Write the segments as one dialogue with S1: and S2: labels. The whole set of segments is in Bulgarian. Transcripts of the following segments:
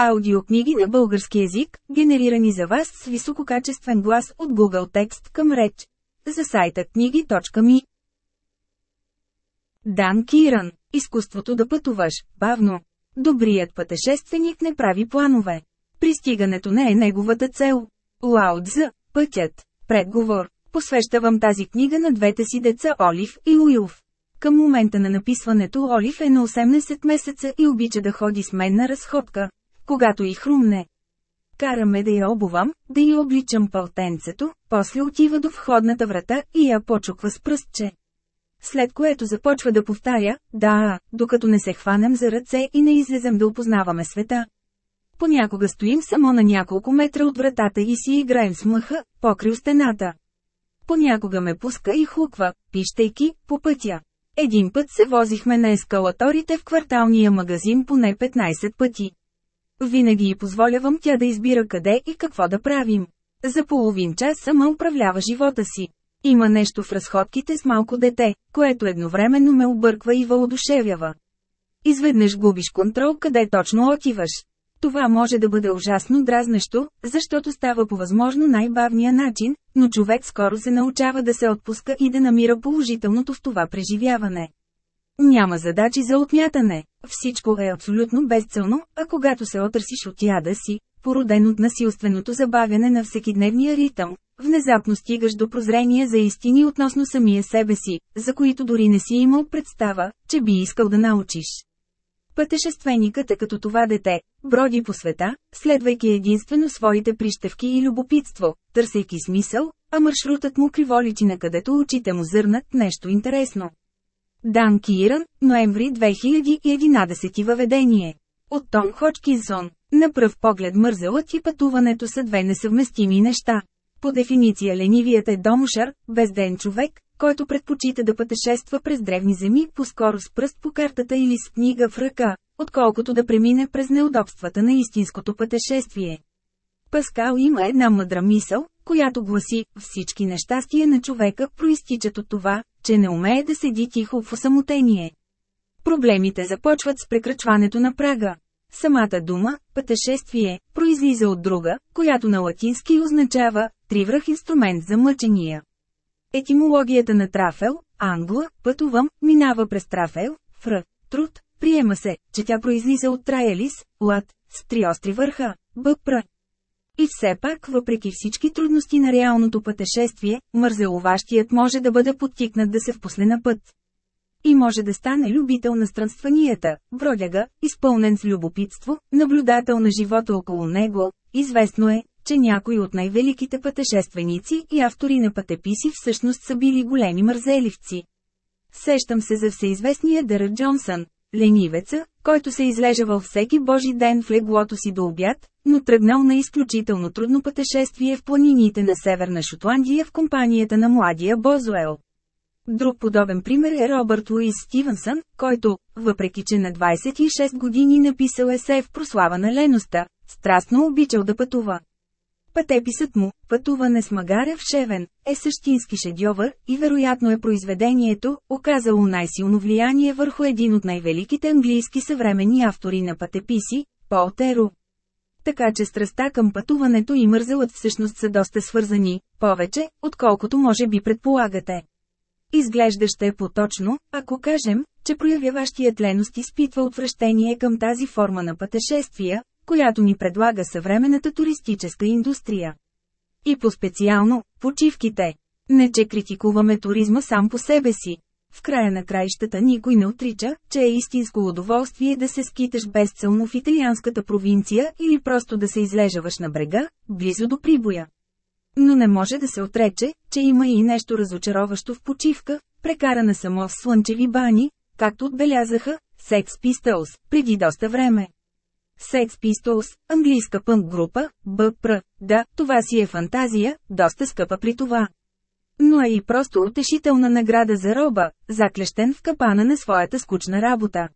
S1: Аудиокниги на български език, генерирани за вас с висококачествен глас от Google Текст към реч. За сайта книги.ми Дан Киран Изкуството да пътуваш, бавно. Добрият пътешественик не прави планове. Пристигането не е неговата цел. Лаудза, пътят. Предговор. Посвещавам тази книга на двете си деца Олив и Уилф. Към момента на написването Олив е на 18 месеца и обича да ходи с мен на разходка, когато и хрумне. Караме да я обувам, да й обличам пълтенцето, после отива до входната врата и я почуква с пръстче. След което започва да повтаря, да, докато не се хванем за ръце и не излезем да опознаваме света. Понякога стоим само на няколко метра от вратата и си играем с мъха, покрил стената. Понякога ме пуска и хлуква, пищейки, по пътя. Един път се возихме на ескалаторите в кварталния магазин поне 15 пъти. Винаги й позволявам тя да избира къде и какво да правим. За половин час сама управлява живота си. Има нещо в разходките с малко дете, което едновременно ме обърква и въодушевява. Изведнъж губиш контрол къде точно отиваш. Това може да бъде ужасно дразнещо, защото става по възможно най-бавния начин, но човек скоро се научава да се отпуска и да намира положителното в това преживяване. Няма задачи за отмятане. Всичко е абсолютно безцелно, а когато се отърсиш от яда си, породен от насилственото забавяне на всекидневния ритъм, внезапно стигаш до прозрение за истини относно самия себе си, за които дори не си имал представа, че би искал да научиш. Пътешественикът е като това дете, броди по света, следвайки единствено своите прищевки и любопитство, търсейки смисъл, а маршрутът му криволичи на където очите му зърнат нещо интересно. Дан Киран, ноември 2011 въведение. От Том Ходжкинсон. На пръв поглед мързелът и пътуването са две несъвместими неща. По дефиниция ленивият е домушар, безден човек, който предпочита да пътешества през древни земи по-скоро с пръст по картата или с книга в ръка, отколкото да премине през неудобствата на истинското пътешествие. Паскал има една мъдра мисъл, която гласи, всички нещастия на човека проистичат от това, че не умее да седи тихо в осамотение. Проблемите започват с прекрачването на прага. Самата дума, пътешествие, произлиза от друга, която на латински означава «тривръх инструмент за мъчения». Етимологията на трафел, англа, пътувам, минава през трафел, фр, труд, приема се, че тя произлиза от траелис, лад, с три остри върха, бъпра. И все пак, въпреки всички трудности на реалното пътешествие, мързеловащият може да бъде подтикнат да се впусне на път. И може да стане любител на странстванията, бродяга, изпълнен с любопитство, наблюдател на живота около него. Известно е, че някои от най-великите пътешественици и автори на пътеписи всъщност са били големи мързеливци. Сещам се за всеизвестния Дъра Джонсън, ленивеца, който се излежавал всеки божи ден в леглото си до обяд, но тръгнал на изключително трудно пътешествие в планините на Северна Шотландия в компанията на младия Бозуел. Друг подобен пример е Робърт Луис Стивенсън, който, въпреки че на 26 години написал есе в прослава на леността, страстно обичал да пътува. Пътеписът му, пътуване с магаря в Шевен, е същински шедьовър и вероятно е произведението, оказало най-силно влияние върху един от най-великите английски съвременни автори на пътеписи, Пол Теро. Така че страста към пътуването и мързелът всъщност са доста свързани, повече, отколкото може би предполагате. Изглежда ще е поточно, ако кажем, че проявяващият леност изпитва отвращение към тази форма на пътешествия, която ни предлага съвременната туристическа индустрия. И по-специално, почивките. Не че критикуваме туризма сам по себе си. В края на краищата никой не отрича, че е истинско удоволствие да се скиташ безцелно в италианската провинция или просто да се излежаваш на брега, близо до прибоя. Но не може да се отрече, че има и нещо разочароващо в почивка, прекарана само в слънчеви бани, както отбелязаха Sex Pistols преди доста време. Sex Pistols, английска пънк група, БПР, да, това си е фантазия, доста скъпа при това. Но е и просто утешителна награда за роба, заклещен в капана на своята скучна работа.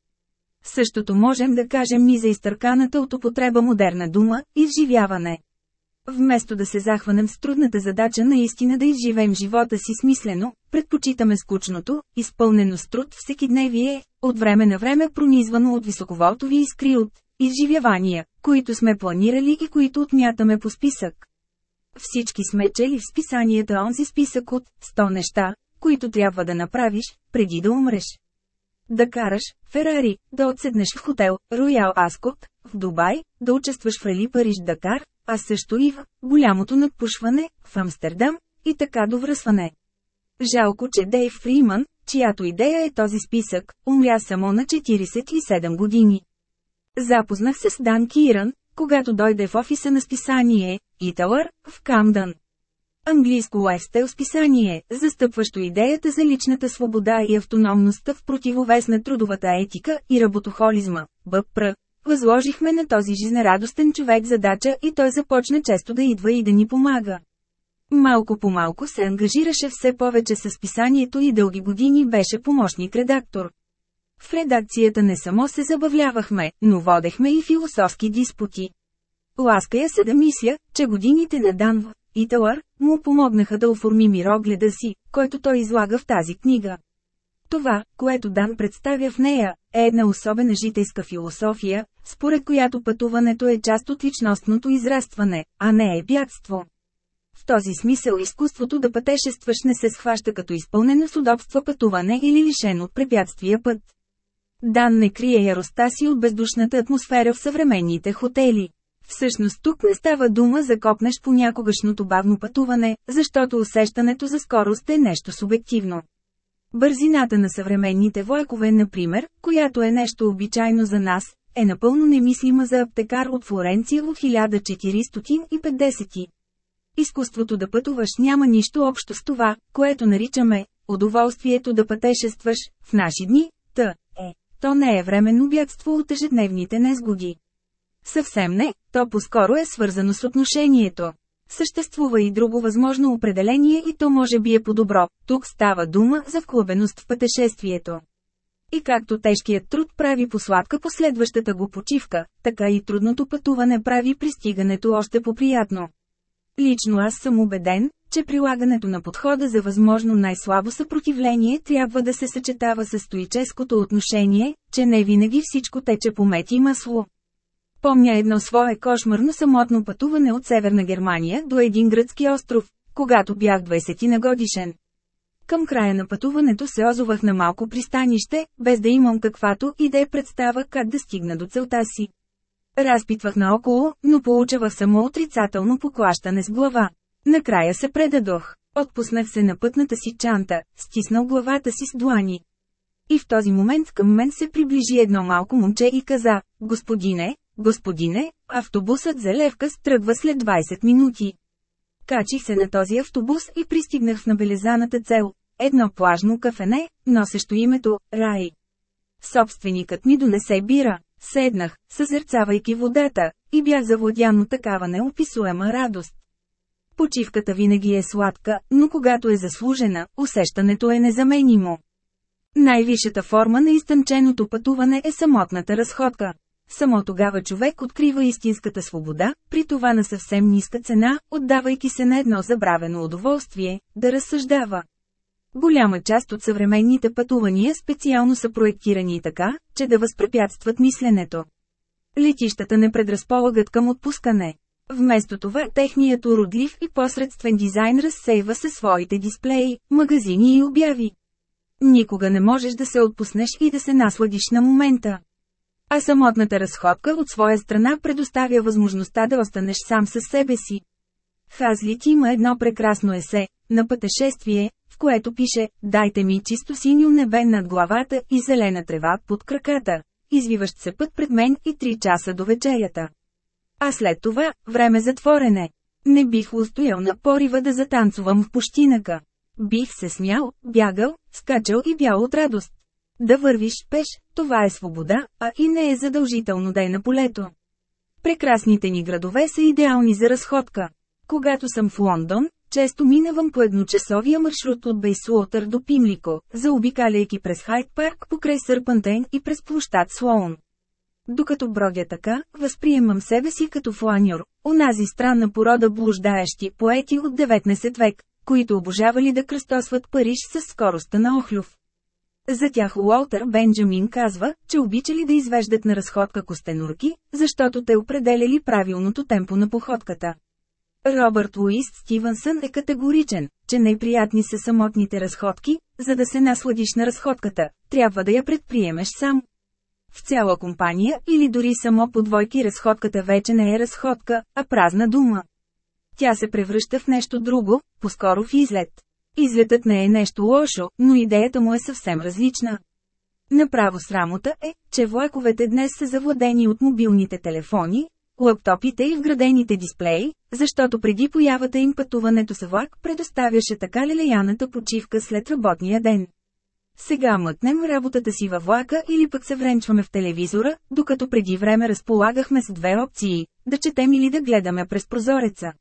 S1: Същото можем да кажем и за изтърканата от употреба модерна дума – изживяване. Вместо да се захванем с трудната задача наистина да изживеем живота си смислено, предпочитаме скучното, изпълнено с труд всеки дневие, от време на време пронизвано от високоволтови искри от изживявания, които сме планирали и които отмятаме по списък. Всички сме чели в списанията онзи списък от 100 неща, които трябва да направиш, преди да умреш. Да караш Ферари, да отседнеш в хотел Роял Аскот, в Дубай, да участваш в Рали Париж Дакар, а също и в голямото надпушване в Амстердам и така до връсване. Жалко, че Дейв Фриман, чиято идея е този списък, умря само на 47 години. Запознах се с Дан Киран, когато дойде в офиса на списание Италър в Камдън. Английско лайфстайл списание, застъпващо идеята за личната свобода и автономността в противовес на трудовата етика и работохолизма, БПР. Възложихме на този жизнерадостен човек задача и той започна често да идва и да ни помага. Малко по малко се ангажираше все повече с писанието и дълги години беше помощник-редактор. В редакцията не само се забавлявахме, но водехме и философски диспути. Лаская се да мисля, че годините на Дан и Талър му помогнаха да оформи мирогледа си, който той излага в тази книга. Това, което Дан представя в нея, е една особена житейска философия, според която пътуването е част от личностното израстване, а не е бягство. В този смисъл изкуството да пътешестваш не се схваща като изпълнено с удобства пътуване или лишен от препятствия път. Дан не крие яростта си от бездушната атмосфера в съвременните хотели. Всъщност тук не става дума за копнеш по някогашното бавно пътуване, защото усещането за скорост е нещо субективно. Бързината на съвременните влакове, например, която е нещо обичайно за нас, е напълно немислима за аптекар от Флоренция от 1450. Изкуството да пътуваш няма нищо общо с това, което наричаме удоволствието да пътешестваш в наши дни. То не е временно бягство от ежедневните незгоди. Съвсем не, то по-скоро е свързано с отношението. Съществува и друго възможно определение и то може би е по-добро. Тук става дума за вклубеност в пътешествието. И както тежкият труд прави посладка последващата го почивка, така и трудното пътуване прави пристигането още по-приятно. Лично аз съм убеден, че прилагането на подхода за възможно най-слабо съпротивление трябва да се съчетава с стоическото отношение, че не винаги всичко тече по мет и масло. Помня едно свое кошмарно самотно пътуване от Северна Германия до един гръцки остров, когато бях 20 на годишен. Към края на пътуването се озовах на малко пристанище, без да имам каквато и да е представа как да стигна до целта си. Разпитвах наоколо, но получавах само отрицателно поклащане с глава. Накрая се предадох. Отпуснах се на пътната си чанта, стиснал главата си с длани. И в този момент към мен се приближи едно малко момче и каза, «Господине, господине, автобусът за Левка стръгва след 20 минути». Качих се на този автобус и пристигнах в набелезаната цел. Едно плажно кафене, носещо името «Рай». Собственикът ми донесе бира. Седнах, съзерцавайки водата, и бях завладян от такава неописуема радост. Почивката винаги е сладка, но когато е заслужена, усещането е незаменимо. Най-висшата форма на изтънченото пътуване е самотната разходка. Само тогава човек открива истинската свобода, при това на съвсем ниска цена, отдавайки се на едно забравено удоволствие, да разсъждава. Голяма част от съвременните пътувания специално са проектирани така, че да възпрепятстват мисленето. Летищата не предразполагат към отпускане. Вместо това техният уродлив и посредствен дизайн разсейва със своите дисплеи, магазини и обяви. Никога не можеш да се отпуснеш и да се насладиш на момента. А самотната разходка от своя страна предоставя възможността да останеш сам със себе си. Хазлит има едно прекрасно есе, на пътешествие, в което пише «Дайте ми чисто синьо небе над главата и зелена трева под краката, извиващ се път пред мен и три часа до вечерята». А след това, време за творене. Не бих устоял на порива да затанцувам в пущинака. Бих се смял, бягал, скачал и бял от радост. Да вървиш пеш, това е свобода, а и не е задължително да е на полето. Прекрасните ни градове са идеални за разходка. Когато съм в Лондон, често минавам по едночасовия маршрут от Бейсуотър до Пимлико, заобикаляйки през Хайт парк покрай Сърпантейн и през площад Слоун. Докато бродя така, възприемам себе си като фланьор, онази странна порода блуждаещи поети от 19 век, които обожавали да кръстосват Париж с скоростта на Охлюв. За тях Уолтер Бенджамин казва, че обичали да извеждат на разходка костенурки, защото те определяли правилното темпо на походката. Робърт Луис Стивенсън е категоричен, че най-приятни са самотните разходки, за да се насладиш на разходката, трябва да я предприемеш сам. В цяла компания или дори само по двойки разходката вече не е разходка, а празна дума. Тя се превръща в нещо друго, по-скоро в излет. Излетът не е нещо лошо, но идеята му е съвсем различна. Направо срамота е, че влаковете днес са завладени от мобилните телефони, лаптопите и вградените дисплеи, защото преди появата им пътуването с влак предоставяше така лелеяната почивка след работния ден. Сега мътнем работата си във влака или пък се вренчваме в телевизора, докато преди време разполагахме с две опции – да четем или да гледаме през прозореца.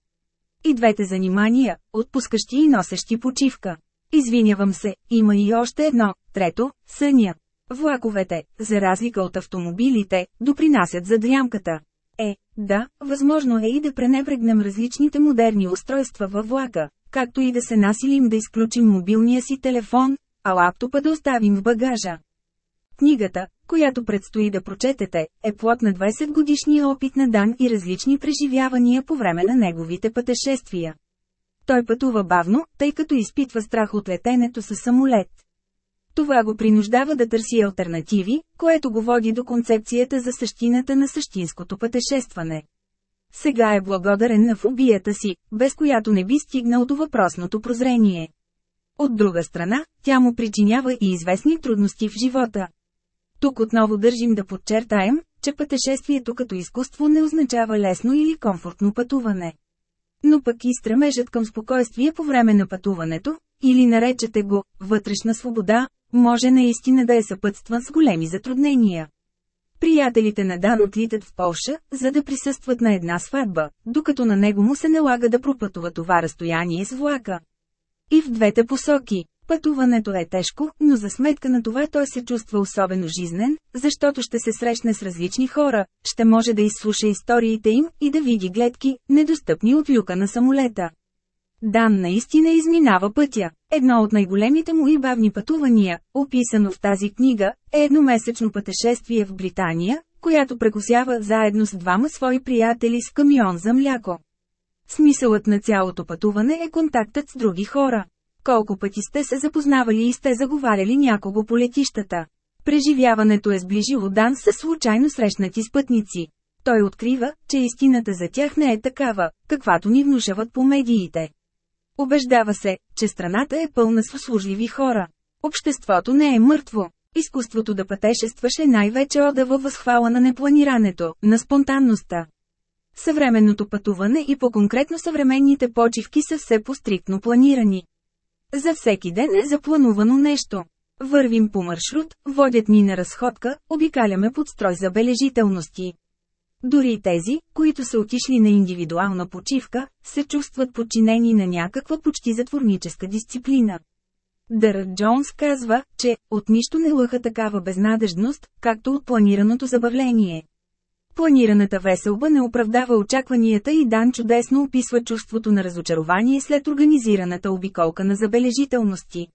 S1: И двете занимания, отпускащи и носещи почивка. Извинявам се, има и още едно, трето – съня. Влаковете, за разлика от автомобилите, допринасят за дрямката. Е, да, възможно е и да пренебрегнем различните модерни устройства във влака, както и да се насилим да изключим мобилния си телефон, а лаптопа да оставим в багажа. Книгата, която предстои да прочетете, е плод на 20 годишния опит на Дан и различни преживявания по време на неговите пътешествия. Той пътува бавно, тъй като изпитва страх от летенето със самолет. Това го принуждава да търси альтернативи, което го води до концепцията за същината на същинското пътешестване. Сега е благодарен на фобията си, без която не би стигнал до въпросното прозрение. От друга страна, тя му причинява и известни трудности в живота. Тук отново държим да подчертаем, че пътешествието като изкуство не означава лесно или комфортно пътуване. Но пък и стремежът към спокойствие по време на пътуването, или наречете го вътрешна свобода, може наистина да е съпътстван с големи затруднения. Приятелите на Дан отлитат в Полша, за да присъстват на една сватба, докато на него му се налага да пропътува това разстояние с влака. И в двете посоки. Пътуването е тежко, но за сметка на това той се чувства особено жизнен, защото ще се срещне с различни хора, ще може да изслуша историите им и да види гледки, недостъпни от люка на самолета. Дан наистина изминава пътя. Едно от най-големите му и бавни пътувания, описано в тази книга, е едномесечно пътешествие в Британия, която прекусява заедно с двама свои приятели с камион за мляко. Смисълът на цялото пътуване е контактът с други хора. Колко пъти сте се запознавали и сте заговаряли някого по летищата. Преживяването е сближило Дан с случайно срещнати спътници. Той открива, че истината за тях не е такава, каквато ни внушават по медиите. Обеждава се, че страната е пълна с услужливи хора. Обществото не е мъртво. Изкуството да пътешестваш е най-вече ода във възхвала на непланирането, на спонтанността. Съвременното пътуване и по-конкретно съвременните почивки са все по-стриктно планирани. За всеки ден е запланувано нещо. Вървим по маршрут, водят ни на разходка, обикаляме под строй забележителности. Дори тези, които са отишли на индивидуална почивка, се чувстват подчинени на някаква почти затворническа дисциплина. Дърът Джонс казва, че от нищо не лъха такава безнадежност, както от планираното забавление. Планираната веселба не оправдава очакванията и Дан чудесно описва чувството на разочарование след организираната обиколка на забележителности.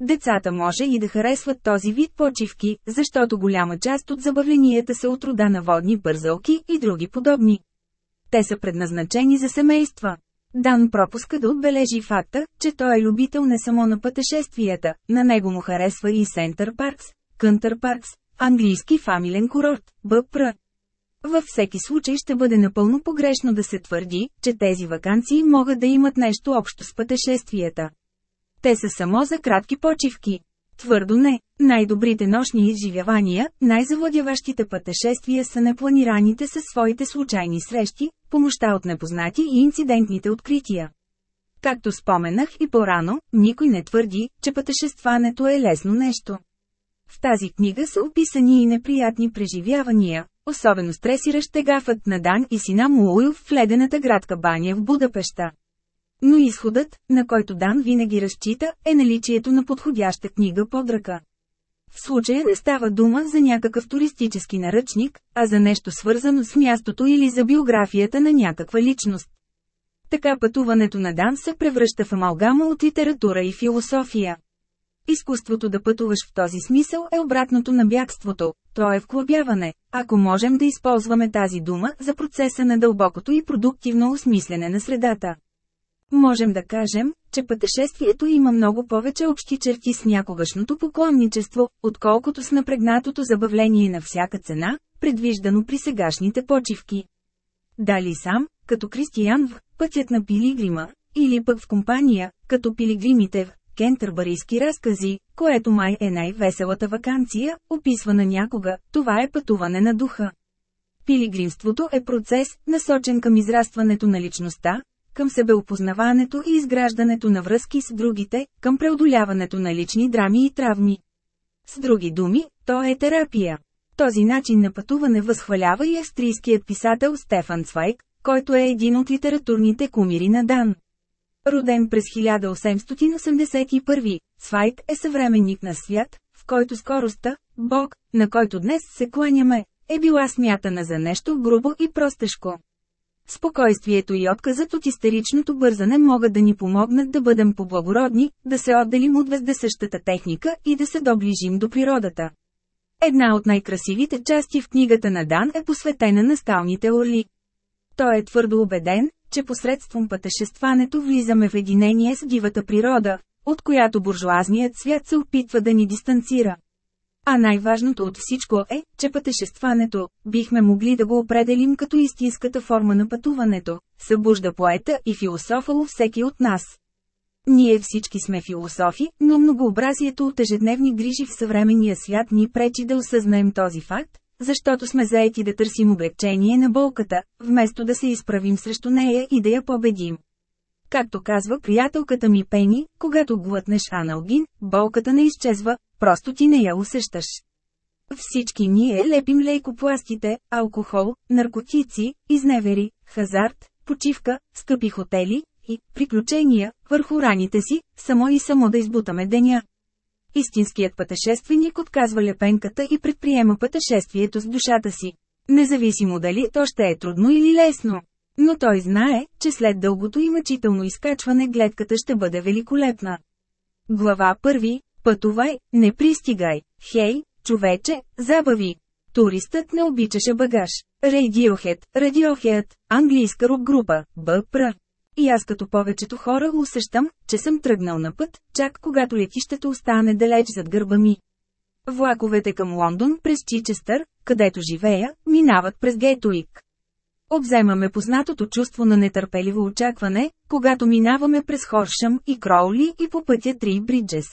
S1: Децата може и да харесват този вид почивки, защото голяма част от забавленията са от рода на водни бързалки и други подобни. Те са предназначени за семейства. Дан пропуска да отбележи факта, че той е любител не само на пътешествията, на него му харесва и Сентър Паркс, Кънтър Паркс, английски фамилен курорт, БПР. Във всеки случай ще бъде напълно погрешно да се твърди, че тези вакансии могат да имат нещо общо с пътешествията. Те са само за кратки почивки. Твърдо не. Най-добрите нощни изживявания, най-завладяващите пътешествия са непланираните със своите случайни срещи, помощта от непознати и инцидентните открития. Както споменах и по-рано, никой не твърди, че пътешестването е лесно нещо. В тази книга са описани и неприятни преживявания, особено стресиращ тегафът на Дан и сина му Уил в ледената градка баня в Будапеща. Но изходът, на който Дан винаги разчита, е наличието на подходяща книга под ръка. В случая не става дума за някакъв туристически наръчник, а за нещо свързано с мястото или за биографията на някаква личност. Така пътуването на Дан се превръща в амалгама от литература и философия. Изкуството да пътуваш в този смисъл е обратното на бягството, то е вклабяване, ако можем да използваме тази дума за процеса на дълбокото и продуктивно осмислене на средата. Можем да кажем, че пътешествието има много повече общи черти с някогашното поклонничество, отколкото с напрегнатото забавление на всяка цена, предвиждано при сегашните почивки. Дали сам, като Кристиян в «Пътят на пилигрима», или пък в компания, като пилигримите в Кентърбарийски разкази, което май е най-веселата вакансия, описвана някога, това е пътуване на духа. Пилигримството е процес, насочен към израстването на личността, към себеопознаването и изграждането на връзки с другите, към преодоляването на лични драми и травми. С други думи, то е терапия. Този начин на пътуване възхвалява и австрийският писател Стефан Цвайк, който е един от литературните кумири на Дан. Роден през 1881, Свайт е съвременник на свят, в който скоростта, Бог, на който днес се кланяме, е била смятана за нещо грубо и простешко. Спокойствието и отказът от истеричното бързане могат да ни помогнат да бъдем поблагородни, да се отделим от вездесъщата техника и да се доближим до природата. Една от най-красивите части в книгата на Дан е посветена на скалните орли. Той е твърдо убеден, че посредством пътешестването влизаме в единение с дивата природа, от която буржуазният свят се опитва да ни дистанцира. А най-важното от всичко е, че пътешестването, бихме могли да го определим като истинската форма на пътуването, събужда поета и философало всеки от нас. Ние всички сме философи, но многообразието от ежедневни грижи в съвременния свят ни пречи да осъзнаем този факт, защото сме заети да търсим облегчение на болката, вместо да се изправим срещу нея и да я победим. Както казва приятелката ми Пени, когато глътнеш аналгин, болката не изчезва, просто ти не я усещаш. Всички ние лепим лейкопластите, алкохол, наркотици, изневери, хазарт, почивка, скъпи хотели и приключения върху раните си, само и само да избутаме деня. Истинският пътешественик отказва лепенката и предприема пътешествието с душата си. Независимо дали то ще е трудно или лесно. Но той знае, че след дългото и мъчително изкачване гледката ще бъде великолепна. Глава 1. Пътувай, не пристигай. Хей, човече, забави. Туристът не обичаше багаж. Radiohead, Radiohead, английска рок-група, БПР. И аз като повечето хора усещам, че съм тръгнал на път, чак когато летището остане далеч зад гърба ми. Влаковете към Лондон през Чичестър, където живея, минават през Гейтуик. Обземаме познатото чувство на нетърпеливо очакване, когато минаваме през Хоршъм и Кроули и по пътя Три Бриджес.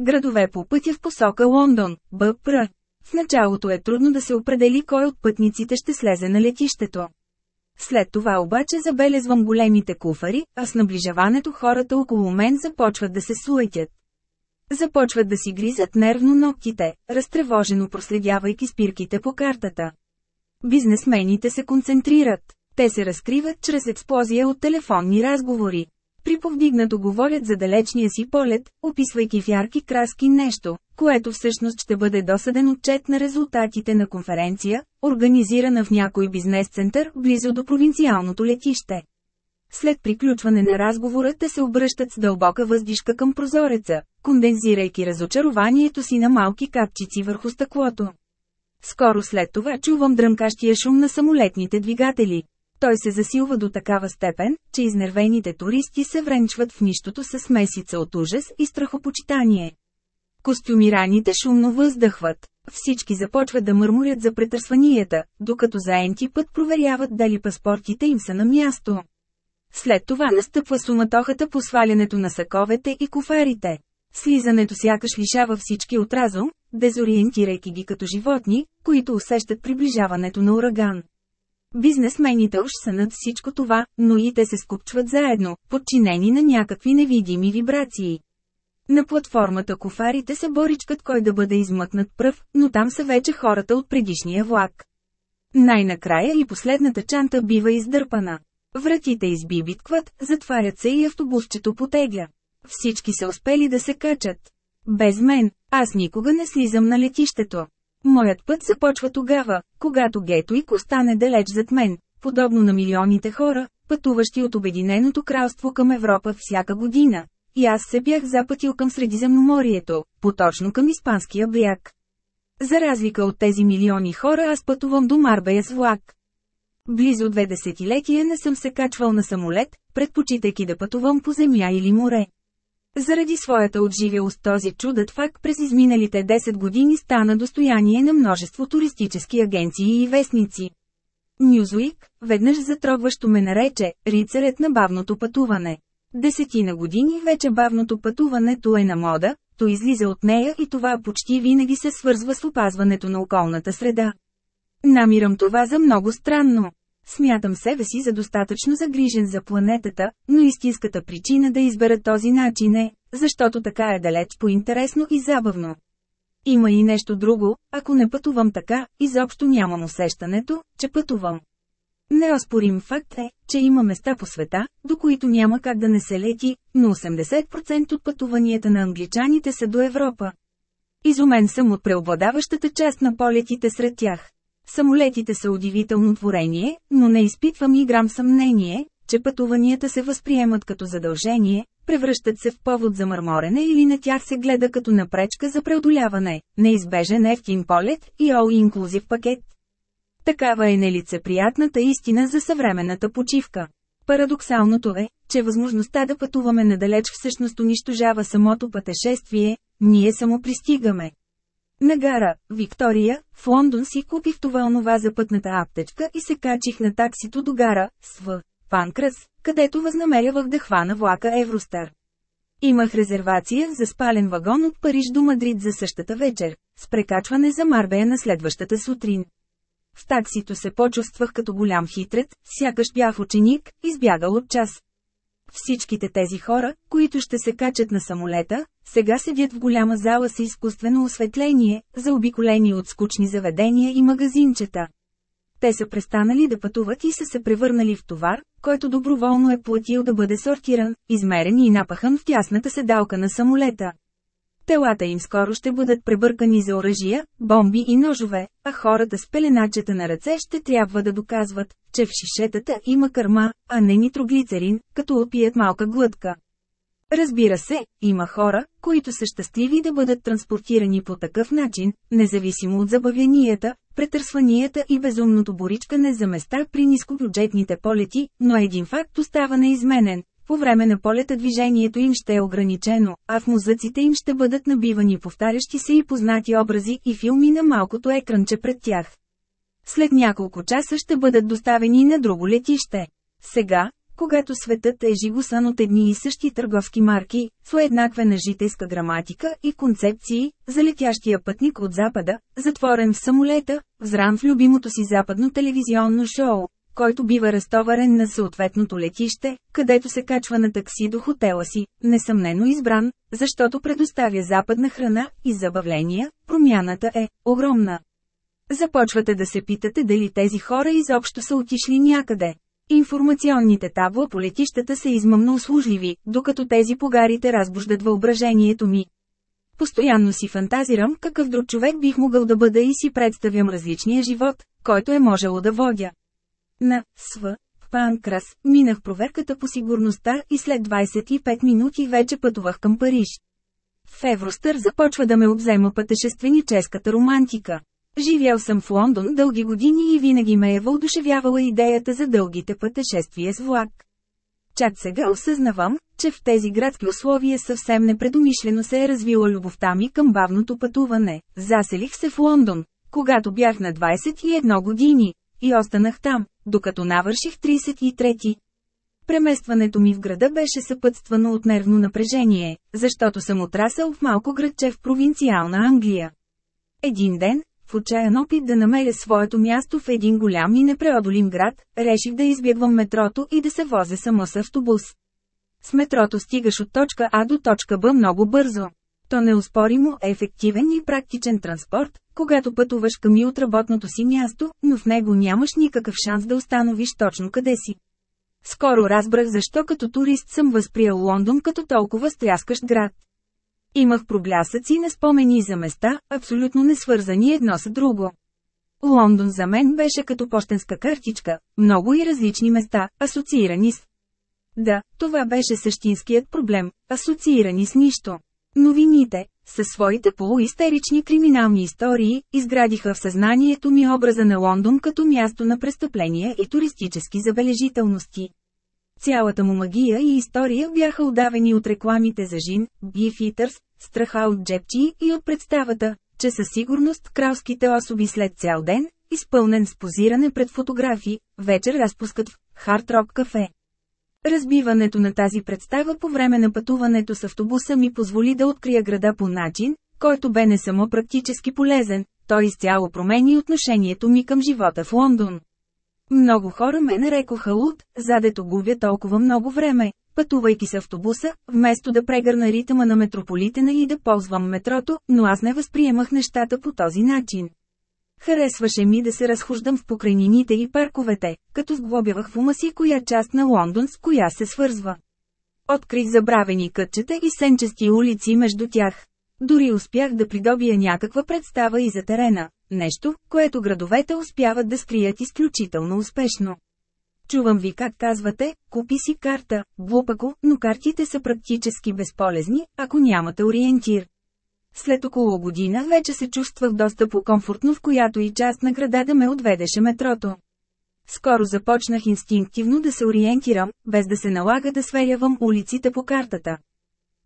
S1: Градове по пътя в посока Лондон, БПР. В началото е трудно да се определи кой от пътниците ще слезе на летището. След това обаче забелезвам големите куфари, а с наближаването хората около мен започват да се суетят. Започват да си гризат нервно ногтите, разтревожено проследявайки спирките по картата. Бизнесмените се концентрират. Те се разкриват чрез експлозия от телефонни разговори. При повдигнато говорят за далечния си полет, описвайки в ярки краски нещо, което всъщност ще бъде досъден отчет на резултатите на конференция, организирана в някой бизнес-център, близо до провинциалното летище. След приключване на разговора те се обръщат с дълбока въздишка към прозореца, кондензирайки разочарованието си на малки капчици върху стъклото. Скоро след това чувам дръмкащия шум на самолетните двигатели. Той се засилва до такава степен, че изнервените туристи се вренчват в нищото с месица от ужас и страхопочитание. Костюмираните шумно въздъхват. Всички започват да мърморят за претърсванията, докато заенти път проверяват дали паспортите им са на място. След това настъпва суматохата по свалянето на саковете и куфарите. Слизането сякаш лишава всички от разум, дезориентирайки ги като животни, които усещат приближаването на ураган. Бизнесмените уж са над всичко това, но и те се скупчват заедно, подчинени на някакви невидими вибрации. На платформата кофарите се боричкат кой да бъде измъкнат пръв, но там са вече хората от предишния влак. Най-накрая и последната чанта бива издърпана. Вратите избибиткват, затварят се и автобусчето потегля. Всички са успели да се качат. Без мен, аз никога не слизам на летището. Моят път започва тогава, когато Гетуик остане далеч зад мен, подобно на милионите хора, пътуващи от Обединеното кралство към Европа всяка година. И аз се бях запътил към Средиземноморието, поточно към Испанския бряг. За разлика от тези милиони хора аз пътувам до Марбея с влак. Близо две десетилетия не съм се качвал на самолет, предпочитайки да пътувам по земя или море. Заради своята отживялост този чудът факт през изминалите 10 години стана достояние на множество туристически агенции и вестници. Нюзуик, веднъж затрогващо ме нарече, рицарят на бавното пътуване. Десетина години вече бавното пътуването е на мода, то излиза от нея и това почти винаги се свързва с опазването на околната среда. Намирам това за много странно. Смятам себе си за достатъчно загрижен за планетата, но истинската причина да избера този начин е, защото така е далеч по-интересно и забавно. Има и нещо друго, ако не пътувам така, изобщо нямам усещането, че пътувам. Неоспорим факт е, че има места по света, до които няма как да не се лети, но 80% от пътуванията на англичаните са до Европа. Изумен съм от преобладаващата част на полетите сред тях. Самолетите са удивително творение, но не изпитвам и грам съмнение, че пътуванията се възприемат като задължение, превръщат се в повод за мърморене или на тях се гледа като напречка за преодоляване, неизбежен ефтин полет и all-inclusive пакет. Такава е нелицеприятната истина за съвременната почивка. Парадоксалното е, че възможността да пътуваме надалеч всъщност унищожава самото пътешествие, ние само пристигаме. На гара, Виктория, в Лондон си купих това онова за пътната аптечка и се качих на таксито до гара, СВ, Панкрас, където възнамерявах да хвана влака Евростар. Имах резервация за спален вагон от Париж до Мадрид за същата вечер, с прекачване за Марбея на следващата сутрин. В таксито се почувствах като голям хитрец, сякаш бях ученик, избягал от час. Всичките тези хора, които ще се качат на самолета, сега седят в голяма зала с изкуствено осветление, заобиколени от скучни заведения и магазинчета. Те са престанали да пътуват и са се превърнали в товар, който доброволно е платил да бъде сортиран, измерен и напахан в тясната седалка на самолета. Телата им скоро ще бъдат пребъркани за оръжия, бомби и ножове, а хората с пеленачета на ръце ще трябва да доказват, че в шишетата има кърма, а не нитроглицерин, като опият малка глътка. Разбира се, има хора, които са щастливи да бъдат транспортирани по такъв начин, независимо от забавленията, претърсванията и безумното боричкане за места при нискобюджетните полети, но един факт остава неизменен. По време на полета движението им ще е ограничено, а в мозъците им ще бъдат набивани повтарящи се и познати образи и филми на малкото екранче пред тях. След няколко часа ще бъдат доставени на друго летище. Сега, когато светът е живосан от едни и същи търговски марки, с уеднаквена житейска граматика и концепции, за летящия пътник от Запада, затворен в самолета, взран в любимото си западно телевизионно шоу, който бива разтоварен на съответното летище, където се качва на такси до хотела си, несъмнено избран, защото предоставя западна храна и забавления, промяната е огромна. Започвате да се питате дали тези хора изобщо са отишли някъде. Информационните табла по летищата са измъмно услужливи, докато тези погарите разбуждат въображението ми. Постоянно си фантазирам какъв друг човек бих могъл да бъда и си представям различния живот, който е можело да водя. На СВ, Панкрас, минах проверката по сигурността и след 25 минути вече пътувах към Париж. В Евростър започва да ме обзема пътешественическата романтика. Живял съм в Лондон дълги години и винаги ме е въодушевявала идеята за дългите пътешествия с влак. Чак сега осъзнавам, че в тези градски условия съвсем непредумишлено се е развила любовта ми към бавното пътуване. Заселих се в Лондон, когато бях на 21 години, и останах там, докато навърших 33. Преместването ми в града беше съпътствано от нервно напрежение, защото съм отрасъл в малко градче в провинциална Англия. Един ден, в отчаян опит да намеря своето място в един голям и непреодолим град, реших да избягвам метрото и да се возя само с автобус. С метрото стигаш от точка А до точка Б много бързо. То неуспоримо е ефективен и практичен транспорт, когато пътуваш към и от работното си място, но в него нямаш никакъв шанс да установиш точно къде си. Скоро разбрах защо като турист съм възприел Лондон като толкова стряскащ град. Имах проблясъци на спомени за места, абсолютно не свързани едно с друго. Лондон за мен беше като почтенска картичка, много и различни места, асоциирани с Да, това беше същинският проблем, асоциирани с нищо. Новините, със своите полуистерични криминални истории, изградиха в съзнанието ми образа на Лондон като място на престъпления и туристически забележителности. Цялата му магия и история бяха удавени от рекламите за жин, бифитърс, страха от джепчи и от представата, че със сигурност кралските особи след цял ден, изпълнен с позиране пред фотографи, вечер разпускат в Хард Рок кафе. Разбиването на тази представа по време на пътуването с автобуса ми позволи да открия града по начин, който бе не само практически полезен, той изцяло промени отношението ми към живота в Лондон. Много хора ме нарекоха луд, задето губя толкова много време, пътувайки с автобуса, вместо да прегърна ритъма на метрополитена и да ползвам метрото, но аз не възприемах нещата по този начин. Харесваше ми да се разхождам в покрайнините и парковете, като сглобявах в ума си коя част на Лондон с коя се свързва. Открих забравени кътчета и сенчести улици между тях. Дори успях да придобия някаква представа и за терена, нещо, което градовете успяват да скрият изключително успешно. Чувам ви как казвате, купи си карта, глупако, но картите са практически безполезни, ако нямате ориентир. След около година вече се чувствах доста по-комфортно в която и част на града да ме отведеше метрото. Скоро започнах инстинктивно да се ориентирам, без да се налага да сверявам улиците по картата.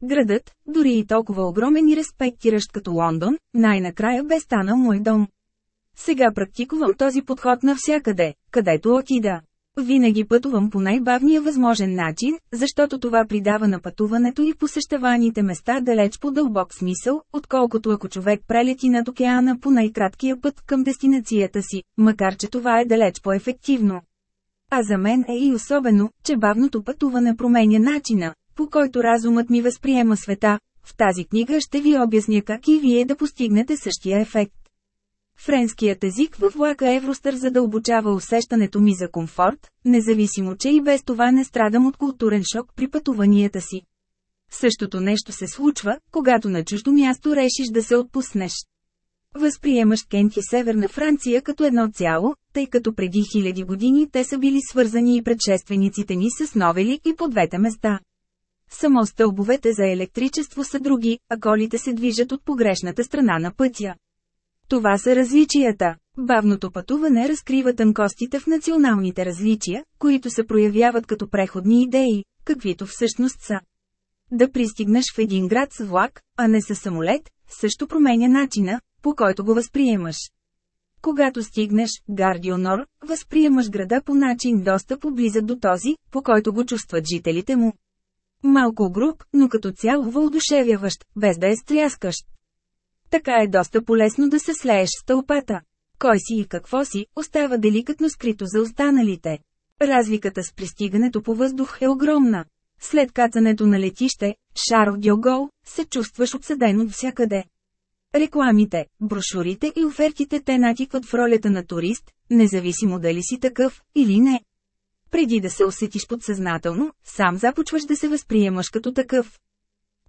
S1: Градът, дори и толкова огромен и респектиращ като Лондон, най-накрая бе станал мой дом. Сега практикувам този подход навсякъде, където отида. Винаги пътувам по най-бавния възможен начин, защото това придава на пътуването и посещаваните места далеч по дълбок смисъл, отколкото ако човек прелети над океана по най-краткия път към дестинацията си, макар че това е далеч по-ефективно. А за мен е и особено, че бавното пътуване променя начина, по който разумът ми възприема света. В тази книга ще ви обясня как и вие да постигнете същия ефект. Френският език във влака Евростър задълбочава усещането ми за комфорт, независимо че и без това не страдам от културен шок при пътуванията си. Същото нещо се случва, когато на чуждо място решиш да се отпуснеш. Възприемаш Кент и Северна Франция като едно цяло, тъй като преди хиляди години те са били свързани и предшествениците ни с новели и по двете места. Само стълбовете за електричество са други, а колите се движат от погрешната страна на пътя. Това са различията. Бавното пътуване разкрива тънкостите в националните различия, които се проявяват като преходни идеи, каквито всъщност са. Да пристигнеш в един град с влак, а не с самолет, също променя начина, по който го възприемаш. Когато стигнеш Гардионор, възприемаш града по начин доста поблизък до този, по който го чувстват жителите му. Малко груб, но като цяло въодушевяващ, без да е стряскащ. Така е доста полезно да се слееш с тълпата. Кой си и какво си, остава деликатно скрито за останалите. Разликата с пристигането по въздух е огромна. След кацането на летище, Шарл Дьогол, се чувстваш обсъден от всякъде. Рекламите, брошурите и офертите те натикват в ролята на турист, независимо дали си такъв или не. Преди да се усетиш подсъзнателно, сам започваш да се възприемаш като такъв.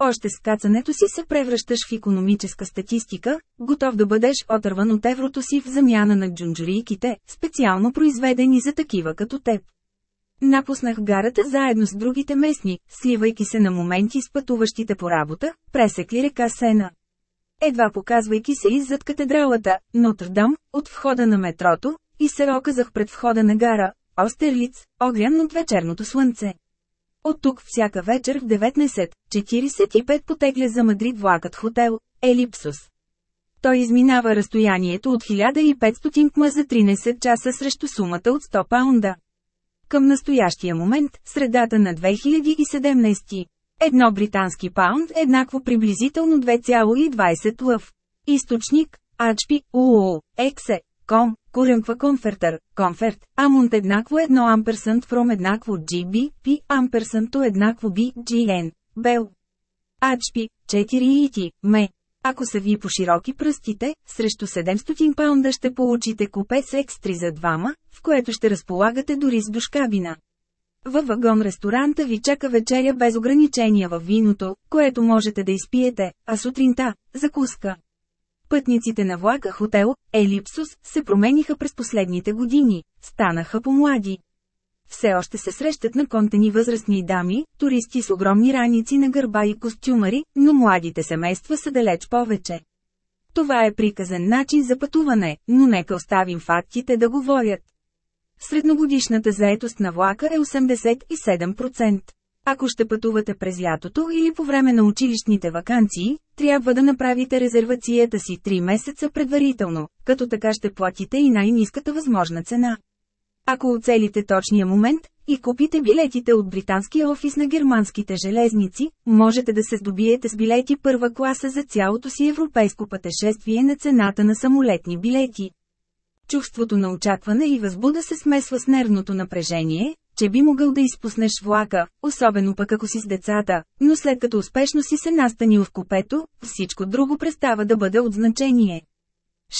S1: Още с кацането си се превръщаш в економическа статистика, готов да бъдеш отърван от еврото си в замяна на джунджурийките, специално произведени за такива като теб. Напуснах гарата заедно с другите местни, сливайки се на моменти с пътуващите по работа, пресекли река Сена. Едва показвайки се иззад катедралата, Нотр-Дам, от входа на метрото, и се оказах пред входа на гара, Остерлиц, огрян от вечерното слънце. От тук всяка вечер в 19.45 потегля за Мадрид влакът хотел Елипсус. Той изминава разстоянието от 1500 км за 13 часа срещу сумата от 100 паунда. Към настоящия момент, средата на 2017, едно британски паунд еднакво приблизително 2,20 лъв. Източник – HP, UOL, EXE, COM, Куренква конфертър, конферт, амунт еднакво 1 амперсант from еднакво GB, P амперсанто еднакво BGN, Бел. HP, 4 ити, ме. Ако са ви по широки пръстите, срещу 700 паунда ще получите купе с екстри за двама, в което ще разполагате дори с душкабина. Във вагон-ресторанта ви чака вечеря без ограничения във виното, което можете да изпиете, а сутринта – закуска. Пътниците на влака хотел Елипсус се промениха през последните години, станаха по-млади. все още се срещат на контени възрастни дами, туристи с огромни раници на гърба и костюмари, но младите семейства са далеч повече. Това е приказен начин за пътуване, но нека оставим фактите да говорят. Средногодишната заетост на влака е 87%. Ако ще пътувате през лятото или по време на училищните вакансии, трябва да направите резервацията си 3 месеца предварително, като така ще платите и най-низката възможна цена. Ако оцелите точния момент и купите билетите от британския офис на германските железници, можете да се здобиете с билети първа класа за цялото си европейско пътешествие на цената на самолетни билети. Чувството на очакване и възбуда се смесва с нервното напрежение, че би могъл да изпуснеш влака, особено пък ако си с децата, но след като успешно си се настанил в купето, всичко друго престава да бъде от значение.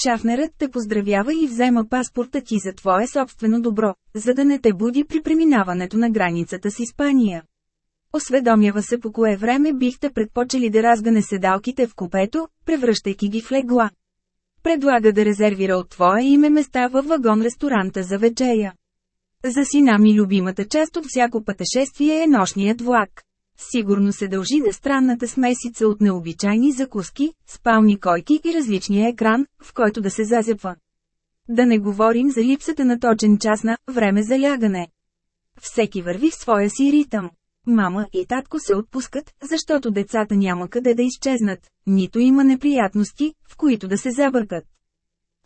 S1: Шафнерът те поздравява и взема паспорта ти за твое собствено добро, за да не те буди при преминаването на границата с Испания. Осведомява се по кое време бихте предпочели да разгане седалките в купето, превръщайки ги в легла. Предлага да резервира от твое име места във вагон-ресторанта за вечеря. За сина ми любимата част от всяко пътешествие е нощният влак. Сигурно се дължи на странната смесица от необичайни закуски, спални койки и различния екран, в който да се зазепва. Да не говорим за липсата на точен час на време за лягане. Всеки върви в своя си ритъм. Мама и татко се отпускат, защото децата няма къде да изчезнат, нито има неприятности, в които да се забъркат.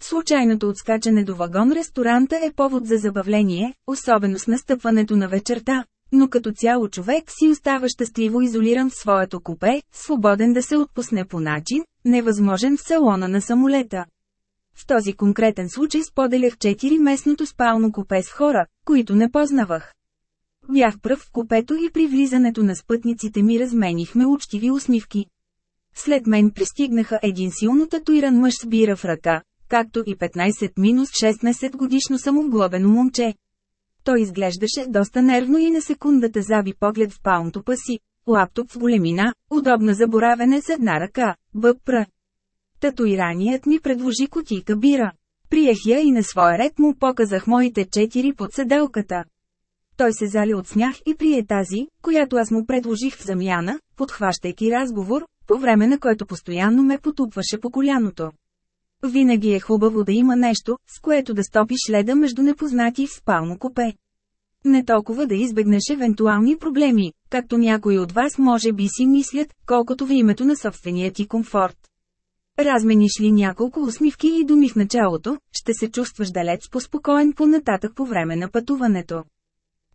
S1: Случайното отскачане до вагон-ресторанта е повод за забавление, особено с настъпването на вечерта, но като цяло човек си остава щастливо изолиран в своето купе, свободен да се отпусне по начин, невъзможен в салона на самолета. В този конкретен случай споделях 4-местното спално купе с хора, които не познавах. Бях пръв в купето и при влизането на спътниците ми разменихме учтиви усмивки. След мен пристигнаха един силно татуиран мъж с бира в ръка, както и 15-16 годишно самоглобено момче. Той изглеждаше доста нервно и на секундата заби поглед в палнтопа си. Лаптоп в големина, удобна за боравене с една ръка, бъпра. Татуираният ми предложи кутийка бира. Приех я и на своя ред му показах моите четири под седелката. Той се зали от смях и прие тази, която аз му предложих в замяна, подхващайки разговор, по време на който постоянно ме потупваше по коляното. Винаги е хубаво да има нещо, с което да стопиш леда между непознати в спално купе. Не толкова да избегнеш евентуални проблеми, както някои от вас може би си мислят, колкото в името на собствения ти комфорт. Размениш ли няколко усмивки и думи в началото, ще се чувстваш далеч по-спокоен по-нататък по време на пътуването.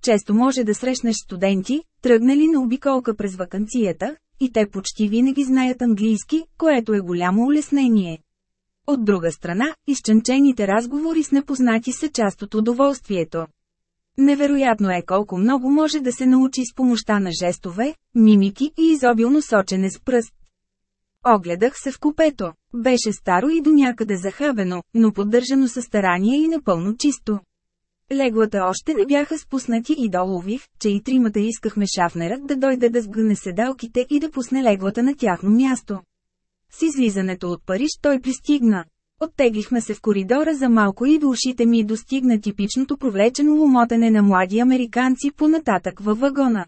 S1: Често може да срещнеш студенти, тръгнали на обиколка през вакансията, и те почти винаги знаят английски, което е голямо улеснение. От друга страна, изченчените разговори с непознати са част от удоволствието. Невероятно е колко много може да се научи с помощта на жестове, мимики и изобилно сочене с пръст. Огледах се в купето. Беше старо и до някъде захабено, но поддържано със старание и напълно чисто. Леглата още не бяха спуснати и долових, че и тримата искахме шафнерът да дойде да сгъне седалките и да пусне леглата на тяхно място. С излизането от Париж той пристигна. Оттеглихме се в коридора за малко и до ушите ми достигна типичното провлечено ломотене на млади американци по-нататък във вагона.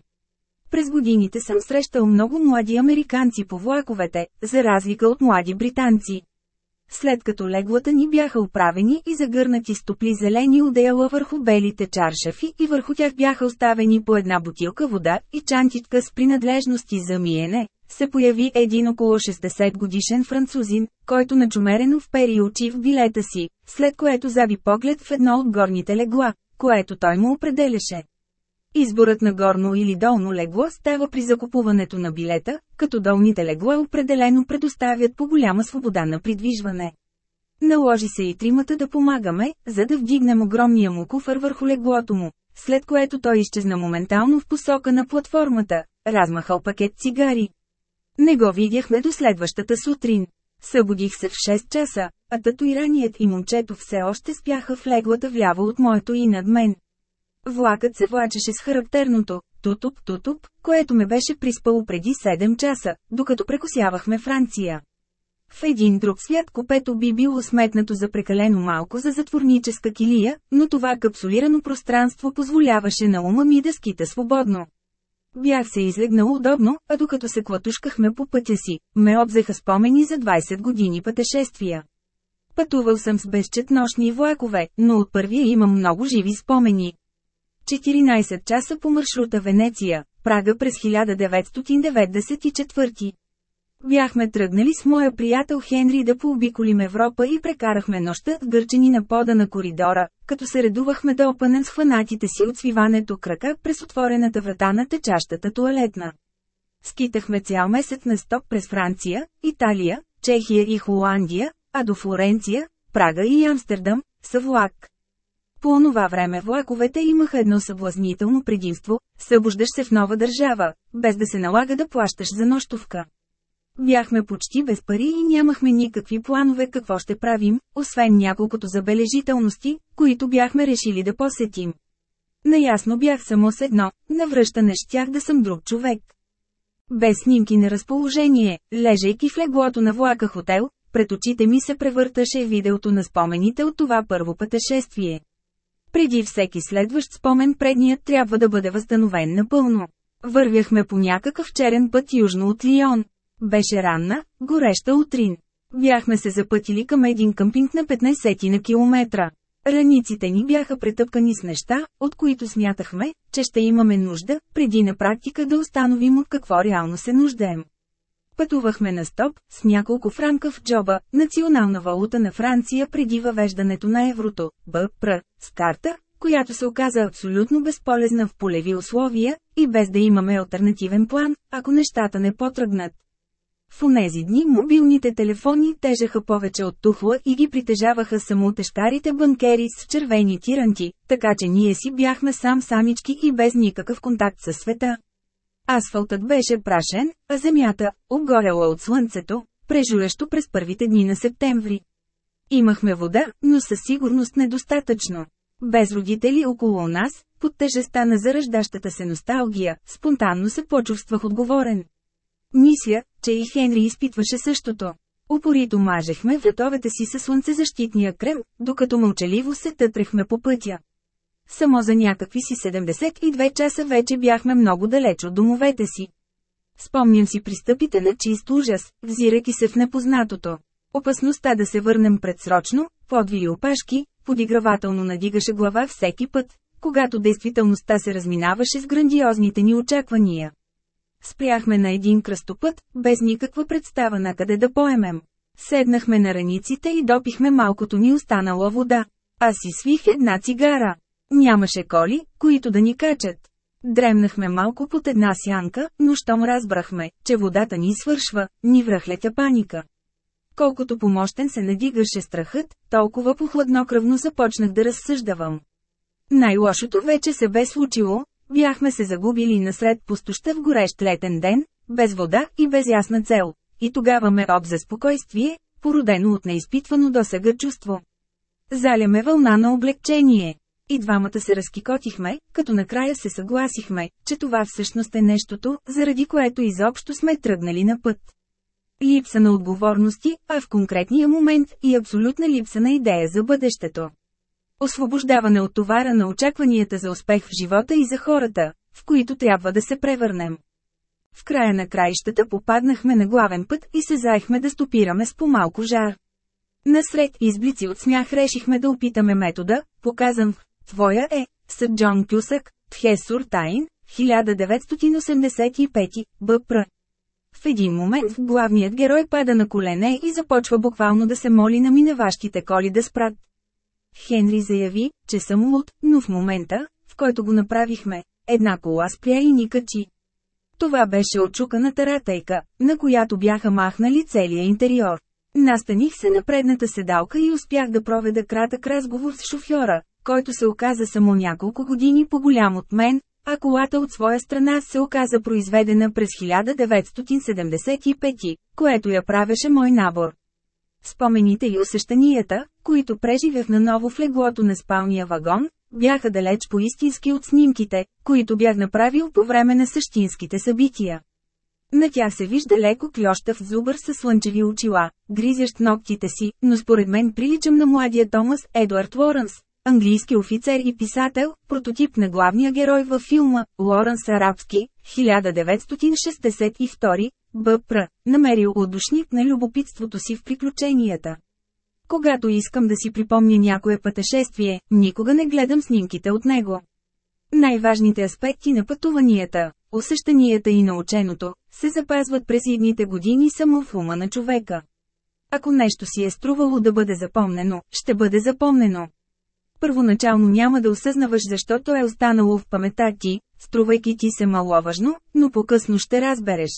S1: През годините съм срещал много млади американци по влаковете, за разлика от млади британци. След като леглата ни бяха оправени и загърнати стопли зелени одеяла върху белите чаршафи и върху тях бяха оставени по една бутилка вода и чантичка с принадлежности за миене, се появи един около 60 годишен французин, който начумерено впери очи в билета си, след което заби поглед в едно от горните легла, което той му определяше. Изборът на горно или долно легло става при закупуването на билета, като долните легла определено предоставят по голяма свобода на придвижване. Наложи се и тримата да помагаме, за да вдигнем огромния му куфър върху леглото му, след което той изчезна моментално в посока на платформата, размахал пакет цигари. Не го видяхме до следващата сутрин. Събудих се в 6 часа, а татуираният и момчето все още спяха в леглата вляво от моето и над мен. Влакът се влачеше с характерното «тутуп-тутуп», което ме беше приспало преди 7 часа, докато прекосявахме Франция. В един друг свят купето би било сметнато за прекалено малко за затворническа килия, но това капсулирано пространство позволяваше на ума ми да скита свободно. Бях се излегнал удобно, а докато се клатушкахме по пътя си, ме обзеха спомени за 20 години пътешествия. Пътувал съм с безчетнощни влакове, но от първия имам много живи спомени. 14 часа по маршрута Венеция, Прага през 1994. Бяхме тръгнали с моя приятел Хенри да пообиколим Европа и прекарахме нощта гърчени на пода на коридора, като се редувахме да опънем с хванатите си от свиването крака през отворената врата на течащата туалетна. Скитахме цял месец на стоп през Франция, Италия, Чехия и Холандия, а до Флоренция, Прага и Амстердам, са влак. По онова време влаковете имаха едно съблазнително предимство – събуждаш се в нова държава, без да се налага да плащаш за нощовка. Бяхме почти без пари и нямахме никакви планове какво ще правим, освен няколкото забележителности, които бяхме решили да посетим. Наясно бях само с едно, навръщане щях да съм друг човек. Без снимки на разположение, лежейки в леглото на влака хотел, пред очите ми се превърташе видеото на спомените от това първо пътешествие. Преди всеки следващ спомен предният трябва да бъде възстановен напълно. Вървяхме по някакъв черен път южно от Лион. Беше ранна, гореща утрин. Бяхме се запътили към един къмпинг на 15 на километра. Раниците ни бяха претъпкани с неща, от които смятахме, че ще имаме нужда, преди на практика да установим от какво реално се нуждаем. Пътувахме на стоп, с няколко франка в джоба, национална валута на Франция преди въвеждането на еврото, БПР, с карта, която се оказа абсолютно безполезна в полеви условия, и без да имаме альтернативен план, ако нещата не потръгнат. В онези дни мобилните телефони тежаха повече от тухла и ги притежаваха само тежкарите банкери с червени тиранти, така че ние си бяхме сам самички и без никакъв контакт със света. Асфалтът беше прашен, а земята, обгорела от слънцето, прежуещо през първите дни на септември. Имахме вода, но със сигурност недостатъчно. Без родители около нас, под тежеста на зараждащата се носталгия, спонтанно се почувствах отговорен. Мисля, че и Хенри изпитваше същото. Упорито мажехме вратовете си със слънцезащитния крем, докато мълчаливо се тътрехме по пътя. Само за някакви си 72 часа вече бяхме много далеч от домовете си. Спомням си пристъпите на чист ужас, взирайки се в непознатото. Опасността да се върнем предсрочно, подвили опашки, подигравателно надигаше глава всеки път, когато действителността се разминаваше с грандиозните ни очаквания. Спряхме на един кръстопът, без никаква представа на къде да поемем. Седнахме на раниците и допихме малкото ни останала вода. Аз си свих една цигара. Нямаше коли, които да ни качат. Дремнахме малко под една сянка, но щом разбрахме, че водата ни свършва, ни връхлетя паника. Колкото помощен се надигаше страхът, толкова похладнокръвно започнах да разсъждавам. Най-лошото вече се бе случило, бяхме се загубили насред пустоща в горещ летен ден, без вода и без ясна цел, и тогава ме обзе спокойствие, породено от неизпитвано досега чувство. Заляме вълна на облегчение. И двамата се разкикотихме, като накрая се съгласихме, че това всъщност е нещото, заради което изобщо сме тръгнали на път. Липса на отговорности, а в конкретния момент и абсолютна липса на идея за бъдещето. Освобождаване от товара на очакванията за успех в живота и за хората, в които трябва да се превърнем. В края на краищата попаднахме на главен път и се заехме да стопираме с по-малко жар. Насред изблици от смях решихме да опитаме метода, показан в Твоя е, с Джон Кюсък, Тхесур Тайн, 1985, БПР. В един момент главният герой пада на колене и започва буквално да се моли на минаващите коли да спрат. Хенри заяви, че съм луд, но в момента, в който го направихме, една кола спря и ни качи. Това беше очукана таратейка, на която бяха махнали целия интериор. Настаних се на предната седалка и успях да проведа кратък разговор с шофьора, който се оказа само няколко години по-голям от мен, а колата от своя страна се оказа произведена през 1975, което я правеше мой набор. Спомените и усещанията, които преживях наново в леглото на спалния вагон, бяха далеч по-истински от снимките, които бях направил по време на същинските събития. На тях се вижда леко клющав зубър с слънчеви очила, гризящ ногтите си, но според мен приличам на младия Томас Едуард Лоренс, английски офицер и писател, прототип на главния герой във филма «Лоренс Арабски», 1962, Б.Пр. намерил отдушник на любопитството си в приключенията. Когато искам да си припомня някое пътешествие, никога не гледам снимките от него. Най-важните аспекти на пътуванията, усещанията и наученото, се запазват през едните години само в ума на човека. Ако нещо си е струвало да бъде запомнено, ще бъде запомнено. Първоначално няма да осъзнаваш защото е останало в памета ти, струвайки ти се маловажно, но по-късно ще разбереш.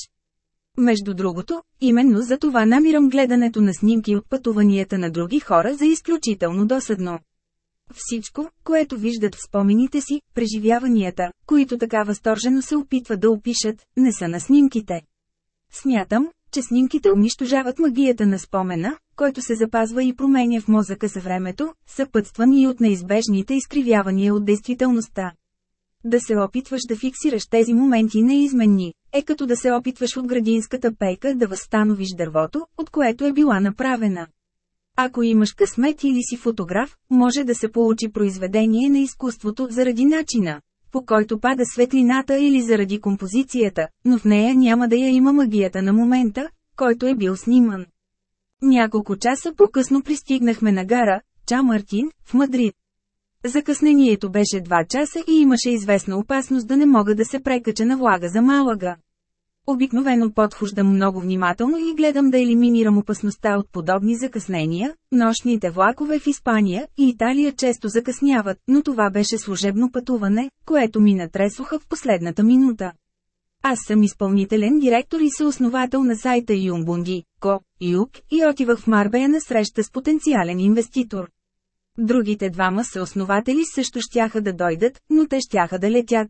S1: Между другото, именно за това намирам гледането на снимки от пътуванията на други хора за изключително досадно. Всичко, което виждат в спомените си, преживяванията, които така възторжено се опитват да опишат, не са на снимките. Смятам, че снимките унищожават магията на спомена, който се запазва и променя в мозъка за времето, съпътстван и от неизбежните изкривявания от действителността. Да се опитваш да фиксираш тези моменти неизменни, е като да се опитваш от градинската пейка да възстановиш дървото, от което е била направена. Ако имаш късмет или си фотограф, може да се получи произведение на изкуството заради начина, по който пада светлината или заради композицията, но в нея няма да я има магията на момента, който е бил сниман. Няколко часа по-късно пристигнахме на гара, Ча Мартин, в Мадрид. Закъснението беше 2 часа и имаше известна опасност да не мога да се прекача на влага за Малага. Обикновено подхождам много внимателно и гледам да елиминирам опасността от подобни закъснения. Нощните влакове в Испания и Италия често закъсняват, но това беше служебно пътуване, което ми натресоха в последната минута. Аз съм изпълнителен директор и съосновател на сайта Юмбунди, Ко, Юг и отивах в Марбея на среща с потенциален инвеститор. Другите двама съоснователи също щяха да дойдат, но те щяха да летят.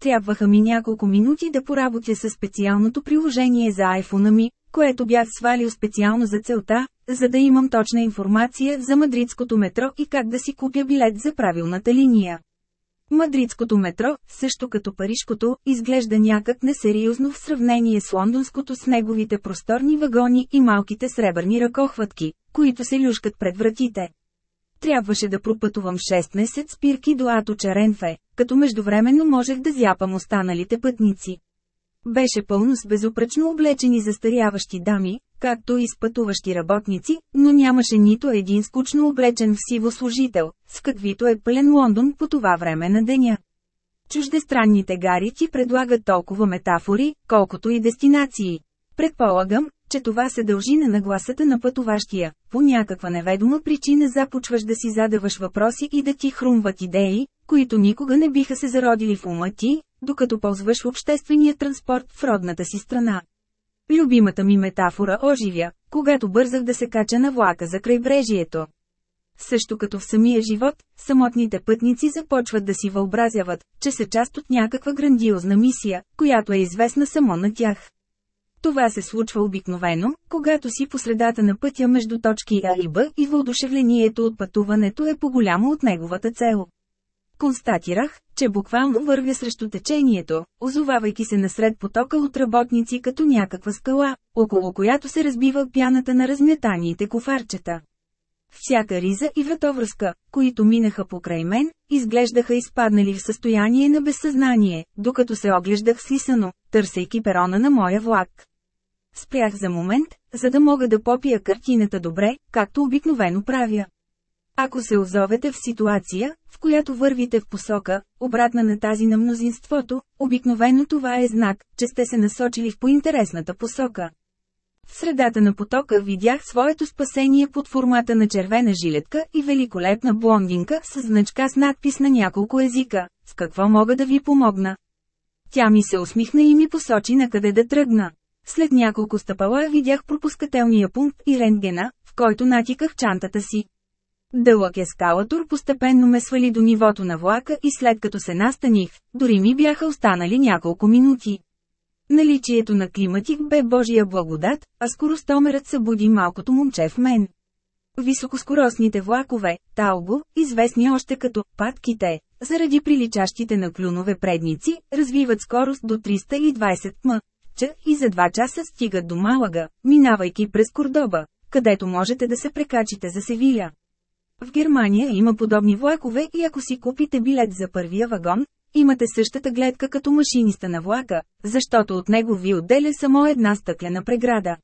S1: Трябваха ми няколко минути да поработя с специалното приложение за iPhone ми, което бях свалил специално за целта, за да имам точна информация за мадридското метро и как да си купя билет за правилната линия. Мадридското метро, също като парижкото, изглежда някак несериозно в сравнение с лондонското с неговите просторни вагони и малките сребърни ръкохватки, които се люшкат пред вратите. Трябваше да пропътувам 16 спирки до Ато Чаренфе, като междувременно можех да зяпам останалите пътници. Беше пълно с безопречно облечени застаряващи дами, както и с пътуващи работници, но нямаше нито един скучно облечен в сиво служител, с каквито е пълен Лондон по това време на деня. Чуждестранните гари ти предлагат толкова метафори, колкото и дестинации. Предполагам, че това се дължи на нагласата на пътуващия. По някаква неведома причина започваш да си задаваш въпроси и да ти хрумват идеи, които никога не биха се зародили в ума ти, докато ползваш обществения транспорт в родната си страна. Любимата ми метафора оживя, когато бързах да се кача на влака за крайбрежието. Също като в самия живот, самотните пътници започват да си въобразяват, че са част от някаква грандиозна мисия, която е известна само на тях. Това се случва обикновено, когато си по средата на пътя между точки А и Б и въодушевлението от пътуването е по-голямо от неговата цел. Констатирах, че буквално вървя срещу течението, озовавайки се насред потока от работници като някаква скала, около която се разбива пяната на разметаните кофарчета. Всяка риза и вратовръзка, които минаха покрай мен, изглеждаха изпаднали в състояние на безсъзнание, докато се оглеждах слисано, търсейки перона на моя влак. Спрях за момент, за да мога да попия картината добре, както обикновено правя. Ако се озовете в ситуация, в която вървите в посока, обратна на тази на мнозинството, обикновено това е знак, че сте се насочили в поинтересната посока. В средата на потока видях своето спасение под формата на червена жилетка и великолепна блондинка с значка с надпис на няколко езика. С какво мога да ви помогна? Тя ми се усмихна и ми посочи на къде да тръгна. След няколко стъпала видях пропускателния пункт и рентгена, в който натиках чантата си. Дълъг ескалатор постепенно ме свали до нивото на влака и след като се настаних, дори ми бяха останали няколко минути. Наличието на климатик бе Божия благодат, а скоростомерът събуди малкото момче в мен. Високоскоростните влакове, Талго, известни още като «патките», заради приличащите на клюнове предници, развиват скорост до 320 м, Бехча и за два часа стигат до Малага, минавайки през Кордоба, където можете да се прекачите за Севиля. В Германия има подобни влакове и ако си купите билет за първия вагон, имате същата гледка като машиниста на влака, защото от него ви отделя само една стъклена преграда.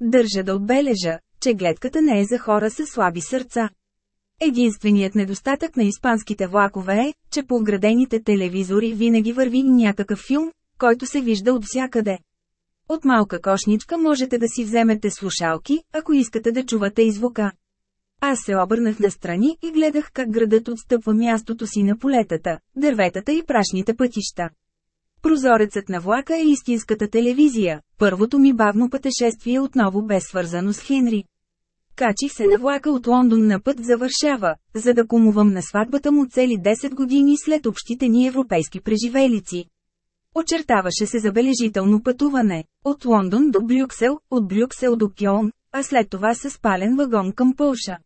S1: Държа да отбележа, че гледката не е за хора с слаби сърца. Единственият недостатък на испанските влакове е, че по вградените телевизори винаги върви някакъв филм, който се вижда от всякъде. От малка кошничка можете да си вземете слушалки, ако искате да чувате и звука. Аз се обърнах настрани и гледах как градът отстъпва мястото си на полетата, дърветата и прашните пътища. Прозорецът на влака е истинската телевизия. Първото ми бавно пътешествие отново бе свързано с Хенри. Качих се на влака от Лондон на път за Варшава, за да кумувам на сватбата му цели 10 години след общите ни европейски преживелици. Очертаваше се забележително пътуване. От Лондон до Брюксел, от Брюксел до Кьон, а след това с спален вагон към Полша.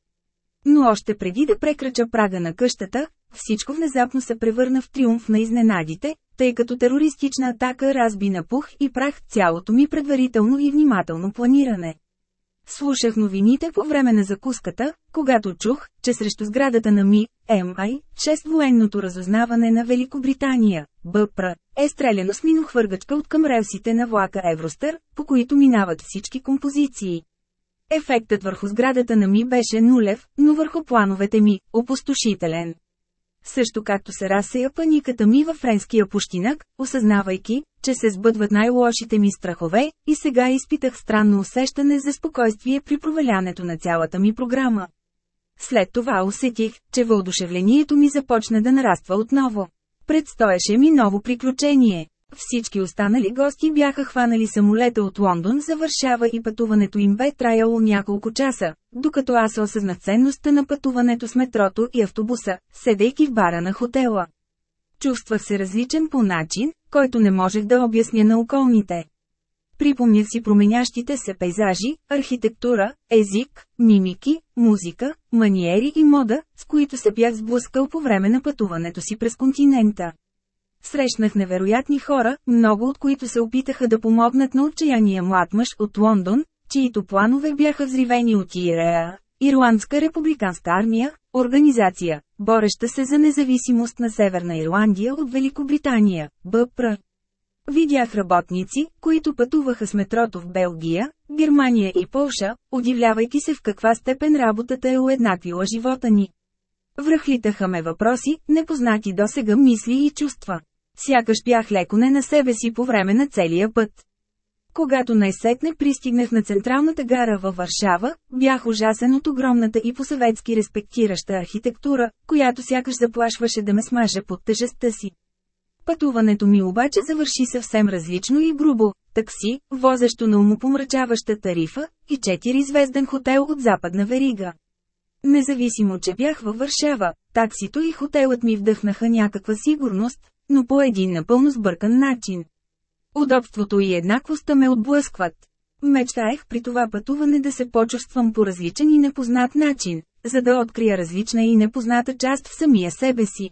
S1: Но още преди да прекрача прага на къщата, всичко внезапно се превърна в триумф на изненадите, тъй като терористична атака разби на пух и прах цялото ми предварително и внимателно планиране. Слушах новините по време на закуската, когато чух, че срещу сградата на МИ, МИ, 6 военното разузнаване на Великобритания, БПР, е стреляно с минохвъргачка от към релсите на влака Евростър, по които минават всички композиции. Ефектът върху сградата на ми беше нулев, но върху плановете ми – опустошителен. Също както се разсея паниката ми във френския пущинак, осъзнавайки, че се сбъдват най-лошите ми страхове, и сега изпитах странно усещане за спокойствие при провалянето на цялата ми програма. След това усетих, че въодушевлението ми започна да нараства отново. Предстоеше ми ново приключение. Всички останали гости бяха хванали самолета от Лондон за Варшава и пътуването им бе траяло няколко часа, докато аз осъзнах ценността на пътуването с метрото и автобуса, седейки в бара на хотела. Чувствах се различен по начин, който не можех да обясня на околните. Припомнях си променящите се пейзажи, архитектура, език, мимики, музика, маниери и мода, с които се бях сблъскал по време на пътуването си през континента. Срещнах невероятни хора, много от които се опитаха да помогнат на отчаяния млад мъж от Лондон, чието планове бяха взривени от ИРА, Ирландска републиканска армия, организация, бореща се за независимост на Северна Ирландия от Великобритания, БПР. Видях работници, които пътуваха с метрото в Белгия, Германия и Полша, удивлявайки се в каква степен работата е уеднаквила живота ни. Връхлитаха ме въпроси, непознати досега мисли и чувства. Сякаш бях леко не на себе си по време на целия път. Когато най-сетне пристигнах на централната гара във Варшава, бях ужасен от огромната и по-съветски респектираща архитектура, която сякаш заплашваше да ме смаже под тежестта си. Пътуването ми обаче завърши съвсем различно и грубо. Такси, возещо на умопомрачаваща тарифа, и четири-звезден хотел от западна верига. Независимо, че бях във Варшава, таксито и хотелът ми вдъхнаха някаква сигурност, но по един напълно сбъркан начин. Удобството и еднаквостта ме отблъскват. Мечтаех при това пътуване да се почувствам по различен и непознат начин, за да открия различна и непозната част в самия себе си.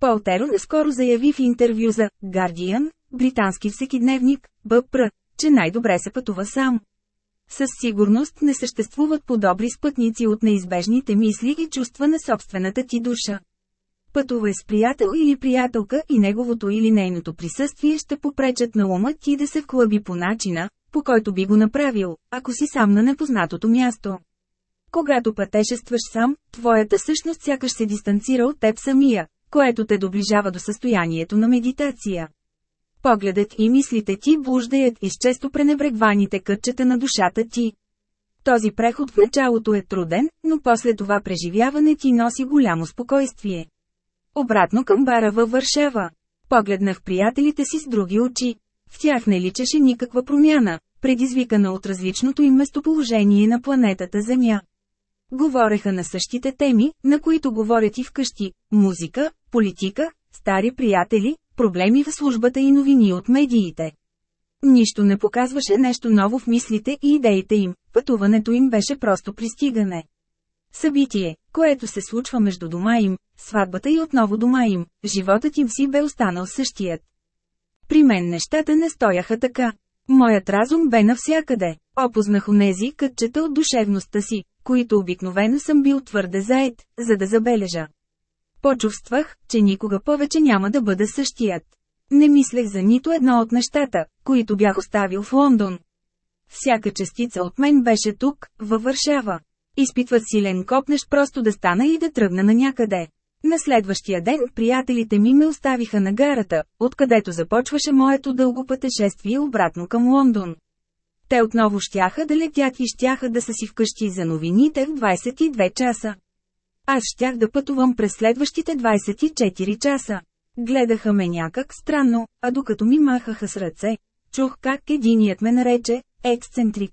S1: Полтеро наскоро заяви в интервю за Guardian, британски всекидневник, БПР, че най-добре се пътува сам. Със сигурност не съществуват подобри спътници от неизбежните мисли и чувства на собствената ти душа. Пътувай с приятел или приятелка и неговото или нейното присъствие ще попречат на ума ти да се вклъби по начина, по който би го направил, ако си сам на непознатото място. Когато пътешестваш сам, твоята същност сякаш се дистанцира от теб самия, което те доближава до състоянието на медитация. Погледът и мислите ти блуждаят из често пренебрегваните кътчета на душата ти. Този преход в началото е труден, но после това преживяване ти носи голямо спокойствие. Обратно към бара във Варшава. Погледнах приятелите си с други очи. В тях не личеше никаква промяна, предизвикана от различното им местоположение на планетата Земя. Говореха на същите теми, на които говорят и вкъщи – музика, политика, стари приятели, проблеми в службата и новини от медиите. Нищо не показваше нещо ново в мислите и идеите им, пътуването им беше просто пристигане. Събитие, което се случва между дома им, сватбата и отново дома им, животът им си бе останал същият. При мен нещата не стояха така. Моят разум бе навсякъде. Опознах онези кътчета от душевността си, които обикновено съм бил твърде заед, за да забележа. Почувствах, че никога повече няма да бъда същият. Не мислех за нито едно от нещата, които бях оставил в Лондон. Всяка частица от мен беше тук, във Варшава. Изпитвах силен копнеш просто да стана и да тръгна на някъде. На следващия ден приятелите ми ме оставиха на гарата, откъдето започваше моето дълго пътешествие обратно към Лондон. Те отново щяха да летят и щяха да са си вкъщи за новините в 22 часа. Аз щях да пътувам през следващите 24 часа. Гледаха ме някак странно, а докато ми махаха с ръце, чух как единият ме нарече «ексцентрик».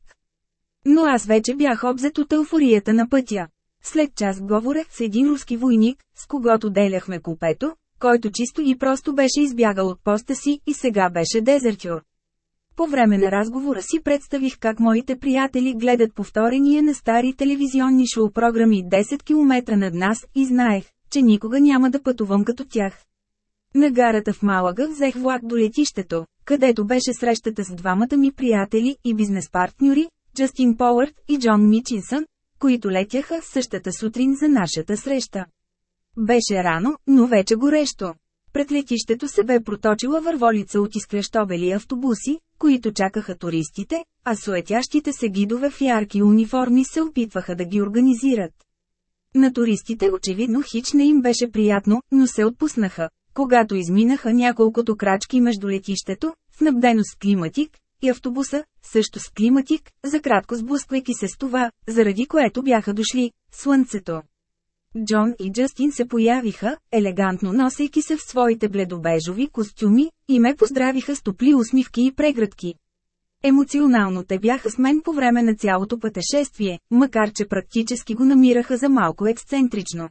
S1: Но аз вече бях обзет от еуфорията на пътя. След час говорех с един руски войник, с когото деляхме купето, който чисто и просто беше избягал от поста си и сега беше дезертюр. По време на разговора си представих как моите приятели гледат повторения на стари телевизионни шоу-програми 10 км над нас и знаех, че никога няма да пътувам като тях. На гарата в Малага взех влак до летището, където беше срещата с двамата ми приятели и бизнес-партньори, Джастин Повърт и Джон Мичинсън, които летяха същата сутрин за нашата среща. Беше рано, но вече горещо. Пред летището се бе проточила върволица от изкрещобели автобуси, които чакаха туристите, а суетящите се гидове в ярки униформи се опитваха да ги организират. На туристите очевидно хич не им беше приятно, но се отпуснаха, когато изминаха няколкото крачки между летището, снабдено с климатик, и автобуса, също с климатик, за кратко сблъсквайки се с това, заради което бяха дошли – слънцето. Джон и Джастин се появиха, елегантно носейки се в своите бледобежови костюми, и ме поздравиха с топли усмивки и преградки. Емоционално те бяха с мен по време на цялото пътешествие, макар че практически го намираха за малко ексцентрично.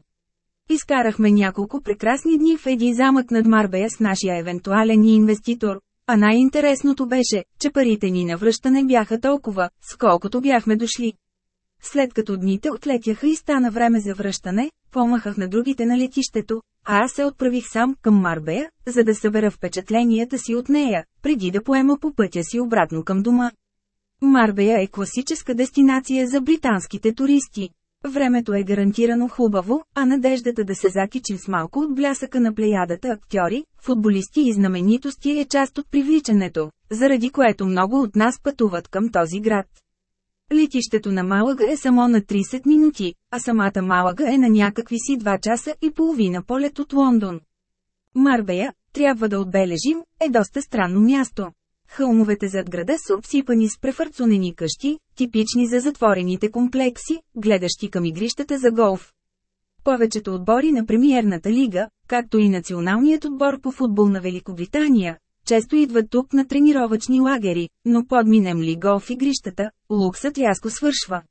S1: Изкарахме няколко прекрасни дни в един замък над Марбея с нашия евентуален инвеститор, а най-интересното беше, че парите ни на връщане бяха толкова, сколкото бяхме дошли. След като дните отлетяха и стана време за връщане, помахах на другите на летището, а аз се отправих сам към Марбея, за да събера впечатленията си от нея, преди да поема по пътя си обратно към дома. Марбея е класическа дестинация за британските туристи. Времето е гарантирано хубаво, а надеждата да се закичим с малко от блясъка на плеядата актьори, футболисти и знаменитости е част от привличането, заради което много от нас пътуват към този град. Летището на Малага е само на 30 минути, а самата Малага е на някакви си 2 часа и половина полет от Лондон. Марбея, трябва да отбележим, е доста странно място. Хълмовете зад града са обсипани с префарцунени къщи, типични за затворените комплекси, гледащи към игрищата за голф. Повечето отбори на премиерната лига, както и националният отбор по футбол на Великобритания, често идват тук на тренировъчни лагери, но подминем ли голф игрищата, луксът рязко свършва.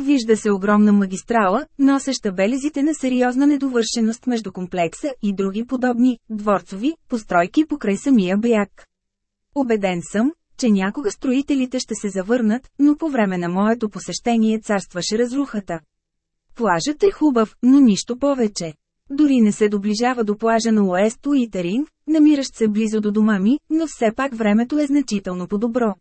S1: Вижда се огромна магистрала, носеща белезите на сериозна недовършеност между комплекса и други подобни, дворцови, постройки покрай самия бряг. Обеден съм, че някога строителите ще се завърнат, но по време на моето посещение царстваше разрухата. Плажът е хубав, но нищо повече. Дори не се доближава до плажа на Уест Уитеринг, намиращ се близо до дома ми, но все пак времето е значително по-добро.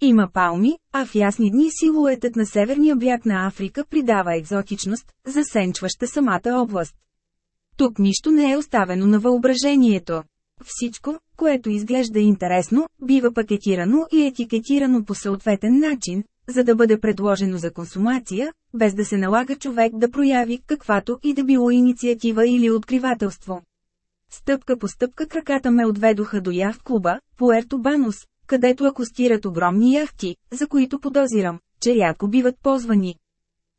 S1: Има палми, а в ясни дни силуетът на северния бряг на Африка придава екзотичност, засенчваща самата област. Тук нищо не е оставено на въображението. Всичко, което изглежда интересно, бива пакетирано и етикетирано по съответен начин, за да бъде предложено за консумация, без да се налага човек да прояви каквато и да било инициатива или откривателство. Стъпка по стъпка краката ме отведоха до яхт клуба, Пуерто Банус, където акустират огромни яхти, за които подозирам, че рядко биват ползвани.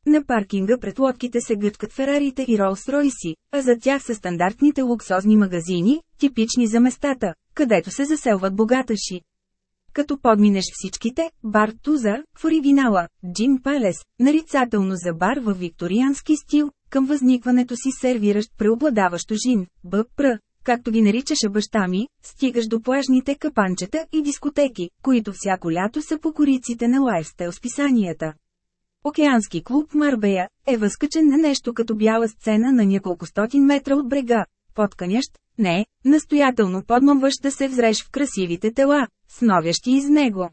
S1: На паркинга пред лодките се гъткат Ферарите и Ролс Ройси, а за тях са стандартните луксозни магазини, типични за местата, където се заселват богаташи. Като подминеш всичките, бар Туза, в оригинала, Джим Палес, нарицателно за бар във викториански стил, към възникването си сервиращ преобладаващо жин, БПР, както ги наричаше баща ми, стигаш до плажните капанчета и дискотеки, които всяко лято са по кориците на лайфстайл списанията. Океански клуб Марбея е възкачен на нещо като бяла сцена на няколко стотин метра от брега, подканящ, не, настоятелно подмъмваш да се взреш в красивите тела, сновящи из него.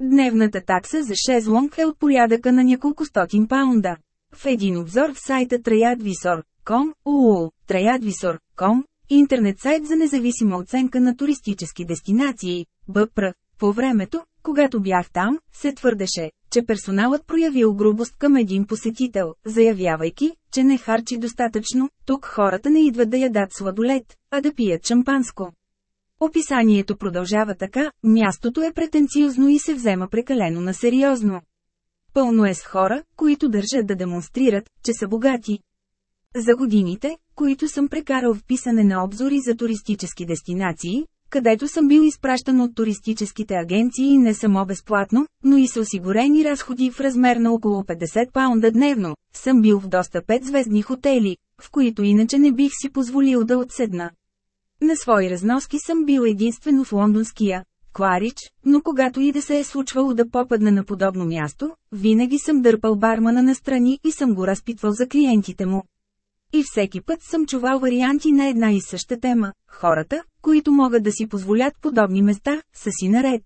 S1: Дневната такса за шезлонг е от порядъка на няколко стотин паунда. В един обзор в сайта TrayAdvisor.com, УУЛ, TrayAdvisor.com, интернет сайт за независима оценка на туристически дестинации, БПР, по времето, когато бях там, се твърдеше, че персоналът проявил грубост към един посетител, заявявайки, че не харчи достатъчно, тук хората не идват да ядат сладолет, а да пият шампанско. Описанието продължава така, мястото е претенциозно и се взема прекалено на сериозно. Пълно е с хора, които държат да демонстрират, че са богати. За годините, които съм прекарал в писане на обзори за туристически дестинации, където съм бил изпращан от туристическите агенции не само безплатно, но и с осигурени разходи в размер на около 50 паунда дневно, съм бил в доста петзвездни хотели, в които иначе не бих си позволил да отседна. На свои разноски съм бил единствено в лондонския, Кларич, но когато и да се е случвало да попадна на подобно място, винаги съм дърпал бармана настрани и съм го разпитвал за клиентите му. И всеки път съм чувал варианти на една и съща тема – хората, които могат да си позволят подобни места, са си наред.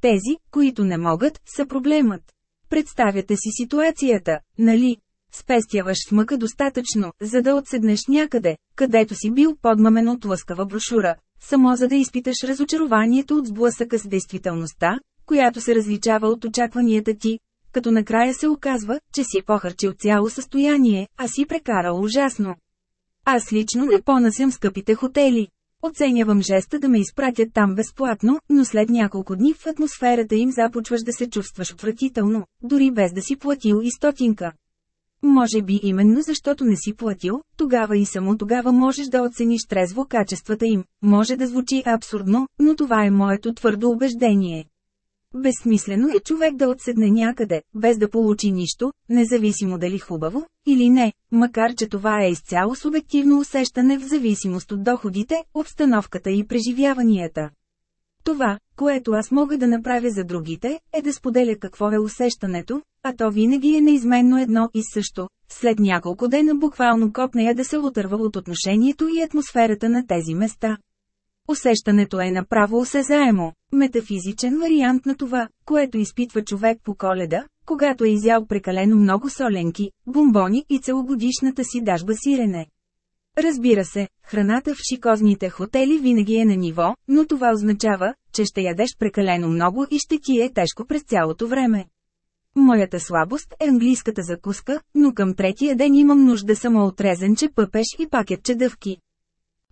S1: Тези, които не могат, са проблемът. Представяте си ситуацията, нали? Спестяваш смъка достатъчно, за да отседнеш някъде, където си бил подмамен от лъскава брошура, само за да изпиташ разочарованието от сблъсъка с действителността, която се различава от очакванията ти, като накрая се оказва, че си похарчил цяло състояние, а си прекарал ужасно. Аз лично не понасям скъпите хотели. Оценявам жеста да ме изпратят там безплатно, но след няколко дни в атмосферата им започваш да се чувстваш отвратително, дори без да си платил и стотинка. Може би именно защото не си платил, тогава и само тогава можеш да оцениш трезво качествата им. Може да звучи абсурдно, но това е моето твърдо убеждение. Безсмислено е човек да отседне някъде, без да получи нищо, независимо дали хубаво, или не, макар че това е изцяло субективно усещане в зависимост от доходите, обстановката и преживяванията. Това, което аз мога да направя за другите, е да споделя какво е усещането, а то винаги е неизменно едно и също. След няколко дена буквално копнея да се отърва от отношението и атмосферата на тези места. Усещането е направо осезаемо, метафизичен вариант на това, което изпитва човек по коледа, когато е изял прекалено много соленки, бомбони и целогодишната си дажба сирене. Разбира се, храната в шикозните хотели винаги е на ниво, но това означава, че ще ядеш прекалено много и ще ти е тежко през цялото време. Моята слабост е английската закуска, но към третия ден имам нужда само от резенче пъпеш и пакетче дъвки.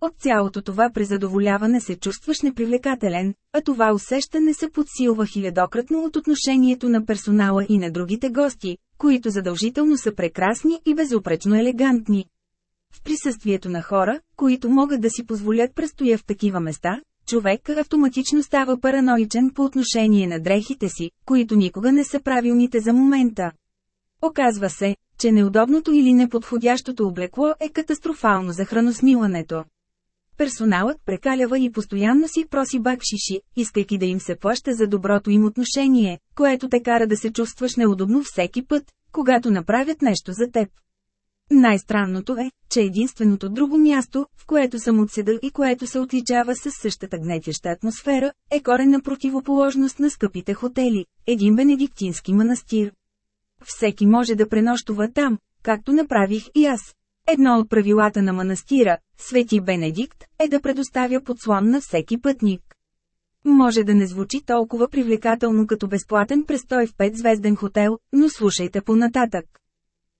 S1: От цялото това презадоволяване се чувстваш непривлекателен, а това усещане се подсилва хилядократно от отношението на персонала и на другите гости, които задължително са прекрасни и безупречно елегантни. В присъствието на хора, които могат да си позволят престоя в такива места, човек автоматично става параноичен по отношение на дрехите си, които никога не са правилните за момента. Оказва се, че неудобното или неподходящото облекло е катастрофално за храносмилането. Персоналът прекалява и постоянно си проси бакшиши, искайки да им се плаща за доброто им отношение, което те кара да се чувстваш неудобно всеки път, когато направят нещо за теб. Най-странното е, че единственото друго място, в което съм отседал и което се отличава с същата гнетяща атмосфера, е корена противоположност на скъпите хотели – един бенедиктински манастир. Всеки може да пренощува там, както направих и аз. Едно от правилата на манастира, Свети Бенедикт, е да предоставя подслон на всеки пътник. Може да не звучи толкова привлекателно като безплатен престой в петзвезден хотел, но слушайте по-нататък.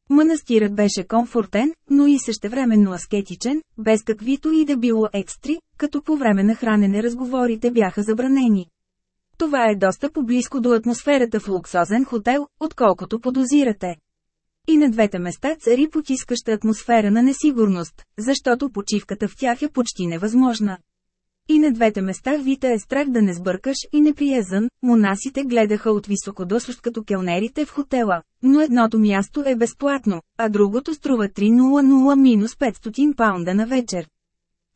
S1: Манастирът беше комфортен, но и същевременно аскетичен, без каквито и да било екстри, като по време на хранене разговорите бяха забранени. Това е доста поблизко до атмосферата в луксозен хотел, отколкото подозирате. И на двете места цари потискаща атмосфера на несигурност, защото почивката в тях е почти невъзможна. И на двете места вита е страх да не сбъркаш и неприязан, монасите гледаха от високодосъщ като келнерите в хотела, но едното място е безплатно, а другото струва 300-500 паунда на вечер.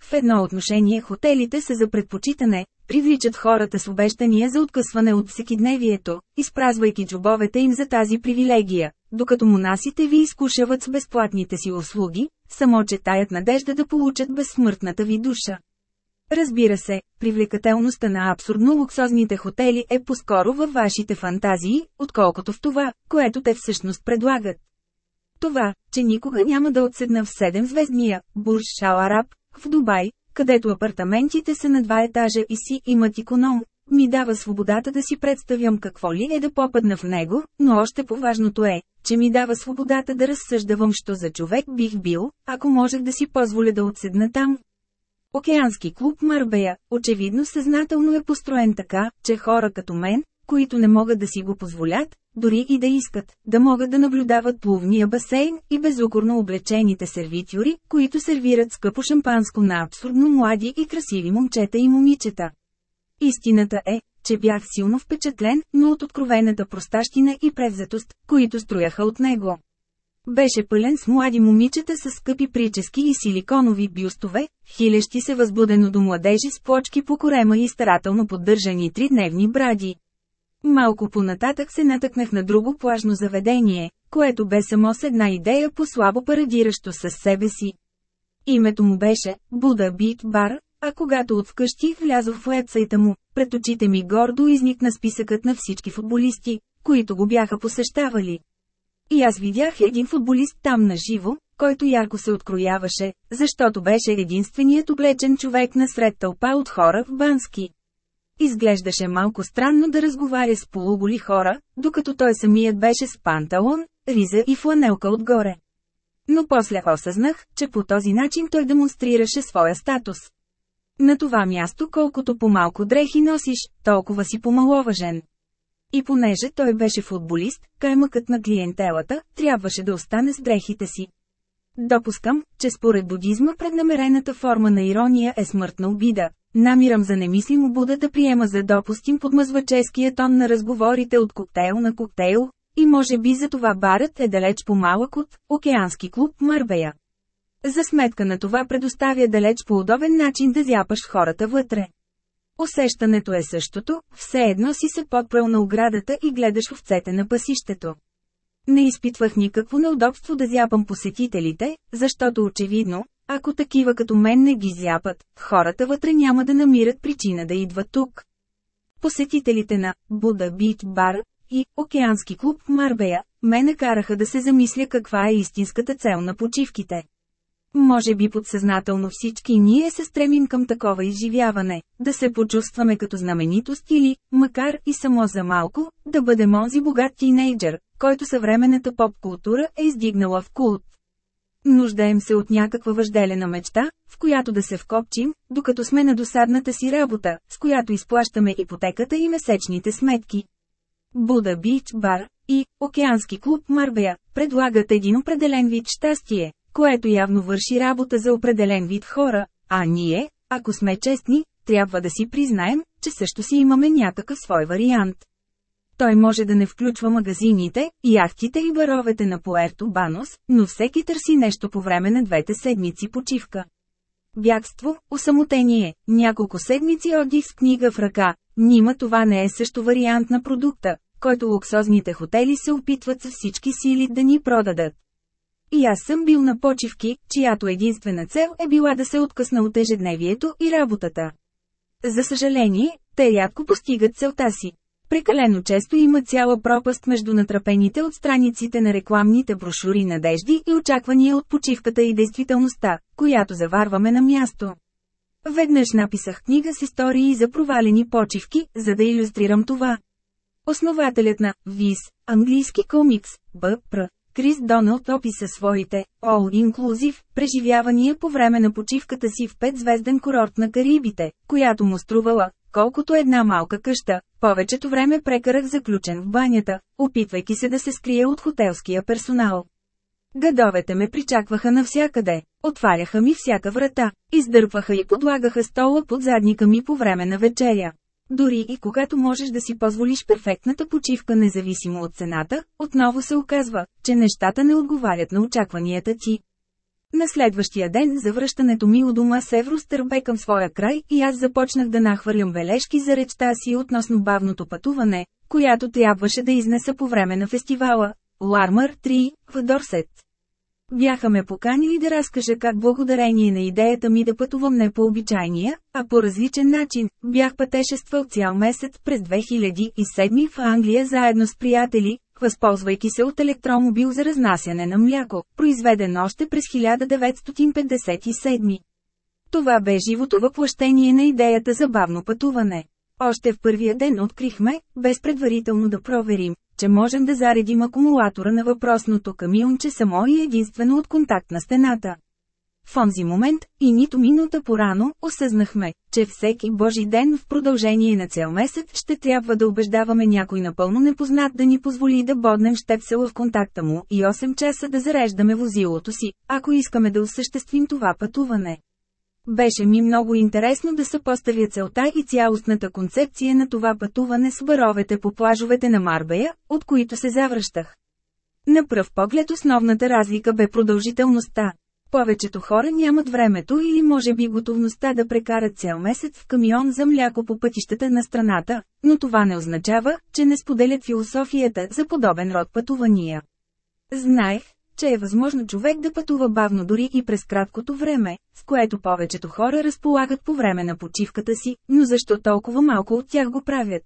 S1: В едно отношение хотелите са за предпочитане, привличат хората с обещания за откъсване от всекидневието, изпразвайки джобовете им за тази привилегия, докато монасите ви изкушават с безплатните си услуги, само че таят надежда да получат безсмъртната ви душа. Разбира се, привлекателността на абсурдно луксозните хотели е по-скоро във вашите фантазии, отколкото в това, което те всъщност предлагат. Това, че никога няма да отседна в 7-звездния Бурж Шал Араб, в Дубай, където апартаментите са на два етажа и си имат иконом, ми дава свободата да си представям какво ли е да попадна в него, но още по-важното е, че ми дава свободата да разсъждавам, що за човек бих бил, ако можех да си позволя да отседна там. Океански клуб Марбея, очевидно съзнателно е построен така, че хора като мен, които не могат да си го позволят, дори и да искат, да могат да наблюдават плувния басейн и безукорно облечените сервитюри, които сервират скъпо шампанско на абсурдно млади и красиви момчета и момичета. Истината е, че бях силно впечатлен, но от откровената простащина и превзетост, които строяха от него. Беше пълен с млади момичета с скъпи прически и силиконови бюстове, хилещи се възбудено до младежи с плочки по корема и старателно поддържани тридневни бради. Малко понататък се натъкнах на друго плажно заведение, което бе само с една идея по-слабо парадиращо със себе си. Името му беше Буда Бит Бар, а когато от вкъщи влязох в уебсайта му, пред очите ми гордо изникна списъкът на всички футболисти, които го бяха посещавали. И аз видях един футболист там на живо, който ярко се открояваше, защото беше единственият облечен човек насред тълпа от хора в Бански. Изглеждаше малко странно да разговаря с полуголи хора, докато той самият беше с панталон, риза и фланелка отгоре. Но после осъзнах, че по този начин той демонстрираше своя статус. На това място колкото по-малко дрехи носиш, толкова си помаловажен. И понеже той беше футболист, каймъкът на клиентелата, трябваше да остане с дрехите си. Допускам, че според будизма преднамерената форма на ирония е смъртна обида. Намирам за немислимо Буда да приема за допустим подмъзваческия тон на разговорите от коктейл на коктейл, и може би за това барът е далеч по-малък от океански клуб Мърбея. За сметка на това предоставя далеч по удобен начин да зяпаш хората вътре. Усещането е същото, все едно си се подпрел на оградата и гледаш овцете на пасището. Не изпитвах никакво неудобство да зяпам посетителите, защото очевидно, ако такива като мен не ги зяпат, хората вътре няма да намират причина да идват тук. Посетителите на Буда Бит Бар и Океански клуб Марбея ме накараха да се замисля каква е истинската цел на почивките. Може би подсъзнателно всички ние се стремим към такова изживяване, да се почувстваме като знаменитост или, макар и само за малко, да бъдем онзи богат тинейджър, който съвременната поп-култура е издигнала в култ. Нуждаем се от някаква въжделена мечта, в която да се вкопчим, докато сме на досадната си работа, с която изплащаме ипотеката и месечните сметки. Буда Бич Бар и Океански клуб Марбея предлагат един определен вид щастие, което явно върши работа за определен вид хора, а ние, ако сме честни, трябва да си признаем, че също си имаме някакъв свой вариант. Той може да не включва магазините, яхтите и баровете на Пуерто Банос, но всеки търси нещо по време на двете седмици почивка. Бягство, осамотение, няколко седмици отдих с книга в ръка, нима това не е също вариант на продукта, който луксозните хотели се опитват с всички сили да ни продадат. И аз съм бил на почивки, чиято единствена цел е била да се откъсна от ежедневието и работата. За съжаление, те рядко постигат целта си. Прекалено често има цяла пропаст между натрапените от страниците на рекламните брошури надежди и очаквания от почивката и действителността, която заварваме на място. Веднъж написах книга с истории за провалени почивки, за да иллюстрирам това. Основателят на ВИС, английски комикс, Б.Пр. Крис Доналд описа своите All Inclusive преживявания по време на почивката си в петзвезден курорт на Карибите, която му струвала, колкото една малка къща, повечето време прекарах заключен в банята, опитвайки се да се скрия от хотелския персонал. Гадовете ме причакваха навсякъде, отваряха ми всяка врата, издърпваха и подлагаха стола под задника ми по време на вечеря. Дори и когато можеш да си позволиш перфектната почивка независимо от цената, отново се оказва, че нещата не отговарят на очакванията ти. На следващия ден завръщането ми у дома с Евростър бе към своя край и аз започнах да нахвърлям бележки за речта си относно бавното пътуване, която трябваше да изнеса по време на фестивала Лармър 3 в Дорсет. Бяха ме поканили да разкажа как благодарение на идеята ми да пътувам не по обичайния, а по различен начин, бях пътешествал цял месец през 2007 в Англия заедно с приятели, възползвайки се от електромобил за разнасяне на мляко, произведен още през 1957. Това бе живото въплъщение на идеята за бавно пътуване. Още в първия ден открихме, без предварително да проверим, че можем да заредим акумулатора на въпросното камионче само и единствено от контакт на стената. В онзи момент, и нито минута порано, осъзнахме, че всеки Божи ден в продължение на цял месец ще трябва да убеждаваме някой напълно непознат да ни позволи да боднем щепсела в контакта му и 8 часа да зареждаме возилото си, ако искаме да осъществим това пътуване. Беше ми много интересно да съпоставя целта и цялостната концепция на това пътуване с баровете по плажовете на Марбея, от които се завръщах. На пръв поглед основната разлика бе продължителността. Повечето хора нямат времето или може би готовността да прекарат цял месец в камион за мляко по пътищата на страната, но това не означава, че не споделят философията за подобен род пътувания. Знаех, че е възможно човек да пътува бавно дори и през краткото време, с което повечето хора разполагат по време на почивката си, но защо толкова малко от тях го правят?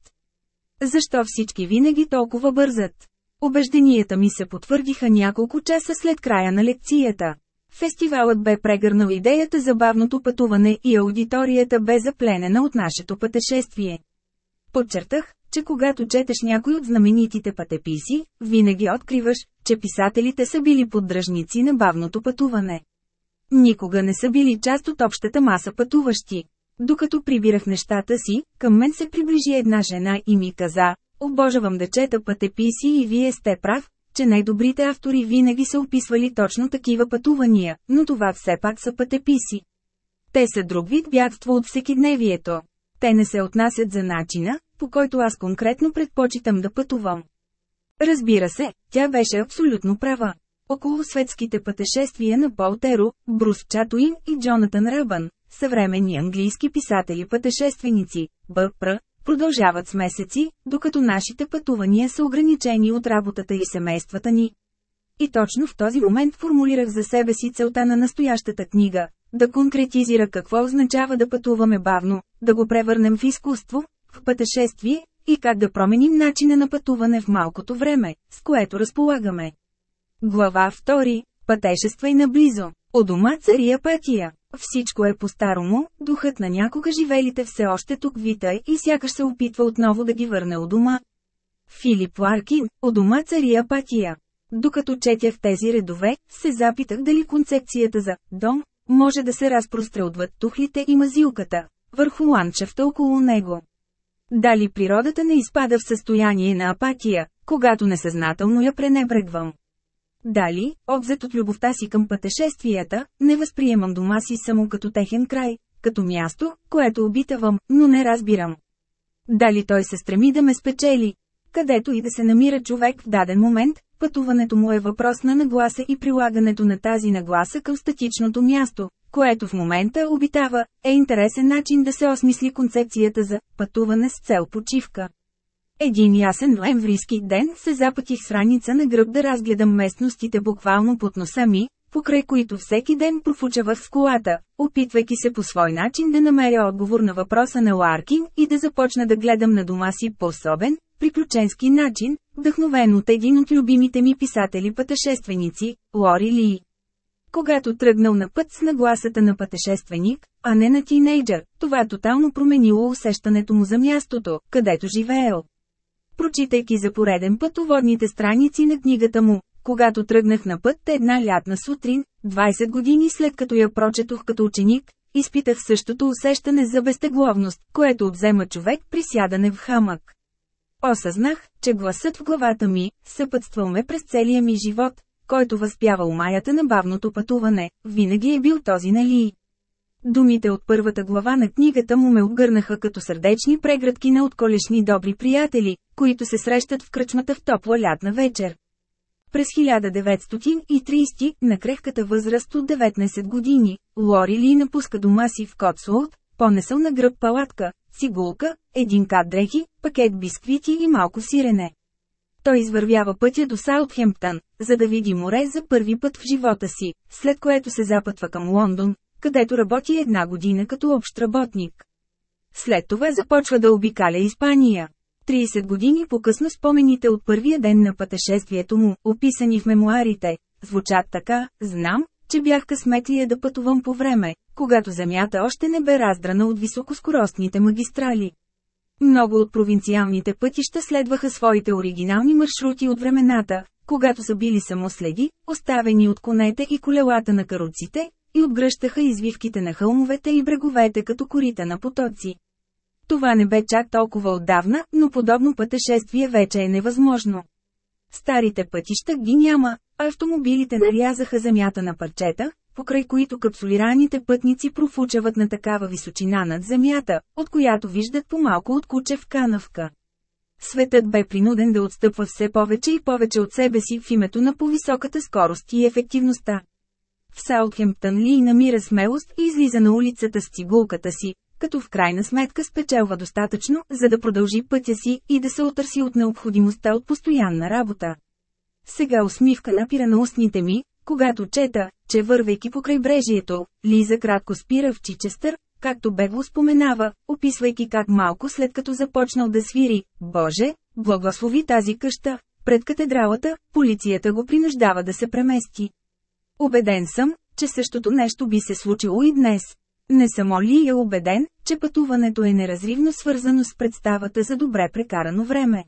S1: Защо всички винаги толкова бързат? Обежденията ми се потвърдиха няколко часа след края на лекцията. Фестивалът бе прегърнал идеята за бавното пътуване и аудиторията бе запленена от нашето пътешествие. Подчертах, че когато четеш някой от знаменитите пътеписи, винаги откриваш, че писателите са били поддръжници на бавното пътуване. Никога не са били част от общата маса пътуващи. Докато прибирах нещата си, към мен се приближи една жена и ми каза, обожавам да чета пътеписи и вие сте прав, че най-добрите автори винаги са описвали точно такива пътувания, но това все пак са пътеписи. Те са друг вид бягство от всекидневието. Те не се отнасят за начина, по който аз конкретно предпочитам да пътувам. Разбира се, тя беше абсолютно права. Около светските пътешествия на Пол Теро, Брус Чатуин и Джонатан Ръбън, съвременни английски писатели-пътешественици, БПР, продължават с месеци, докато нашите пътувания са ограничени от работата и семействата ни. И точно в този момент формулирах за себе си целта на настоящата книга – да конкретизира какво означава да пътуваме бавно, да го превърнем в изкуство, в пътешествие, и как да променим начина на пътуване в малкото време, с което разполагаме. Глава 2. Пътешества и наблизо. У дома цари апатия. Всичко е по-старому, духът на някога живелите все още тук вита и сякаш се опитва отново да ги върне у дома. Филип Ларкин, у дома цари апатия. Докато четях тези редове, се запитах дали концепцията за «дом» може да се разпростре отвъд тухлите и мазилката, върху ландшафта около него. Дали природата не изпада в състояние на апатия, когато несъзнателно я пренебрегвам? Дали, обзет от любовта си към пътешествията, не възприемам дома си само като техен край, като място, което обитавам, но не разбирам. Дали той се стреми да ме спечели? Където и да се намира човек в даден момент, пътуването му е въпрос на нагласа и прилагането на тази нагласа към статичното място, което в момента обитава, е интересен начин да се осмисли концепцията за пътуване с цел почивка. Един ясен ноемврийски ден се запътих с раница на гръб да разгледам местностите буквално под носа ми, покрай които всеки ден профучавах с колата, опитвайки се по свой начин да намеря отговор на въпроса на Ларкин и да започна да гледам на дома си по особен, приключенски начин, вдъхновен от един от любимите ми писатели-пътешественици, Лори Ли. Когато тръгнал на път с нагласата на пътешественик, а не на тинейджър, това тотално променило усещането му за мястото, където живеел. Прочитайки за пореден път уводните страници на книгата му, когато тръгнах на път една лятна сутрин, 20 години след като я прочетох като ученик, изпитах същото усещане за безтегловност, което отзема човек при сядане в хамък. Осъзнах, че гласът в главата ми, съпътствал ме през целия ми живот, който възпява умаята на бавното пътуване, винаги е бил този на Ли. Думите от първата глава на книгата му ме обгърнаха като сърдечни преградки на отколешни добри приятели, които се срещат в кръчмата в топла лятна вечер. През 1930, на крехката възраст от 19 години, Лори Ли напуска дома си в Котсуолт, понесъл на гръб палатка, цигулка, един кат дрехи, пакет бисквити и малко сирене. Той извървява пътя до Саутхемптън, за да види море за първи път в живота си, след което се запътва към Лондон, където работи една година като общ работник. След това започва да обикаля Испания. 30 години по-късно спомените от първия ден на пътешествието му, описани в мемуарите, звучат така, знам, че бях късметлия да пътувам по време, когато земята още не бе раздрана от високоскоростните магистрали. Много от провинциалните пътища следваха своите оригинални маршрути от времената, когато са били само следи, оставени от конете и колелата на каруците, и отгръщаха извивките на хълмовете и бреговете като корита на потоци. Това не бе чак толкова отдавна, но подобно пътешествие вече е невъзможно. Старите пътища ги няма, автомобилите нарязаха земята на парчета, покрай които капсулираните пътници профучават на такава височина над земята, от която виждат по-малко от куче в канавка. Светът бе принуден да отстъпва все повече и повече от себе си в името на повисоката скорост и ефективността. В Саутхемптън Ли намира смелост и излиза на улицата с цигулката си, като в крайна сметка спечелва достатъчно, за да продължи пътя си и да се отърси от необходимостта от постоянна работа. Сега усмивка напира на устните ми, когато чета, че вървейки по крайбрежието, Лиза кратко спира в Чичестър, както бегло споменава, описвайки как малко след като започнал да свири, Боже, благослови тази къща, пред катедралата, полицията го принуждава да се премести. Обеден съм, че същото нещо би се случило и днес. Не само ли е убеден, че пътуването е неразривно свързано с представата за добре прекарано време.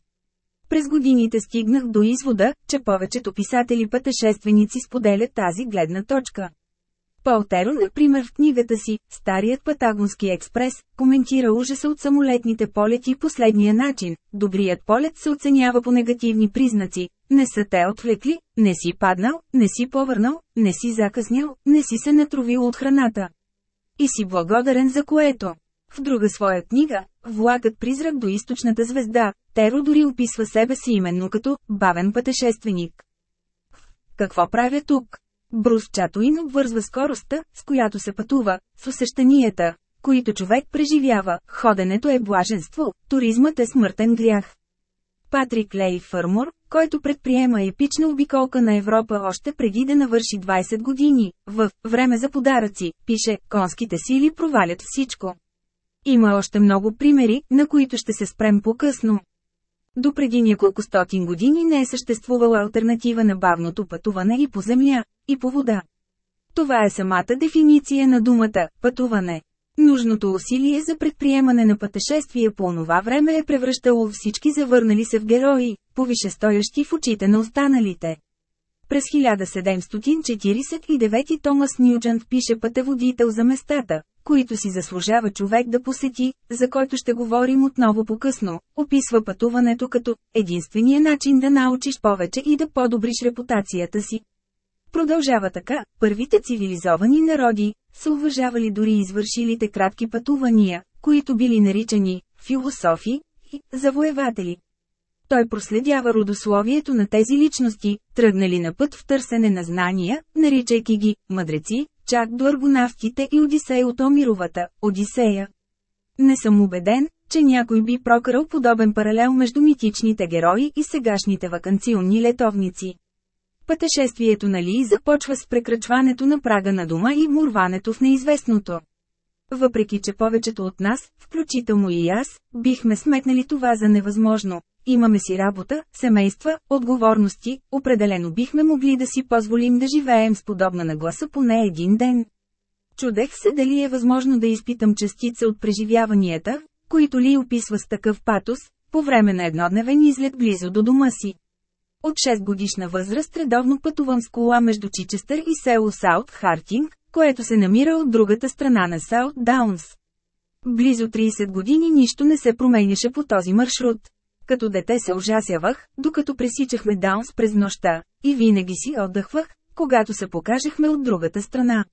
S1: През годините стигнах до извода, че повечето писатели-пътешественици споделят тази гледна точка. Полтеро, например в книгата си «Старият Патагонски експрес», коментира ужаса от самолетните полети последния начин. Добрият полет се оценява по негативни признаци. Не са те отвлекли, не си паднал, не си повърнал, не си закъснял, не си се натровил от храната. И си благодарен за което. В друга своя книга, Влакът призрак до източната звезда, Теро дори описва себе си именно като «бавен пътешественик». Какво правя тук? Брус Чатуин обвързва скоростта, с която се пътува, с усещанията, които човек преживява. Ходенето е блаженство, туризмът е смъртен грях. Патрик Лей Фърмор, който предприема епична обиколка на Европа още преди да навърши 20 години, в «Време за подаръци», пише «Конските сили провалят всичко». Има още много примери, на които ще се спрем по-късно. До преди няколко стотин години не е съществувала альтернатива на бавното пътуване и по земя, и по вода. Това е самата дефиниция на думата – пътуване. Нужното усилие за предприемане на пътешествие по онова време е превръщало всички завърнали се в герои, повише стоящи в очите на останалите. През 1749 Томас Нюджант пише пътеводител за местата, които си заслужава човек да посети, за който ще говорим отново по-късно, описва пътуването като единствения начин да научиш повече и да подобриш репутацията си. Продължава така, първите цивилизовани народи са уважавали дори извършилите кратки пътувания, които били наричани философи и завоеватели. Той проследява родословието на тези личности, тръгнали на път в търсене на знания, наричайки ги мъдреци, чак до аргонавтите и Одисей от Омировата, Одисея. Не съм убеден, че някой би прокарал подобен паралел между митичните герои и сегашните вакансионни летовници. Пътешествието на Ли започва с прекрачването на прага на дома и мурването в неизвестното. Въпреки че повечето от нас, включително и аз, бихме сметнали това за невъзможно, Имаме си работа, семейства, отговорности, определено бихме могли да си позволим да живеем с подобна нагласа поне един ден. Чудех се дали е възможно да изпитам частица от преживяванията, които ли описва с такъв патос, по време на еднодневен излет близо до дома си. От 6 годишна възраст редовно пътувам с кола между Чичестър и село Саут Хартинг, което се намира от другата страна на Саут Даунс. Близо 30 години нищо не се променяше по този маршрут. Като дете се ужасявах, докато пресичахме Даунс през нощта, и винаги си отдъхвах, когато се покажехме от другата страна.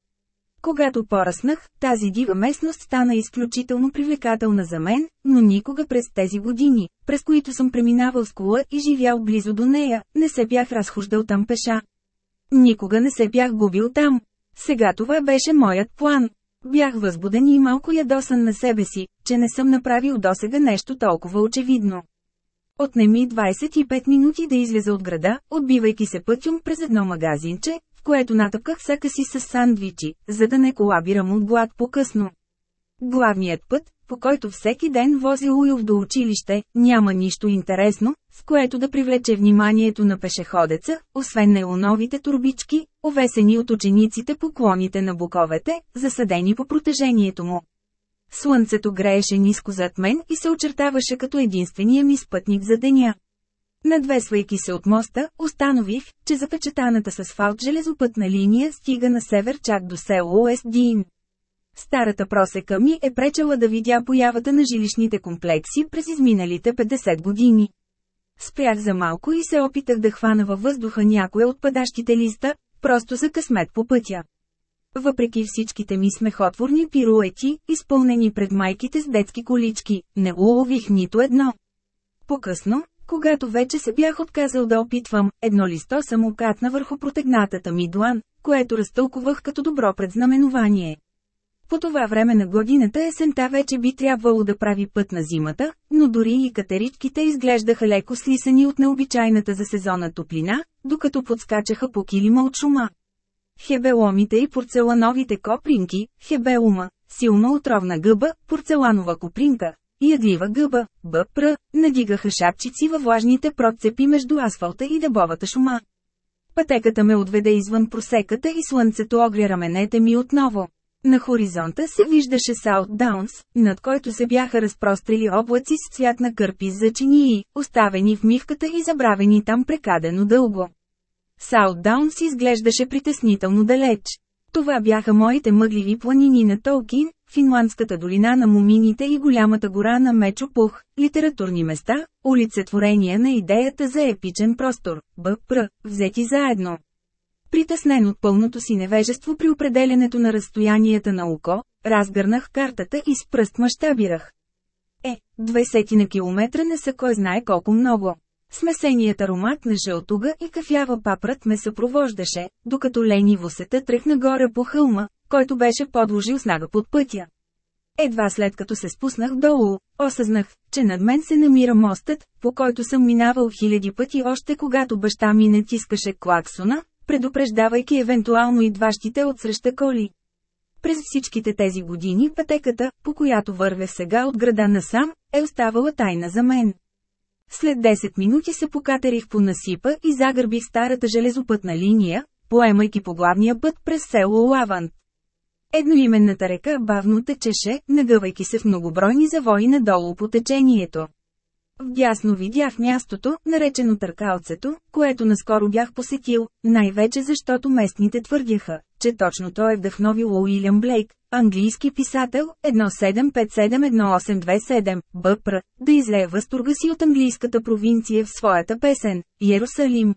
S1: Когато поръснах, тази дива местност стана изключително привлекателна за мен, но никога през тези години, през които съм преминавал с кола и живял близо до нея, не се бях разхождал там пеша. Никога не се бях губил там. Сега това беше моят план. Бях възбуден и малко ядосан на себе си, че не съм направил досега нещо толкова очевидно. Отне ми 25 минути да излеза от града, отбивайки се пътюм през едно магазинче, в което натъпках сака си с сандвичи, за да не колабирам от глад по-късно. Главният път, по който всеки ден вози Уилф до училище, няма нищо интересно, с което да привлече вниманието на пешеходеца, освен неоновите турбички, овесени от учениците по клоните на буковете, засадени по протежението му. Слънцето грееше ниско зад мен и се очертаваше като единствения ми спътник за деня. Надвесвайки се от моста, установих, че запечатаната с асфалт железопътна линия стига на север чак до село Уестдин. Старата просека ми е пречела да видя появата на жилищните комплекси през изминалите 50 години. Спрях за малко и се опитах да хвана във въздуха някоя от падащите листа, просто за късмет по пътя. Въпреки всичките ми смехотворни пируети, изпълнени пред майките с детски колички, не улових нито едно. По-късно, когато вече се бях отказал да опитвам, едно листо съм окатна върху протегнатата ми длан, което разтълкувах като добро предзнаменование. По това време на годината есента вече би трябвало да прави път на зимата, но дори и катеричките изглеждаха леко слисани от необичайната за сезона топлина, докато подскачаха по килима от шума. Хебеломите и порцелановите копринки, хебелума, силно отровна гъба, порцеланова копринка, ядлива гъба, бъпра, надигаха шапчици във влажните процепи между асфалта и дъбовата шума. Пътеката ме отведе извън просеката и слънцето огря раменете ми отново. На хоризонта се виждаше Саут Даунс, над който се бяха разпрострели облаци с цвят на кърпис за чинии, оставени в мивката и забравени там прекадено дълго. Саут Даунс изглеждаше притеснително далеч. Това бяха моите мъгливи планини на Толкин, Финландската долина на мумините и голямата гора на Мечопух, литературни места, олицетворения на идеята за епичен простор, БПР, взети заедно. Притеснен от пълното си невежество при определенето на разстоянията на око, разгърнах картата и с пръст мащабирах. Е, 20 на километра не са кой знае колко много. Смесеният аромат на жълтуга и кафява папрат ме съпровождаше, докато лениво се тътрех нагоре по хълма, който беше подложил снага под пътя. Едва след като се спуснах долу, осъзнах, че над мен се намира мостът, по който съм минавал хиляди пъти още когато баща ми не тискаше клаксона, предупреждавайки евентуално идващите от среща коли. През всичките тези години пътеката, по която вървя сега от града насам, е оставала тайна за мен. След 10 минути се покатерих по насипа и загърбих старата железопътна линия, поемайки по главния път през село Лавант. Едноименната река бавно течеше, нагъвайки се в многобройни завои надолу по течението. Вдясно видях мястото, наречено Търкалцето, което наскоро бях посетил, най-вече защото местните твърдяха, че точно той е вдъхновил Уилям Блейк, английски писател, 17571827, БПР, да излее възторга си от английската провинция в своята песен – Иерусалим.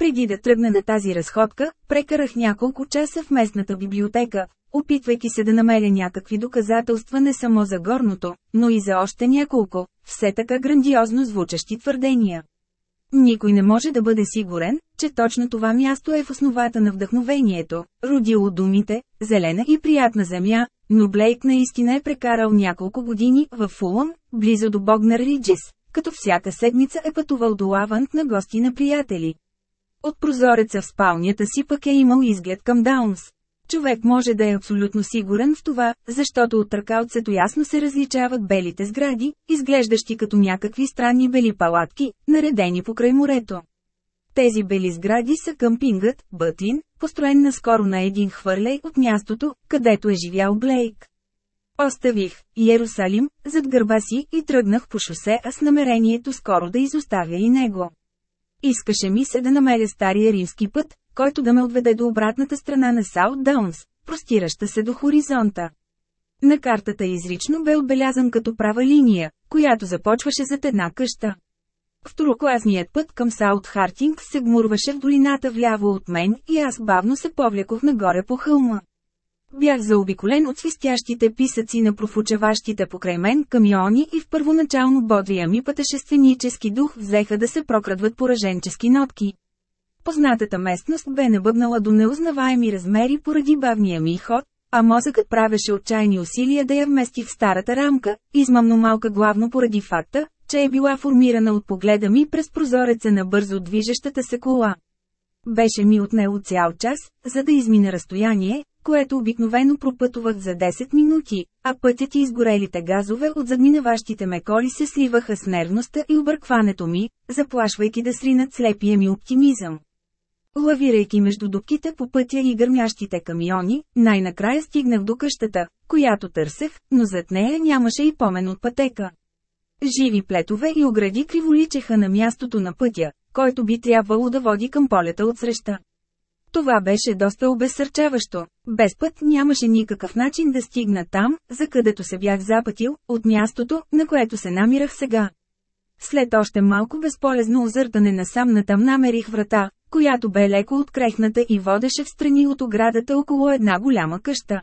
S1: Преди да тръгна на тази разходка, прекарах няколко часа в местната библиотека, опитвайки се да намеря някакви доказателства не само за горното, но и за още няколко, все така грандиозно звучащи твърдения. Никой не може да бъде сигурен, че точно това място е в основата на вдъхновението, родило думите, зелена и приятна земя, но Блейк наистина е прекарал няколко години в Фулъм, близо до Богнар Риджис, като всяка седмица е пътувал до Лавант на гости на приятели. От прозореца в спалнята си пък е имал изглед към Даунс. Човек може да е абсолютно сигурен в това, защото от търкалцето ясно се различават белите сгради, изглеждащи като някакви странни бели палатки, наредени покрай морето. Тези бели сгради са къмпингът, Бътлин, построен наскоро на един хвърлей от мястото, където е живял Блейк. Оставих Иерусалим зад гърба си и тръгнах по шосе, а с намерението скоро да изоставя и него. Искаше ми се да намеря стария римски път, който да ме отведе до обратната страна на Саут Даунс, простираща се до хоризонта. На картата изрично бе отбелязан като права линия, която започваше зад една къща. Второкласният път към Саут Хартинг се гмурваше в долината вляво от мен и аз бавно се повлекох нагоре по хълма. Бях заобиколен от свистящите писъци на профучаващите покрай мен камиони и в първоначално бодрия ми пътешественически дух взеха да се прокрадват пораженчески нотки. Познатата местност бе набъбнала до неузнаваеми размери поради бавния ми ход, а мозъкът правеше отчаяни усилия да я вмести в старата рамка, измамно малка главно поради факта, че е била формирана от погледа ми през прозореца на бързо движещата се кола. Беше ми отнело цял час, за да измина разстояние, което обикновено пропътувах за 10 минути, а пътят и изгорелите газове от задминаващите ме коли се сливаха с нервността и объркването ми, заплашвайки да сринат слепия ми оптимизъм. Лавирайки между дупките по пътя и гърмящите камиони, най-накрая стигнах до къщата, която търсех, но зад нея нямаше и помен от пътека. Живи плетове и огради криволичеха на мястото на пътя, който би трябвало да води към полета от среща. Това беше доста обезсърчаващо. Без път нямаше никакъв начин да стигна там, за където се бях запътил, от мястото, на което се намирах сега. След още малко безполезно озъртане насам натам намерих врата, която бе леко открехната и водеше в страни от оградата около една голяма къща.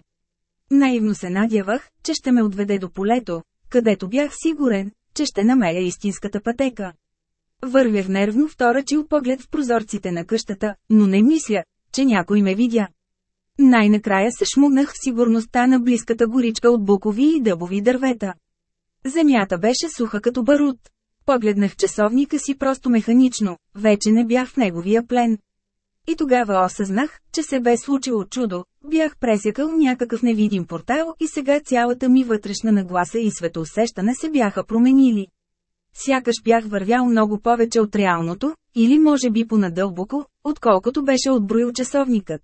S1: Наивно се надявах, че ще ме отведе до полето, където бях сигурен, че ще намеря истинската пътека. Вървях нервно вторачил поглед в прозорците на къщата, но не мисля, че някой ме видя. Най-накрая се шмугнах в сигурността на близката горичка от букови и дъбови дървета. Земята беше суха като барут. Погледнах часовника си просто механично, вече не бях в неговия плен. И тогава осъзнах, че се бе случило чудо, бях пресякал някакъв невидим портал и сега цялата ми вътрешна нагласа и светоусещане се бяха променили. Сякаш бях вървял много повече от реалното, или може би понадълбоко, отколкото беше отброил часовникът.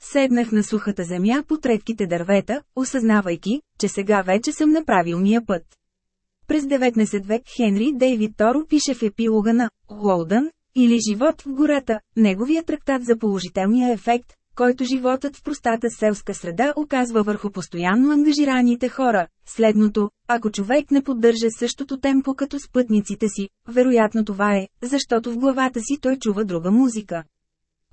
S1: Седнах на сухата земя по редките дървета, осъзнавайки, че сега вече съм на правилния път. През 19 век Хенри Дейвид Торо пише в епилога на «Лоудън» или «Живот в гората», неговия трактат за положителния ефект, който животът в простата селска среда оказва върху постоянно ангажираните хора. Следното, ако човек не поддържа същото темпо като спътниците си, вероятно това е, защото в главата си той чува друга музика.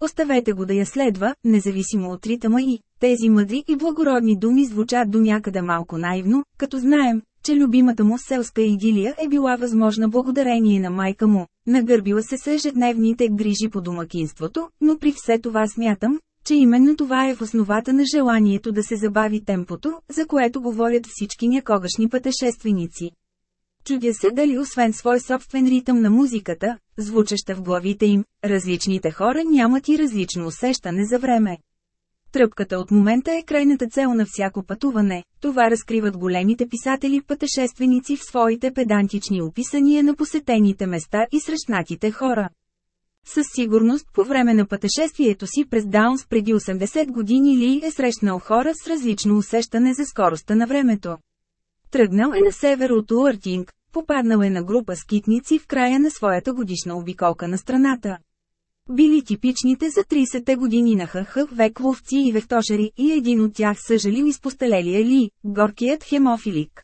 S1: Оставете го да я следва, независимо от ритъма и, тези мъдри и благородни думи звучат до някъде малко наивно, като знаем, че любимата му селска идилия е била възможна благодарение на майка му. Нагърбила се с ежедневните грижи по домакинството, но при все това смятам, че именно това е в основата на желанието да се забави темпото, за което говорят всички някогашни пътешественици. Чудя се дали освен свой собствен ритъм на музиката, звучаща в главите им, различните хора нямат и различно усещане за време. Тръпката от момента е крайната цел на всяко пътуване, това разкриват големите писатели-пътешественици в своите педантични описания на посетените места и срещнатите хора. Със сигурност по време на пътешествието си през Даунс преди 80 години Ли е срещнал хора с различно усещане за скоростта на времето. Тръгнал е на север от Уъртинг, попаднал е на група скитници в края на своята годишна обиколка на страната. Били типичните за 30-те години на ХХ век ловци и вехтошери и един от тях съжалил изпостелелия Ли, горкият хемофилик.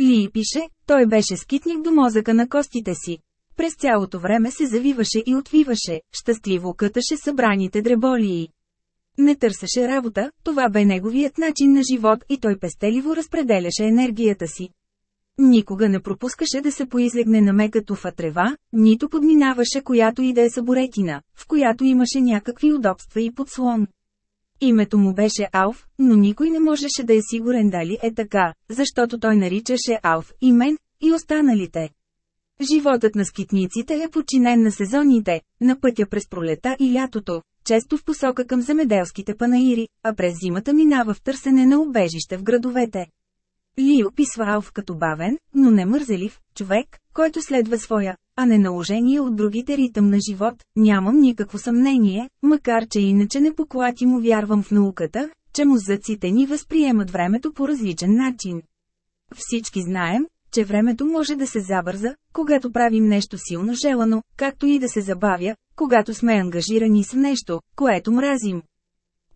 S1: Ли пише, той беше скитник до мозъка на костите си. През цялото време се завиваше и отвиваше, щастливо къташе събраните дреболии. Не търсеше работа, това бе неговият начин на живот и той пестеливо разпределяше енергията си. Никога не пропускаше да се поизлегне на мека туфа трева, нито подминаваше която и да е съборетина, в която имаше някакви удобства и подслон. Името му беше Алф, но никой не можеше да е сигурен дали е така, защото той наричаше Алф и мен, и останалите. Животът на скитниците е подчинен на сезоните, на пътя през пролета и лятото, често в посока към земеделските панаири, а през зимата минава в търсене на убежище в градовете. Ли описва Алф като бавен, но не мързелив, човек, който следва своя, а не наложение от другите ритъм на живот, нямам никакво съмнение, макар че иначе не поклатимо вярвам в науката, че музъците ни възприемат времето по различен начин. Всички знаем, че времето може да се забърза, когато правим нещо силно желано, както и да се забавя, когато сме ангажирани с нещо, което мразим.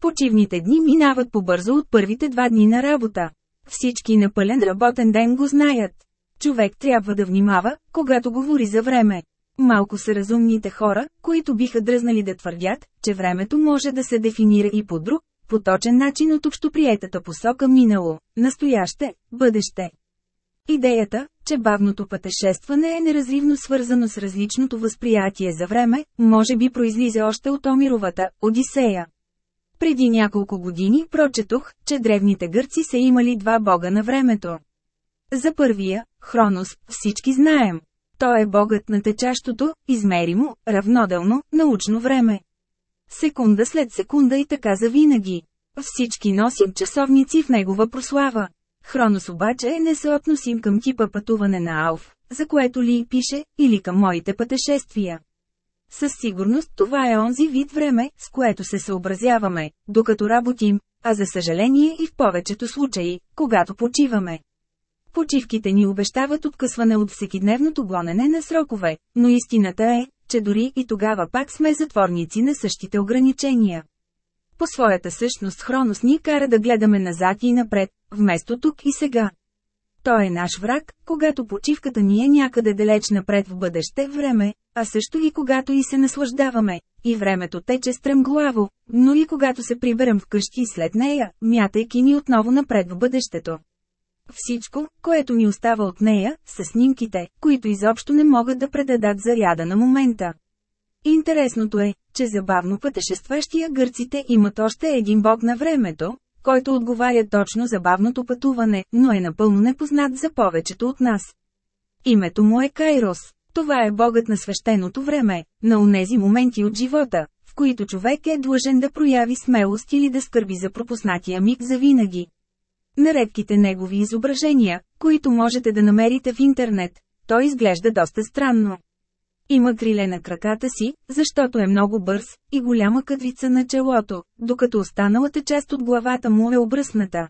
S1: Почивните дни минават побързо от първите два дни на работа. Всички на пълен работен ден го знаят. Човек трябва да внимава, когато говори за време. Малко са разумните хора, които биха дръзнали да твърдят, че времето може да се дефинира и по друг, поточен начин от общоприетата посока минало, настояще, бъдеще. Идеята, че бавното пътешестване е неразривно свързано с различното възприятие за време, може би произлиза още от Омировата Одисея. Преди няколко години прочетох, че древните гърци са имали два бога на времето. За първия, Хронос, всички знаем. Той е богът на течащото, измеримо, равноделно, научно време. Секунда след секунда и така завинаги. Всички носим часовници в негова прослава. Хронос обаче е несъотносим към типа пътуване на Алф, за което ли пише, или към моите пътешествия. Със сигурност това е онзи вид време, с което се съобразяваме, докато работим, а за съжаление и в повечето случаи, когато почиваме. Почивките ни обещават откъсване от всекидневното гонене на срокове, но истината е, че дори и тогава пак сме затворници на същите ограничения. По своята същност Хронос ни кара да гледаме назад и напред, вместо тук и сега. Той е наш враг, когато почивката ни е някъде далеч напред в бъдеще време, а също и когато и се наслаждаваме, и времето тече стремглаво, но и когато се приберем вкъщи след нея, мятайки ни отново напред в бъдещето. Всичко, което ни остава от нея, са снимките, които изобщо не могат да предадат заряда на момента. Интересното е, че забавно пътешестващия гърците имат още един бог на времето, който отговаря точно за бавното пътуване, но е напълно непознат за повечето от нас. Името му е Кайрос. Това е богът на свещеното време, на унези моменти от живота, в които човек е длъжен да прояви смелост или да скърби за пропуснатия миг за винаги. На редките негови изображения, които можете да намерите в интернет, той изглежда доста странно. Има криле на краката си, защото е много бърз, и голяма къдвица на челото, докато останалата част от главата му е обръсната.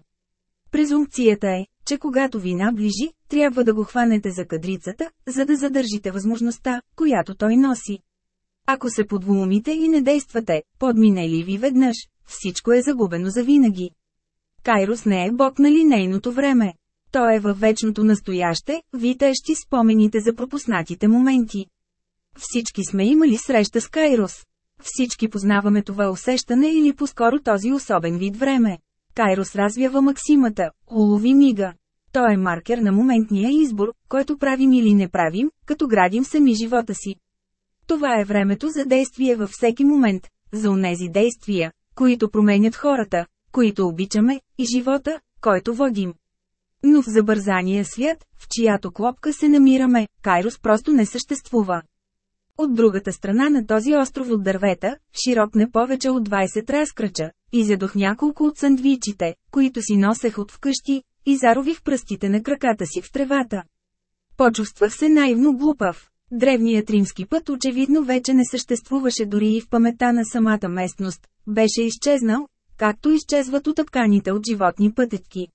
S1: Презумпцията е, че когато ви наближи, трябва да го хванете за кадрицата, за да задържите възможността, която той носи. Ако се подвумите и не действате, подминели ви веднъж, всичко е загубено за винаги. Кайрос не е бог на линейното време. Той е във вечното настояще, витащи спомените за пропуснатите моменти. Всички сме имали среща с Кайрос. Всички познаваме това усещане или по-скоро този особен вид време. Кайрос развява максимата «Улови мига». Той е маркер на моментния избор, който правим или не правим, като градим сами живота си. Това е времето за действие във всеки момент, за онези действия, които променят хората, които обичаме, и живота, който водим. Но в забързания свят, в чиято клопка се намираме, Кайрос просто не съществува. От другата страна на този остров от дървета, широк не повече от 20 разкрача, изядох няколко от сандвичите, които си носех от вкъщи, и зарових пръстите на краката си в тревата. Почувствах се наивно глупав. Древният римски път очевидно вече не съществуваше дори и в памета на самата местност, беше изчезнал, както изчезват отъпканите от животни пътетки.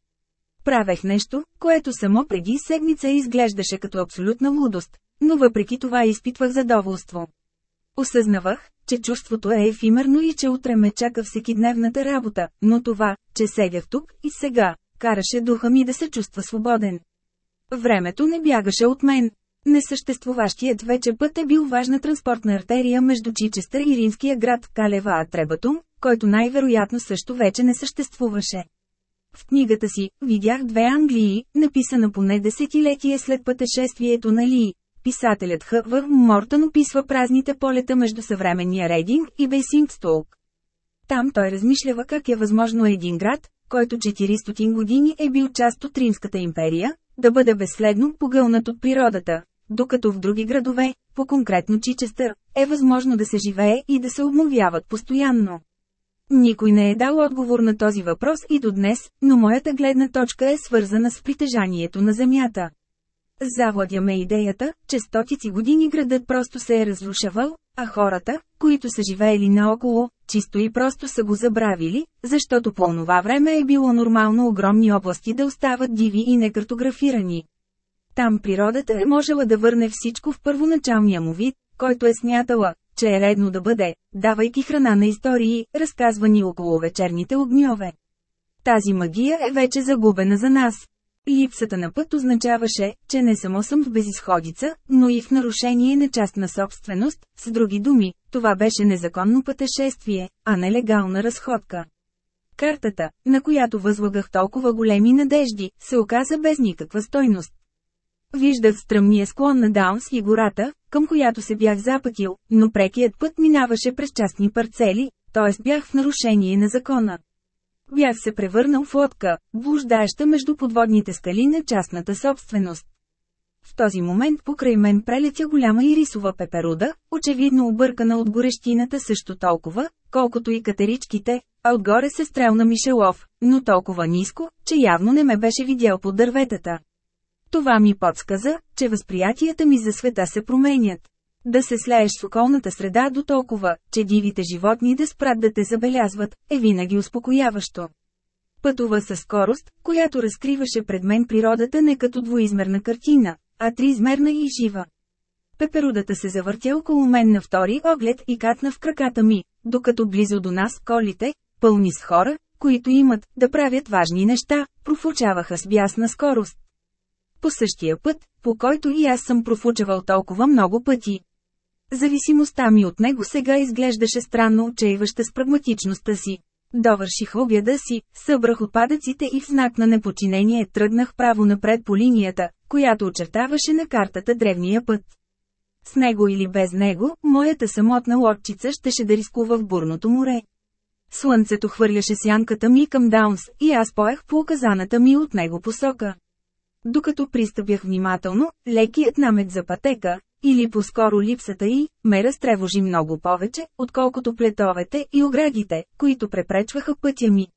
S1: Правех нещо, което само преди седмица изглеждаше като абсолютна лудост, но въпреки това изпитвах задоволство. Осъзнавах, че чувството е ефимерно и че утре ме чака всекидневната работа, но това, че седях тук и сега, караше духа ми да се чувства свободен. Времето не бягаше от мен. Несъществуващият вече път е бил важна транспортна артерия между Чичестър и римския град Калева Атребатум, който най-вероятно също вече не съществуваше. В книгата си видях две Англии, написана поне десетилетие след пътешествието на Ли. Писателят Х. В. Мортън описва празните полета между съвременния Рейдинг и Бейсингстолк. Там той размишлява как е възможно един град, който 400 години е бил част от Римската империя, да бъде безследно погълнат от природата, докато в други градове, по-конкретно Чичестър, е възможно да се живее и да се обновяват постоянно. Никой не е дал отговор на този въпрос и до днес, но моята гледна точка е свързана с притежанието на Земята. Завладяме идеята, че стотици години градът просто се е разрушавал, а хората, които са живеели наоколо, чисто и просто са го забравили, защото по това време е било нормално огромни области да остават диви и некартографирани. Там природата е можела да върне всичко в първоначалния му вид, който е смятала, че е редно да бъде, давайки храна на истории, разказвани около вечерните огньове. Тази магия е вече загубена за нас. Липсата на път означаваше, че не само съм в безисходица, но и в нарушение на частна собственост, с други думи, това беше незаконно пътешествие, а не легална разходка. Картата, на която възлагах толкова големи надежди, се оказа без никаква стойност. Виждах стръмния склон на Даунс и гората, към която се бях запътил, но прекият път минаваше през частни парцели, т.е. бях в нарушение на закона. Бях се превърнал в лодка, блуждаеща между подводните скали на частната собственост. В този момент покрай мен прелетя голяма ирисова пеперуда, очевидно объркана от горещината също толкова, колкото и катеричките, а отгоре се стрелна Мишелов, но толкова ниско, че явно не ме беше видял под дърветата. Това ми подсказа, че възприятията ми за света се променят. Да се слееш с околната среда до толкова, че дивите животни да спрат да те забелязват, е винаги успокояващо. Пътува със скорост, която разкриваше пред мен природата не като двоизмерна картина, а триизмерна и жива. Пеперудата се завъртя около мен на втори оглед и катна в краката ми, докато близо до нас колите, пълни с хора, които имат да правят важни неща, профучаваха с бясна скорост. По същия път, по който и аз съм профучавал толкова много пъти. Зависимостта ми от него сега изглеждаше странно отчаиваща с прагматичността си. Довърших обяда си, събрах отпадъците и в знак на непочинение тръгнах право напред по линията, която очертаваше на картата древния път. С него или без него, моята самотна лодчица щеше да рискува в бурното море. Слънцето хвърляше сянката ми към Даунс и аз поех по оказаната ми от него посока. Докато пристъпях внимателно, лекият намет за пътека, или по-скоро липсата й, ме разтревожи много повече, отколкото плетовете и оградите, които препречваха пътя ми.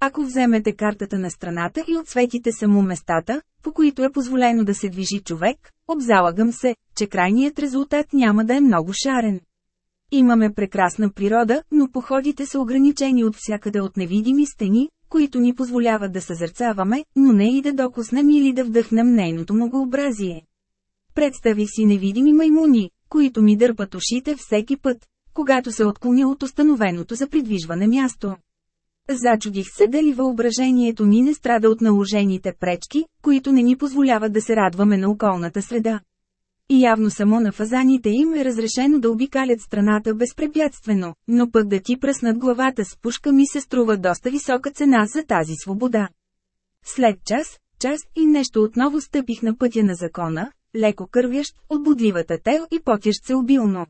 S1: Ако вземете картата на страната и отсветите само местата, по които е позволено да се движи човек, обзалагам се, че крайният резултат няма да е много шарен. Имаме прекрасна природа, но походите са ограничени от всякъде от невидими стени, които ни позволяват да съзерцаваме, но не и да докоснем или да вдъхнем нейното многообразие. Представих си невидими маймуни, които ми дърпат ушите всеки път, когато се отклоня от установеното за придвижване място. Зачудих се дали въображението ни не страда от наложените пречки, които не ни позволяват да се радваме на околната среда. И явно само на фазаните им е разрешено да обикалят страната безпрепятствено, но пък да ти пръснат главата с пушка ми се струва доста висока цена за тази свобода. След час, час и нещо отново стъпих на пътя на закона, леко кървящ, от бодливата тел и потящ се обилно.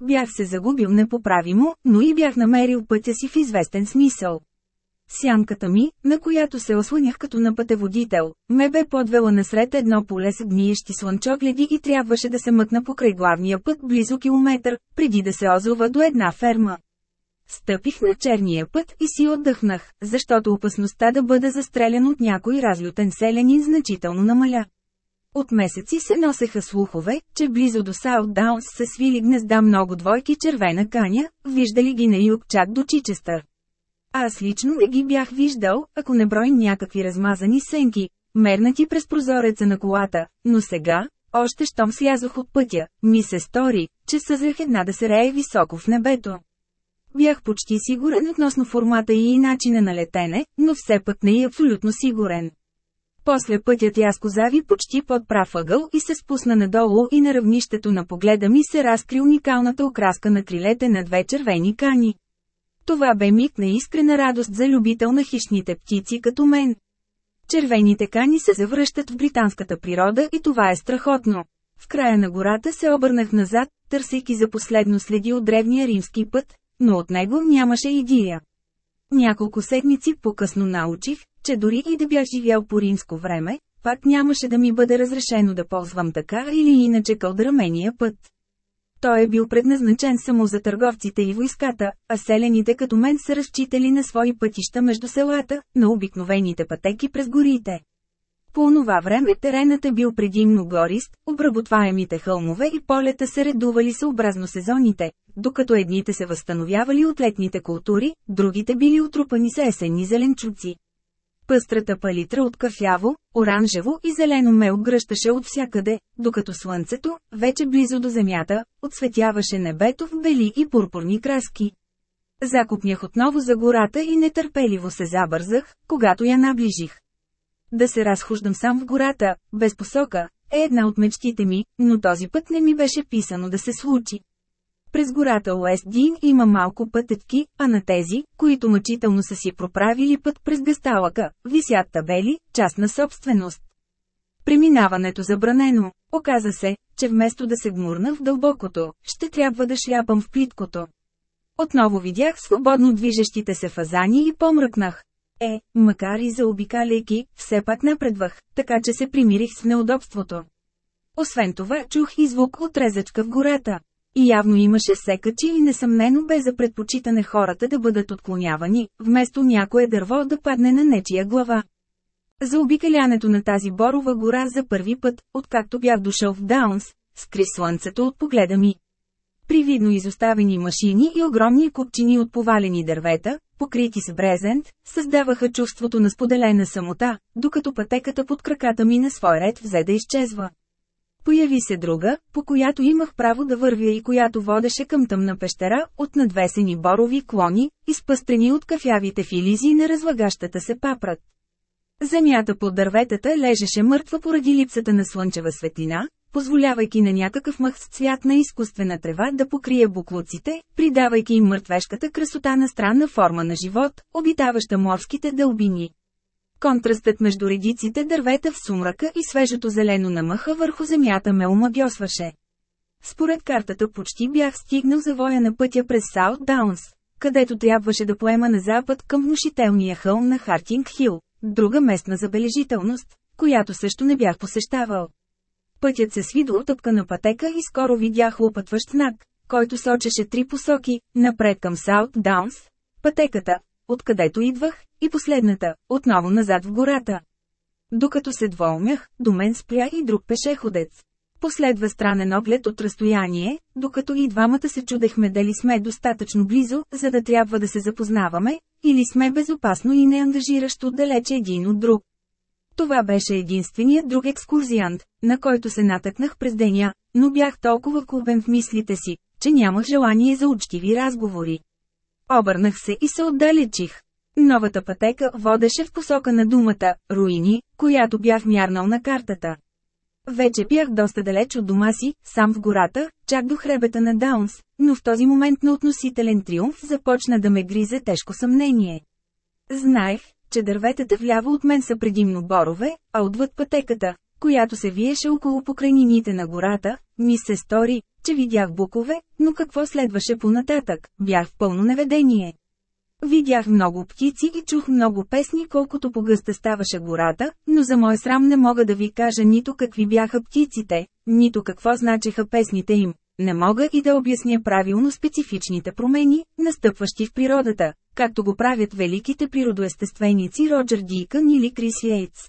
S1: Бях се загубил непоправимо, но и бях намерил пътя си в известен смисъл. Сянката ми, на която се осланях като на пътеводител, ме бе подвела насред едно поле с гниещи слънчогледи и трябваше да се мъкна покрай главния път близо километър, преди да се озова до една ферма. Стъпих на черния път и си отдъхнах, защото опасността да бъда застрелян от някой разлютен селянин значително намаля. От месеци се носеха слухове, че близо до Саут Даунс се свили гнезда много двойки червена каня, виждали ги на юг чак до Чичестър. Аз лично не ги бях виждал, ако не брой някакви размазани сенки, мернати през прозореца на колата, но сега, още щом слязох от пътя, ми се стори, че съзрях една да се рее високо в небето. Бях почти сигурен относно формата и начина на летене, но все пък не и абсолютно сигурен. После пътят яско зави почти под прав ъгъл и се спусна надолу и на равнището на погледа ми се разкри уникалната окраска на крилете на две червени кани. Това бе миг на искрена радост за любител на хищните птици като мен. Червените кани се завръщат в британската природа и това е страхотно. В края на гората се обърнах назад, търсейки за последно следи от древния римски път, но от него нямаше идилия. Няколко седмици по-късно научих, че дори и да бях живял по римско време, пак нямаше да ми бъде разрешено да ползвам така или иначе кълдрамения път. Той е бил предназначен само за търговците и войската, а селените като мен са разчитали на свои пътища между селата, на обикновените пътеки през горите. По онова време теренът е бил предимно горист, обработваемите хълмове и полета се редували съобразно сезоните, докато едните се възстановявали от летните култури, другите били отрупани с есенни зеленчуци. Пъстрата палитра от кафяво, оранжево и зелено ме обгръщаше от всякъде, докато слънцето, вече близо до земята, отсветяваше небето в бели и пурпурни краски. Закупнях отново за гората и нетърпеливо се забързах, когато я наближих. Да се разхождам сам в гората, без посока, е една от мечтите ми, но този път не ми беше писано да се случи. През гората Уестдин има малко пътетки, а на тези, които мъчително са си проправили път през гасталъка, висят табели, частна собственост. Преминаването забранено. Оказа се, че вместо да се гмурна в дълбокото, ще трябва да шляпам в плиткото. Отново видях свободно движещите се фазани и помръкнах. Е, макар и заобикаляйки, все пак напредвах, така че се примирих с неудобството. Освен това, чух и звук от резачка в гората. И явно имаше секачи и несъмнено бе за предпочитане хората да бъдат отклонявани, вместо някое дърво да падне на нечия глава. За обикалянето на тази борова гора за първи път, откакто бях дошъл в Даунс, скри слънцето от погледа ми. Привидно изоставени машини и огромни купчини от повалени дървета, покрити с брезент, създаваха чувството на споделена самота, докато пътеката под краката ми на свой ред взе да изчезва. Появи се друга, по която имах право да вървя и която водеше към тъмна пещера, от надвесени борови клони, изпъстрени от кафявите филизи на разлагащата се папрат. Земята под дърветата лежеше мъртва поради липсата на слънчева светлина, позволявайки на някакъв мъх с цвят на изкуствена трева да покрие буклуците, придавайки им мъртвешката красота на странна форма на живот, обитаваща морските дълбини. Контрастът между редиците дървета в сумрака и свежото зелено на мъха върху земята ме омагьосваше. Според картата почти бях стигнал завоя на пътя през Саут Даунс, където трябваше да поема на запад към внушителния хълм на Хартинг Хил, друга местна забележителност, която също не бях посещавал. Пътят се сви до отъпкана пътека и скоро видях лопътващ знак, който сочеше три посоки, напред към Саут Даунс, пътеката, откъдето идвах, и последната, отново назад в гората. Докато се двоумях, до мен спря и друг пешеходец. Последва странен оглед от разстояние, докато и двамата се чудехме дали сме достатъчно близо, за да трябва да се запознаваме, или сме безопасно и неангажиращо далече един от друг. Това беше единственият друг екскурзиант, на който се натъкнах през деня, но бях толкова клубен в мислите си, че нямах желание за учтиви разговори. Обърнах се и се отдалечих. Новата пътека водеше в посока на думата «руини», която бях мярнал на картата. Вече бях доста далеч от дома си, сам в гората, чак до хребета на Даунс, но в този момент на относителен триумф започна да ме гризе тежко съмнение. Знаех, че дърветата вляво от мен са предимно борове, а отвъд пътеката, която се виеше около покрайнините на гората, ми се стори, че видях букове, но какво следваше понататък, бях в пълно неведение. Видях много птици и чух много песни колкото по-гъста ставаше гората, но за мой срам не мога да ви кажа нито какви бяха птиците, нито какво значеха песните им. Не мога и да обясня правилно специфичните промени, настъпващи в природата, както го правят великите природоестественици Роджер Дикън или Крис Йейтс.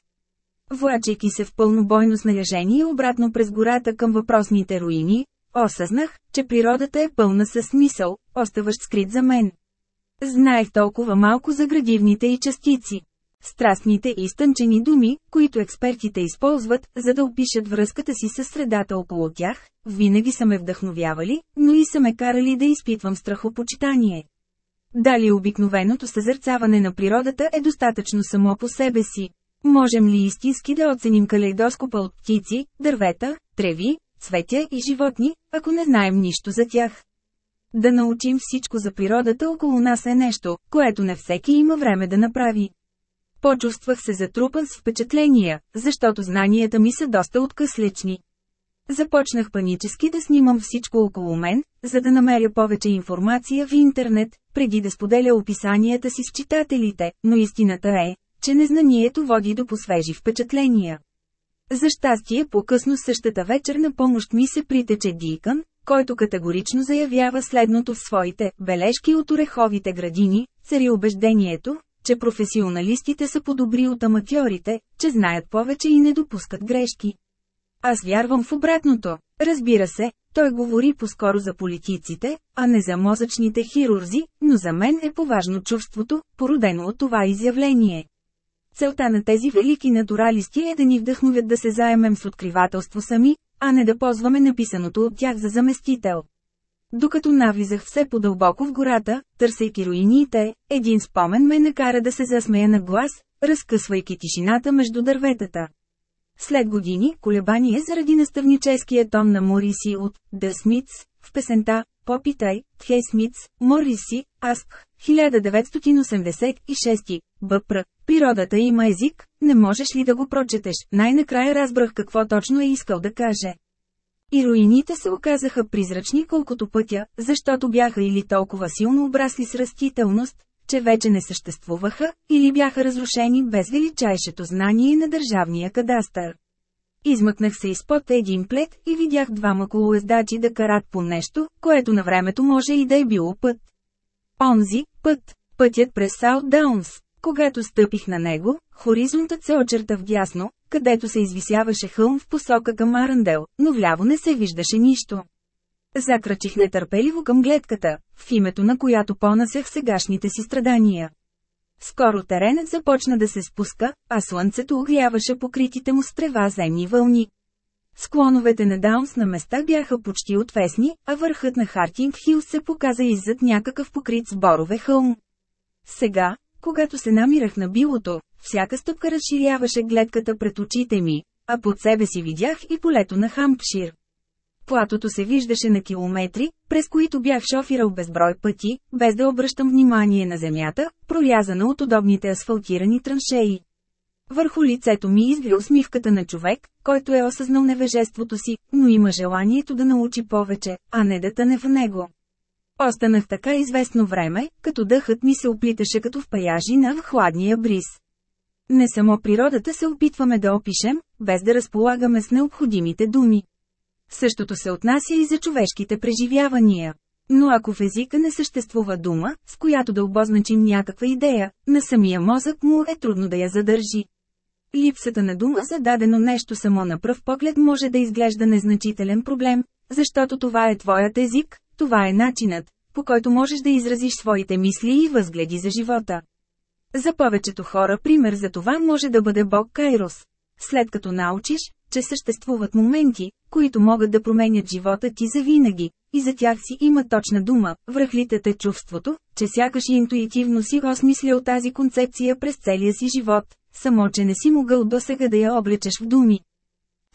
S1: Влачайки се в пълно бойно снаряжение обратно през гората към въпросните руини, осъзнах, че природата е пълна със смисъл, оставащ скрит за мен. Знаех толкова малко за градивните и частици. Страстните и стънчени думи, които експертите използват, за да опишат връзката си с средата около тях, винаги са ме вдъхновявали, но и са ме карали да изпитвам страхопочитание. Дали обикновеното съзърцаване на природата е достатъчно само по себе си? Можем ли истински да оценим калейдоскопа от птици, дървета, треви, цветя и животни, ако не знаем нищо за тях? Да научим всичко за природата около нас е нещо, което не всеки има време да направи. Почувствах се затрупан с впечатления, защото знанията ми са доста откъслечни. Започнах панически да снимам всичко около мен, за да намеря повече информация в интернет, преди да споделя описанията си с читателите, но истината е, че незнанието води до посвежи впечатления. За щастие по-късно същата вечер на помощ ми се притече Дикън, който категорично заявява следното в своите бележки от ореховите градини, цари убеждението, че професионалистите са по-добри от аматьорите, че знаят повече и не допускат грешки. Аз вярвам в обратното. Разбира се, той говори по-скоро за политиците, а не за мозъчните хирурзи, но за мен е поважно чувството, породено от това изявление. Целта на тези велики натуралисти е да ни вдъхновят да се заемем с откривателство сами, а не да ползваме написаното от тях за заместител. Докато навлизах все по-дълбоко в гората, търсейки руините, един спомен ме накара да се засмея на глас, разкъсвайки тишината между дърветата. След години, колебание заради наставническия тон на Мориси от «The Smiths», в песента «Попитай», Тхей Смитс, Мориси, Аск, 1986, Бъпр, природата има език, не можеш ли да го прочетеш, най-накрая разбрах какво точно е искал да каже. И руините се оказаха призрачни колкото пътя, защото бяха или толкова силно обрасли с растителност, че вече не съществуваха, или бяха разрушени без величайшето знание на държавния кадастър. Измъкнах се изпод един плед и видях двама колоездачи да карат по нещо, което на времето може и да е било път. Онзи, път, пътят през Саут Даунс. Когато стъпих на него, хоризонтът се очерта вдясно, където се извисяваше хълм в посока към Арандел, но вляво не се виждаше нищо. Закрачих нетърпеливо към гледката, в името на която понасях сегашните си страдания. Скоро теренът започна да се спуска, а слънцето огряваше покритите му с трева земни вълни. Склоновете на Даунс на места бяха почти отвесни, а върхът на Хартинг Хил се показа иззад някакъв покрит с борове хълм. Сега, когато се намирах на билото, всяка стъпка разширяваше гледката пред очите ми, а под себе си видях и полето на Хампшир. Платото се виждаше на километри, през които бях шофирал безброй пъти, без да обръщам внимание на земята, пролязана от удобните асфалтирани траншеи. Върху лицето ми изви усмивката на човек, който е осъзнал невежеството си, но има желанието да научи повече, а не да тъне в него. Останах така известно време, като дъхът ми се оплиташе като в паяжи на хладния бриз. Не само природата се опитваме да опишем, без да разполагаме с необходимите думи. Същото се отнася и за човешките преживявания. Но ако в езика не съществува дума, с която да обозначим някаква идея, на самия мозък му е трудно да я задържи. Липсата на дума за дадено нещо само на пръв поглед може да изглежда незначителен проблем, защото това е твоят език, това е начинът, по който можеш да изразиш своите мисли и възгледи за живота. За повечето хора пример за това може да бъде Бог Кайрос. След като научиш, че съществуват моменти, които могат да променят живота ти за винаги, и за тях си има точна дума, връхлите те чувството, че сякаш интуитивно си осмислял тази концепция през целия си живот, само че не си могъл досега да я облечеш в думи.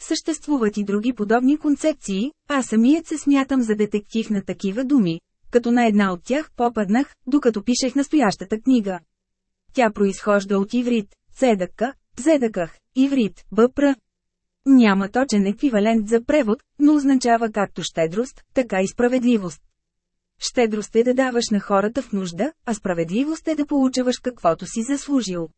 S1: Съществуват и други подобни концепции, а самият се смятам за детектив на такива думи, като на една от тях попаднах, докато пишех настоящата книга. Тя произхожда от иврит, цедъка, цедъках, иврит, бъпра. Няма точен еквивалент за превод, но означава както щедрост, така и справедливост. Щедрост е да даваш на хората в нужда, а справедливост е да получаваш каквото си заслужил.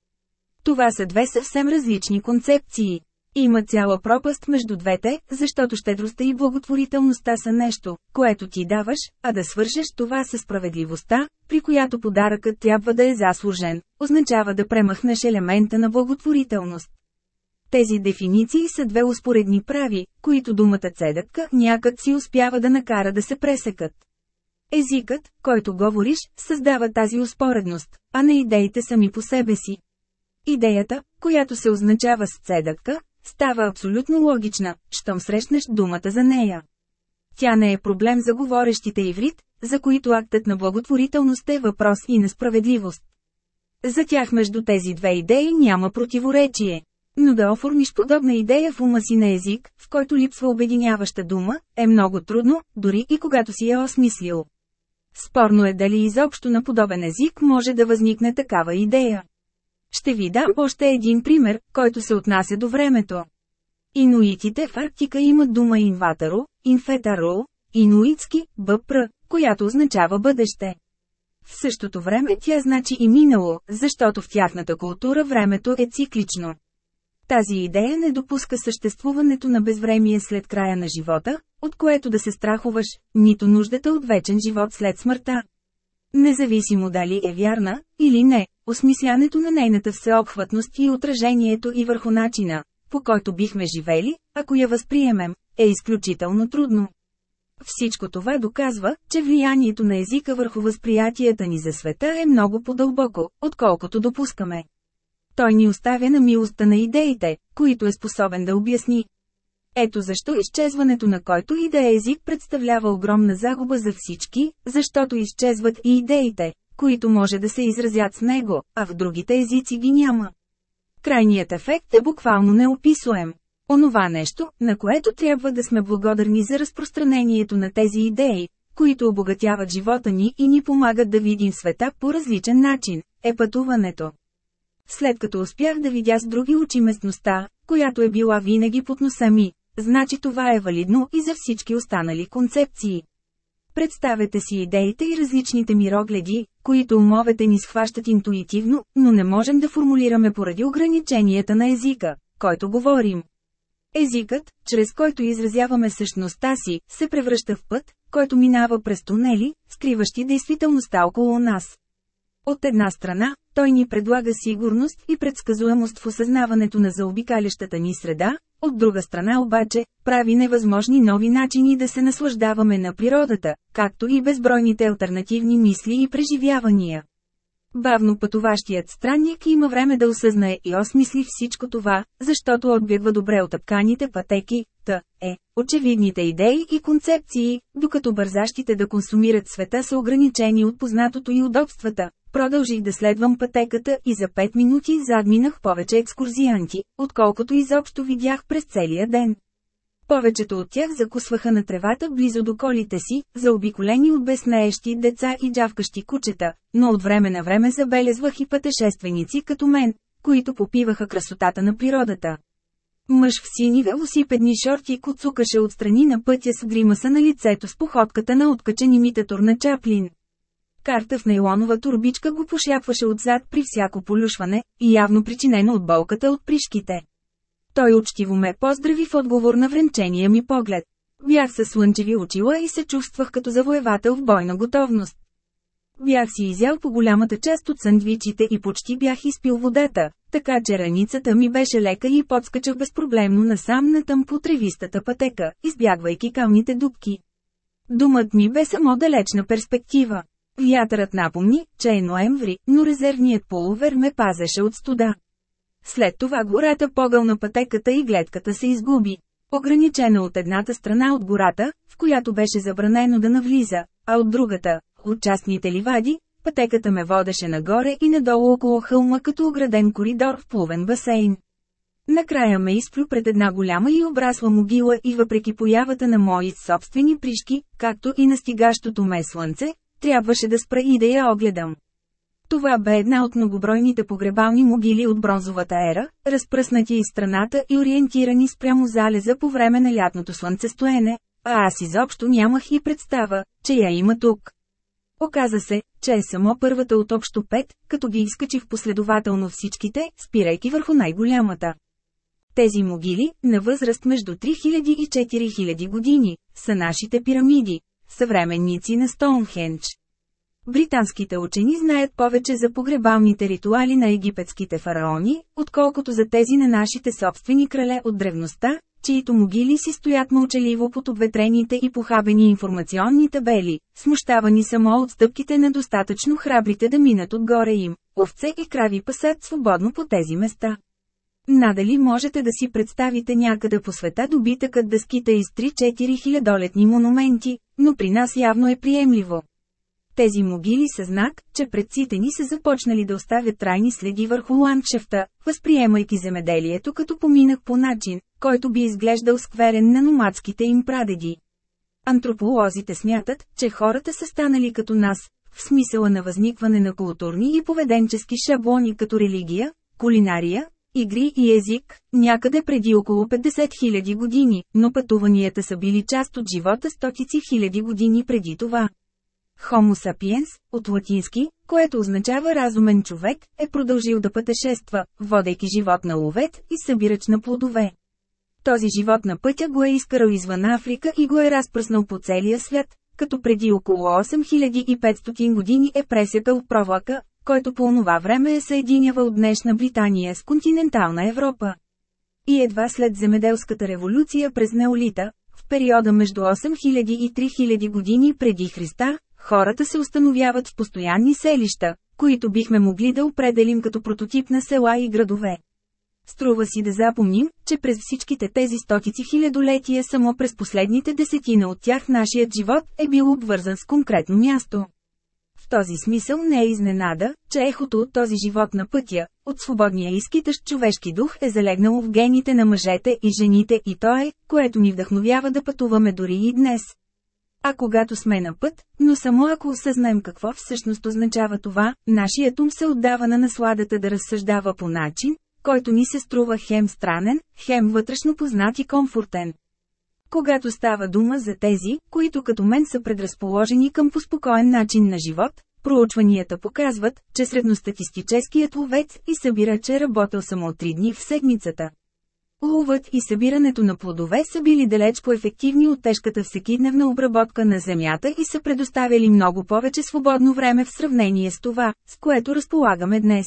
S1: Това са две съвсем различни концепции. Има цяла пропаст между двете, защото щедростта и благотворителността са нещо, което ти даваш, а да свършеш това със справедливостта, при която подаръкът трябва да е заслужен, означава да премахнеш елемента на благотворителност. Тези дефиниции са две успоредни прави, които думата цедъкка някак си успява да накара да се пресекат. Езикът, който говориш, създава тази успоредност, а не идеите сами по себе си. Идеята, която се означава с цедъкка, става абсолютно логична, щом срещнеш думата за нея. Тя не е проблем за говорещите иврит, за които актът на благотворителност е въпрос и на справедливост. За тях между тези две идеи няма противоречие. Но да оформиш подобна идея в ума си на език, в който липсва обединяваща дума, е много трудно, дори и когато си я осмислил. Спорно е дали изобщо на подобен език може да възникне такава идея. Ще ви дам още един пример, който се отнася до времето. Инуитите в Арктика имат дума инватаро, инфетаро, инуитски, бъпр, която означава бъдеще. В същото време тя значи и минало, защото в тяхната култура времето е циклично. Тази идея не допуска съществуването на безвремие след края на живота, от което да се страхуваш, нито нуждата от вечен живот след смъртта. Независимо дали е вярна, или не, осмислянето на нейната всеобхватност и отражението и върху начина, по който бихме живели, ако я възприемем, е изключително трудно. Всичко това доказва, че влиянието на езика върху възприятията ни за света е много по-дълбоко, отколкото допускаме. Той ни оставя на милостта на идеите, които е способен да обясни. Ето защо изчезването на който и да е език представлява огромна загуба за всички, защото изчезват и идеите, които може да се изразят с него, а в другите езици ги няма. Крайният ефект е буквално неописуем. Онова нещо, на което трябва да сме благодарни за разпространението на тези идеи, които обогатяват живота ни и ни помагат да видим света по различен начин, е пътуването. След като успях да видя с други очи местността, която е била винаги под носа ми, значи това е валидно и за всички останали концепции. Представете си идеите и различните мирогледи, които умовете ни схващат интуитивно, но не можем да формулираме поради ограниченията на езика, който говорим. Езикът, чрез който изразяваме същността си, се превръща в път, който минава през тунели, скриващи действителността около нас. От една страна, той ни предлага сигурност и предсказуемост в осъзнаването на заобикалящата ни среда, от друга страна обаче, прави невъзможни нови начини да се наслаждаваме на природата, както и безбройните альтернативни мисли и преживявания. Бавно пътуващият странник има време да осъзнае и осмисли всичко това, защото отбягва добре от тъпканите пътеки, та, е, очевидните идеи и концепции, докато бързащите да консумират света са ограничени от познатото и удобствата. Продължих да следвам пътеката и за 5 минути задминах повече екскурзианти, отколкото изобщо видях през целия ден. Повечето от тях закусваха на тревата близо до колите си, заобиколени от безнеещи деца и джавкащи кучета, но от време на време забелезвах и пътешественици като мен, които попиваха красотата на природата. Мъж в сини велосипедни шорти коцукаше отстрани на пътя с гримаса на лицето с походката на откачен имитатор на Чаплин. Карта в нейлонова турбичка го пошяпваше отзад при всяко полюшване, и явно причинено от болката от пришките. Той учтиво ме поздрави в отговор на вренчения ми поглед. Бях със слънчеви очила и се чувствах като завоевател в бойна готовност. Бях си изял по голямата част от сандвичите и почти бях изпил водата, така че раницата ми беше лека и подскачах безпроблемно насам натъм по тревистата пътека, избягвайки камните дубки. Думът ми бе само далечна перспектива. Вятърът напомни, че е ноември, но резервният полувер ме пазеше от студа. След това гората погълна пътеката и гледката се изгуби. Ограничена от едната страна от гората, в която беше забранено да навлиза, а от другата, от частните ливади, пътеката ме водеше нагоре и надолу около хълма като ограден коридор в плувен басейн. Накрая ме изплю пред една голяма и обрасла могила и въпреки появата на мои собствени пришки, както и на стигащото ме слънце, трябваше да спра и да я огледам. Това бе една от многобройните погребални могили от бронзовата ера, разпръснати из страната и ориентирани спрямо залеза по време на лятното слънцестоене, а аз изобщо нямах и представа, че я има тук. Оказа се, че е само първата от общо пет, като ги изкачих последователно всичките, спирайки върху най-голямата. Тези могили, на възраст между 3000 и 4000 години, са нашите пирамиди, съвременници на Стоунхендж. Британските учени знаят повече за погребалните ритуали на египетските фараони, отколкото за тези на нашите собствени крале от древността, чието могили си стоят мълчаливо под обветрените и похабени информационни табели, смущавани само от стъпките на достатъчно храбрите да минат отгоре им. Овце и крави пасат свободно по тези места. Надали можете да си представите някъде по света добитъкът да скита из 3-4 хилядолетни монументи, но при нас явно е приемливо. Тези могили са знак, че предците ни са започнали да оставят трайни следи върху ландшефта, възприемайки земеделието като поминък по начин, който би изглеждал скверен на номадските им прадеди. Антрополозите смятат, че хората са станали като нас, в смисъла на възникване на културни и поведенчески шаблони като религия, кулинария, игри и език, някъде преди около 50 000 години, но пътуванията са били част от живота стотици хиляди години преди това. Homo sapiens, от латински, което означава разумен човек, е продължил да пътешества, водейки живот на ловет и събирач на плодове. Този живот на пътя го е изкарал извън Африка и го е разпръснал по целия свят, като преди около 8500 години е пресекал провлака, който по онова време е съединявал днешна Британия с континентална Европа. И едва след земеделската революция през неолита, в периода между 8000 и 3000 години преди Христа, хората се установяват в постоянни селища, които бихме могли да определим като прототип на села и градове. Струва си да запомним, че през всичките тези стотици хилядолетия само през последните десетина от тях нашият живот е бил обвързан с конкретно място. В този смисъл не е изненада, че ехото от този живот на пътя, от свободния изкитащ човешки дух е залегнало в гените на мъжете и жените и то е, което ни вдъхновява да пътуваме дори и днес. А когато сме на път, но само ако осъзнаем какво всъщност означава това, нашият ум се отдава на насладата да разсъждава по начин, който ни се струва хем странен, хем вътрешно познат и комфортен. Когато става дума за тези, които като мен са предразположени към поспокоен начин на живот, проучванията показват, че средностатистическият ловец и събирач е работил само 3 дни в седмицата. Ловът и събирането на плодове са били далеч по-ефективни от тежката всекидневна обработка на земята и са предоставили много повече свободно време в сравнение с това, с което разполагаме днес.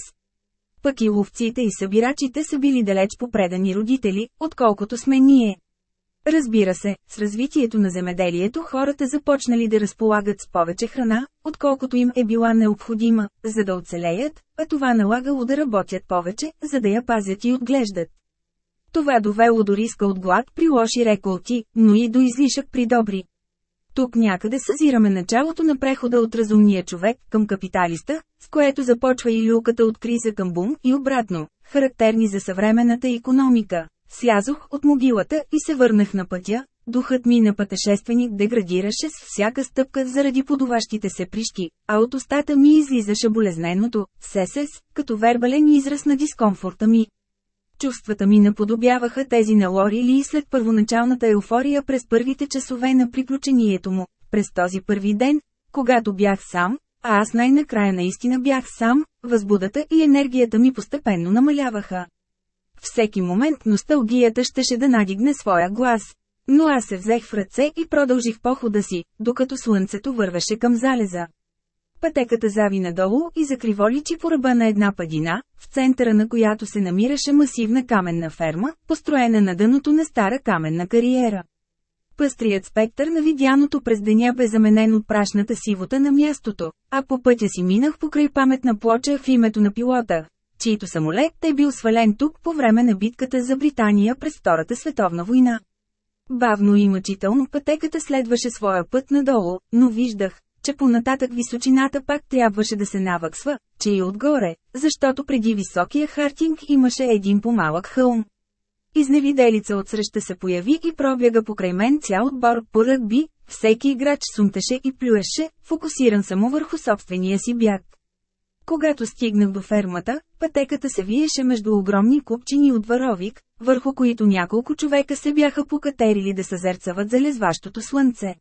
S1: Пък и ловците и събирачите са били далеч попредани родители, отколкото сме ние. Разбира се, с развитието на земеделието хората започнали да разполагат с повече храна, отколкото им е била необходима, за да оцелеят, а това налагало да работят повече, за да я пазят и отглеждат. Това довело до риска от глад при лоши реколти, но и до излишък при добри. Тук някъде съзираме началото на прехода от разумния човек към капиталиста, с което започва и люката от криза към бум и обратно, характерни за съвременната економика. Слязох от могилата и се върнах на пътя, духът ми на пътешественик деградираше с всяка стъпка заради подуващите се прищи, а от устата ми излизаше болезненото «сесес», като вербален израз на дискомфорта ми. Чувствата ми наподобяваха тези на Лори Ли след първоначалната еуфория през първите часове на приключението му, през този първи ден, когато бях сам, а аз най-накрая наистина бях сам, възбудата и енергията ми постепенно намаляваха. Всеки момент носталгията щеше да надигне своя глас. Но аз се взех в ръце и продължих похода си, докато слънцето вървеше към залеза. Пътеката зави надолу и закриволичи по ръба на една падина, в центъра на която се намираше масивна каменна ферма, построена на дъното на стара каменна кариера. Пъстрият спектър на видяното през деня бе заменен от прашната сивота на мястото, а по пътя си минах покрай паметна плоча в името на пилота, чийто самолет е бил свален тук по време на битката за Британия през Втората световна война. Бавно и мъчително пътеката следваше своя път надолу, но виждах, че понататък височината пак трябваше да се наваксва, че и отгоре, защото преди високия хартинг имаше един помалък хълм. Изневиделица отсреща се появи и пробяга покрай мен цял отбор по ръгби, всеки играч сумтеше и плюеше, фокусиран само върху собствения си бяг. Когато стигнах до фермата, пътеката се виеше между огромни купчини от варовик, върху които няколко човека се бяха покатерили да съзерцават залезващото слънце.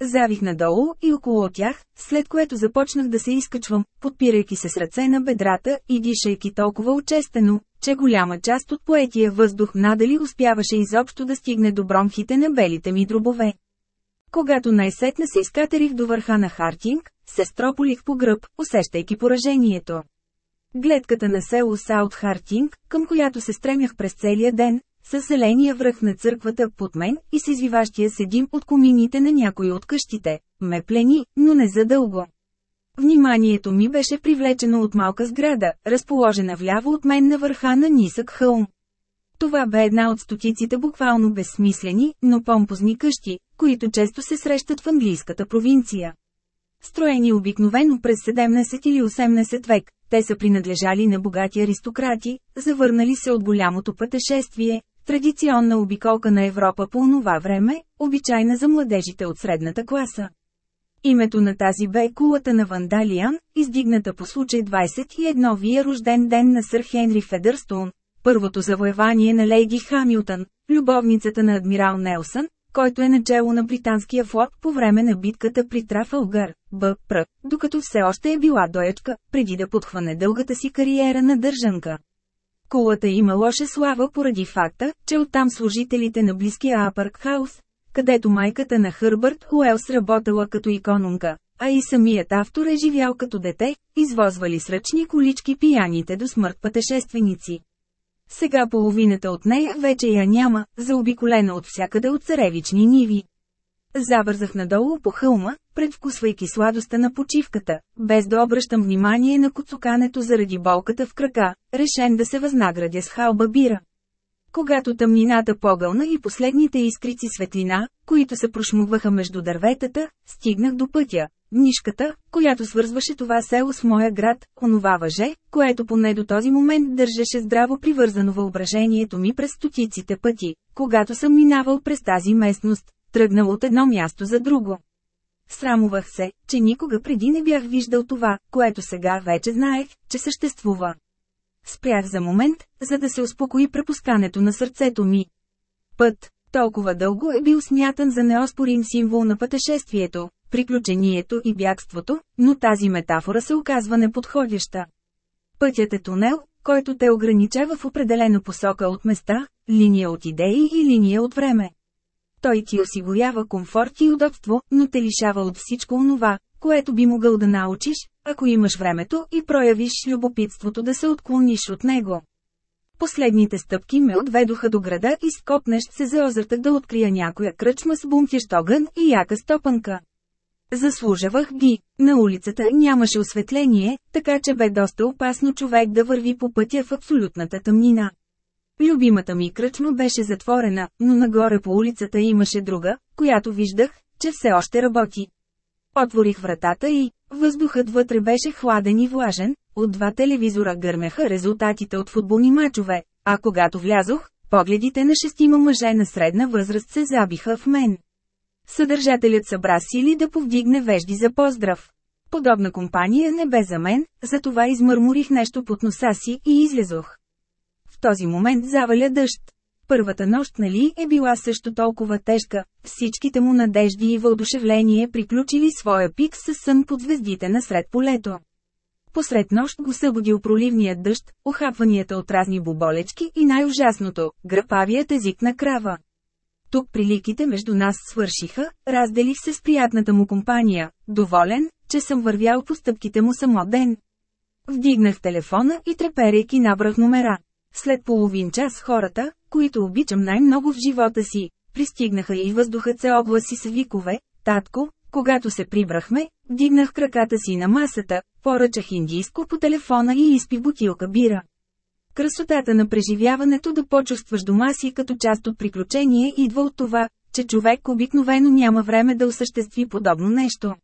S1: Завих надолу и около тях, след което започнах да се изкачвам, подпирайки се с ръце на бедрата и дишайки толкова очестено, че голяма част от поетия въздух надали успяваше изобщо да стигне до бронхите на белите ми дробове. Когато най-сетне се изкатерих до върха на Хартинг, се строполих по гръб, усещайки поражението. Гледката на село Саут Хартинг, към която се стремях през целия ден, с зеления връх на църквата под мен и с извиващия се дим от комините на някои от къщите, ме плени, но не задълго. Вниманието ми беше привлечено от малка сграда, разположена вляво от мен на върха на нисък хълм. Това бе една от стотиците буквално безсмислени, но помпозни къщи, които често се срещат в английската провинция. Строени обикновено през 17 или 18 век, те са принадлежали на богати аристократи, завърнали се от голямото пътешествие, традиционна обиколка на Европа по онова време, обичайна за младежите от средната класа. Името на тази бе кулата на Вандалиан, издигната по случай 21-вия рожден ден на сър Хенри Федърстоун, първото завоевание на Лейди Хамилтън, любовницата на адмирал Нелсън, който е начало на британския флот по време на битката при Трафалгър, БПР, докато все още е била доячка, преди да подхване дългата си кариера на държанка. Кулата има лоша слава поради факта, че оттам служителите на близкия Апърк Хаус, където майката на Хърбърт Уелс работела като икономка, а и самият автор е живял като дете, извозвали с ръчни колички пияните до смърт пътешественици. Сега половината от нея вече я няма, заобиколена от всякъде от царевични ниви. Забързах надолу по хълма, предвкусвайки сладостта на почивката, без да обръщам внимание на коцукането заради болката в крака, решен да се възнаградя с халба бира. Когато тъмнината погълна и последните искрици светлина, които се прошмугваха между дърветата, стигнах до пътя, Нишката, която свързваше това село с моя град, онова въже, което поне до този момент държеше здраво привързано въображението ми през стотиците пъти, когато съм минавал през тази местност, тръгнал от едно място за друго. Срамувах се, че никога преди не бях виждал това, което сега вече знаех, че съществува. Спрях за момент, за да се успокои препускането на сърцето ми. Път, Толкова дълго е бил смятан за неоспорим символ на пътешествието, приключението и бягството, но тази метафора се оказва неподходяща. Пътят е тунел, който те ограничава в определена посока от места, линия от идеи и линия от време. Той ти осигурява комфорт и удобство, но те лишава от всичко онова, което би могъл да научиш, ако имаш времето и проявиш любопитството да се отклониш от него. Последните стъпки ме отведоха до града и скопнещ се заозъртах да открия някоя кръчма с бумтящ огън и яка стопанка. Заслужавах ги. На улицата нямаше осветление, така че бе доста опасно човек да върви по пътя в абсолютната тъмнина. Любимата ми кръчма беше затворена, но нагоре по улицата имаше друга, която виждах, че все още работи. Отворих вратата и, въздухът вътре беше хладен и влажен, от два телевизора гърмеха резултатите от футболни мачове, а когато влязох, погледите на шестима мъже на средна възраст се забиха в мен. Съдържателят събра сили да повдигне вежди за поздрав. Подобна компания не бе за мен, затова измърморих нещо под носа си и излезох. В този момент заваля дъжд. Първата нощ нали е била също толкова тежка, всичките му надежди и въодушевление приключили своя пик с сън под звездите насред полето. Посред нощ го събудил проливният дъжд, охапванията от разни боболечки и най-ужасното – гръпавият език на крава. Тук приликите между нас свършиха, разделих се с приятната му компания, доволен, че съм вървял по стъпките му само ден. Вдигнах телефона и треперейки набрах номера. След половин час хората, които обичам най-много в живота си, пристигнаха и въздухът се обласи с викове, татко, когато се прибрахме, дигнах краката си на масата, поръчах индийско по телефона и изпи бутилка бира. Красотата на преживяването да почувстваш дома си като част от приключение идва от това, че човек обикновено няма време да осъществи подобно нещо.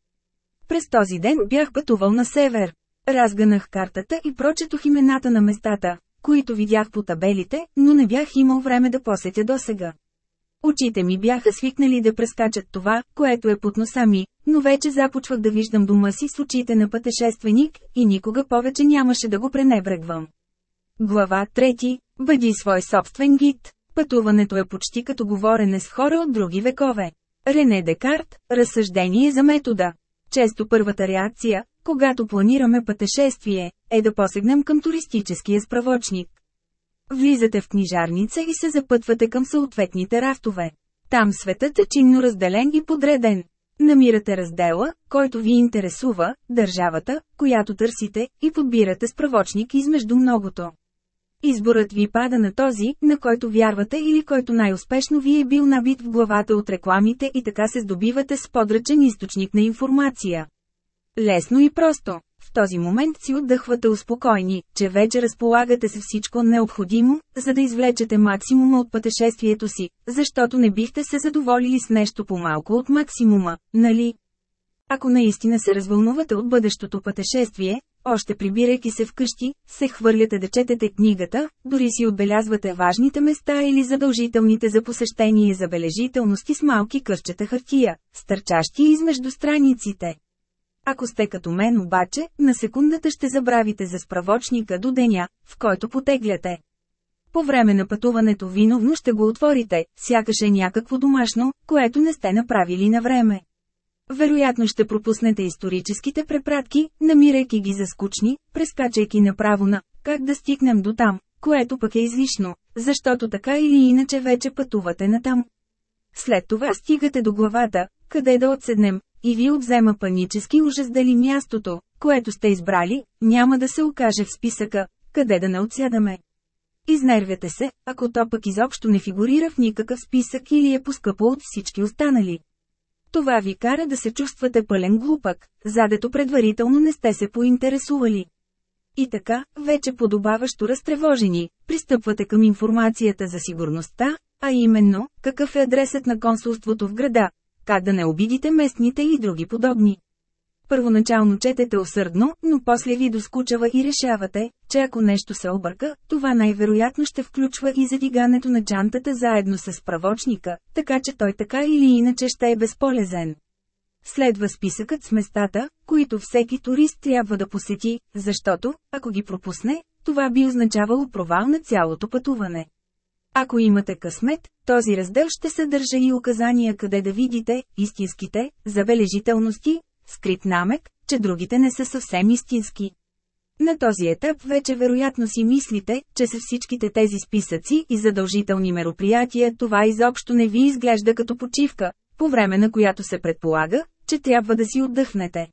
S1: През този ден бях пътувал на север. Разганах картата и прочетох имената на местата, които видях по табелите, но не бях имал време да посетя досега. Очите ми бяха свикнали да прескачат това, което е под носа ми, но вече започвах да виждам дома си с очите на пътешественик и никога повече нямаше да го пренебрегвам. Глава 3. Бъди свой собствен гид. Пътуването е почти като говорене с хора от други векове. Рене Декарт – разсъждение за метода. Често първата реакция, когато планираме пътешествие, е да посегнем към туристическия справочник. Влизате в книжарница и се запътвате към съответните рафтове. Там светът е чинно разделен и подреден. Намирате раздела, който ви интересува, държавата, която търсите, и подбирате справочник измежду многото. Изборът ви пада на този, на който вярвате или който най-успешно ви е бил набит в главата от рекламите и така се здобивате с подръчен източник на информация. Лесно и просто. В този момент си отдъхвате успокойни, че вече разполагате се всичко необходимо, за да извлечете максимума от пътешествието си, защото не бихте се задоволили с нещо по-малко от максимума, нали? Ако наистина се развълнувате от бъдещото пътешествие, още прибирайки се вкъщи, се хвърляте да четете книгата, дори си отбелязвате важните места или задължителните за посещение забележителности с малки къщета хартия, стърчащи измежду страниците. Ако сте като мен обаче, на секундата ще забравите за справочника до деня, в който потегляте. По време на пътуването виновно ще го отворите, сякаш е някакво домашно, което не сте направили на време. Вероятно ще пропуснете историческите препратки, намирайки ги за скучни, прескачайки направо на «как да стигнем до там», което пък е излишно, защото така или иначе вече пътувате натам. След това стигате до главата, къде да отседнем, и ви отзема панически ужас дали мястото, което сте избрали, няма да се окаже в списъка, къде да не отсядаме. Изнервяте се, ако то пък изобщо не фигурира в никакъв списък или е поскъпо от всички останали. Това ви кара да се чувствате пълен глупак, задето предварително не сте се поинтересували. И така, вече подобаващо разтревожени, пристъпвате към информацията за сигурността, а именно, какъв е адресът на консулството в града, как да не обидите местните и други подобни. Първоначално четете усърдно, но после ви доскучава и решавате, че ако нещо се обърка, това най-вероятно ще включва и задигането на джантата заедно с правочника, така че той така или иначе ще е безполезен. Следва списъкът с местата, които всеки турист трябва да посети, защото, ако ги пропусне, това би означавало провал на цялото пътуване. Ако имате късмет, този раздел ще съдържа и указания къде да видите истинските забележителности, скрит намек, че другите не са съвсем истински. На този етап вече вероятно си мислите, че с всичките тези списъци и задължителни мероприятия това изобщо не ви изглежда като почивка, по време на която се предполага, че трябва да си отдъхнете.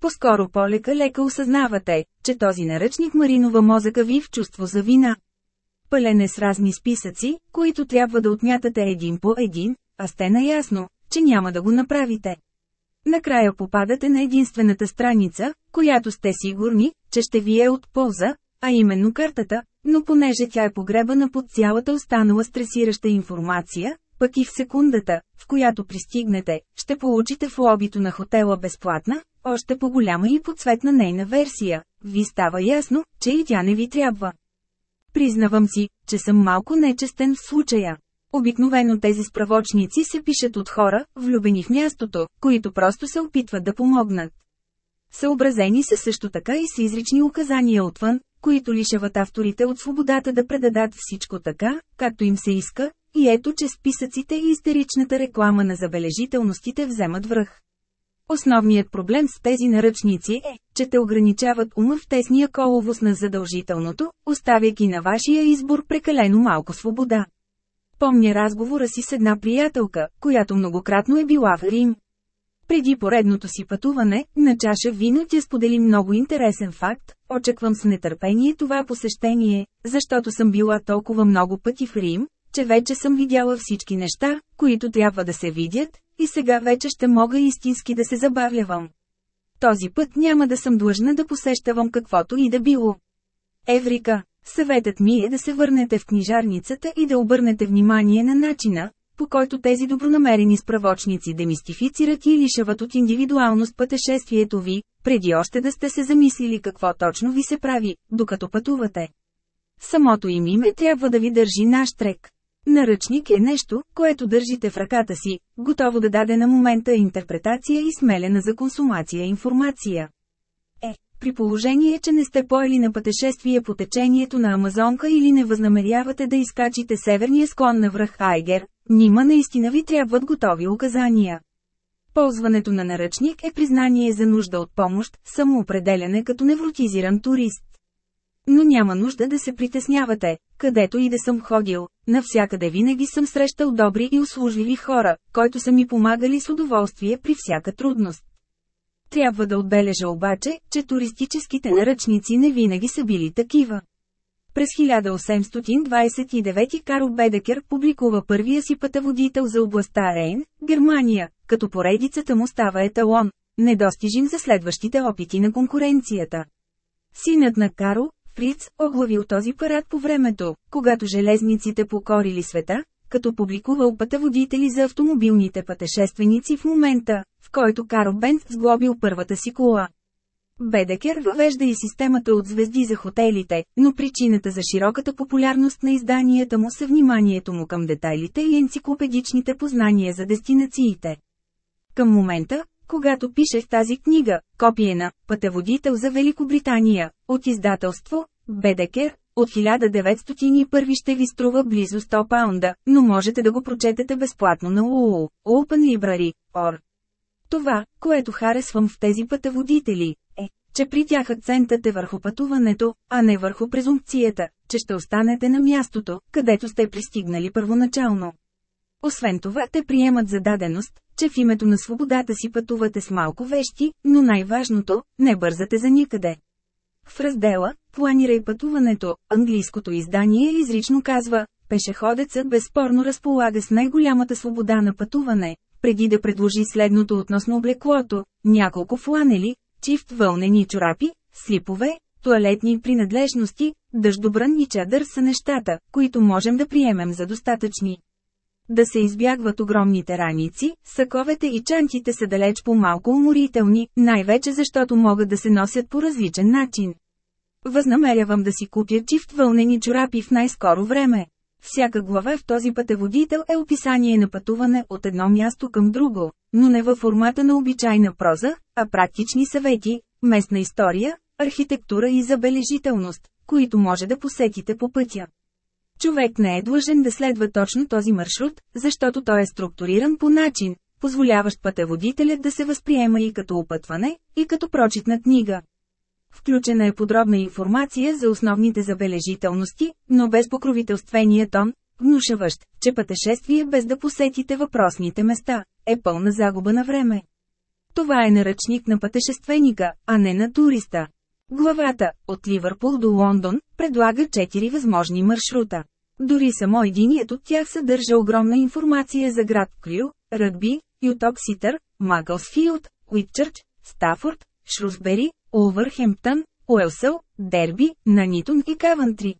S1: По-скоро полека-лека осъзнавате, че този наръчник маринова мозъка ви в чувство за вина. Пълен е с разни списъци, които трябва да отмятате един по един, а сте наясно, че няма да го направите. Накрая попадате на единствената страница, която сте сигурни, че ще ви е от полза, а именно картата, но понеже тя е погребана под цялата останала стресираща информация, пък и в секундата, в която пристигнете, ще получите в лобито на хотела безплатна, още по-голяма и подсветна нейна версия. Ви става ясно, че и тя не ви трябва. Признавам си, че съм малко нечестен в случая. Обикновено тези справочници се пишат от хора, влюбени в мястото, които просто се опитват да помогнат. Съобразени са също така и с изрични указания отвън, които лишават авторите от свободата да предадат всичко така, както им се иска, и ето че списъците и истеричната реклама на забележителностите вземат връх. Основният проблем с тези наръчници е, че те ограничават ума в тесния коловост на задължителното, оставяйки на вашия избор прекалено малко свобода. Помня разговора си с една приятелка, която многократно е била в Рим. Преди поредното си пътуване, на чаша вино тя сподели много интересен факт, очаквам с нетърпение това посещение, защото съм била толкова много пъти в Рим, че вече съм видяла всички неща, които трябва да се видят, и сега вече ще мога истински да се забавлявам. Този път няма да съм длъжна да посещавам каквото и да било. Еврика, съветът ми е да се върнете в книжарницата и да обърнете внимание на начина, по който тези добронамерени справочници демистифицират и лишават от индивидуалност пътешествието ви, преди още да сте се замислили какво точно ви се прави, докато пътувате. Самото им име трябва да ви държи наш трек. Наръчник е нещо, което държите в ръката си, готово да даде на момента интерпретация и смелена за консумация информация. При положение, че не сте поели на пътешествие по течението на Амазонка или не възнамерявате да изкачите северния склон на връх Айгер, нима наистина ви трябват готови указания. Ползването на наръчник е признание за нужда от помощ, самоопределяне като невротизиран турист. Но няма нужда да се притеснявате, където и да съм ходил, навсякъде винаги съм срещал добри и услужливи хора, които са ми помагали с удоволствие при всяка трудност. Трябва да отбележа обаче, че туристическите наръчници не винаги са били такива. През 1829 Карл Бедекер публикува първия си пътеводител за областта Рейн, Германия, като поредицата му става еталон, недостижим за следващите опити на конкуренцията. Синът на Карл, Фриц, оглавил този парад по времето, когато железниците покорили света, като публикувал пътеводители за автомобилните пътешественици в момента, в който Карл Бенц сглобил първата си кола. Бедекер въвежда и системата от звезди за хотелите, но причината за широката популярност на изданията му са вниманието му към детайлите и енциклопедичните познания за дестинациите. Към момента, когато пишех тази книга, копие на «Пътеводител за Великобритания» от издателство «Бедекер», от 1901 ще ви струва близо 100 паунда, но можете да го прочетете безплатно на УУ, Open Library, OR. Това, което харесвам в тези пътеводители, е, че при тях акцентът е върху пътуването, а не върху презумпцията, че ще останете на мястото, където сте пристигнали първоначално. Освен това те приемат за даденост, че в името на свободата си пътувате с малко вещи, но най-важното – не бързате за никъде. В раздела «Планирай пътуването», английското издание изрично казва, пешеходецът безспорно разполага с най-голямата свобода на пътуване, преди да предложи следното относно облеклото, няколко фланели, чифт вълнени чорапи, слипове, туалетни принадлежности, дъждобран и чадър са нещата, които можем да приемем за достатъчни. Да се избягват огромните раници, съковете и чантите са далеч по-малко уморителни, най-вече защото могат да се носят по различен начин. Възнамерявам да си купя чифт вълнени чорапи в най-скоро време. Всяка глава в този пътеводител е описание на пътуване от едно място към друго, но не във формата на обичайна проза, а практични съвети, местна история, архитектура и забележителност, които може да посетите по пътя. Човек не е длъжен да следва точно този маршрут, защото той е структуриран по начин, позволяващ пътеводителя да се възприема и като опътване, и като прочитна книга. Включена е подробна информация за основните забележителности, но без покровителствения тон, внушаващ, че пътешествие без да посетите въпросните места, е пълна загуба на време. Това е наръчник на пътешественика, а не на туриста. Главата, от Ливърпул до Лондон, предлага четири възможни маршрута. Дори само единият от тях съдържа огромна информация за град Крю, Ръгби, Ютокситър, Магълсфилд, Уитчърч, Стафорд, Шрусбери, Улвърхемптън, Уелсъл, Дерби, Нанитон и Кавантри.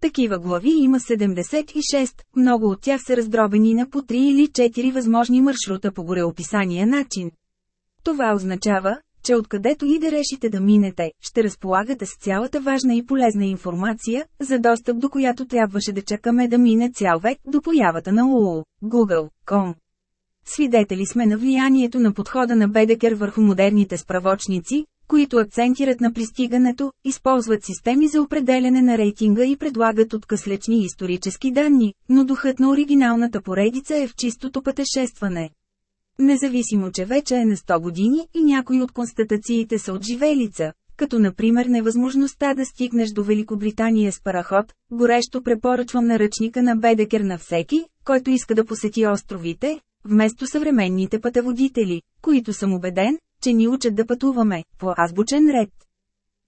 S1: Такива глави има 76, много от тях са раздробени на по 3 или 4 възможни маршрута по гореописания начин. Това означава, че откъдето и да решите да минете, ще разполагате с цялата важна и полезна информация, за достъп до която трябваше да чакаме да мине цял век до появата на Google, Google.com. Свидетели сме на влиянието на подхода на Бедекер върху модерните справочници, които акцентират на пристигането, използват системи за определене на рейтинга и предлагат откъслечни исторически данни, но духът на оригиналната поредица е в чистото пътешестване. Независимо, че вече е на 100 години и някои от констатациите са от живелица, като например невъзможността да стигнеш до Великобритания с параход, горещо препоръчвам наръчника на Бедекер на всеки, който иска да посети островите, вместо съвременните пътеводители, които съм убеден, че ни учат да пътуваме, по азбучен ред.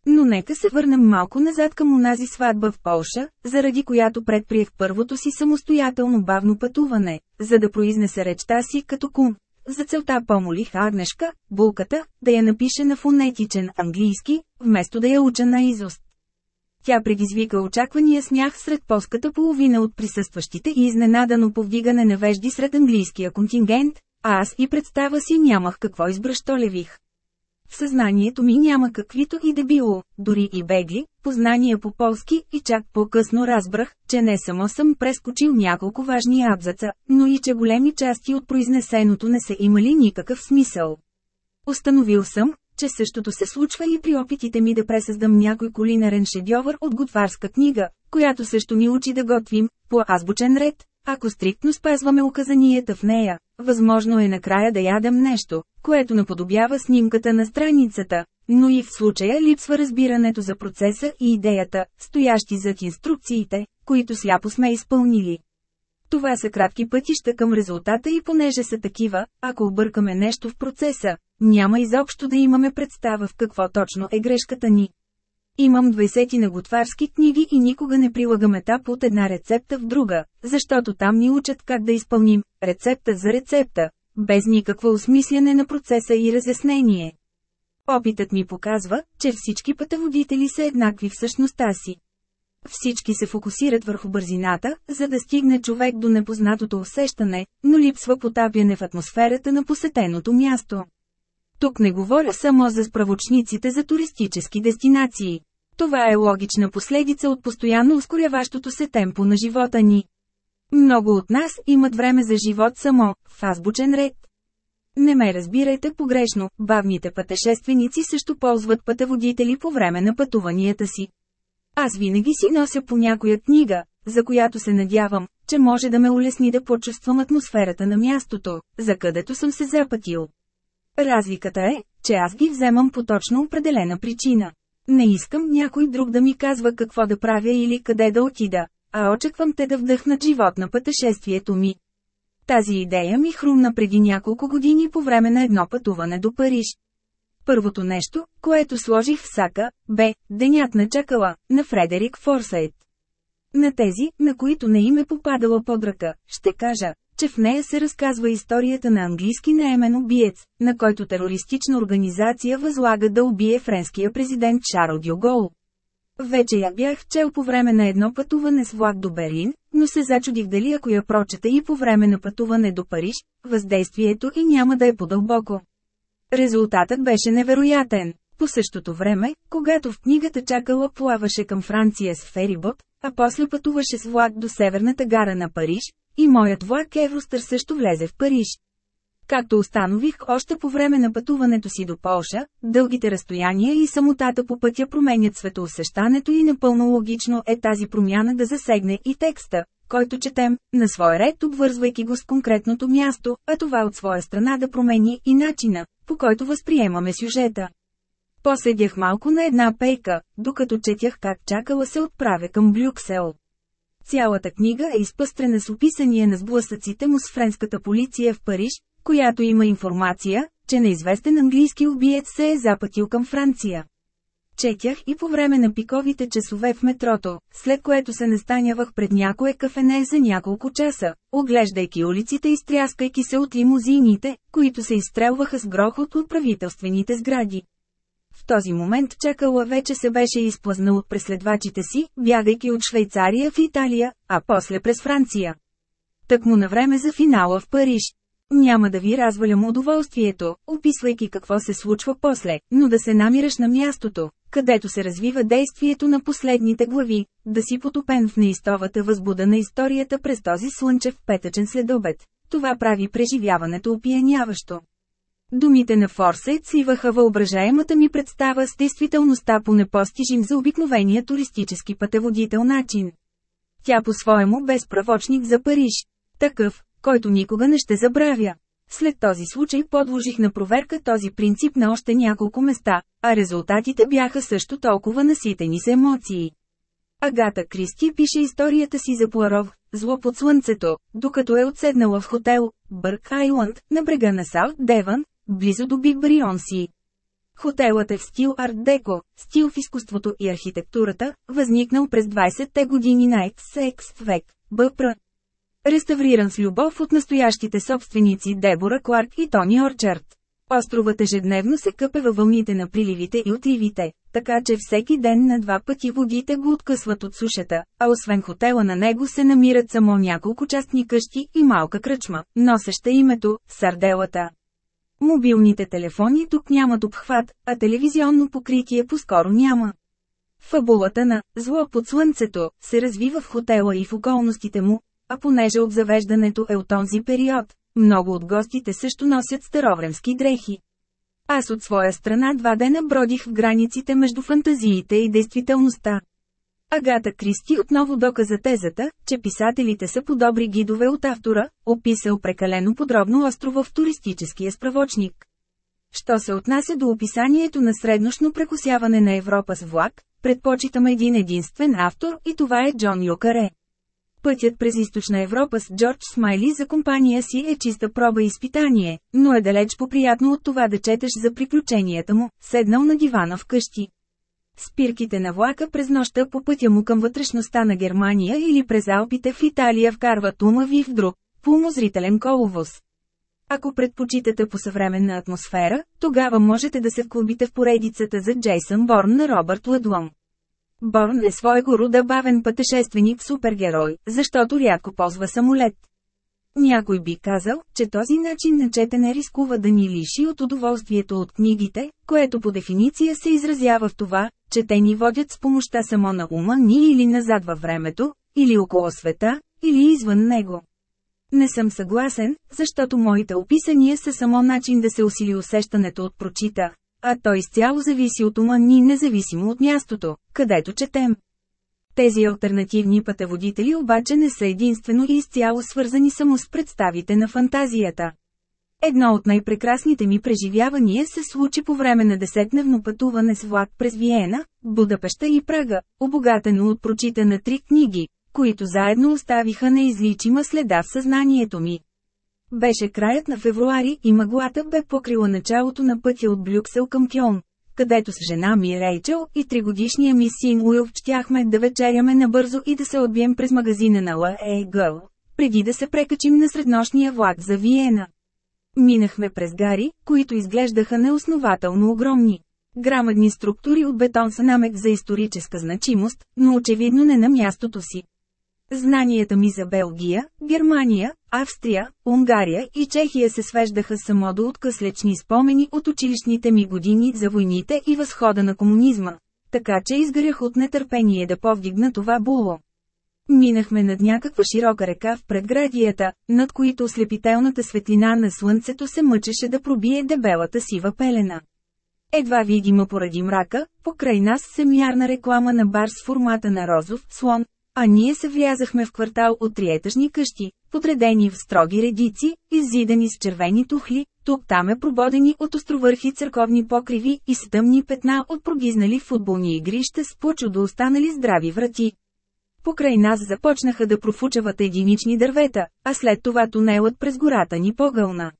S1: Но нека се върнем малко назад към онази сватба в Полша, заради която предприех първото си самостоятелно бавно пътуване, за да произнесе речта си като кум. За целта помолих Агнешка, булката, да я напише на фонетичен английски, вместо да я уча на изост. Тя предизвика очаквания смях сред полската половина от присъстващите и изненадано повдигане на вежди сред английския контингент, а аз и представа си нямах какво избръщолевих. В съзнанието ми няма каквито и да било, дори и бегли, познания по полски и чак по-късно разбрах, че не само съм прескочил няколко важни абзаца, но и че големи части от произнесеното не са имали никакъв смисъл. Установил съм, че същото се случва и при опитите ми да пресъздам някой кулинарен шедьовър от готварска книга, която също ни учи да готвим, по азбучен ред, ако стриктно спазваме указанията в нея. Възможно е накрая да ядем нещо, което наподобява снимката на страницата, но и в случая липсва разбирането за процеса и идеята, стоящи зад инструкциите, които сляпо сме изпълнили. Това са кратки пътища към резултата и понеже са такива, ако объркаме нещо в процеса, няма изобщо да имаме представа в какво точно е грешката ни. Имам 20 на готварски книги и никога не прилагам етап от една рецепта в друга, защото там ни учат как да изпълним рецепта за рецепта, без никакво осмисляне на процеса и разяснение. Опитът ми показва, че всички пътеводители са еднакви в същността си. Всички се фокусират върху бързината, за да стигне човек до непознатото усещане, но липсва потапяне в атмосферата на посетеното място. Тук не говоря само за справочниците за туристически дестинации. Това е логична последица от постоянно ускоряващото се темпо на живота ни. Много от нас имат време за живот само, в азбучен ред. Не ме разбирайте погрешно, бавните пътешественици също ползват пътеводители по време на пътуванията си. Аз винаги си нося по някоя книга, за която се надявам, че може да ме улесни да почувствам атмосферата на мястото, за където съм се запътил. Разликата е, че аз ги вземам по точно определена причина. Не искам някой друг да ми казва какво да правя или къде да отида, а очаквам те да вдъхнат живот на пътешествието ми. Тази идея ми хрумна преди няколко години по време на едно пътуване до Париж. Първото нещо, което сложих в сака, бе «Денят на чакала» на Фредерик Форсайт. На тези, на които не им е попадала под ръка, ще кажа, че в нея се разказва историята на английски наемен убиец, на който терористична организация възлага да убие френския президент Шарл Дюгол. Вече я бях чел по време на едно пътуване с влак до Берлин, но се зачудих дали ако я прочета и по време на пътуване до Париж, въздействието и няма да е по-дълбоко. Резултатът беше невероятен. По същото време, когато в книгата чакала плаваше към Франция с ферибот, а после пътуваше с влак до северната гара на Париж, и моят влак Евростър също влезе в Париж. Както установих още по време на пътуването си до Полша, дългите разстояния и самотата по пътя променят светоусещането и напълно логично е тази промяна да засегне и текста, който четем, на свой ред обвързвайки го с конкретното място, а това от своя страна да промени и начина, по който възприемаме сюжета. Поседях малко на една пейка, докато четях как чакала се отправя към Брюксел. Цялата книга е изпъстрена с описание на сблъсъците му с френската полиция в Париж, която има информация, че неизвестен английски убиец се е запътил към Франция. Четях и по време на пиковите часове в метрото, след което се настанявах пред някое кафене за няколко часа, оглеждайки улиците и стряскайки се от лимузините, които се изстрелваха с грохот от правителствените сгради. В този момент чакала вече се беше изплъзнал от преследвачите си, бягайки от Швейцария в Италия, а после през Франция. Так му на време за финала в Париж. Няма да ви развалям удоволствието, описвайки какво се случва после, но да се намираш на мястото, където се развива действието на последните глави, да си потопен в неистовата възбуда на историята през този слънчев петъчен следобед. Това прави преживяването опияняващо. Думите на Форсет свиваха въображаемата ми представа с действителността по непостижим за обикновения туристически пътеводител начин. Тя по-своему без правочник за Париж. Такъв, който никога не ще забравя. След този случай подложих на проверка този принцип на още няколко места, а резултатите бяха също толкова наситени с емоции. Агата Кристи пише историята си за Пуаров, зло под слънцето, докато е отседнала в хотел, Бърк Айланд, на брега на Саут Девън, близо до Биг Брионси. Хотелът е в стил арт-деко, стил в изкуството и архитектурата, възникнал през 20-те години на екс век, БПР. Реставриран с любов от настоящите собственици Дебора Кларк и Тони Орчард. Островът ежедневно се къпе във вълните на приливите и отливите, така че всеки ден на два пъти водите го откъсват от сушата, а освен хотела на него се намират само няколко частни къщи и малка кръчма, носеща името – Сарделата. Мобилните телефони тук нямат обхват, а телевизионно покритие поскоро няма. Фабулата на «Зло под слънцето» се развива в хотела и в околностите му, а понеже обзавеждането е от този период, много от гостите също носят старовремски дрехи. Аз от своя страна два дена бродих в границите между фантазиите и действителността. Агата Кристи отново доказа тезата, че писателите са подобри гидове от автора, описал прекалено подробно острова в туристическия справочник. Що се отнася до описанието на среднощно прекусяване на Европа с влак, предпочитам един единствен автор и това е Джон Йокаре. Пътят през източна Европа с Джордж Смайли за компания си е чиста проба изпитание, но е далеч по-приятно от това да четеш за приключенията му, седнал на дивана вкъщи. Спирките на влака през нощта по пътя му към вътрешността на Германия или през Алпите в Италия вкарват ума ви в друг, по-умозрителен коловоз. Ако предпочитате по съвременна атмосфера, тогава можете да се вклубите в поредицата за Джейсън Борн на Робърт Ладлон. Борн е своего рода бавен пътешественик-супергерой, защото рядко ползва самолет. Някой би казал, че този начин на четене рискува да ни лиши от удоволствието от книгите, което по дефиниция се изразява в това, че те ни водят с помощта само на ума ни или назад във времето, или около света, или извън него. Не съм съгласен, защото моите описания са само начин да се усили усещането от прочита, а той изцяло зависи от ума ни независимо от мястото, където четем. Тези альтернативни пътеводители обаче не са единствено и изцяло свързани само с представите на фантазията. Едно от най-прекрасните ми преживявания се случи по време на десетдневно пътуване с влак през Виена, Будапеща и Прага, обогатено от прочита на три книги, които заедно оставиха неизличима следа в съзнанието ми. Беше краят на февруари и мъглата бе покрила началото на пътя от Брюксел към Кьон, където с жена ми Рейчел и тригодишния ми син Уилф щяхме да вечеряме набързо и да се отбием през магазина на L.A. Girl, преди да се прекачим на среднощния влак за Виена. Минахме през гари, които изглеждаха неоснователно огромни. Грамадни структури от бетон са намек за историческа значимост, но очевидно не на мястото си. Знанията ми за Белгия, Германия, Австрия, Унгария и Чехия се свеждаха само до откъслечни спомени от училищните ми години за войните и възхода на комунизма, така че изгарях от нетърпение да повдигна това було. Минахме над някаква широка река в предградията, над които ослепителната светлина на слънцето се мъчеше да пробие дебелата сива пелена. Едва видима поради мрака, покрай нас се мярна реклама на бар с формата на розов слон, а ние се влязахме в квартал от триетажни къщи, подредени в строги редици, иззидани с червени тухли, тук-там е прободени от островърхи църковни покриви и с тъмни петна от прогизнали футболни игрища с почудо останали здрави врати. Покрай нас започнаха да профучават единични дървета, а след това тунелът през гората ни погълна.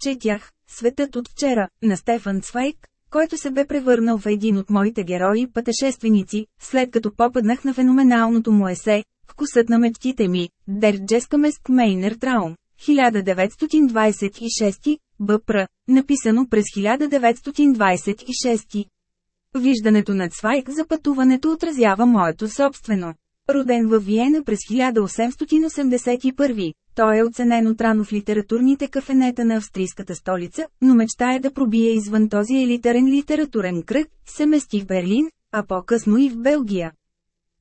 S1: Четях «Светът от вчера» на Стефан Цвайк, който се бе превърнал в един от моите герои-пътешественици, след като попаднах на феноменалното му есе «Вкусът на мечтите ми», Дер Джескамест Мейнер Траум, 1926, БПР, написано през 1926. Виждането на Цвайк за пътуването отразява моето собствено. Роден във Виена през 1881, той е оценен отрано в литературните кафенета на австрийската столица, но мечтае да пробие извън този елитарен литературен кръг, се мести в Берлин, а по-късно и в Белгия.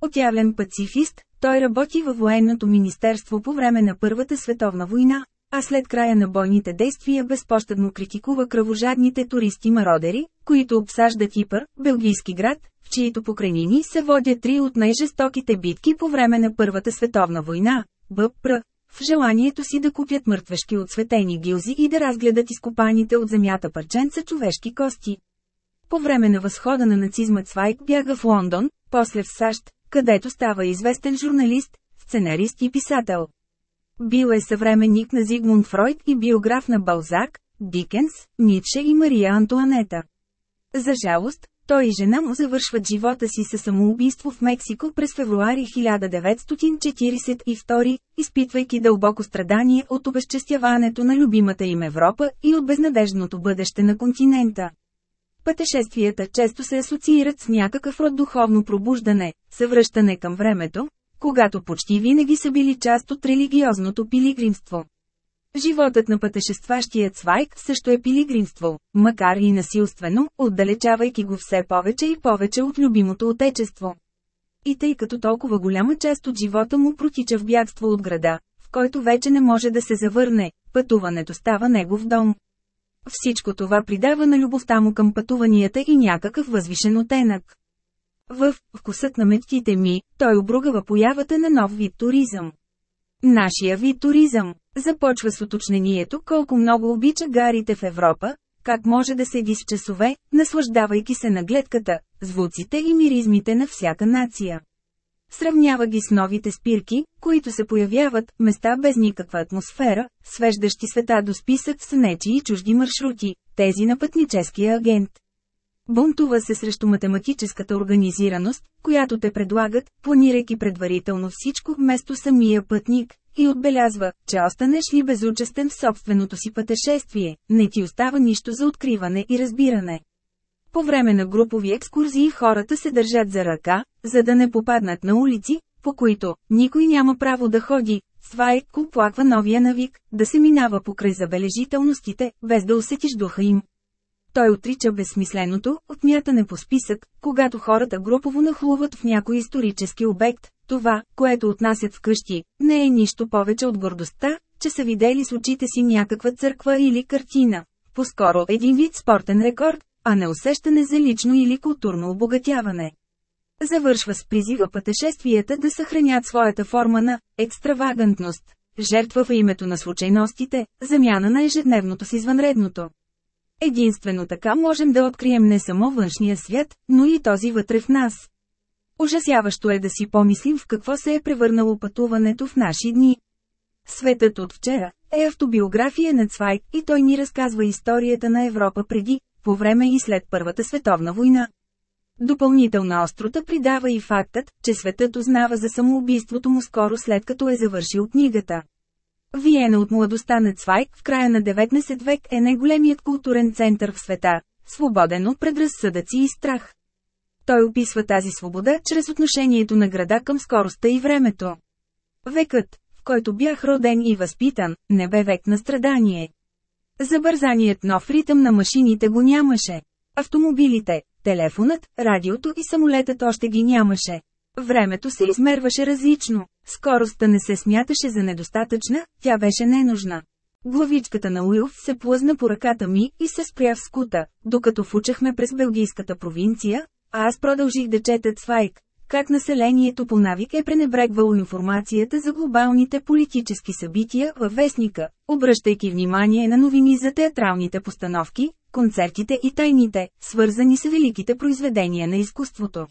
S1: Отявлен пацифист, той работи във военното министерство по време на Първата световна война, а след края на бойните действия безпощадно критикува кръвожадните туристи-мародери, които обсаждат Ипър, белгийски град, в чието покрайнини се водят три от най-жестоките битки по време на Първата световна война – БПР, в желанието си да купят мъртвешки от светени гилзи и да разгледат изкопаните от земята парченца човешки кости. По време на възхода на нацизма Цвайк бяга в Лондон, после в САЩ, където става известен журналист, сценарист и писател. Бил е съвременник на Зигмунд Фройд и биограф на Балзак, Дикенс, Ницше и Мария Антуанета. За жалост, той и жена му завършват живота си със самоубийство в Мексико през февруари 1942, изпитвайки дълбоко страдание от обезчестяването на любимата им Европа и от безнадежното бъдеще на континента. Пътешествията често се асоциират с някакъв род духовно пробуждане, съвръщане към времето, когато почти винаги са били част от религиозното пилигримство. Животът на пътешестващия Цвайк също е пилигримство, макар и насилствено, отдалечавайки го все повече и повече от любимото отечество. И тъй като толкова голяма част от живота му протича в бягство от града, в който вече не може да се завърне, пътуването става негов дом. Всичко това придава на любовта му към пътуванията и някакъв възвишен оттенък. В «Вкусът на мечтите ми» той обругава появата на нов вид туризъм. Нашия вид туризъм започва с уточнението колко много обича гарите в Европа, как може да седи с часове, наслаждавайки се на гледката, звуците и миризмите на всяка нация. Сравнява ги с новите спирки, които се появяват, места без никаква атмосфера, свеждащи света до списък с нечи и чужди маршрути, тези на пътническия агент. Бунтува се срещу математическата организираност, която те предлагат, планирайки предварително всичко вместо самия пътник, и отбелязва, че останеш ли безучастен в собственото си пътешествие, не ти остава нищо за откриване и разбиране. По време на групови екскурзии хората се държат за ръка, за да не попаднат на улици, по които никой няма право да ходи. Свайк оплаква новия навик, да се минава покрай забележителностите, без да усетиш духа им. Той отрича безсмисленото, отмятане по списък, когато хората групово нахлуват в някой исторически обект. Това, което отнасят вкъщи, не е нищо повече от гордостта, че са видели с очите си някаква църква или картина. По-скоро един вид спортен рекорд, а не усещане за лично или културно обогатяване. Завършва с призива пътешествията да съхранят своята форма на екстравагантност, жертва в името на случайностите, замяна на ежедневното с извънредното. Единствено така можем да открием не само външния свят, но и този вътре в нас. Ужасяващо е да си помислим в какво се е превърнало пътуването в наши дни. Светът от вчера е автобиография на Цвайк и той ни разказва историята на Европа преди, по време и след Първата световна война. Допълнителна острота придава и фактът, че светът узнава за самоубийството му скоро след като е завършил книгата. Виена от младостта на Цвайк в края на 19 век е най-големият културен център в света, свободен от предразсъдъци и страх. Той описва тази свобода чрез отношението на града към скоростта и времето. Векът, в който бях роден и възпитан, не бе век на страдание. Забързаният нов ритъм на машините го нямаше. Автомобилите, телефонът, радиото и самолетът още ги нямаше. Времето се измерваше различно. Скоростта не се смяташе за недостатъчна, тя беше ненужна. Главичката на Уилф се плъзна по ръката ми и се спря в скута, докато фучахме през белгийската провинция, а аз продължих да чета Цвайк, как населението по навик е пренебрегвало информацията за глобалните политически събития във вестника, обръщайки внимание на новини за театралните постановки, концертите и тайните, свързани с великите произведения на изкуството.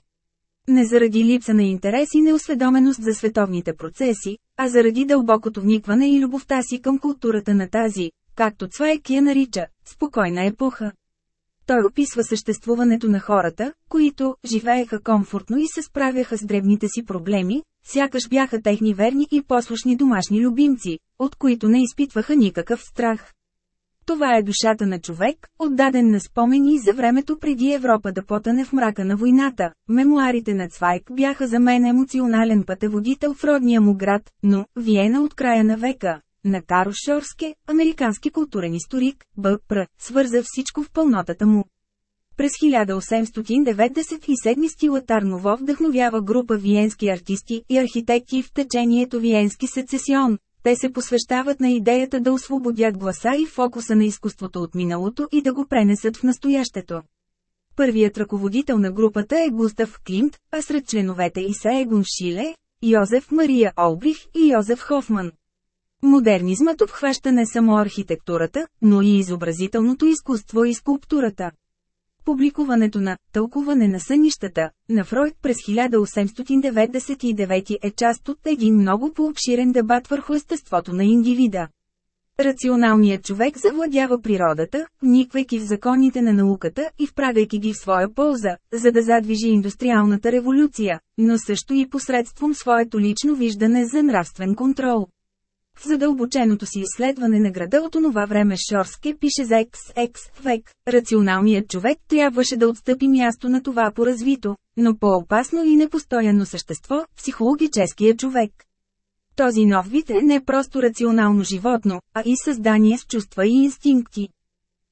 S1: Не заради липса на интерес и неосведоменост за световните процеси, а заради дълбокото вникване и любовта си към културата на тази, както Цвайк я нарича, спокойна епоха. Той описва съществуването на хората, които живееха комфортно и се справяха с дребните си проблеми, сякаш бяха техни верни и послушни домашни любимци, от които не изпитваха никакъв страх. Това е душата на човек, отдаден на спомени за времето преди Европа да потъне в мрака на войната. Мемуарите на Цвайк бяха за мен емоционален пътеводител в родния му град, но Виена от края на века. На Карл Шорске, американски културен историк, Б.Пр. свърза всичко в пълнотата му. През 1897 стила Тарново вдъхновява група виенски артисти и архитекти в течението Виенски сецесион, те се посвещават на идеята да освободят гласа и фокуса на изкуството от миналото и да го пренесат в настоящето. Първият ръководител на групата е Густав Климт, а сред членовете и са Егон Шиле, Йозеф Мария Олбрих и Йозеф Хофман. Модернизмът обхваща не само архитектурата, но и изобразителното изкуство и скулптурата. Публикуването на «Тълкуване на сънищата» на Фройд през 1899 е част от един много по-обширен дебат върху естеството на индивида. Рационалният човек завладява природата, вниквайки в законите на науката и вправяйки ги в своя полза, за да задвижи индустриалната революция, но също и посредством своето лично виждане за нравствен контрол. В задълбоченото си изследване на града от онова време Шорске пише за XX век, рационалният човек трябваше да отстъпи място на това по-развито, но по-опасно и непостоянно същество – психологическия човек. Този нов вид е не просто рационално животно, а и създание с чувства и инстинкти.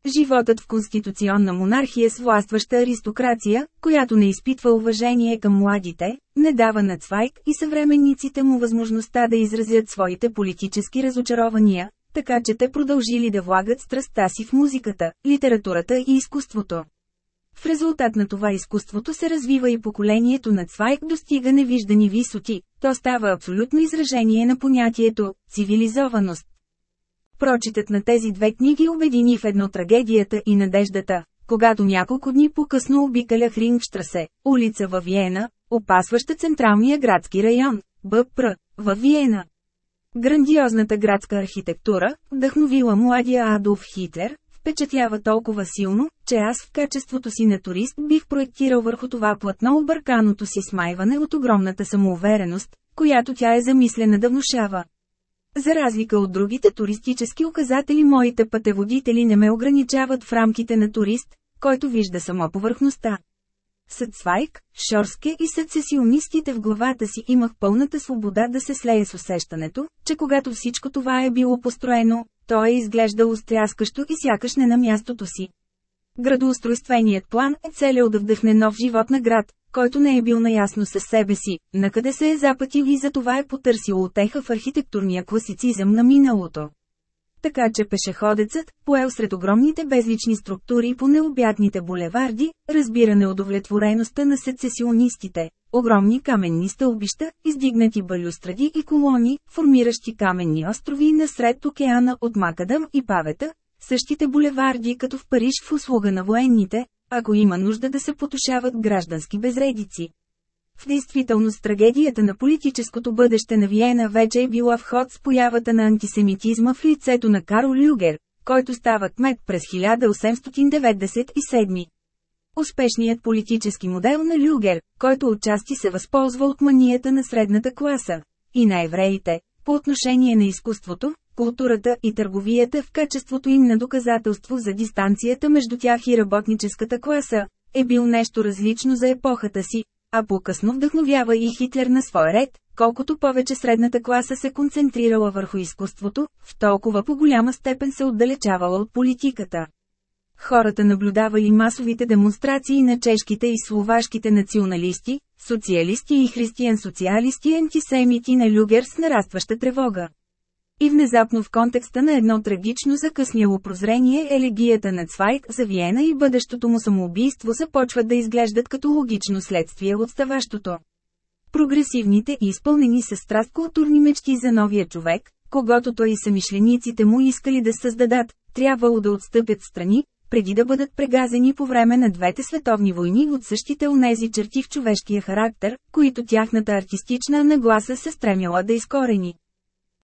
S1: Животът в конституционна монархия с властваща аристокрация, която не изпитва уважение към младите, не дава на Цвайк и съвременниците му възможността да изразят своите политически разочарования, така че те продължили да влагат страстта си в музиката, литературата и изкуството. В резултат на това изкуството се развива и поколението на Цвайк достига невиждани висоти, то става абсолютно изражение на понятието «цивилизованост». Прочитът на тези две книги обедини в едно трагедията и надеждата, когато няколко дни по-късно обикалях Рингштрасе, улица във Виена, опасваща централния градски район, БПР, във Виена. Грандиозната градска архитектура, вдъхновила младия Адолф Хитлер, впечатлява толкова силно, че аз в качеството си на турист бих проектирал върху това платно обърканото си смайване от огромната самоувереност, която тя е замислена да внушава. За разлика от другите туристически указатели моите пътеводители не ме ограничават в рамките на турист, който вижда само повърхността. Съд Свайк, Шорске и сецесионистите в главата си имах пълната свобода да се слея с усещането, че когато всичко това е било построено, то е изглеждало стряскащо и сякаш не на мястото си. Градоустройственият план е целял да вдъхне нов живот на град, който не е бил наясно със себе си, накъде се е запътил и за това е потърсил отеха в архитектурния класицизъм на миналото. Така че пешеходецът, поел сред огромните безлични структури по необятните булеварди, разбира неудовлетвореността на сецесионистите, огромни каменни стълбища, издигнати балюстради и колони, формиращи каменни острови насред океана от Макадам и Павета, същите булеварди като в Париж в услуга на военните, ако има нужда да се потушават граждански безредици. В действителност трагедията на политическото бъдеще на Виена вече е била в ход с появата на антисемитизма в лицето на Карл Люгер, който става кмет през 1897. Успешният политически модел на Люгер, който отчасти се възползва от манията на средната класа и на евреите, по отношение на изкуството, културата и търговията в качеството им на доказателство за дистанцията между тях и работническата класа, е бил нещо различно за епохата си, а по-късно вдъхновява и Хитлер на свой ред, колкото повече средната класа се концентрирала върху изкуството, в толкова по голяма степен се отдалечавала от политиката. хората наблюдавали масовите демонстрации на чешките и словашките националисти, социалисти и християн-социалисти антисемити на Люгер с нарастваща тревога. И внезапно в контекста на едно трагично закъсняло прозрение елегията на Цвайк за Виена и бъдещото му самоубийство започват да изглеждат като логично следствие от ставащото. Прогресивните и изпълнени с страст културни мечти за новия човек, когато той и самишлениците му искали да създадат, трябвало да отстъпят страни, преди да бъдат прегазени по време на двете световни войни от същите онези черти в човешкия характер, които тяхната артистична нагласа се стремяла да изкорени.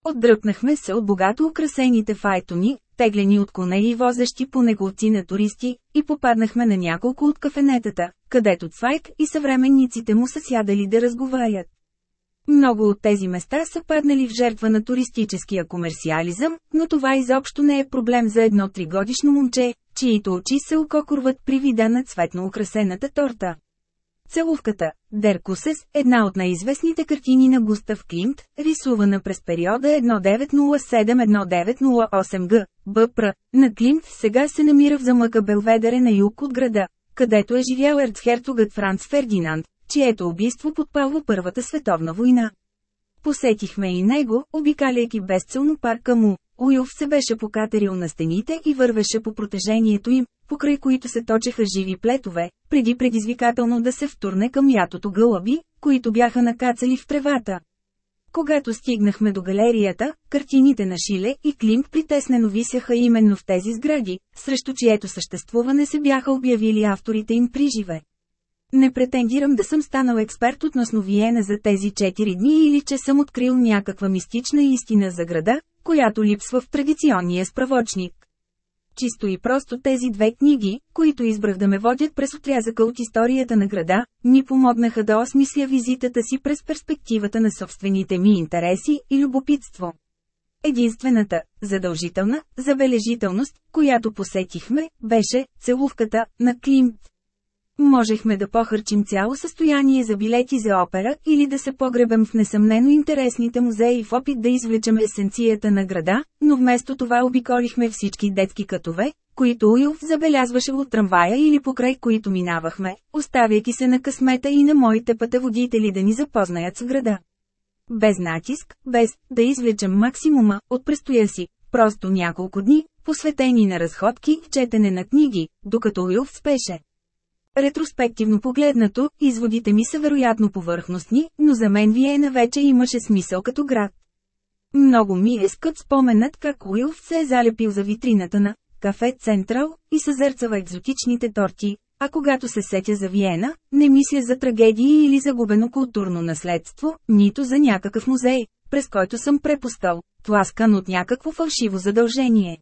S1: Отдръпнахме се от богато украсените файтони, теглени от коне и возещи по неголци на туристи, и попаднахме на няколко от кафенетата, където Цвайк и съвременниците му са сядали да разговарят. Много от тези места са паднали в жертва на туристическия комерциализъм, но това изобщо не е проблем за едно тригодишно момче, чието очи се ококорват при вида на цветно украсената торта. Целувката, Деркусес, една от най-известните картини на Густав Климт, рисувана през периода 1907-1908 г. БПР, на Климт сега се намира в замъка Белведере на юг от града, където е живял ерцхерцогът Франц Фердинанд, чието убийство подпалва Първата световна война. Посетихме и него, обикаляйки безцелно парка му. Уилф се беше покатерил на стените и вървеше по протежението им, покрай които се точеха живи плетове, преди предизвикателно да се втурне към ятото гълъби, които бяха накацали в тревата. Когато стигнахме до галерията, картините на Шиле и Климт притеснено висяха именно в тези сгради, срещу чието съществуване се бяха обявили авторите им приживе. Не претендирам да съм станал експерт относно Виена за тези 4 дни или че съм открил някаква мистична истина за града, която липсва в традиционния справочник. Чисто и просто тези две книги, които избрах да ме водят през отрязъка от историята на града, ми помогнаха да осмисля визитата си през перспективата на собствените ми интереси и любопитство. Единствената, задължителна, забележителност, която посетихме, беше целувката на Климт. Можехме да похарчим цяло състояние за билети за опера или да се погребем в несъмнено интересните музеи в опит да извлечем есенцията на града, но вместо това обиколихме всички детски катове, които Уилф забелязваше от трамвая или покрай които минавахме, оставяйки се на късмета и на моите пътеводители да ни запознаят с града. Без натиск, без да извлечем максимума от престоя си, просто няколко дни, посветени на разходки четене на книги, докато Уилф спеше. Ретроспективно погледнато, изводите ми са вероятно повърхностни, но за мен Виена вече имаше смисъл като град. Много ми е скът споменът как Уилф се е залепил за витрината на Кафе Централ и съзерцава екзотичните торти, а когато се сетя за Виена, не мисля за трагедии или загубено културно наследство, нито за някакъв музей, през който съм препустал, тласкан от някакво фалшиво задължение.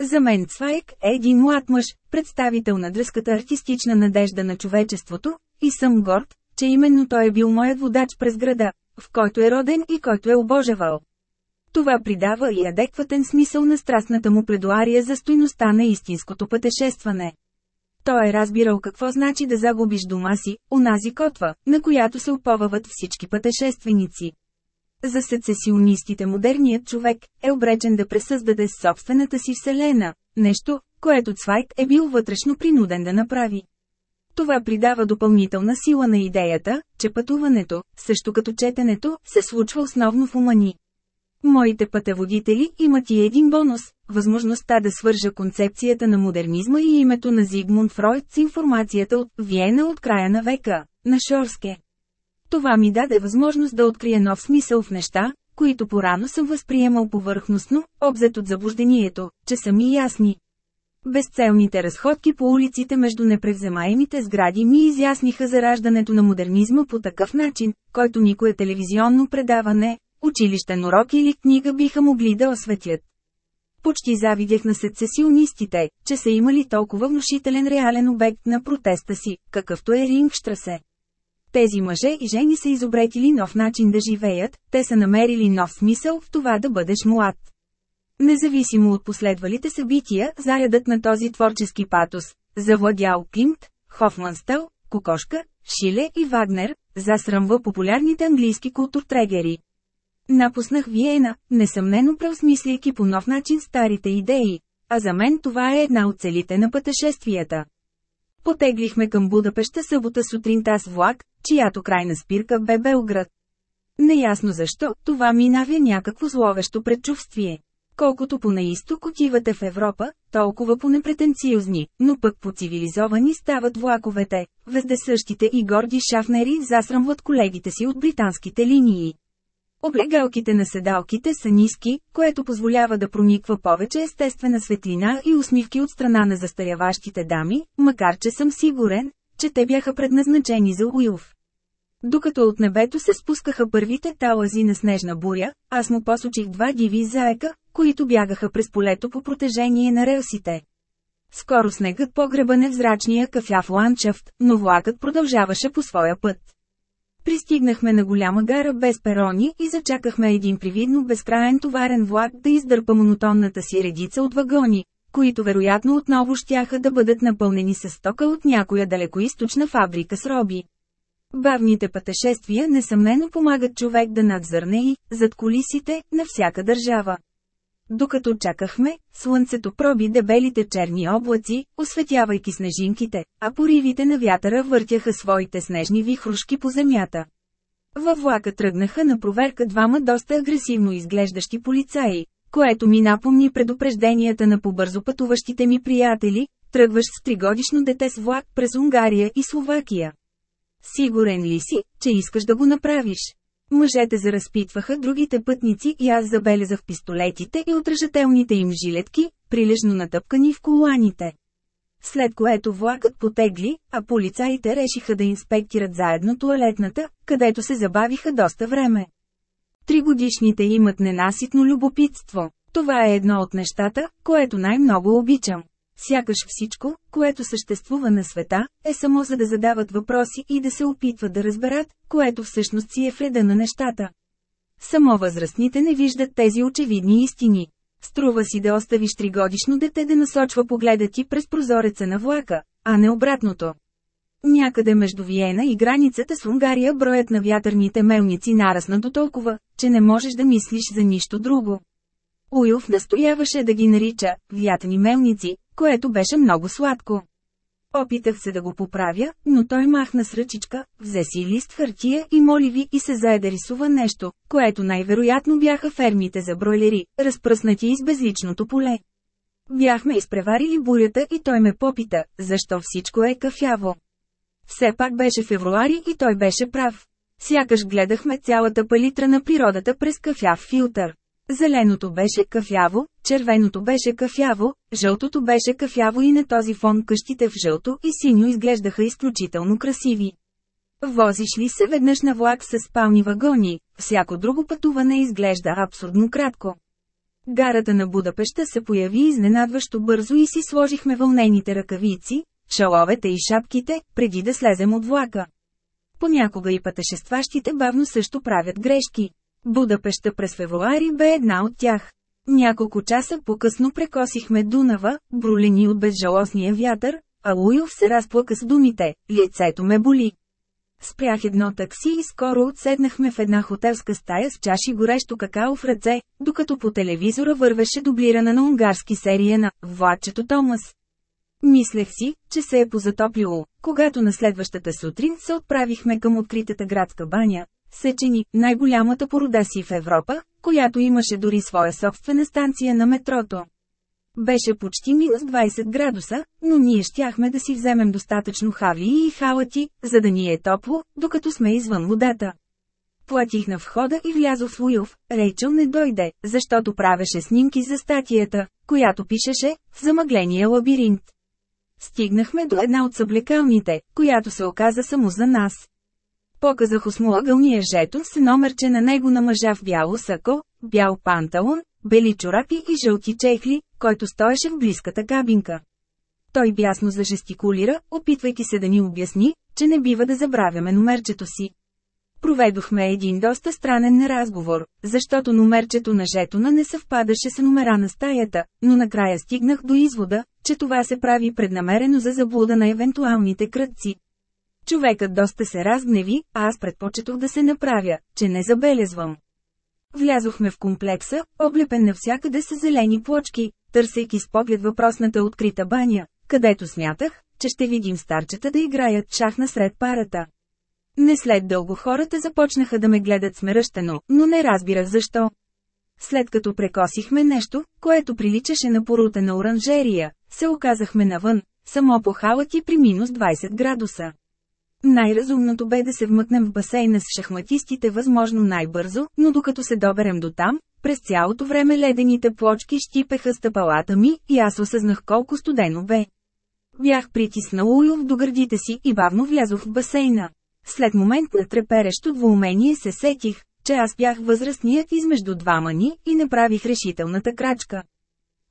S1: За мен Цвайк е един млад мъж, представител на дръзката артистична надежда на човечеството, и съм горд, че именно той е бил моят водач през града, в който е роден и който е обожавал. Това придава и адекватен смисъл на страстната му предуария за стойността на истинското пътешестване. Той е разбирал какво значи да загубиш дома си, унази котва, на която се уповават всички пътешественици. За сецесионистите модерният човек е обречен да пресъздаде собствената си вселена, нещо, което Цвайк е бил вътрешно принуден да направи. Това придава допълнителна сила на идеята, че пътуването, също като четенето, се случва основно в умани. Моите пътеводители имат и един бонус – възможността да свържа концепцията на модернизма и името на Зигмунд Фройд с информацията от Виена от края на века, на Шорске. Това ми даде възможност да открия нов смисъл в неща, които порано съм възприемал повърхностно, обзет от заблуждението, че са ми ясни. Безцелните разходки по улиците между непревземаемите сгради ми изясниха зараждането на модернизма по такъв начин, който никое телевизионно предаване, училищен урок или книга биха могли да осветят. Почти завидях на сецесионистите, че са имали толкова внушителен реален обект на протеста си, какъвто е Рингштрасе. Тези мъже и жени са изобретили нов начин да живеят, те са намерили нов смисъл в това да бъдеш млад. Независимо от последвалите събития, зарядът на този творчески патос, завладял Климт, Хофманстъл, Кокошка, Шиле и Вагнер, засръмва популярните английски културтрегери. Напуснах Виена, несъмнено преосмисляйки по нов начин старите идеи, а за мен това е една от целите на пътешествията. Потеглихме към Будапеща събота сутринта с влак, чиято крайна спирка бе Белград. Неясно защо, това минавя някакво зловещо предчувствие. Колкото по наисток отивате в Европа, толкова по непретенциозни, но пък по цивилизовани стават влаковете, вездесъщите и горди шафнери засрамват колегите си от британските линии. Облегалките на седалките са ниски, което позволява да прониква повече естествена светлина и усмивки от страна на застаряващите дами, макар че съм сигурен, че те бяха предназначени за Уилф. Докато от небето се спускаха първите талази на снежна буря, аз му посочих два диви заека, които бягаха през полето по протежение на релсите. Скоро снегът погреба невзрачния кафяв ландшафт, но влакът продължаваше по своя път. Пристигнахме на голяма гара без перони и зачакахме един привидно безкраен товарен влак да издърпа монотонната си редица от вагони, които вероятно отново щяха да бъдат напълнени с стока от някоя далекоисточна фабрика с роби. Бавните пътешествия несъмнено помагат човек да надзърне и, зад колисите, на всяка държава. Докато чакахме, слънцето проби дебелите черни облаци, осветявайки снежинките, а поривите на вятъра въртяха своите снежни вихрушки по земята. Във влака тръгнаха на проверка двама доста агресивно изглеждащи полицаи, което ми напомни предупрежденията на побързо пътуващите ми приятели, тръгваш с тригодишно дете с влак през Унгария и Словакия. Сигурен ли си, че искаш да го направиш? Мъжете заразпитваха другите пътници и аз забелязах пистолетите и отражателните им жилетки, прилежно натъпкани в коланите. След което влакът потегли, а полицаите решиха да инспектират заедно туалетната, където се забавиха доста време. Тригодишните имат ненаситно любопитство. Това е едно от нещата, което най-много обичам. Сякаш всичко, което съществува на света, е само за да задават въпроси и да се опитват да разберат, което всъщност си е вреда на нещата. Само възрастните не виждат тези очевидни истини. Струва си да оставиш тригодишно дете да насочва погледа ти през прозореца на влака, а не обратното. Някъде между Виена и границата с Унгария броят на вятърните мелници нарасна до толкова, че не можеш да мислиш за нищо друго. Уилф настояваше да ги нарича «вятни мелници», което беше много сладко. Опитах се да го поправя, но той махна с ръчичка, взе си лист хартия и моливи и се зае да рисува нещо, което най-вероятно бяха фермите за бройлери, разпръснати из безличното поле. Бяхме изпреварили бурята и той ме попита, защо всичко е кафяво. Все пак беше февруари и той беше прав. Сякаш гледахме цялата палитра на природата през кафяв филтър. Зеленото беше кафяво, червеното беше кафяво, жълтото беше кафяво и на този фон къщите в жълто и синьо изглеждаха изключително красиви. Возиш ли се веднъж на влак с спални вагони, всяко друго пътуване изглежда абсурдно кратко. Гарата на Будапеща се появи изненадващо бързо и си сложихме вълнените ръкавици, шаловете и шапките, преди да слезем от влака. Понякога и пътешестващите бавно също правят грешки. Будапеща през февруари бе една от тях. Няколко часа по-късно прекосихме Дунава, брулени от безжалостния вятър, а Луилов се разплака с думите «Лицето ме боли». Спрях едно такси и скоро отседнахме в една хотелска стая с чаши горещо какао в ръце, докато по телевизора вървеше дублирана на унгарски серия на «Влачето Томас». Мислех си, че се е позатоплило, когато на следващата сутрин се отправихме към откритата градска баня, Сечени, най-голямата порода си в Европа, която имаше дори своя собствена станция на метрото. Беше почти минус 20 градуса, но ние щяхме да си вземем достатъчно хавли и халати, за да ни е топло, докато сме извън водата. Платих на входа и влязох в Уилф, Рейчел не дойде, защото правеше снимки за статията, която пишеше «В замъгления лабиринт». Стигнахме до една от съблекалните, която се оказа само за нас. Показах осмоъгълния жетон с номерче на него на мъжа в бяло сако, бял панталон, бели чорапи и жълти чехли, който стоеше в близката кабинка. Той бясно зажестикулира, опитвайки се да ни обясни, че не бива да забравяме номерчето си. Проведохме един доста странен разговор, защото номерчето на жетона не съвпадаше с номера на стаята, но накрая стигнах до извода, че това се прави преднамерено за заблуда на евентуалните кръци. Човекът доста се разгневи, а аз предпочетох да се направя, че не забелезвам. Влязохме в комплекса, облепен навсякъде с зелени плочки, търсейки с поглед въпросната открита баня, където смятах, че ще видим старчета да играят шах насред парата. Не след дълго хората започнаха да ме гледат смеръщено, но не разбирах защо. След като прекосихме нещо, което приличаше на порутена оранжерия, се оказахме навън, само по халати при минус 20 градуса. Най-разумното бе да се вмъкнем в басейна с шахматистите възможно най-бързо, но докато се доберем до там, през цялото време ледените плочки щипеха стъпалата ми и аз осъзнах колко студено бе. Бях притиснал Уилов до гърдите си и бавно влязох в басейна. След момент на треперещо двоумение се сетих, че аз бях възрастният измежду двама ни и направих решителната крачка.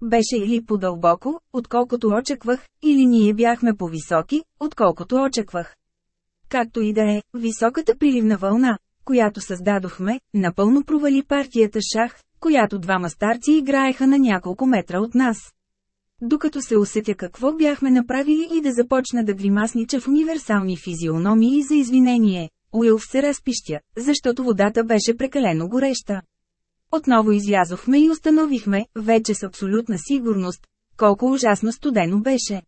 S1: Беше или по-дълбоко, отколкото очаквах, или ние бяхме по-високи, отколкото очаквах. Както и да е, високата приливна вълна, която създадохме, напълно провали партията шах, която двама старци играеха на няколко метра от нас. Докато се усетя какво бяхме направили и да започна да гримаснича в универсални физиономии за извинение, Уилф се разпищя, защото водата беше прекалено гореща. Отново излязохме и установихме, вече с абсолютна сигурност, колко ужасно студено беше.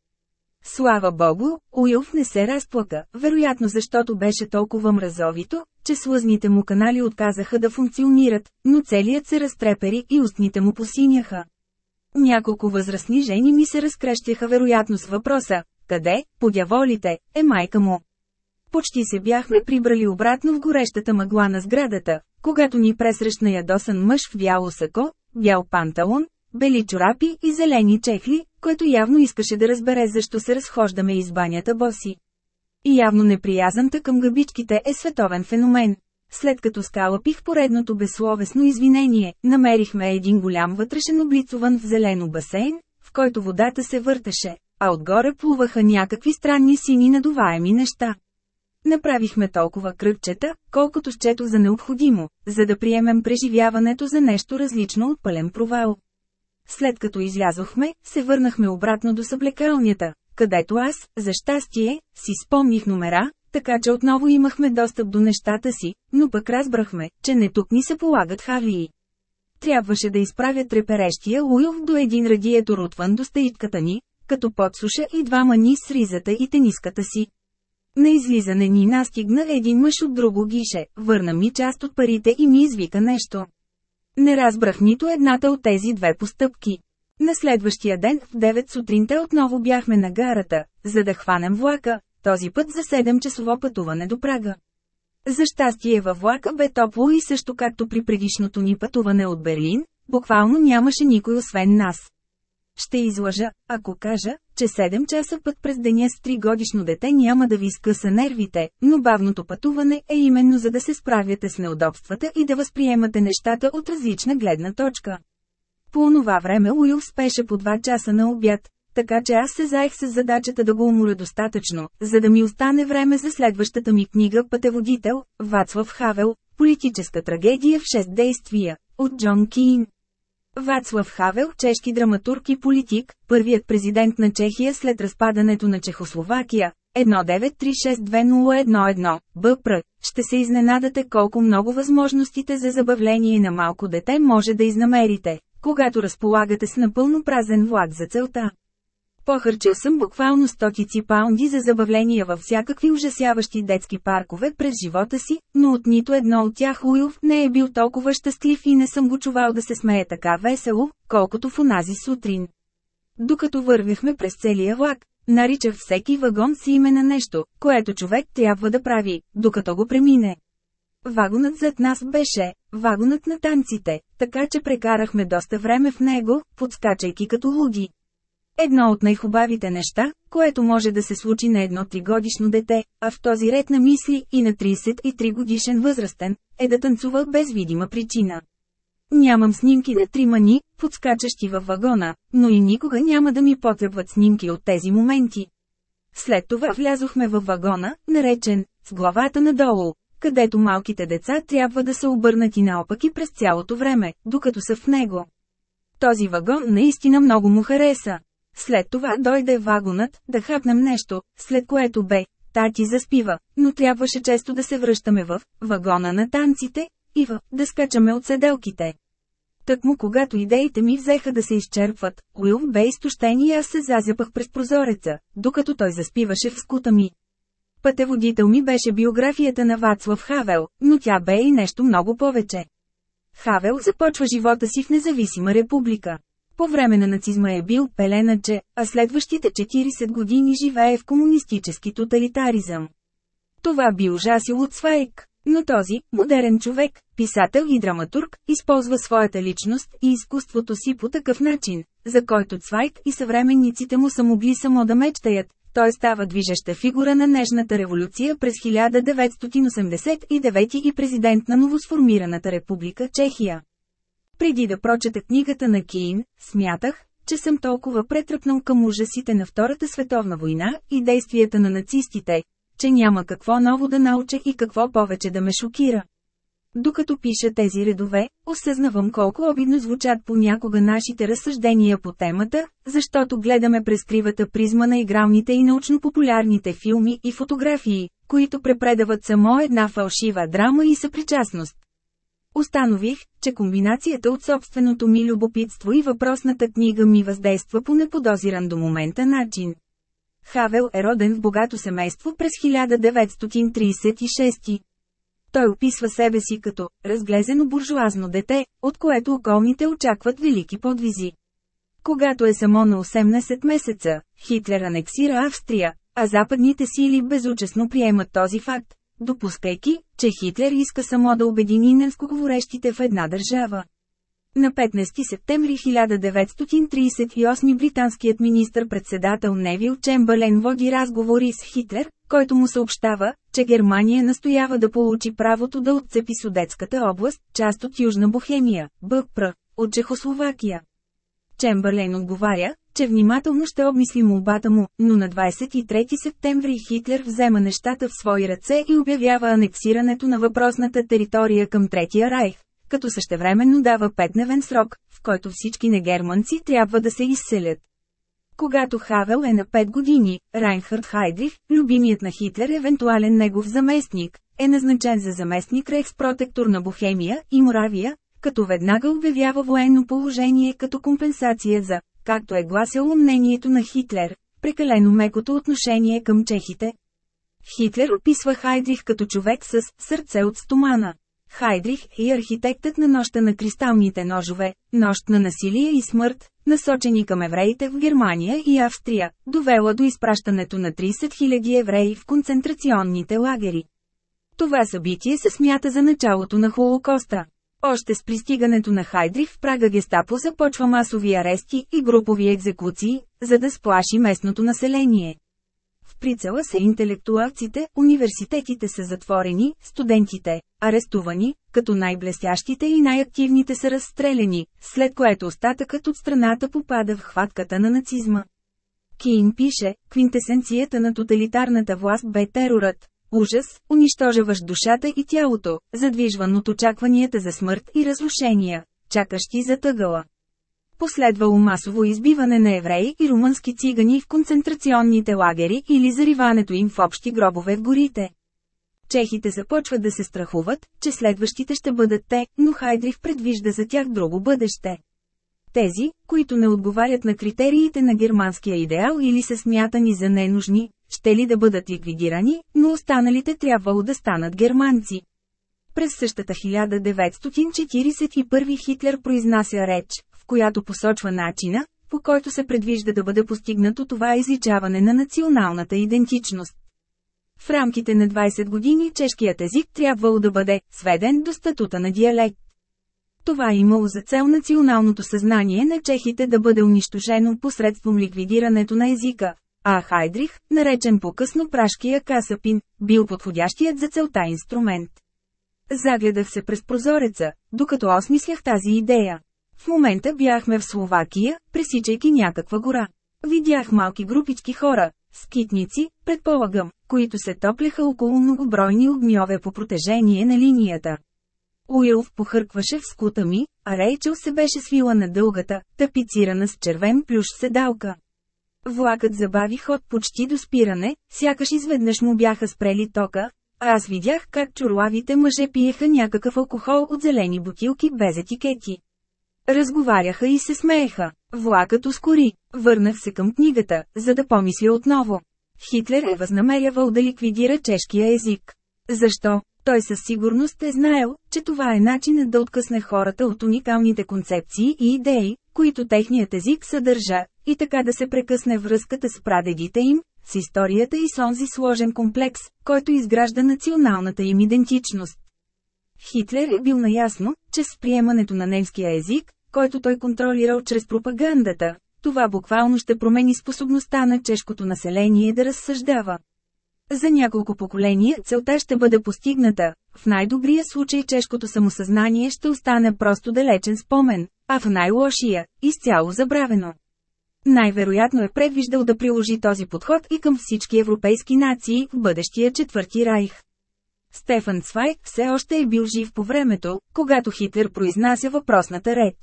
S1: Слава богу, Уилф не се разплака, вероятно защото беше толкова мразовито, че слъзните му канали отказаха да функционират, но целият се разтрепери и устните му посиняха. Няколко възрастни жени ми се разкрещяха вероятно с въпроса, къде, по дяволите, е майка му. Почти се бяхме прибрали обратно в горещата мъгла на сградата, когато ни пресрещна ядосан мъж в бяло сако, бял панталон, бели чорапи и зелени чехли, който явно искаше да разбере защо се разхождаме из банята боси. И явно неприязанта към гъбичките е световен феномен. След като скалъпих поредното безсловесно извинение, намерихме един голям вътрешен облицован в зелено басейн, в който водата се въртеше, а отгоре плуваха някакви странни сини надуваеми неща. Направихме толкова кръгчета, колкото счето за необходимо, за да приемем преживяването за нещо различно от пълен провал. След като излязохме, се върнахме обратно до съблекалнята, където аз, за щастие, си спомних номера, така че отново имахме достъп до нещата си, но пък разбрахме, че не тук ни се полагат хавии. Трябваше да изправя треперещия Уилф до един радиетор отвън до стаитката ни, като подсуша и двама ни с ризата и тениската си. На излизане ни настигна един мъж от друго гише, върна ми част от парите и ми извика нещо. Не разбрах нито едната от тези две постъпки. На следващия ден в 9 сутринта отново бяхме на гарата, за да хванем влака, този път за 7-часово пътуване до Прага. За щастие във влака бе топло и също както при предишното ни пътуване от Берлин, буквално нямаше никой освен нас. Ще излъжа, ако кажа, че 7 часа път през деня с 3 годишно дете няма да ви скъса нервите, но бавното пътуване е именно за да се справяте с неудобствата и да възприемате нещата от различна гледна точка. По онова време Уил спеше по 2 часа на обяд, така че аз се заех с задачата да го уморя достатъчно, за да ми остане време за следващата ми книга «Пътеводител» Вацлав Хавел, политическа трагедия в 6 действия, от Джон Кин. Вацлав Хавел, чешки драматург и политик, първият президент на Чехия след разпадането на Чехословакия, 19362011, БПР, ще се изненадате колко много възможностите за забавление на малко дете може да изнамерите, когато разполагате с напълно празен влак за целта. Похарчил съм буквално стотици паунди за забавления във всякакви ужасяващи детски паркове през живота си, но от нито едно от тях Уилф не е бил толкова щастлив и не съм го чувал да се смее така весело, колкото в онази сутрин. Докато вървяхме през целия влак, наричах всеки вагон с име на нещо, което човек трябва да прави, докато го премине. Вагонът зад нас беше вагонът на танците, така че прекарахме доста време в него, подскачайки като луди. Едно от най-хубавите неща, което може да се случи на едно тригодишно дете, а в този ред на мисли и на 33 годишен възрастен, е да танцува без видима причина. Нямам снимки на три мани, подскачащи във вагона, но и никога няма да ми потребват снимки от тези моменти. След това влязохме във вагона, наречен «с главата надолу», където малките деца трябва да са обърнати наопаки през цялото време, докато са в него. Този вагон наистина много му хареса. След това дойде вагонът, да хапнем нещо, след което бе, тати заспива, но трябваше често да се връщаме в вагона на танците, Ива, да скачаме от седелките. Тъкмо когато идеите ми взеха да се изчерпват, Уилф бе изтощен и аз се зазяпах през прозореца, докато той заспиваше в скута ми. Пътеводител ми беше биографията на Вацлав Хавел, но тя бе и нещо много повече. Хавел започва живота си в независима република. По време на нацизма е бил пеленаче, а следващите 40 години живее в комунистически тоталитаризъм. Това би ужасил от Свайк, но този, модерен човек, писател и драматург, използва своята личност и изкуството си по такъв начин, за който Цвайк и съвременниците му са могли само да мечтаят. Той става движеща фигура на нежната революция през 1989 и президент на новосформираната република Чехия. Преди да прочета книгата на Киин, смятах, че съм толкова претръпнал към ужасите на Втората световна война и действията на нацистите, че няма какво ново да науча и какво повече да ме шокира. Докато пиша тези редове, осъзнавам колко обидно звучат понякога нашите разсъждения по темата, защото гледаме през кривата призма на игралните и научно-популярните филми и фотографии, които препредават само една фалшива драма и съпричастност. Установих, че комбинацията от собственото ми любопитство и въпросната книга ми въздейства по неподозиран до момента начин. Хавел е роден в богато семейство през 1936. Той описва себе си като разглезено буржуазно дете, от което околните очакват велики подвизи. Когато е само на 18 месеца, Хитлер анексира Австрия, а западните сили безучастно приемат този факт, допускайки, че Хитлер иска само да обедини немско говорещите в една държава. На 15 септември 1938 британският министър-председател Невил Чембален води разговори с Хитлер, който му съобщава, че Германия настоява да получи правото да отцепи Судетската област, част от Южна Бохемия, БПР, от Чехословакия. Чемберлен отговаря, че внимателно ще обмисли молбата му, но на 23 септември Хитлер взема нещата в свои ръце и обявява анексирането на въпросната територия към Третия райх, като същевременно дава петневен срок, в който всички негерманци трябва да се изселят. Когато Хавел е на 5 години, Райнхард Хайдрих, любимият на Хитлер евентуален негов заместник, е назначен за заместник рекспротектор на Бохемия и Моравия, като веднага обявява военно положение като компенсация за, както е гласило мнението на Хитлер, прекалено мекото отношение към чехите. Хитлер описва Хайдрих като човек с «сърце от стомана». Хайдрих е архитектът на нощта на кристалните ножове, нощ на насилие и смърт, насочени към евреите в Германия и Австрия, довела до изпращането на 30 000 евреи в концентрационните лагери. Това събитие се смята за началото на Холокоста. Още с пристигането на Хайдрих в Прага гестапо започва масови арести и групови екзекуции, за да сплаши местното население. В прицела са интелектуалците, университетите са затворени, студентите – арестувани, като най-блестящите и най-активните са разстреляни, след което остатъкът от страната попада в хватката на нацизма. Кин пише, квинтесенцията на тоталитарната власт бе терорът, ужас, унищожаваш душата и тялото, задвижван от очакванията за смърт и разрушения, чакащи за тъгъла. Последвало масово избиване на евреи и румънски цигани в концентрационните лагери или зариването им в общи гробове в горите. Чехите започват да се страхуват, че следващите ще бъдат те, но Хайдрих предвижда за тях друго бъдеще. Тези, които не отговарят на критериите на германския идеал или са смятани за ненужни, ще ли да бъдат ликвидирани, но останалите трябвало да станат германци. През същата 1941 Хитлер произнася реч, която посочва начина, по който се предвижда да бъде постигнато това изличаване на националната идентичност. В рамките на 20 години чешкият език трябвало да бъде сведен до статута на диалект. Това имало за цел националното съзнание на чехите да бъде унищожено посредством ликвидирането на езика, а Хайдрих, наречен по-късно прашкия касапин, бил подходящият за целта инструмент. Загледах се през прозореца, докато осмислях тази идея. В момента бяхме в Словакия, пресичайки някаква гора. Видях малки групички хора, скитници, предполагам, които се топляха около многобройни огньове по протежение на линията. Уилф похъркваше в скута ми, а Рейчел се беше свила на дългата, тапицирана с червен плюш седалка. Влакът забави ход почти до спиране, сякаш изведнъж му бяха спрели тока, А аз видях как чурлавите мъже пиеха някакъв алкохол от зелени бутилки без етикети. Разговаряха и се смееха. Влакът ускори. Върнах се към книгата, за да помисля отново. Хитлер е възнамерявал да ликвидира чешкия език. Защо? Той със сигурност е знаел, че това е начинът да откъсне хората от уникалните концепции и идеи, които техният език съдържа, и така да се прекъсне връзката с прадедите им, с историята и с онзи сложен комплекс, който изгражда националната им идентичност. Хитлер е бил наясно, че с приемането на немския език, който той контролирал чрез пропагандата, това буквално ще промени способността на чешкото население да разсъждава. За няколко поколения целта ще бъде постигната, в най-добрия случай чешкото самосъзнание ще остане просто далечен спомен, а в най-лошия – изцяло забравено. Най-вероятно е предвиждал да приложи този подход и към всички европейски нации в бъдещия четвърти райх. Стефан Цвайк все още е бил жив по времето, когато Хитлер произнася въпросната реч.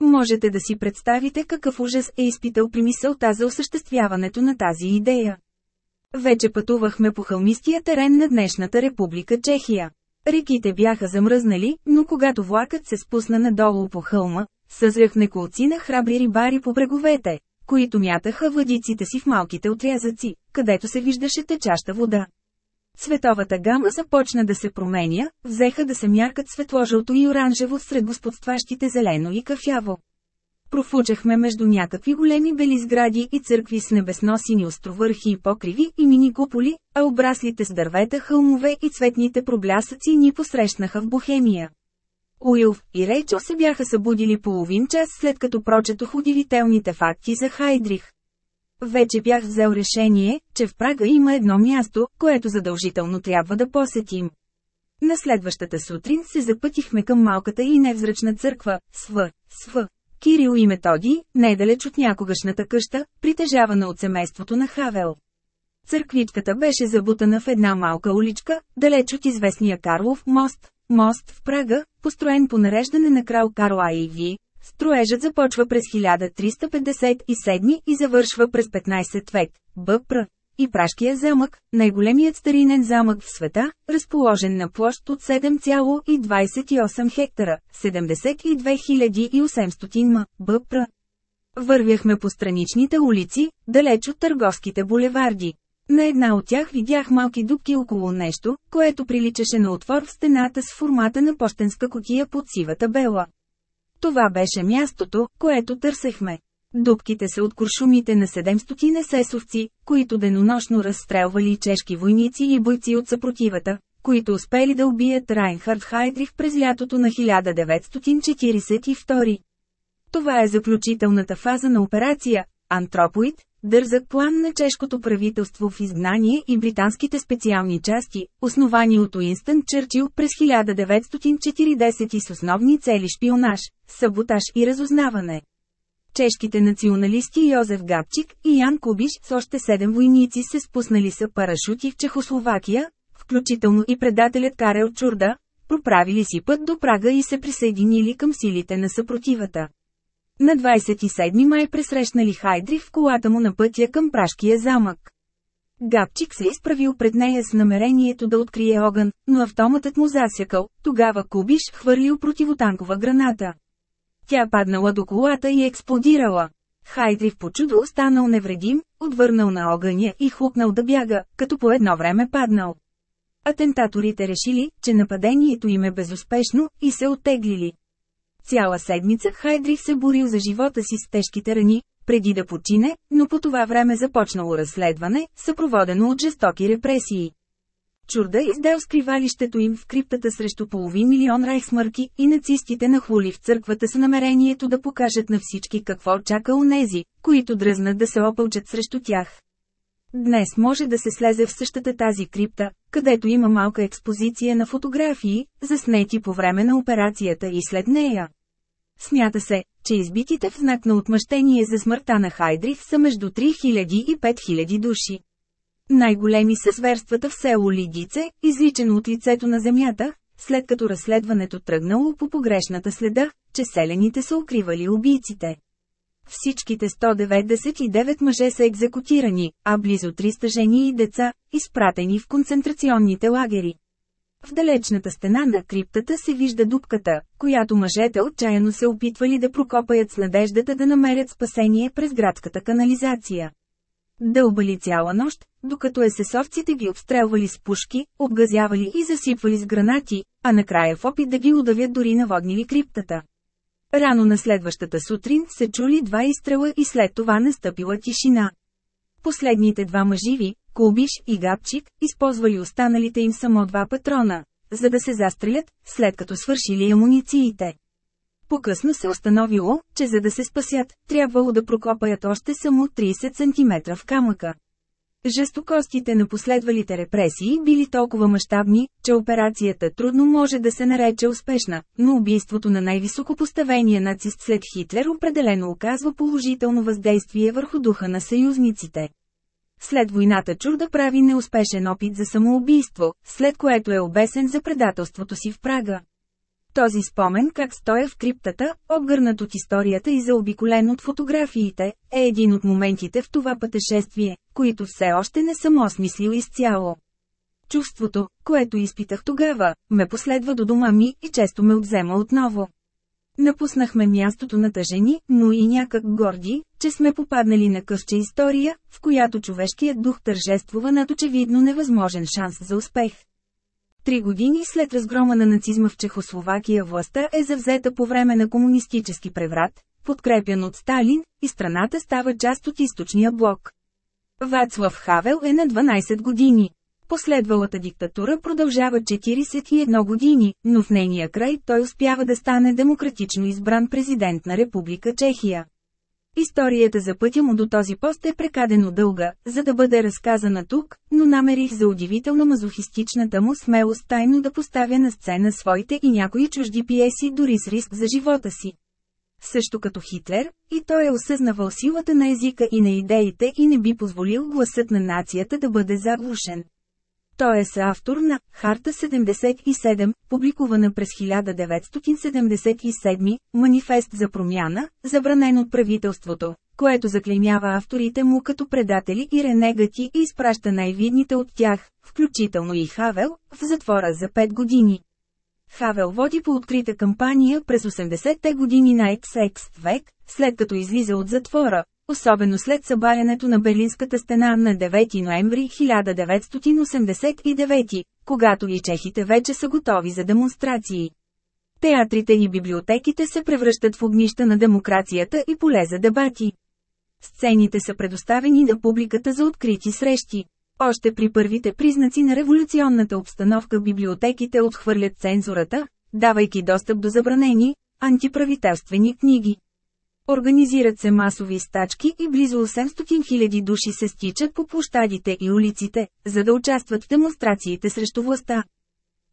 S1: Можете да си представите какъв ужас е изпитал при мисълта за осъществяването на тази идея. Вече пътувахме по хълмистия терен на днешната република Чехия. Реките бяха замръзнали, но когато влакът се спусна надолу по хълма, съзрях неколци на храбри рибари по бреговете, които мятаха въдиците си в малките отрязъци, където се виждаше течаща вода. Световата гама започна да се променя, взеха да се мяркат светложълто и оранжево сред господстващите зелено и кафяво. Профучахме между някакви големи бели сгради и църкви с небесносини островърхи и покриви и мини куполи, а обраслите с дървета хълмове и цветните проблясъци ни посрещнаха в Бохемия. Уилф и Рейчо се бяха събудили половин час след като прочетох удивителните факти за Хайдрих. Вече бях взел решение, че в Прага има едно място, което задължително трябва да посетим. На следващата сутрин се запътихме към малката и невзрачна църква, Св. Св. Кирил и Методи, недалеч от някогашната къща, притежавана от семейството на Хавел. Църквичката беше забутана в една малка уличка, далеч от известния Карлов мост, мост в Прага, построен по нареждане на крал Карл Айви. Строежът започва през 1357 и завършва през 15 век, Б.Пр. И Прашкия замък, най-големият старинен замък в света, разположен на площ от 7,28 хектара, 72 800 м, Б.Пр. Вървяхме по страничните улици, далеч от търговските булеварди. На една от тях видях малки дубки около нещо, което приличаше на отвор в стената с формата на почтенска котия под сивата бела. Това беше мястото, което търсехме. Дубките са от куршумите на 700 есесовци, които денонощно разстрелвали чешки войници и бойци от съпротивата, които успели да убият Райнхард Хайдрих през лятото на 1942. Това е заключителната фаза на операция Антропоид, дързък план на чешкото правителство в изгнание и британските специални части, основани от Уинстън Чърчил през 1940 с основни цели шпионаж, саботаж и разузнаване. Чешките националисти Йозеф Габчик и Ян Кубиш с още седем войници се спуснали са парашути в Чехословакия, включително и предателят Карел Чурда, проправили си път до Прага и се присъединили към силите на съпротивата. На 27 май пресрещнали Хайдри в колата му на пътя към Прашкия замък. Габчик се изправил пред нея с намерението да открие огън, но автоматът му засякал, тогава Кубиш хвърлил противотанкова граната. Тя паднала до колата и експлодирала. Хайдри в почудо останал невредим, отвърнал на огъня и хлупнал да бяга, като по едно време паднал. Атентаторите решили, че нападението им е безуспешно, и се оттеглили. Цяла седмица Хайдрих се борил за живота си с тежките рани, преди да почине, но по това време започнало разследване, съпроводено от жестоки репресии. Чурда издал скривалището им в криптата срещу половин милион райхсмърки и нацистите нахули в църквата с намерението да покажат на всички какво чака онези, които дръзнат да се опълчат срещу тях. Днес може да се слезе в същата тази крипта, където има малка експозиция на фотографии, заснети по време на операцията и след нея. Смята се, че избитите в знак на отмъщение за смъртта на Хайдрих са между 3000 и 5000 души. Най-големи са зверствата в село Лидице, изличено от лицето на земята, след като разследването тръгнало по погрешната следа, че селените са укривали убийците. Всичките 199 мъже са екзекутирани, а близо 300 жени и деца, изпратени в концентрационните лагери. В далечната стена на криптата се вижда дупката, която мъжете отчаяно се опитвали да прокопаят с надеждата да намерят спасение през градската канализация. Дълбали цяла нощ, докато есесовците ги обстрелвали с пушки, обгазявали и засипвали с гранати, а накрая в опит да ги удавят дори наводнили криптата. Рано на следващата сутрин се чули два изстрела и след това настъпила тишина. Последните два мъживи, Кулбиш и Габчик, използвали останалите им само два патрона, за да се застрелят, след като свършили амунициите. По-късно се установило, че за да се спасят, трябвало да прокопаят още само 30 см в камъка. Жестокостите на последвалите репресии били толкова мащабни, че операцията трудно може да се нарече успешна, но убийството на най-високо поставения нацист след Хитлер определено оказва положително въздействие върху духа на съюзниците. След войната Чур да прави неуспешен опит за самоубийство, след което е обесен за предателството си в Прага. Този спомен как стоя в криптата, обгърнат от историята и заобиколен от фотографиите, е един от моментите в това пътешествие, които все още не съм осмислил изцяло. Чувството, което изпитах тогава, ме последва до дома ми и често ме отзема отново. Напуснахме мястото на тъжени, но и някак горди, че сме попаднали на късче история, в която човешкият дух тържествува над очевидно невъзможен шанс за успех. Три години след разгрома на нацизма в Чехословакия властта е завзета по време на комунистически преврат, подкрепян от Сталин, и страната става част от източния блок. Вацлав Хавел е на 12 години. Последвалата диктатура продължава 41 години, но в нейния край той успява да стане демократично избран президент на Република Чехия. Историята за пътя му до този пост е прекадено дълга, за да бъде разказана тук, но намерих за удивително мазохистичната му смелост тайно да поставя на сцена своите и някои чужди пиеси дори с риск за живота си. Също като Хитлер, и той е осъзнавал силата на езика и на идеите и не би позволил гласът на нацията да бъде заглушен. Той е съавтор на Харта 77, публикувана през 1977, манифест за промяна, забранен от правителството, което заклеймява авторите му като предатели и ренегати и изпраща най-видните от тях, включително и Хавел, в затвора за 5 години. Хавел води по открита кампания през 80-те години на XX век, след като излиза от затвора, особено след събарянето на Берлинската стена на 9 ноември 1989, когато и чехите вече са готови за демонстрации. Театрите и библиотеките се превръщат в огнища на демокрацията и поле за дебати. Сцените са предоставени на публиката за открити срещи. Още при първите признаци на революционната обстановка библиотеките отхвърлят цензурата, давайки достъп до забранени, антиправителствени книги. Организират се масови стачки и близо 800 000 души се стичат по площадите и улиците, за да участват в демонстрациите срещу властта.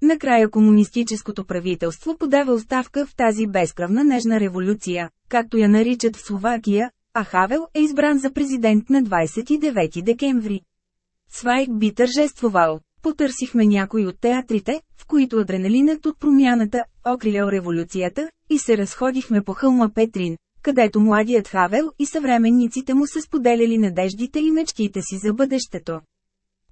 S1: Накрая комунистическото правителство подава оставка в тази безкръвна нежна революция, както я наричат в Словакия, а Хавел е избран за президент на 29 декември. Свайк би тържествувал. Потърсихме някои от театрите, в които адреналинът от промяната окрилял революцията, и се разходихме по хълма Петрин, където младият Хавел и съвременниците му са споделяли надеждите и мечтите си за бъдещето.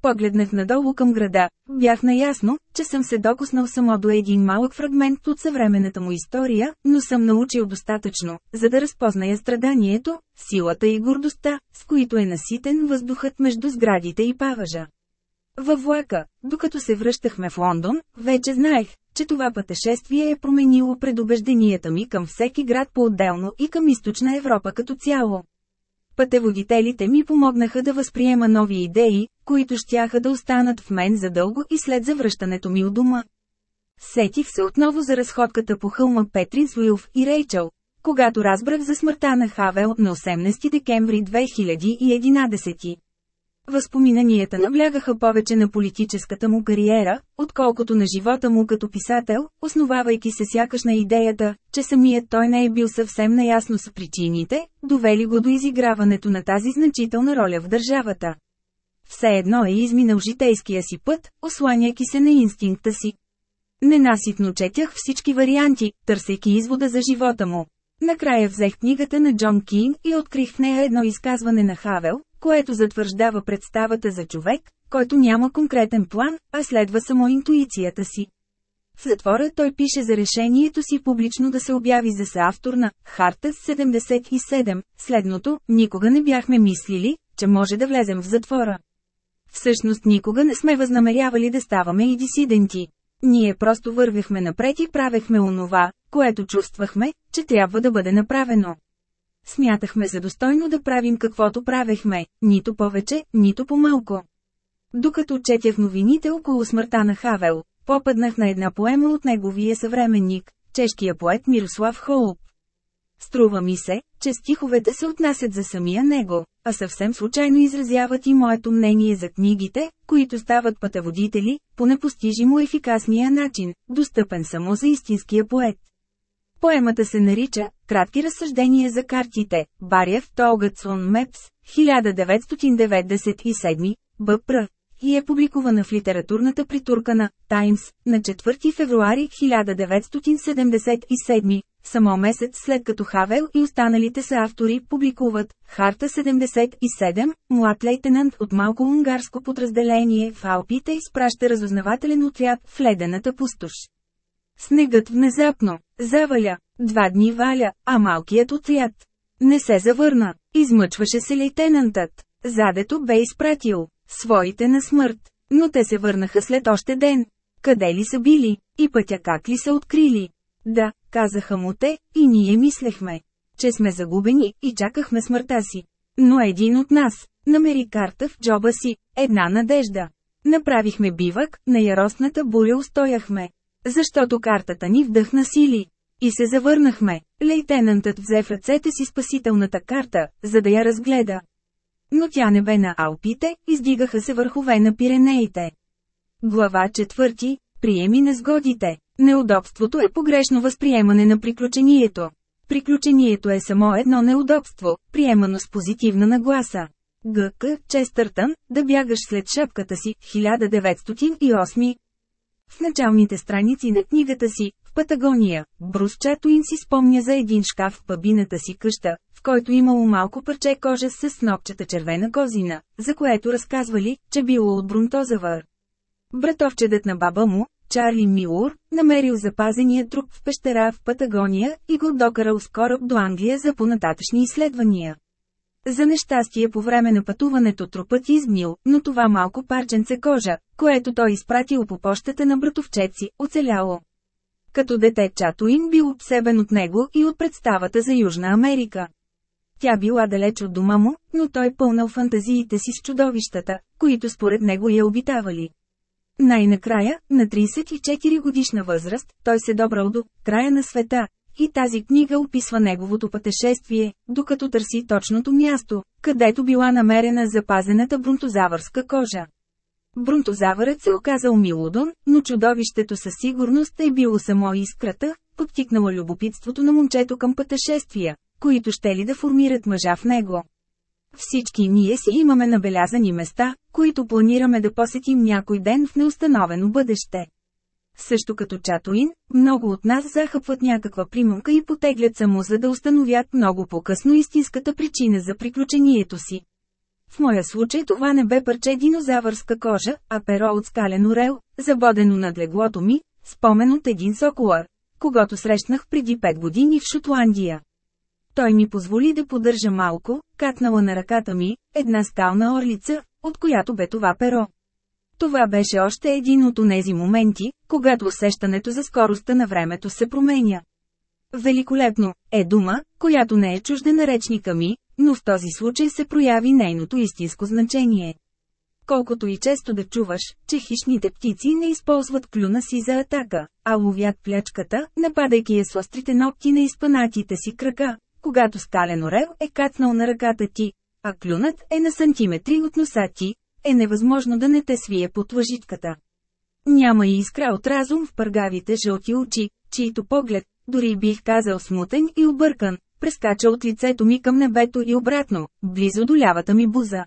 S1: Погледнах надолу към града, бях наясно, че съм се докоснал само до един малък фрагмент от съвременната му история, но съм научил достатъчно, за да разпозная страданието, силата и гордостта, с които е наситен въздухът между сградите и паважа. Във влака, докато се връщахме в Лондон, вече знаех, че това пътешествие е променило предубежденията ми към всеки град по-отделно и към източна Европа като цяло. Пътеводителите ми помогнаха да възприема нови идеи, които щяха да останат в мен задълго и след завръщането ми от дома. Сетих се отново за разходката по хълма Петрин с Уилф и Рейчел, когато разбрах за смъртта на Хавел на 18 декември 2011. Възпоминанията навлягаха повече на политическата му кариера, отколкото на живота му като писател, основавайки се сякаш на идеята, че самият той не е бил съвсем наясно с причините, довели го до изиграването на тази значителна роля в държавата. Все едно е изминал житейския си път, осланяйки се на инстинкта си. Ненаситно четях всички варианти, търсейки извода за живота му. Накрая взех книгата на Джон Кинг и открих в нея едно изказване на Хавел, което затвърждава представата за човек, който няма конкретен план, а следва само интуицията си. В затвора той пише за решението си публично да се обяви за съавтор на Харта 77, следното, никога не бяхме мислили, че може да влезем в затвора. Всъщност никога не сме възнамерявали да ставаме и дисиденти. Ние просто вървихме напред и правехме онова, което чувствахме, че трябва да бъде направено. Смятахме за достойно да правим каквото правехме, нито повече, нито по-малко. Докато четях новините около смъртта на Хавел, попаднах на една поема от неговия съвременник, чешкия поет Мирослав Холуб. Струва ми се, че стиховете се отнасят за самия него, а съвсем случайно изразяват и моето мнение за книгите, които стават пътеводители, по непостижимо ефикасния начин, достъпен само за истинския поет. Поемата се нарича «Кратки разсъждения за картите» Бариев Толгатсон Мепс, 1997, БПР, и е публикувана в литературната притурка на «Таймс» на 4 февруари 1977, само месец след като Хавел и останалите са автори публикуват «Харта 77», млад лейтенант от малко унгарско подразделение в Алпите изпраща разузнавателен отряд в ледената пустош. Снегът внезапно, заваля, два дни валя, а малкият отряд не се завърна. Измъчваше се лейтенантът. Задето бе изпратил своите на смърт, но те се върнаха след още ден. Къде ли са били? И пътя как ли са открили? Да, казаха му те, и ние мислехме, че сме загубени и чакахме смъртта си. Но един от нас намери карта в джоба си, една надежда. Направихме бивък, на яростната буря устояхме. Защото картата ни вдъхна сили. И се завърнахме. Лейтенантът взе в ръцете си спасителната карта, за да я разгледа. Но тя не бе на Алпите, издигаха се върхове на Пиренеите. Глава 4. Приеми на сгодите. Неудобството е погрешно възприемане на приключението. Приключението е само едно неудобство, приемано с позитивна нагласа. Г.К. Честъртън, да бягаш след шапката си, 1908. В началните страници на книгата си, в Патагония, Брус Чатуин си спомня за един шкаф в пабината си къща, в който имало малко парче кожа с снопчета червена козина, за което разказвали, че било от брунтозавър. Братовчедът на баба му, Чарли Милур, намерил запазения труп в пещера в Патагония и го докарал с кораб до Англия за понататъчни изследвания. За нещастие по време на пътуването трупът изгнил, но това малко парченце кожа, което той изпратил по почтата на братовчеци, оцеляло. Като дете Чатуин бил обсебен от него и от представата за Южна Америка. Тя била далеч от дома му, но той пълнал фантазиите си с чудовищата, които според него я обитавали. Най-накрая, на 34 годишна възраст, той се добрал до края на света, и тази книга описва неговото пътешествие, докато търси точното място, където била намерена запазената брунтозавърска кожа. Брунтозавърът се оказал милодон, но чудовището със сигурност е било само искрата, подтикнала любопитството на момчето към пътешествия, които ще ли да формират мъжа в него. Всички ние си имаме набелязани места, които планираме да посетим някой ден в неустановено бъдеще. Също като Чатуин, много от нас захъпват някаква примамка и потеглят само за да установят много по-късно истинската причина за приключението си. В моя случай това не бе парче динозавърска кожа, а перо от скален орел, забодено над леглото ми, спомен от един соколар, когато срещнах преди 5 години в Шотландия. Той ми позволи да поддържа малко, катнала на ръката ми, една скална орлица, от която бе това перо. Това беше още един от онези моменти, когато усещането за скоростта на времето се променя. Великолепно е дума, която не е чужда на речника ми, но в този случай се прояви нейното истинско значение. Колкото и често да чуваш, че хищните птици не използват клюна си за атака, а ловят плячката, нападайки я с острите ногти на изпанатите си крака, когато скален орел е кацнал на ръката ти, а клюнат е на сантиметри от носа ти, е невъзможно да не те свие под лъжитката. Няма и искра от разум в пъргавите жълти очи, чието поглед, дори бих казал смутен и объркан, прескача от лицето ми към небето и обратно, близо до лявата ми буза.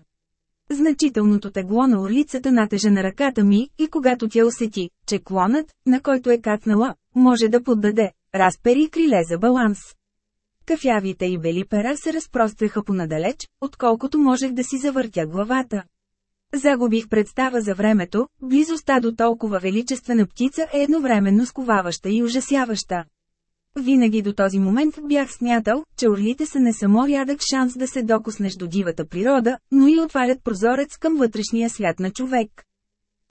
S1: Значителното тегло на орлицата натежа на ръката ми и когато тя усети, че клонът, на който е катнала, може да поддаде, разпери криле за баланс. Кафявите и бели пера се разпростраха понадалеч, отколкото можех да си завъртя главата. Загубих представа за времето, близостта до толкова величествена птица е едновременно сковаваща и ужасяваща. Винаги до този момент бях смятал, че орлите са не само рядък шанс да се докоснеш до дивата природа, но и отварят прозорец към вътрешния свят на човек.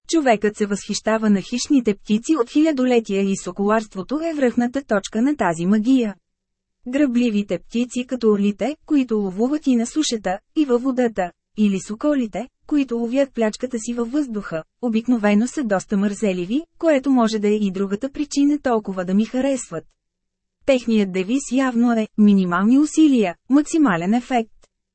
S1: Човекът се възхищава на хищните птици от хилядолетия и соколарството е връхната точка на тази магия. Гръбливите птици като орлите, които ловуват и на сушата, и във водата, или соколите, които ловят плячката си във въздуха, обикновено са доста мързеливи, което може да е и другата причина толкова да ми харесват. Техният девиз явно е «минимални усилия, максимален ефект».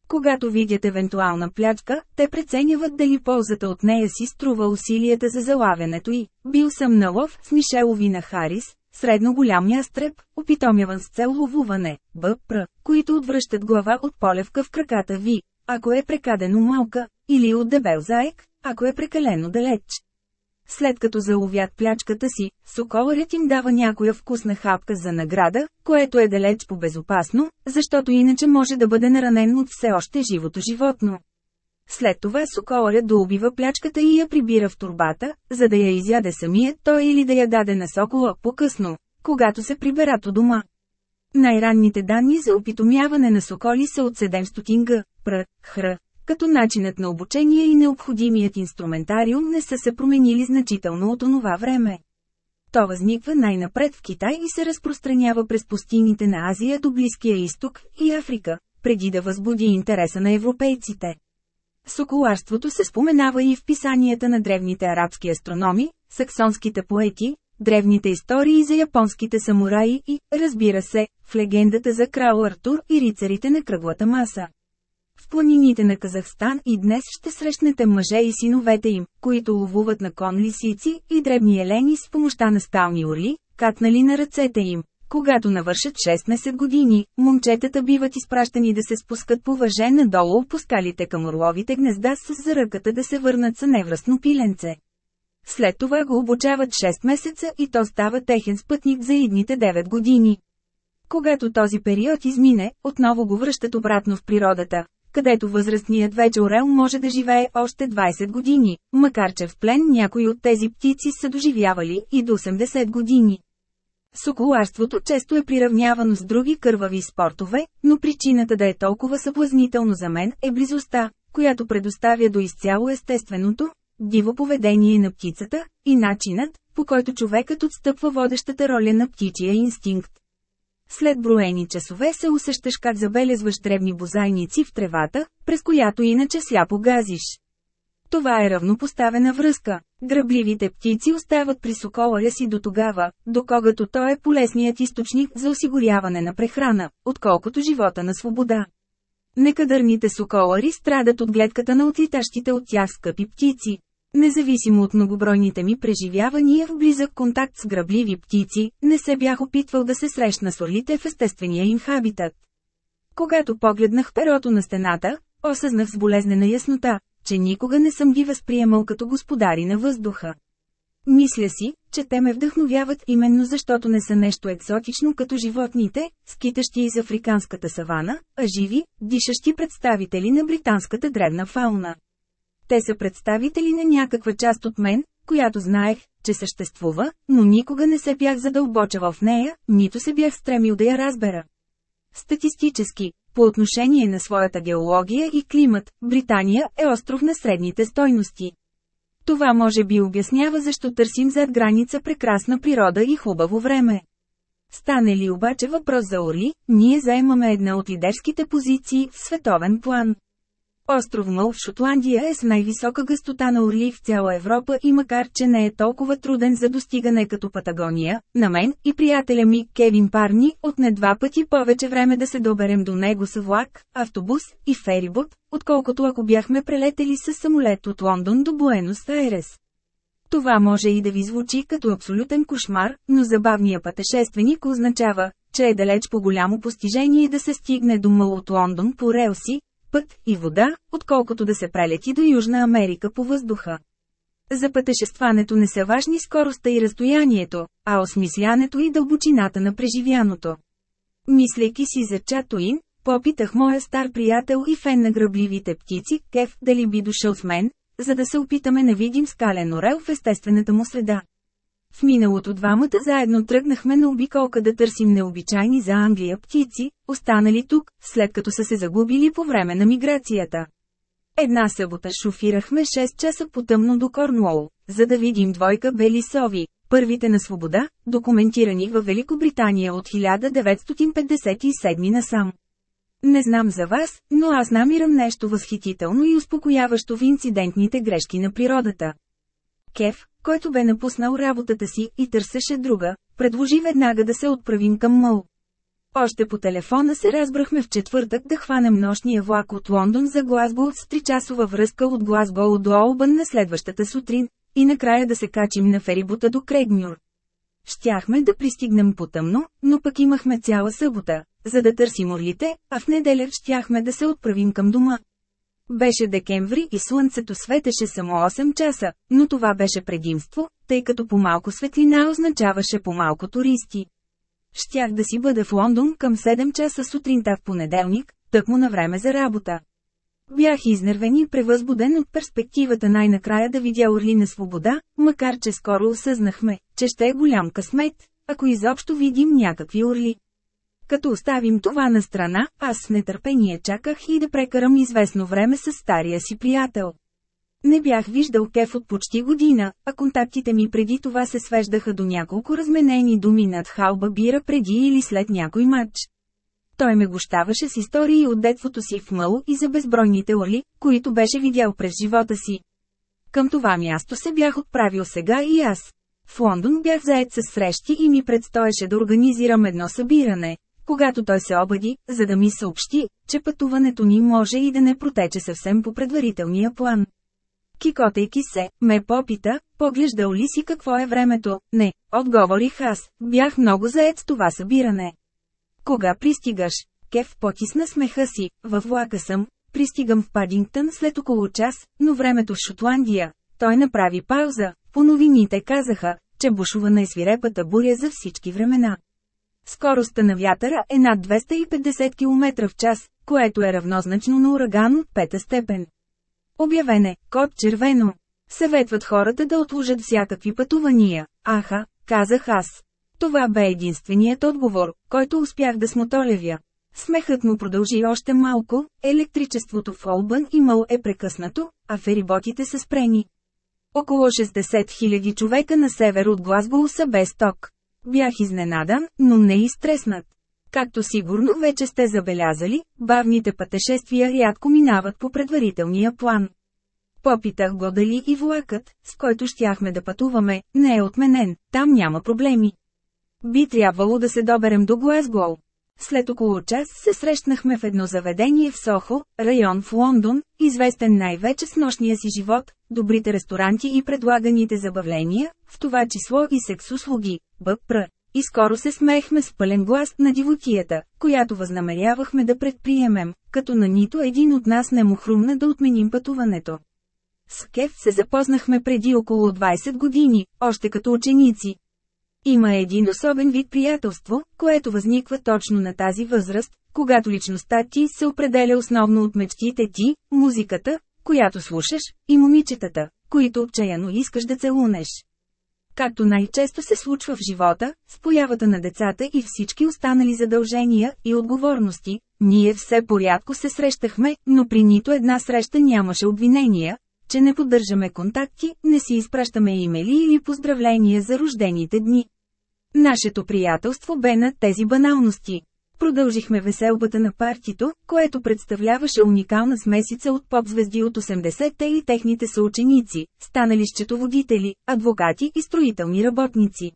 S1: Когато видят евентуална плячка, те преценяват дали ползата от нея си струва усилията за залавянето й. Бил съм на лов с Мишелови на Харис, средно голям ястреб, опитомяван с цел ловуване, БПР, които отвръщат глава от полевка в краката ви, ако е прекадено малка, или от дебел заек, ако е прекалено далеч. След като заловят плячката си, соколарят им дава някоя вкусна хапка за награда, което е далеч по-безопасно, защото иначе може да бъде наранен от все още живото животно. След това соколарят доубива плячката и я прибира в турбата, за да я изяде самият той или да я даде на сокола по-късно, когато се приберат у дома. Най-ранните данни за опитомяване на соколи са от 700 г. пр. хр като начинът на обучение и необходимият инструментариум не са се променили значително от онова време. То възниква най-напред в Китай и се разпространява през пустините на Азия до Близкия изток и Африка, преди да възбуди интереса на европейците. Соколарството се споменава и в писанията на древните арабски астрономи, саксонските поети, древните истории за японските самураи и, разбира се, в легендата за крал Артур и рицарите на кръглата маса. В планините на Казахстан и днес ще срещнете мъже и синовете им, които ловуват на кон лисици и дребни елени с помощта на стални орли, катнали на ръцете им. Когато навършат 16 години, момчетата биват изпращани да се спускат по въже надолу по скалите към орловите гнезда с заръката да се върнат с невръстно пиленце. След това го обучават 6 месеца и то става техен спътник за идните 9 години. Когато този период измине, отново го връщат обратно в природата, където възрастният вече орел може да живее още 20 години, макар че в плен някои от тези птици са доживявали и до 80 години. Соколарството често е приравнявано с други кървави спортове, но причината да е толкова съблазнително за мен е близостта, която предоставя до изцяло естественото, диво поведение на птицата, и начинът, по който човекът отстъпва водещата роля на птичия инстинкт. След броени часове се усещаш как забелезваш дребни бозайници в тревата, през която иначе сляпо газиш. Това е равнопоставена връзка. Грабливите птици остават при соколаря си до тогава, докогато той е полезният източник за осигуряване на прехрана, отколкото живота на свобода. Некадърните соколари страдат от гледката на отлитащите от тях скъпи птици. Независимо от многобройните ми преживявания в близък контакт с грабливи птици, не се бях опитвал да се срещна с орлите в естествения им хабитат. Когато погледнах перото на стената, осъзнах с болезнена яснота, че никога не съм ги възприемал като господари на въздуха. Мисля си, че те ме вдъхновяват именно защото не са нещо екзотично като животните, скитащи из африканската савана, а живи, дишащи представители на британската древна фауна. Те са представители на някаква част от мен, която знаех, че съществува, но никога не се бях задълбочавал в нея, нито се бях стремил да я разбера. Статистически, по отношение на своята геология и климат, Британия е остров на средните стойности. Това може би обяснява защо търсим зад граница прекрасна природа и хубаво време. Стане ли обаче въпрос за Орли, ние заемаме една от лидерските позиции в световен план. Остров Мъл в Шотландия е с най-висока гъстота на орли в цяла Европа и макар че не е толкова труден за достигане като Патагония, на мен и приятеля ми Кевин Парни отне два пъти повече време да се доберем до него с влак, автобус и ферибот, отколкото ако бяхме прелетели с самолет от Лондон до Буенос Айрес. Това може и да ви звучи като абсолютен кошмар, но забавния пътешественик означава, че е далеч по голямо постижение да се стигне до Мъл от Лондон по релси, път и вода, отколкото да се прелети до Южна Америка по въздуха. За пътешестването не са важни скоростта и разстоянието, а осмислянето и дълбочината на преживяното. Мислейки си за Чатуин, попитах моя стар приятел и фен на грабливите птици, Кев, дали би дошъл с мен, за да се опитаме на видим скален орел в естествената му среда. В миналото двамата заедно тръгнахме на обиколка да търсим необичайни за Англия птици, останали тук, след като са се загубили по време на миграцията. Една събота шофирахме 6 часа потъмно до Корнуол, за да видим двойка бели сови, първите на свобода, документирани във Великобритания от 1957 насам. Не знам за вас, но аз намирам нещо възхитително и успокояващо в инцидентните грешки на природата. Кев, който бе напуснал работата си и търсеше друга, предложи веднага да се отправим към Мъл. Още по телефона се разбрахме в четвъртък да хванем нощния влак от Лондон за Глазго с 3-часова връзка от Глазго до Олбън на следващата сутрин, и накрая да се качим на ферибута до Крейгнюр. Щяхме да пристигнем потъмно, но пък имахме цяла събота, за да търсим орлите, а в неделя щяхме да се отправим към дома. Беше декември и слънцето светеше само 8 часа, но това беше предимство, тъй като по-малко светлина означаваше по-малко туристи. Щях да си бъда в Лондон към 7 часа сутринта в понеделник, тъкмо на време за работа. Бях изнервен и превъзбуден от перспективата най-накрая да видя Орли на свобода, макар че скоро осъзнахме, че ще е голям късмет, ако изобщо видим някакви орли. Като оставим това на страна, аз с нетърпение чаках и да прекарам известно време с стария си приятел. Не бях виждал Кеф от почти година, а контактите ми преди това се свеждаха до няколко разменени думи над халба бира преди или след някой матч. Той ме гощаваше с истории от детството си в Мъл и за безбройните оли, които беше видял през живота си. Към това място се бях отправил сега и аз. В Лондон бях заед с срещи и ми предстоеше да организирам едно събиране, когато той се обади, за да ми съобщи, че пътуването ни може и да не протече съвсем по предварителния план. Кикотейки се, ме попита, поглеждал ли си какво е времето? Не, отговорих аз, бях много заед с това събиране. Кога пристигаш? Кев потисна смеха си, във влака съм, пристигам в Падингтън след около час, но времето в Шотландия. Той направи пауза, по новините казаха, че бушува на свирепата буря за всички времена. Скоростта на вятъра е над 250 км в час, което е равнозначно на ураган от пета степен. Обявене, код червено. Съветват хората да отложат всякакви пътувания. Аха, казах аз. Това бе единственият отговор, който успях да смотолевя. Смехът му продължи още малко, електричеството в Олбън и Мъл е прекъснато, а фериботите са спрени. Около 60 000 човека на север от Глазго са без ток. Бях изненадан, но не и стреснат. Както сигурно вече сте забелязали, бавните пътешествия рядко минават по предварителния план. Попитах го дали и влакът, с който щяхме да пътуваме, не е отменен, там няма проблеми. Би трябвало да се доберем до Глазгол. След около час се срещнахме в едно заведение в Сохо, район в Лондон, известен най-вече с нощния си живот, добрите ресторанти и предлаганите забавления, в това число и секс-услуги, БПР. И скоро се смеехме с пълен глас на дивотията, която възнамерявахме да предприемем, като на нито един от нас не му хрумна да отменим пътуването. С Кев се запознахме преди около 20 години, още като ученици. Има един особен вид приятелство, което възниква точно на тази възраст, когато личността ти се определя основно от мечтите ти, музиката, която слушаш, и момичетата, които отчаяно искаш да целунеш. Както най-често се случва в живота, с появата на децата и всички останали задължения и отговорности, ние все порядко се срещахме, но при нито една среща нямаше обвинения, че не поддържаме контакти, не си изпращаме имейли или поздравления за рождените дни. Нашето приятелство бе на тези баналности. Продължихме веселбата на партито, което представляваше уникална смесица от поп-звезди от 80-те и техните съученици, станали счетоводители, адвокати и строителни работници.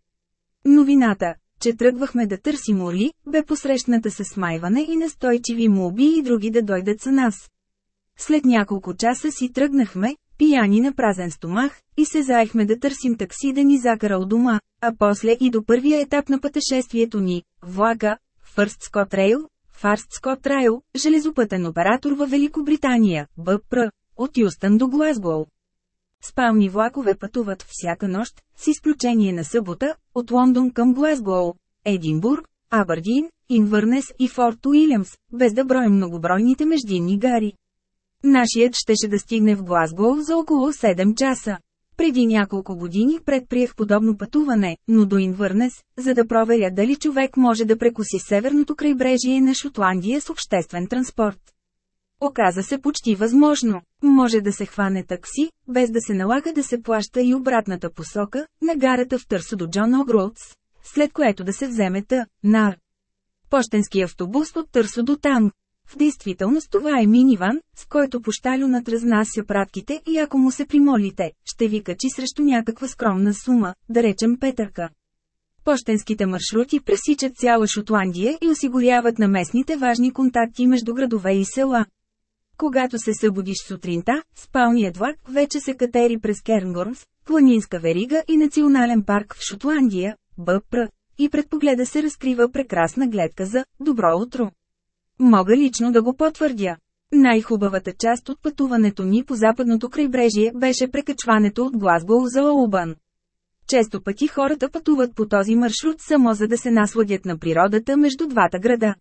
S1: Новината, че тръгвахме да търсим Орли, бе посрещната с смайване и настойчиви молби и други да дойдат с нас. След няколко часа си тръгнахме, пияни на празен стомах, и се заехме да търсим такси да ни закара от дома, а после и до първия етап на пътешествието ни – влака, First Scott Rail, Fast Scott Rail, железопътен оператор във Великобритания, БПР, от Юстън до Глазгоу. Спални влакове пътуват всяка нощ, с изключение на събота, от Лондон към Глазгоу, Единбург, Абърдин Инвърнес и Форт Уилямс, без да броим многобройните междинни гари. Нашият щеше да стигне в Глазго за около 7 часа. Преди няколко години предприех подобно пътуване, но до Инвърнес, за да проверя дали човек може да прекуси северното крайбрежие на Шотландия с обществен транспорт. Оказа се почти възможно. Може да се хване такси, без да се налага да се плаща и обратната посока, на гарата в търсо до Джон Огротс, след което да се вземе Т. Нар. Пощенски автобус от Търсо до Танг. В действителност това е миниван, с който пощалюнат разнася пратките и ако му се примолите, ще ви качи срещу някаква скромна сума, да речем петърка. Пощенските маршрути пресичат цяла Шотландия и осигуряват на местните важни контакти между градове и села. Когато се събудиш сутринта, спалният влак вече се катери през Кернгорнс, планинска верига и национален парк в Шотландия, БПР, и пред погледа се разкрива прекрасна гледка за «Добро утро». Мога лично да го потвърдя. Най-хубавата част от пътуването ни по западното крайбрежие беше прекачването от Глазго за Олбан. Често пъти хората пътуват по този маршрут само за да се насладят на природата между двата града.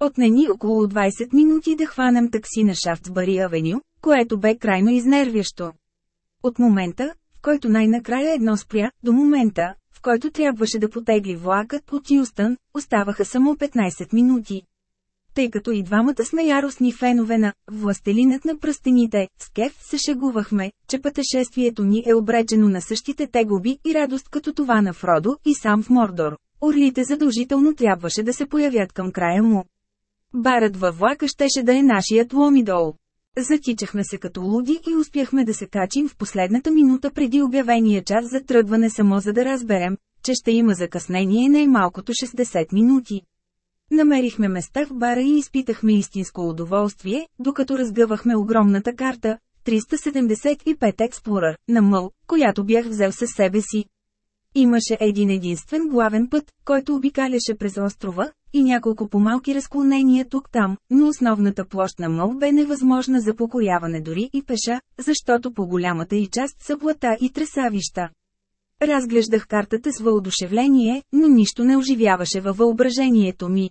S1: Отне ни около 20 минути да хванем такси на Шафтсбари Авеню, което бе крайно изнервящо. От момента, в който най-накрая едно спря, до момента, в който трябваше да потегли влакът от Юстън, оставаха само 15 минути. Тъй като и двамата сме яростни фенове на «Властелинът на пръстените», с Кеф се шегувахме, че пътешествието ни е обречено на същите тегоби и радост като това на Фродо и сам в Мордор. Орлите задължително трябваше да се появят към края му. Барът във влака щеше да е нашият ломидол. Затичахме се като луди и успяхме да се качим в последната минута преди обявения час за тръгване само за да разберем, че ще има закъснение най-малкото 60 минути. Намерихме места в бара и изпитахме истинско удоволствие, докато разгъвахме огромната карта, 375 Explorer, на Мъл, която бях взел със себе си. Имаше един единствен главен път, който обикаляше през острова, и няколко помалки разклонения тук-там, но основната площ на Мол бе невъзможна за покоряване дори и пеша, защото по голямата и част са плата и тресавища. Разглеждах картата с въодушевление, но нищо не оживяваше във въображението ми.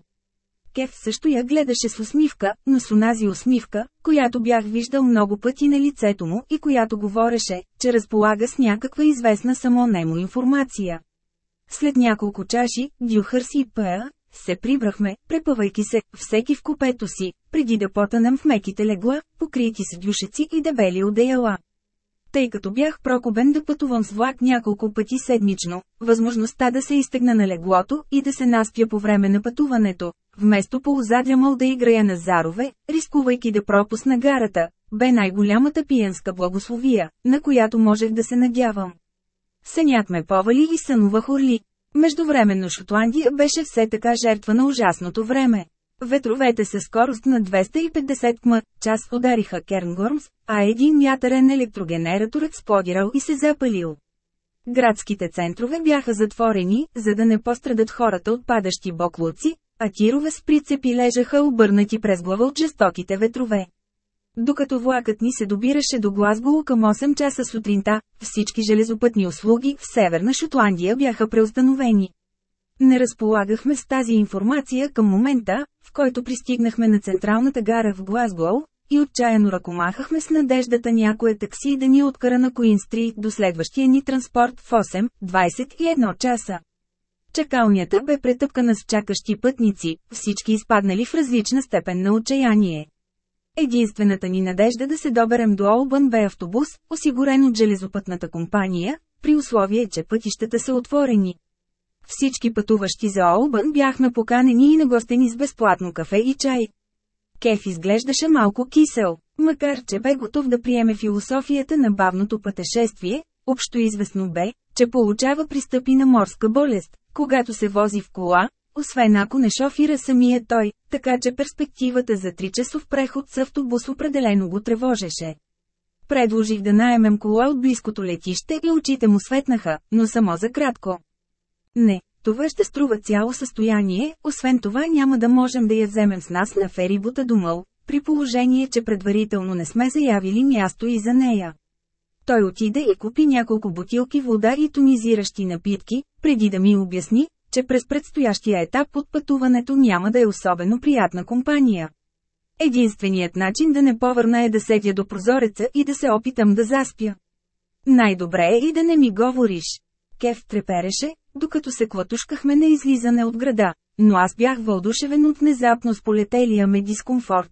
S1: Кев също я гледаше с усмивка, но с онази усмивка, която бях виждал много пъти на лицето му и която говореше, че разполага с някаква известна само нему информация. След няколко чаши, Дюхърс и Пъя, се прибрахме, препъвайки се, всеки в купето си, преди да потънем в меките легла, покрити с дюшеци и дебели одеяла. Тъй като бях прокобен да пътувам с влак няколко пъти седмично, възможността да се изтегна на леглото и да се наспя по време на пътуването, вместо полузадрямал да играя на зарове, рискувайки да пропусна гарата, бе най-голямата пиенска благословия, на която можех да се надявам. Сънят ме повали и сънувах орли. Междувременно Шотландия беше все така жертва на ужасното време. Ветровете със скорост на 250 км час удариха Кернгормс, а един вятърен електрогенератор експлодирал и се запалил. Градските центрове бяха затворени, за да не пострадат хората от падащи боклуци, а тирове с прицепи лежаха обърнати през глава от жестоките ветрове. Докато влакът ни се добираше до Глазго към 8 часа сутринта, всички железопътни услуги в Северна Шотландия бяха преустановени. Не разполагахме с тази информация към момента, в който пристигнахме на централната гара в Глазгоу, и отчаяно ръкомахахме с надеждата някое такси да ни откара на Куин Стрит до следващия ни транспорт в 8-21 часа. Чакалнята бе претъпкана с чакащи пътници, всички изпаднали в различна степен на отчаяние. Единствената ни надежда да се доберем до Олбън бе автобус, осигурен от железопътната компания, при условие, че пътищата са отворени. Всички пътуващи за Олбън бяхме поканени и нагостени с безплатно кафе и чай. Кеф изглеждаше малко кисел, макар че бе готов да приеме философията на бавното пътешествие, общо известно бе, че получава пристъпи на морска болест, когато се вози в кола, освен ако не шофира самия той, така че перспективата за 3-часов преход с автобус определено го тревожеше. Предложих да наемем кола от близкото летище и очите му светнаха, но само за кратко. Не, това ще струва цяло състояние, освен това няма да можем да я вземем с нас на ферибута до Мъл, при положение, че предварително не сме заявили място и за нея. Той отиде и купи няколко бутилки вода и тонизиращи напитки, преди да ми обясни, че през предстоящия етап от пътуването няма да е особено приятна компания. Единственият начин да не повърна е да седя до прозореца и да се опитам да заспя. Най-добре е и да не ми говориш. Кев трепереше, докато се клатушкахме на излизане от града, но аз бях вълдушевен от внезапно сполетелия ме дискомфорт.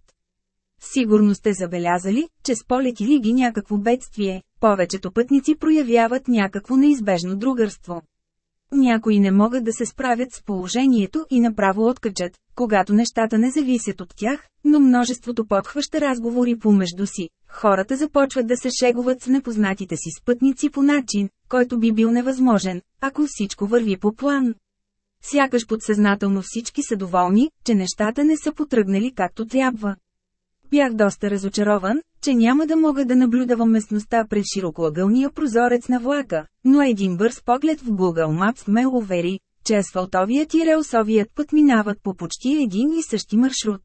S1: Сигурно сте забелязали, че с полети ги някакво бедствие, повечето пътници проявяват някакво неизбежно другърство. Някои не могат да се справят с положението и направо откачат, когато нещата не зависят от тях, но множеството подхваща разговори помежду си. Хората започват да се шегуват с непознатите си спътници по начин, който би бил невъзможен, ако всичко върви по план. Сякаш подсъзнателно всички са доволни, че нещата не са потръгнали както трябва. Бях доста разочарован, че няма да мога да наблюдавам местността пред широкоъгълния прозорец на влака, но един бърз поглед в Google Maps ме увери, че асфалтовият и релсовият път минават по почти един и същи маршрут.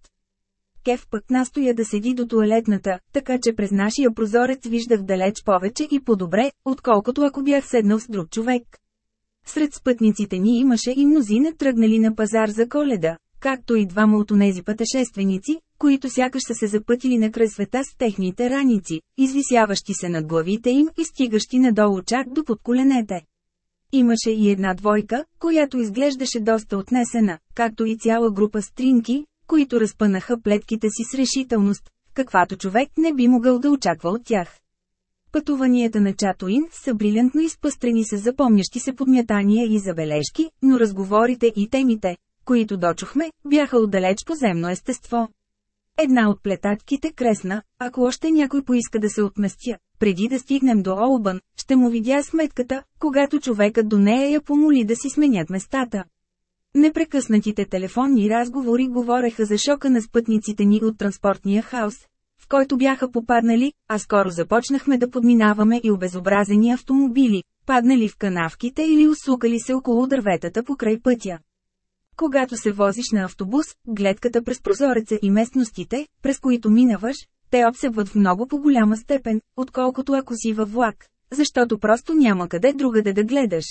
S1: Кев пък настоя да седи до туалетната, така че през нашия прозорец виждах далеч повече и по-добре, отколкото ако бях седнал с друг човек. Сред спътниците ни имаше и мнозина тръгнали на пазар за коледа, както и двама от онези пътешественици, които сякаш са се запътили на край света с техните раници, извисяващи се над главите им и стигащи надолу чак до подколенете. Имаше и една двойка, която изглеждаше доста отнесена, както и цяла група стринки, които разпънаха плетките си с решителност, каквато човек не би могъл да очаква от тях. Пътуванията на Чатоин са брилянтно изпъстрени с запомнящи се подмятания и забележки, но разговорите и темите, които дочухме, бяха отдалеч по земно естество. Една от плетатките кресна, ако още някой поиска да се отместя, преди да стигнем до Олбън, ще му видя сметката, когато човекът до нея я помоли да си сменят местата. Непрекъснатите телефонни разговори говореха за шока на спътниците ни от транспортния хаос, в който бяха попаднали, а скоро започнахме да подминаваме и обезобразени автомобили, паднали в канавките или усукали се около дърветата по край пътя. Когато се возиш на автобус, гледката през прозореца и местностите, през които минаваш, те обсебват в много по-голяма степен, отколкото ако си във влак, защото просто няма къде другаде да гледаш.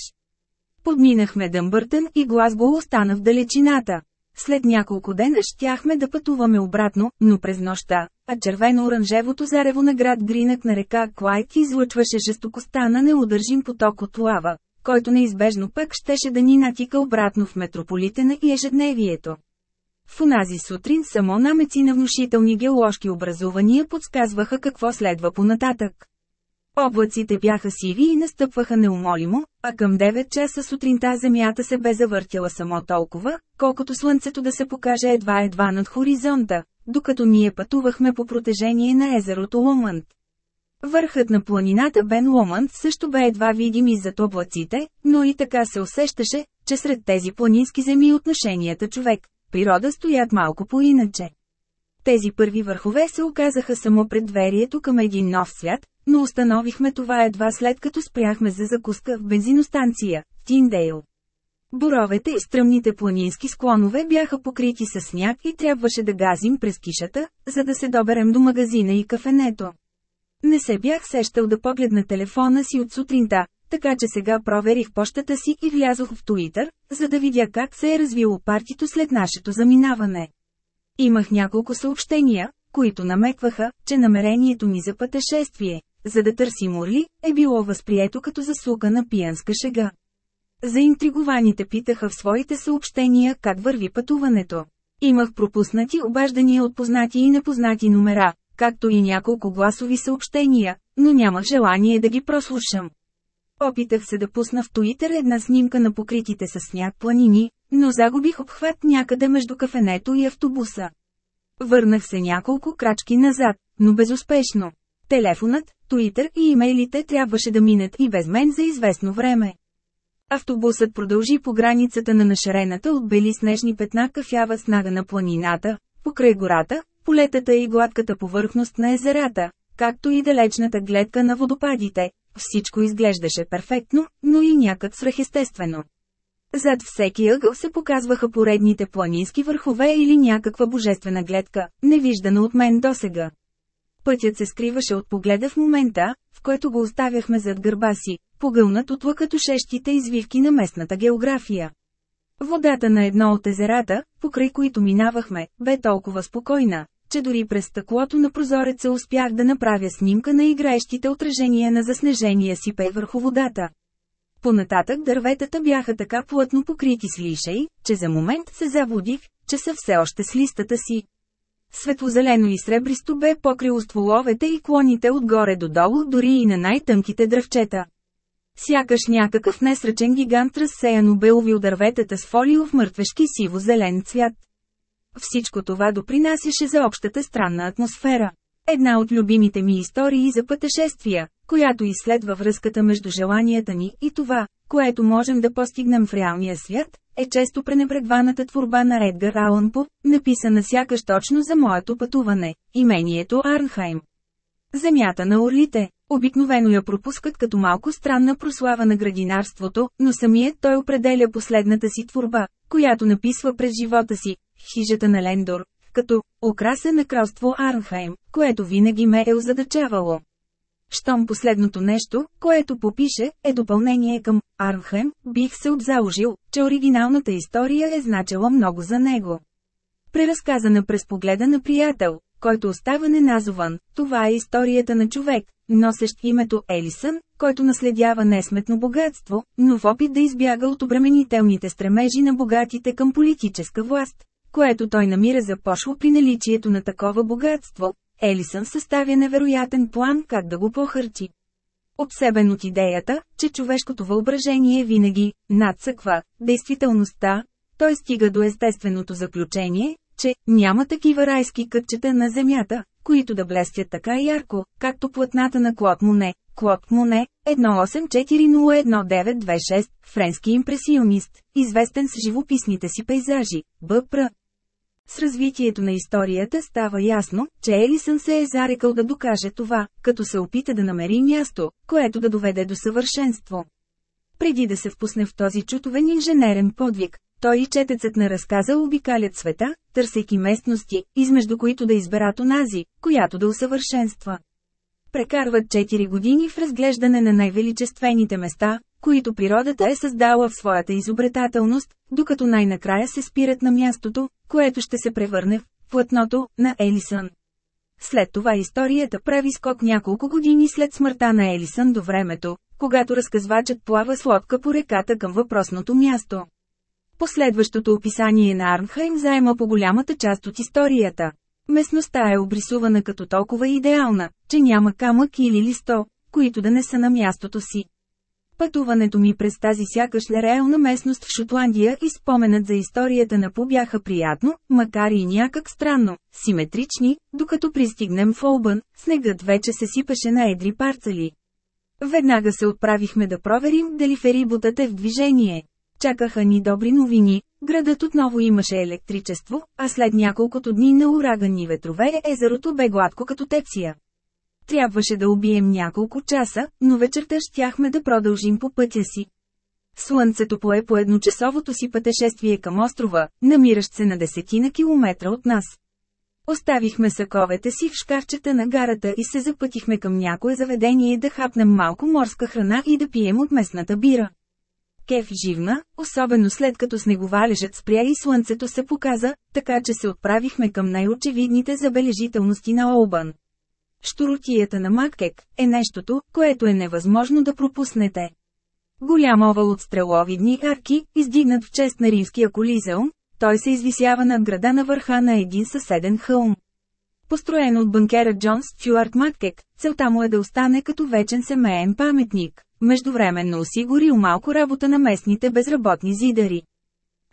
S1: Подминахме Дъмбъртън и Глазго остана в далечината. След няколко дена щяхме да пътуваме обратно, но през нощта, а червено-оранжевото зарево на град Гринък на река Клайт излъчваше жестокостта на неудържим поток от лава, който неизбежно пък щеше да ни натика обратно в метрополитена и ежедневието. В онази сутрин само намеци на внушителни геоложки образувания подсказваха какво следва понататък. Облаците бяха сиви и настъпваха неумолимо, а към 9 часа сутринта земята се бе завъртяла само толкова, колкото слънцето да се покаже едва-едва над хоризонта, докато ние пътувахме по протежение на езерото Ломънт. Върхът на планината Бен Ломънт също бе едва видим и зад облаците, но и така се усещаше, че сред тези планински земи отношенията човек, природа стоят малко по-иначе. Тези първи върхове се оказаха само предверието към един нов свят, но установихме това едва след като спряхме за закуска в бензиностанция, Тиндейл. Боровете и стръмните планински склонове бяха покрити с сняг и трябваше да газим през кишата, за да се доберем до магазина и кафенето. Не се бях сещал да погледна телефона си от сутринта, така че сега проверих почтата си и влязох в Туитър, за да видя как се е развило партито след нашето заминаване. Имах няколко съобщения, които намекваха, че намерението ни за пътешествие, за да търсим Орли, е било възприето като засука на пиянска шега. Заинтригованите питаха в своите съобщения как върви пътуването. Имах пропуснати обаждания от познати и непознати номера, както и няколко гласови съобщения, но нямах желание да ги прослушам. Опитах се да пусна в Туитър една снимка на покритите с сняг планини, но загубих обхват някъде между кафенето и автобуса. Върнах се няколко крачки назад, но безуспешно. Телефонът, Туитър и имейлите трябваше да минат и без мен за известно време. Автобусът продължи по границата на нашарената от бели снежни петна кафява снага на планината, покрай гората, полетата и гладката повърхност на езерата, както и далечната гледка на водопадите. Всичко изглеждаше перфектно, но и някак свръхестествено. Зад всеки ъгъл се показваха поредните планински върхове или някаква божествена гледка, невиждана от мен досега. Пътят се скриваше от погледа в момента, в който го оставяхме зад гърба си, погълнат от лъкатошещите извивки на местната география. Водата на едно от езерата, покрай които минавахме, бе толкова спокойна, че дори през стъклото на прозореца успях да направя снимка на играещите отражения на заснежения си пей върху водата. Понататък дърветата бяха така плътно покрити с лишей, че за момент се заблудих, че са все още с листата си. Светлозелено и сребристо бе покрило стволовете и клоните отгоре до долу, дори и на най-тънките дръвчета. Сякаш някакъв несръчен гигант разсеяно бе увил дърветата с фолиов мъртвешки сиво-зелен цвят. Всичко това допринасяше за общата странна атмосфера. Една от любимите ми истории за пътешествия, която изследва връзката между желанията ни и това, което можем да постигнем в реалния свят, е често пренебрегваната творба на Едгар Алън написана сякаш точно за моето пътуване, имението Арнхайм. Земята на орлите. Обикновено я пропускат като малко странна прослава на градинарството, но самият той определя последната си творба, която написва през живота си, хижата на Лендор, като украса на кралство Арнхайм, което винаги ме е озадачавало. Щом последното нещо, което попише, е допълнение към Арнхайм, бих се обзаложил, че оригиналната история е значила много за него. Преразказана през погледа на приятел, който остава неназован, това е историята на човек, носещ името Елисън, който наследява несметно богатство, но в опит да избяга от обременителните стремежи на богатите към политическа власт, което той намира за пошло при наличието на такова богатство, Елисън съставя невероятен план как да го похърчи. Обсебен от идеята, че човешкото въображение винаги надсъква действителността, той стига до естественото заключение, че няма такива райски кътчета на земята, които да блестят така ярко, както платната на Клод Моне. Клод Моне, 18401926, френски импресионист, известен с живописните си пейзажи, Б.Пр. С развитието на историята става ясно, че Елисън се е зарекал да докаже това, като се опита да намери място, което да доведе до съвършенство. Преди да се впусне в този чутовен инженерен подвиг, той и четецът на разказа обикалят света, търсейки местности, измежду които да изберат онази, която да усъвършенства. Прекарват 4 години в разглеждане на най-величествените места, които природата е създала в своята изобретателност, докато най-накрая се спират на мястото, което ще се превърне в платното на Елисън. След това историята прави скок няколко години след смъртта на Елисън до времето, когато разказвачът плава с лодка по реката към въпросното място. Последващото описание на Арнхайм заема по голямата част от историята. Местността е обрисувана като толкова идеална, че няма камък или листо, които да не са на мястото си. Пътуването ми през тази сякаш реална местност в Шотландия и споменът за историята на Пу бяха приятно, макар и някак странно, симетрични, докато пристигнем в Олбън, снегът вече се сипеше на едри парцали. Веднага се отправихме да проверим дали ферибутът е в движение. Чакаха ни добри новини, градът отново имаше електричество, а след няколкото дни на ураганни ветрове езерото бе гладко като тепсия. Трябваше да убием няколко часа, но вечерта щяхме да продължим по пътя си. Слънцето пое по едночасовото си пътешествие към острова, намиращ се на десетина километра от нас. Оставихме саковете си в шкафчета на гарата и се запътихме към някое заведение да хапнем малко морска храна и да пием от местната бира. Кеф живна, особено след като снеговалежът спря и слънцето се показа, така че се отправихме към най-очевидните забележителности на Олбан. Штуротията на Маккек е нещото, което е невъзможно да пропуснете. Голям овал от стреловидни арки, издигнат в чест на римския колизеум, той се извисява над града на върха на един съседен хълм. Построен от банкера Джон Стюарт Маккек, целта му е да остане като вечен семейен паметник, междувременно осигурил малко работа на местните безработни зидари.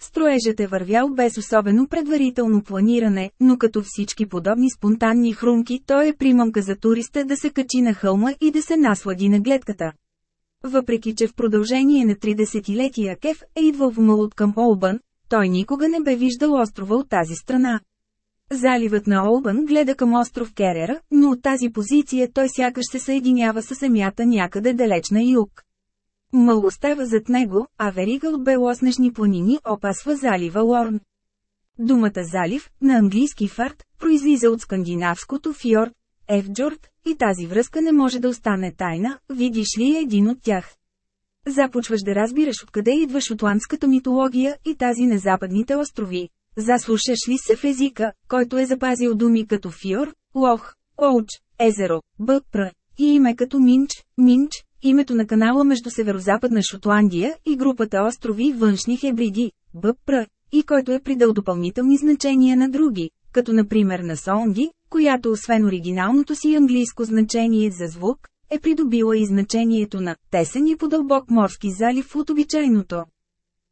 S1: Строежът е вървял без особено предварително планиране, но като всички подобни спонтанни хрумки той е примамка за туриста да се качи на хълма и да се наслади на гледката. Въпреки че в продължение на 30-летия Кеф е идвал в Малут към Олбън, той никога не бе виждал острова от тази страна. Заливът на Олбън гледа към остров Керера, но от тази позиция той сякаш се съединява с земята някъде далеч на юг. Мъл остава зад него, а верига от белоснежни планини опасва залива Лорн. Думата залив, на английски фарт, произлиза от скандинавското фьорд, Ефджорд, и тази връзка не може да остане тайна, видиш ли един от тях. Започваш да разбираш откъде идва шотландската митология и тази на западните острови. Заслушаш ли се в езика, който е запазил думи като фьор, лох, оуч, езеро, бъпр и име като Минч, Минч, името на канала между северо-западна Шотландия и групата острови външни хебриди, бъпр, и който е придал допълнителни значения на други, като например на Сонги, която освен оригиналното си английско значение за звук, е придобила и значението на «тесен и подълбок морски залив от обичайното».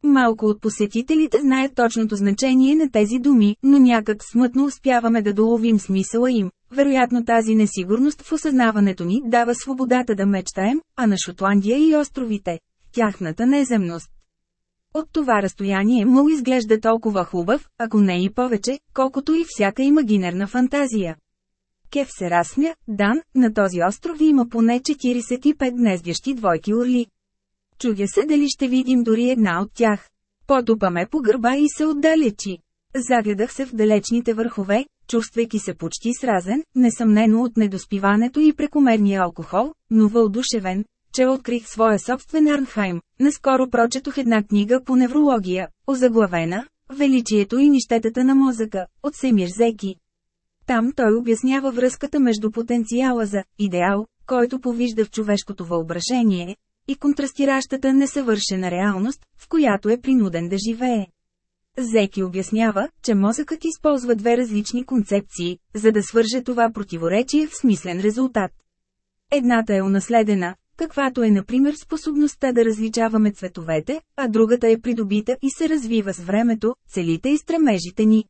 S1: Малко от посетителите знаят точното значение на тези думи, но някак смътно успяваме да доловим смисъла им. Вероятно тази несигурност в осъзнаването ни дава свободата да мечтаем, а на Шотландия и островите – тяхната неземност. От това разстояние му изглежда толкова хубав, ако не и повече, колкото и всяка имагинерна фантазия. Кев се разсмя, Дан, на този остров има поне 45 гнездящи двойки орли. Чудя се дали ще видим дори една от тях. Потупаме по гърба и се отдалечи. Загледах се в далечните върхове, чувствайки се почти сразен, несъмнено от недоспиването и прекомерния алкохол, но вълдушевен, че открих своя собствен Арнхайм. Наскоро прочетох една книга по неврология, озаглавена «Величието и нищетата на мозъка» от Семир Зеки. Там той обяснява връзката между потенциала за идеал, който повижда в човешкото въображение, и контрастиращата несъвършена реалност, в която е принуден да живее. Зеки обяснява, че мозъкът използва две различни концепции, за да свърже това противоречие в смислен резултат. Едната е унаследена, каквато е например способността да различаваме цветовете, а другата е придобита и се развива с времето, целите и стремежите ни.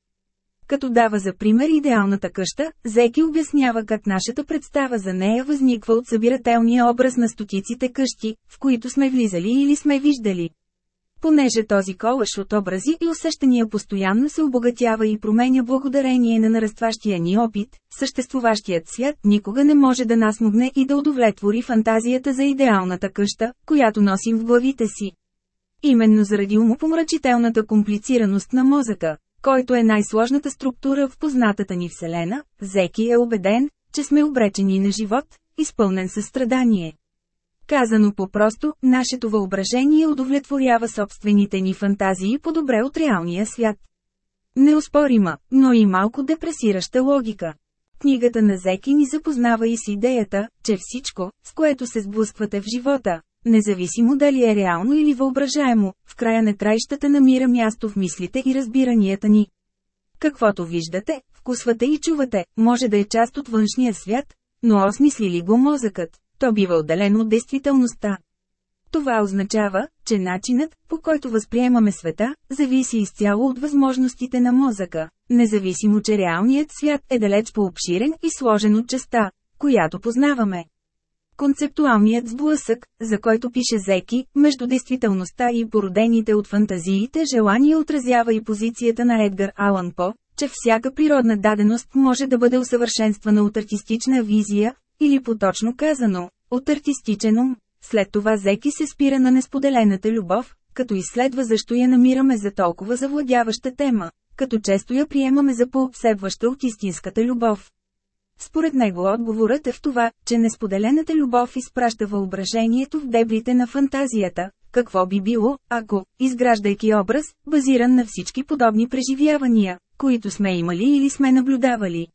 S1: Като дава за пример идеалната къща, Зеки обяснява как нашата представа за нея възниква от събирателния образ на стотиците къщи, в които сме влизали или сме виждали. Понеже този колъж от образи и усещания постоянно се обогатява и променя благодарение на нарастващия ни опит, съществуващият свят никога не може да нас могне и да удовлетвори фантазията за идеалната къща, която носим в главите си. Именно заради умопомрачителната комплицираност на мозъка, който е най-сложната структура в познатата ни Вселена, Зеки е убеден, че сме обречени на живот, изпълнен със страдание. Казано по-просто, нашето въображение удовлетворява собствените ни фантазии по-добре от реалния свят. Неоспорима, но и малко депресираща логика. Книгата на Зеки ни запознава и с идеята, че всичко, с което се сблъсквате в живота, независимо дали е реално или въображаемо, в края на краищата намира място в мислите и разбиранията ни. Каквото виждате, вкусвате и чувате, може да е част от външния свят, но осмисли ли го мозъкът, то бива отделено от действителността. Това означава, че начинът, по който възприемаме света, зависи изцяло от възможностите на мозъка, независимо че реалният свят е далеч по-обширен и сложен от частта, която познаваме. Концептуалният сблъсък, за който пише Зеки, между действителността и породените от фантазиите желания отразява и позицията на Едгар Алан По, че всяка природна даденост може да бъде усъвършенствана от артистична визия, или поточно казано, от артистичен ум. След това Зеки се спира на несподелената любов, като изследва защо я намираме за толкова завладяваща тема, като често я приемаме за пообсебваща от истинската любов. Според него отговорът е в това, че несподелената любов изпраща въображението в дебрите на фантазията. Какво би било, ако, изграждайки образ, базиран на всички подобни преживявания, които сме имали или сме наблюдавали.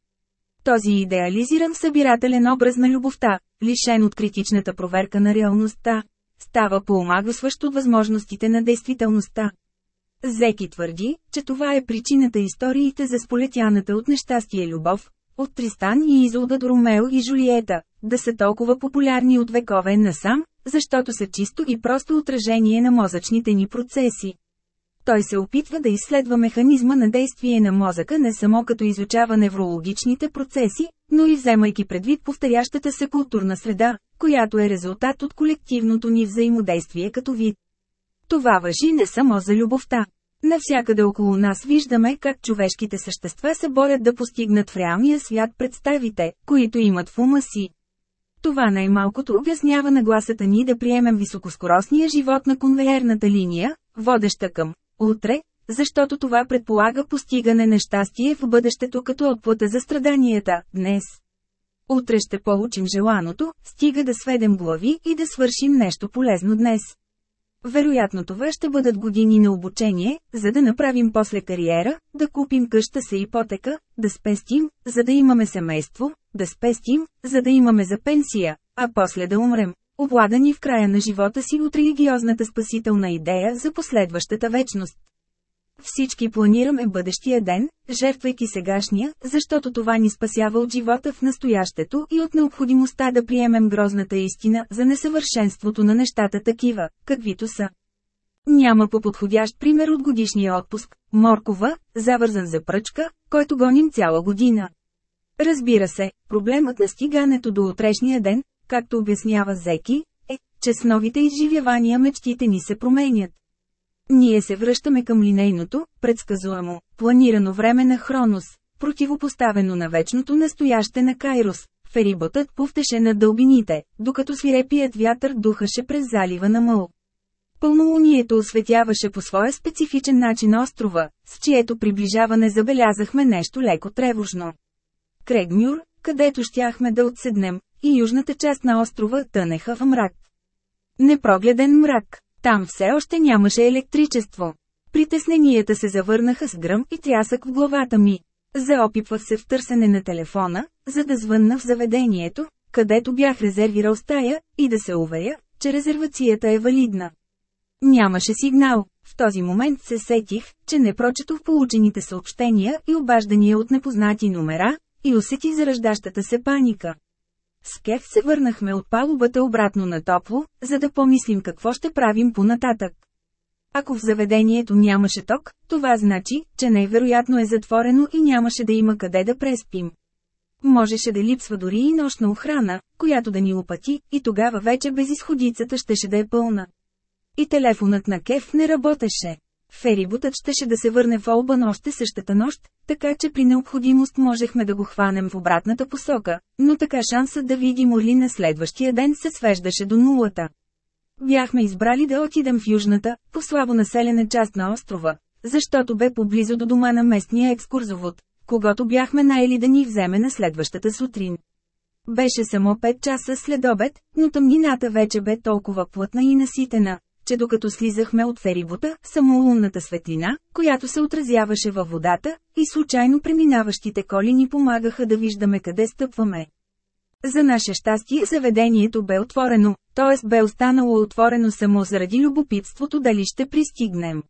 S1: Този идеализиран събирателен образ на любовта, лишен от критичната проверка на реалността, става по-омагосващ от възможностите на действителността. Зеки твърди, че това е причината историите за сполетяната от нещастие любов, от Тристан и Изолда до Ромео и Жулиета, да са толкова популярни от векове насам, защото са чисто и просто отражение на мозъчните ни процеси. Той се опитва да изследва механизма на действие на мозъка не само като изучава неврологичните процеси, но и вземайки предвид повторящата се културна среда, която е резултат от колективното ни взаимодействие като вид. Това въжи не само за любовта. Навсякъде около нас виждаме как човешките същества се борят да постигнат в реалния свят представите, които имат в ума си. Това най-малкото обяснява нагласата ни да приемем високоскоростния живот на конвейерната линия, водеща към утре, защото това предполага постигане на щастие в бъдещето като отплата за страданията, днес. Утре ще получим желаното, стига да сведем глави и да свършим нещо полезно днес. Вероятно това ще бъдат години на обучение, за да направим после кариера, да купим къща с ипотека, да спестим, за да имаме семейство, да спестим, за да имаме за пенсия, а после да умрем, обладани в края на живота си от религиозната спасителна идея за последващата вечност. Всички планираме бъдещия ден, жертвайки сегашния, защото това ни спасява от живота в настоящето и от необходимостта да приемем грозната истина за несъвършенството на нещата такива, каквито са. Няма по-подходящ пример от годишния отпуск – моркова, завързан за пръчка, който гоним цяла година. Разбира се, проблемът на стигането до утрешния ден, както обяснява Зеки, е, че с новите изживявания мечтите ни се променят. Ние се връщаме към линейното, предсказуемо, планирано време на Хронос, противопоставено на вечното настояще на Кайрос. Фериботът повтеше над дълбините, докато свирепият вятър духаше през залива на Мъл. Пълнолунието осветяваше по своя специфичен начин острова, с чието приближаване забелязахме нещо леко тревожно. Крегмюр, където щяхме да отседнем, и южната част на острова тънеха в мрак. Непрогледен мрак, там все още нямаше електричество. Притесненията се завърнаха с гръм и трясък в главата ми. Заопипвах се в търсене на телефона, за да звънна в заведението, където бях резервирал стая, и да се уверя, че резервацията е валидна. Нямаше сигнал. В този момент се сетих, че не прочетох получените съобщения и обаждания от непознати номера, и усетих зараждащата се паника. С Кев се върнахме от палубата обратно на топло, за да помислим какво ще правим по-нататък. Ако в заведението нямаше ток, това значи, че най-вероятно е затворено и нямаше да има къде да преспим. Можеше да липсва дори и нощна охрана, която да ни опати, и тогава вече безисходицата щеше да е пълна. И телефонът на Кев не работеше. Ферибутът щеше да се върне в Олбан още същата нощ, така че при необходимост можехме да го хванем в обратната посока, но така шансът да видим Орли на следващия ден се свеждаше до нулата. Бяхме избрали да отидем в южната, по-слабо населена част на острова, защото бе поблизо до дома на местния екскурзовод, когато бяхме наели да ни вземе на следващата сутрин. Беше само 5 часа след обед, но тъмнината вече бе толкова плътна и наситена, че докато слизахме от ферибота, само лунната светлина, която се отразяваше във водата, и случайно преминаващите коли ни помагаха да виждаме къде стъпваме. За наше щастие заведението бе отворено, т.е. бе останало отворено само заради любопитството дали ще пристигнем.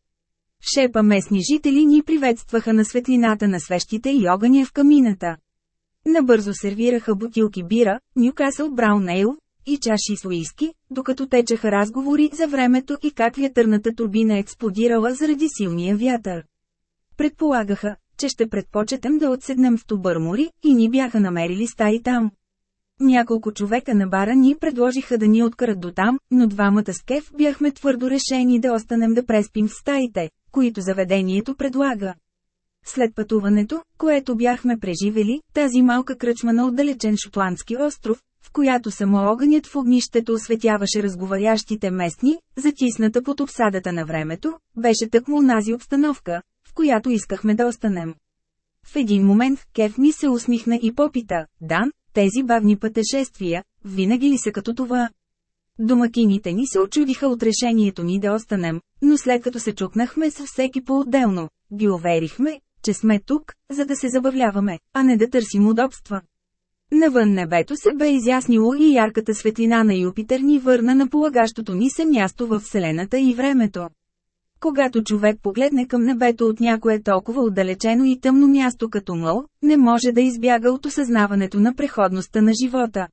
S1: Шепа местни жители ни приветстваха на светлината на свещите и огъня в камината. Набързо сервираха бутилки бира, Нюкасъл Браун Ейл, и чаши с уиски, докато течаха разговори за времето и как вятърната турбина експлодирала заради силния вятър. Предполагаха, че ще предпочетем да отседнем в Тубърмори, и ни бяха намерили стаи там. Няколко човека на бара ни предложиха да ни откарат до там, но двамата с Кеф бяхме твърдо решени да останем да преспим в стаите, които заведението предлага. След пътуването, което бяхме преживели, тази малка кръчма на отдалечен шотландски остров, в която само огънят в огнището осветяваше разговарящите местни, затисната под обсадата на времето, беше тъкмо унази обстановка, в която искахме да останем. В един момент Кев ми се усмихна и попита, Дан, тези бавни пътешествия, винаги ли са като това? Домакините ни се очудиха от решението ни да останем, но след като се чукнахме с всеки по-отделно, ги уверихме, че сме тук, за да се забавляваме, а не да търсим удобства. Навън небето се бе изяснило и ярката светлина на Юпитер ни върна на полагащото ни се място в Вселената и времето. Когато човек погледне към небето от някое толкова отдалечено и тъмно място като мъл, не може да избяга от осъзнаването на преходността на живота.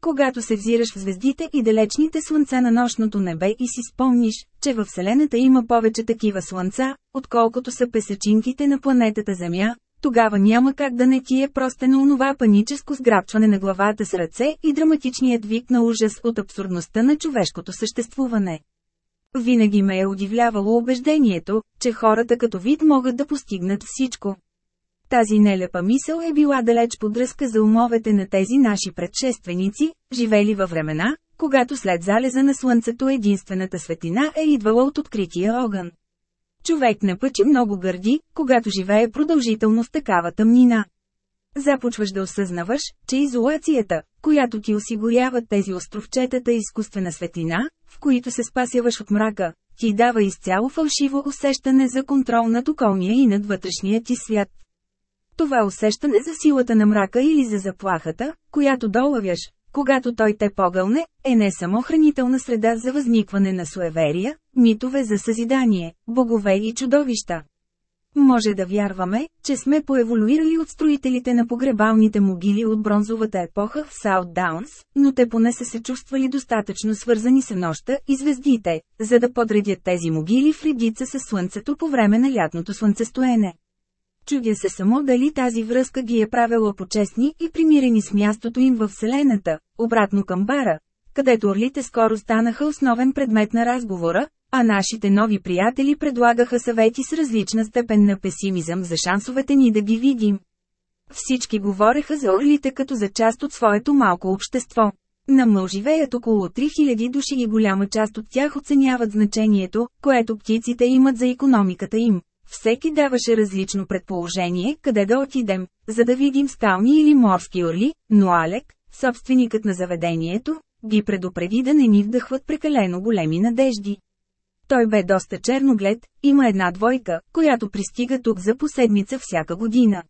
S1: Когато се взираш в звездите и далечните слънца на нощното небе и си спомниш, че във Вселената има повече такива слънца, отколкото са песачинките на планетата Земя, тогава няма как да не ти е простено онова паническо сграбчване на главата с ръце и драматичният вик на ужас от абсурдността на човешкото съществуване. Винаги ме е удивлявало убеждението, че хората като вид могат да постигнат всичко. Тази нелепа мисъл е била далеч подръзка за умовете на тези наши предшественици, живели във времена, когато след залеза на слънцето единствената светлина е идвала от открития огън. Човек не пъчи много гърди, когато живее продължително в такава тъмнина. Започваш да осъзнаваш, че изолацията, която ти осигуряват тези островчетата изкуствена светлина, в които се спасяваш от мрака, ти дава изцяло фалшиво усещане за контрол над околния и над вътрешния ти свят. Това усещане за силата на мрака или за заплахата, която долавяш, когато той те погълне, е не само хранителна среда за възникване на суеверия, митове за съзидание, богове и чудовища. Може да вярваме, че сме поеволюирали от строителите на погребалните могили от бронзовата епоха в Саут Даунс, но те поне са се чувствали достатъчно свързани с нощта и звездите, за да подредят тези могили в редица със слънцето по време на лятното слънцестоене. Чудя се само дали тази връзка ги е правила почестни и примирени с мястото им във Вселената, обратно към бара, където орлите скоро станаха основен предмет на разговора, а нашите нови приятели предлагаха съвети с различна степен на песимизъм за шансовете ни да ги видим. Всички говореха за орлите като за част от своето малко общество. На мъл живеят около 3000 души и голяма част от тях оценяват значението, което птиците имат за економиката им. Всеки даваше различно предположение, къде да отидем, за да видим скални или морски орли, но Алек, собственикът на заведението, ги предупреди да не ни вдъхват прекалено големи надежди. Той бе доста черноглед, има една двойка, която пристига тук за поседмица всяка година.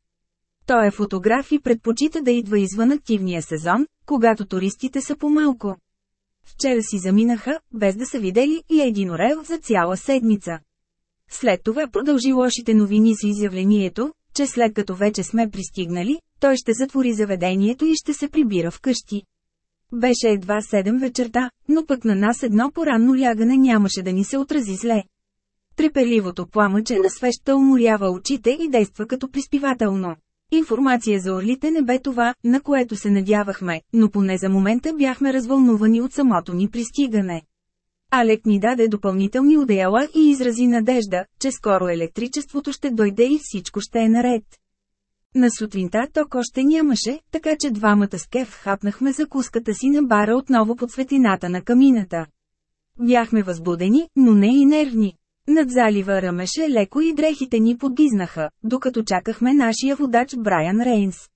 S1: Той е фотограф и предпочита да идва извън активния сезон, когато туристите са по-малко. Вчера си заминаха, без да са видели и един орел за цяла седмица. След това продължи лошите новини с изявлението, че след като вече сме пристигнали, той ще затвори заведението и ще се прибира вкъщи. Беше едва 7 вечерта, но пък на нас едно поранно лягане нямаше да ни се отрази зле. Треперливото пламъче на свеща уморява очите и действа като приспивателно. Информация за орлите не бе това, на което се надявахме, но поне за момента бяхме развълнувани от самото ни пристигане. Алек ни даде допълнителни одеяла и изрази надежда, че скоро електричеството ще дойде и всичко ще е наред. На сутринта ток още нямаше, така че двамата с Кев хапнахме закуската си на бара отново под светлината на камината. Бяхме възбудени, но не и нервни. Над залива ръмеше леко и дрехите ни подгизнаха, докато чакахме нашия водач Брайан Рейнс.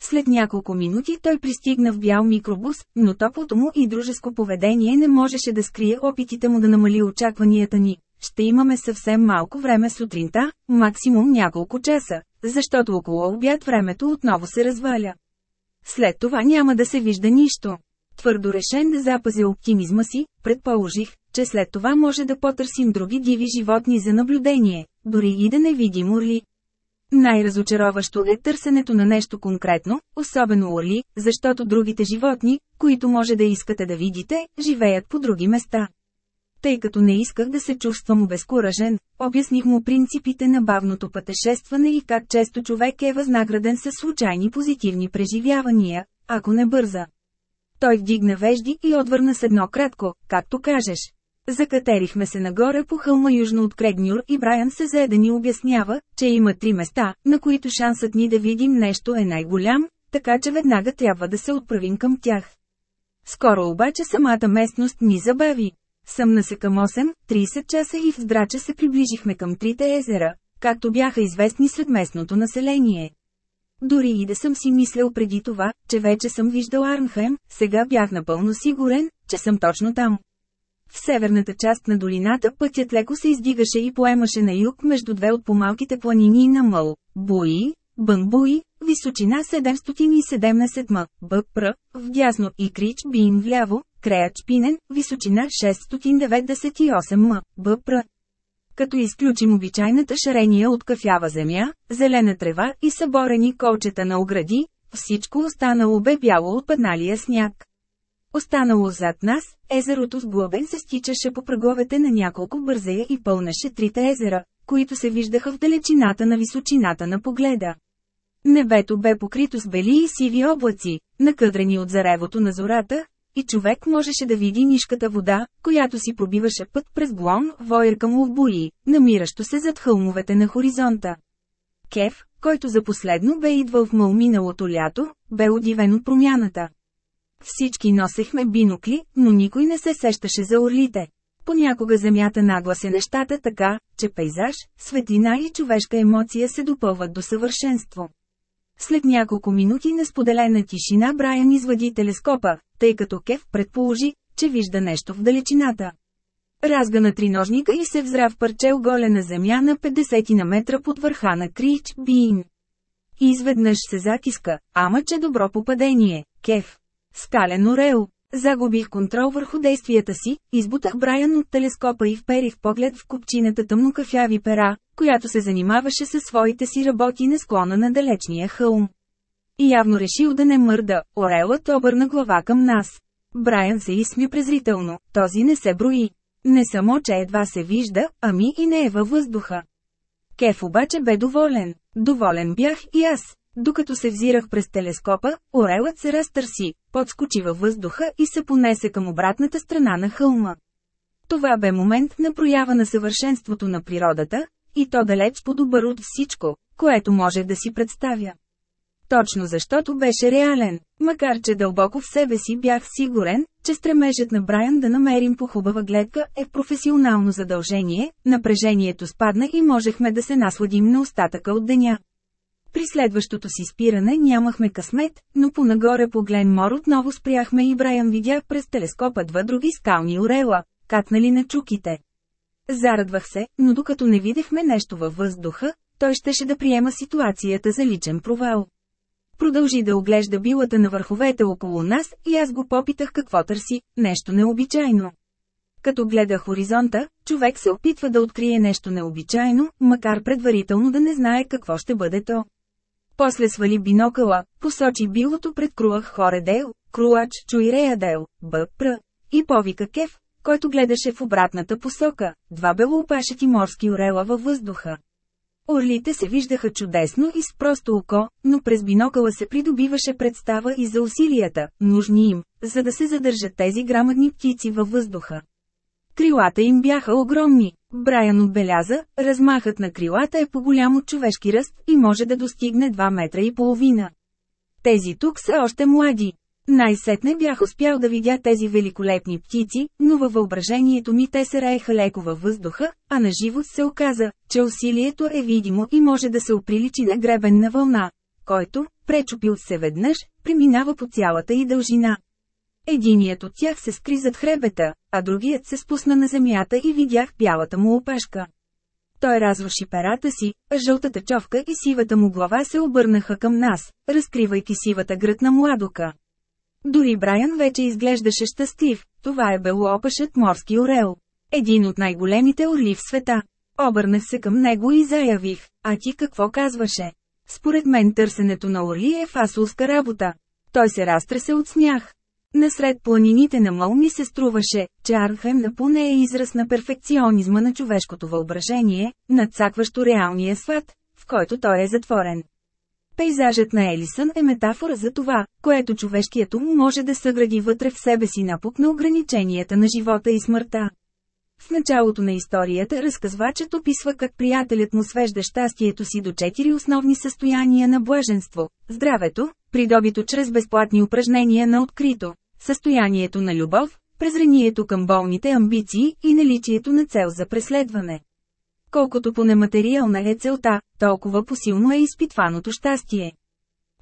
S1: След няколко минути той пристигна в бял микробус, но топлото му и дружеско поведение не можеше да скрие опитите му да намали очакванията ни. Ще имаме съвсем малко време сутринта, максимум няколко часа, защото около обяд времето отново се разваля. След това няма да се вижда нищо. Твърдо решен да запазя оптимизма си, предположих, че след това може да потърсим други диви животни за наблюдение, дори и да не видим орли. Най-разочароващо е търсенето на нещо конкретно, особено орли, защото другите животни, които може да искате да видите, живеят по други места. Тъй като не исках да се чувствам обезкуражен, обясних му принципите на бавното пътешестване и как често човек е възнаграден със случайни позитивни преживявания, ако не бърза. Той вдигна вежди и отвърна с едно кратко, както кажеш. Закатерихме се нагоре по хълма южно от Крегнюр и Брайан се зае да ни обяснява, че има три места, на които шансът ни да видим нещо е най-голям, така че веднага трябва да се отправим към тях. Скоро обаче самата местност ни забави. Съмна се към 8, 30 часа и в здрача се приближихме към трите езера, както бяха известни сред местното население. Дори и да съм си мислял преди това, че вече съм виждал Арнхем, сега бях напълно сигурен, че съм точно там. В северната част на долината пътят леко се издигаше и поемаше на юг между две от помалките планини на Мъл, Буи, Бънбуи, височина 717 м, Бъпр, вдясно и Крич Бин вляво, Креяч Пинен, височина 698 м, Бъпр. Като изключим обичайната шарения от кафява земя, зелена трева и съборени колчета на огради, всичко останало бе бяло от падналия сняг. Останало зад нас, езерото с глобен се стичаше по праговете на няколко бързея и пълнеше трите езера, които се виждаха в далечината на височината на погледа. Небето бе покрито с бели и сиви облаци, накъдрени от заревото на зората, и човек можеше да види нишката вода, която си пробиваше път през глон, воер към Ловбуи, намиращо се зад хълмовете на хоризонта. Кев, който за последно бе идвал в мъл миналото лято, бе удивен от промяната. Всички носехме бинокли, но никой не се сещаше за орлите. Понякога земята нагласе нещата така, че пейзаж, светлина и човешка емоция се допълват до съвършенство. След няколко минути на споделена тишина Брайан извади телескопа, тъй като Кев предположи, че вижда нещо в далечината. Разгана триножника и се взра в парче оголена земя на 50 на метра под върха на Крич Бин. Изведнъж се закиска, ама че добро попадение, кеф. Скален орел. Загубих контрол върху действията си, избутах Брайан от телескопа и вперих поглед в купчината тъмнокафяви пера, която се занимаваше със своите си работи на склона на далечния хълм. И явно решил да не мърда, орелът обърна глава към нас. Брайан се изсмя презрително, този не се брои. Не само, че едва се вижда, ами и не е във въздуха. Кеф обаче бе доволен. Доволен бях и аз. Докато се взирах през телескопа, орелът се разтърси, подскочи във въздуха и се понесе към обратната страна на хълма. Това бе момент на проява на съвършенството на природата, и то далеч по-добър от всичко, което може да си представя. Точно защото беше реален, макар че дълбоко в себе си бях сигурен, че стремежът на Брайан да намерим по хубава гледка е професионално задължение, напрежението спадна и можехме да се насладим на остатъка от деня. При следващото си спиране нямахме късмет, но понагоре по Глен Мор отново спряхме и Брайан видя през телескопа два други скални орела, катнали на чуките. Зарадвах се, но докато не видяхме нещо във въздуха, той щеше да приема ситуацията за личен провал. Продължи да оглежда билата на върховете около нас и аз го попитах какво търси, нещо необичайно. Като гледа хоризонта, човек се опитва да открие нещо необичайно, макар предварително да не знае какво ще бъде то. После свали бинокъла, посочи билото пред Круах Хоредейл, Круач Чуиреядел, Б.Пр. и повика Кев, който гледаше в обратната посока, два белоопашети морски орела във въздуха. Орлите се виждаха чудесно и с просто око, но през бинокъла се придобиваше представа и за усилията, нужни им, за да се задържат тези грамадни птици във въздуха. Крилата им бяха огромни. Брайан отбеляза, размахът на крилата е по-голям от човешки ръст и може да достигне 2 метра и половина. Тези тук са още млади. Най-сетне бях успял да видя тези великолепни птици, но във въображението ми те се раеха леко във въздуха, а на живот се оказа, че усилието е видимо и може да се оприличи на гребен на вълна, който, пречупил се веднъж, преминава по цялата и дължина. Единият от тях се скри зад хребета, а другият се спусна на земята и видях бялата му опешка. Той разруши перата си, а жълтата човка и сивата му глава се обърнаха към нас, разкривайки сивата гръд на младока. Дори Брайан вече изглеждаше щастлив, това е белоопашът морски орел. Един от най-големите орли в света. Обърнах се към него и заявих, а ти какво казваше? Според мен търсенето на орли е фасулска работа. Той се разтресе от смях. Насред планините на Мол ми се струваше, че Архем напълне е израз на перфекционизма на човешкото въображение, надцакващо реалния свят, в който той е затворен. Пейзажът на Елисън е метафора за това, което човешкият ум може да съгради вътре в себе си напук на ограниченията на живота и смъртта. В началото на историята разказвачът описва как приятелят му свежда щастието си до четири основни състояния на блаженство – здравето, придобито чрез безплатни упражнения на открито, състоянието на любов, презрението към болните амбиции и наличието на цел за преследване. Колкото по нематериална е целта, толкова посилно е изпитваното щастие.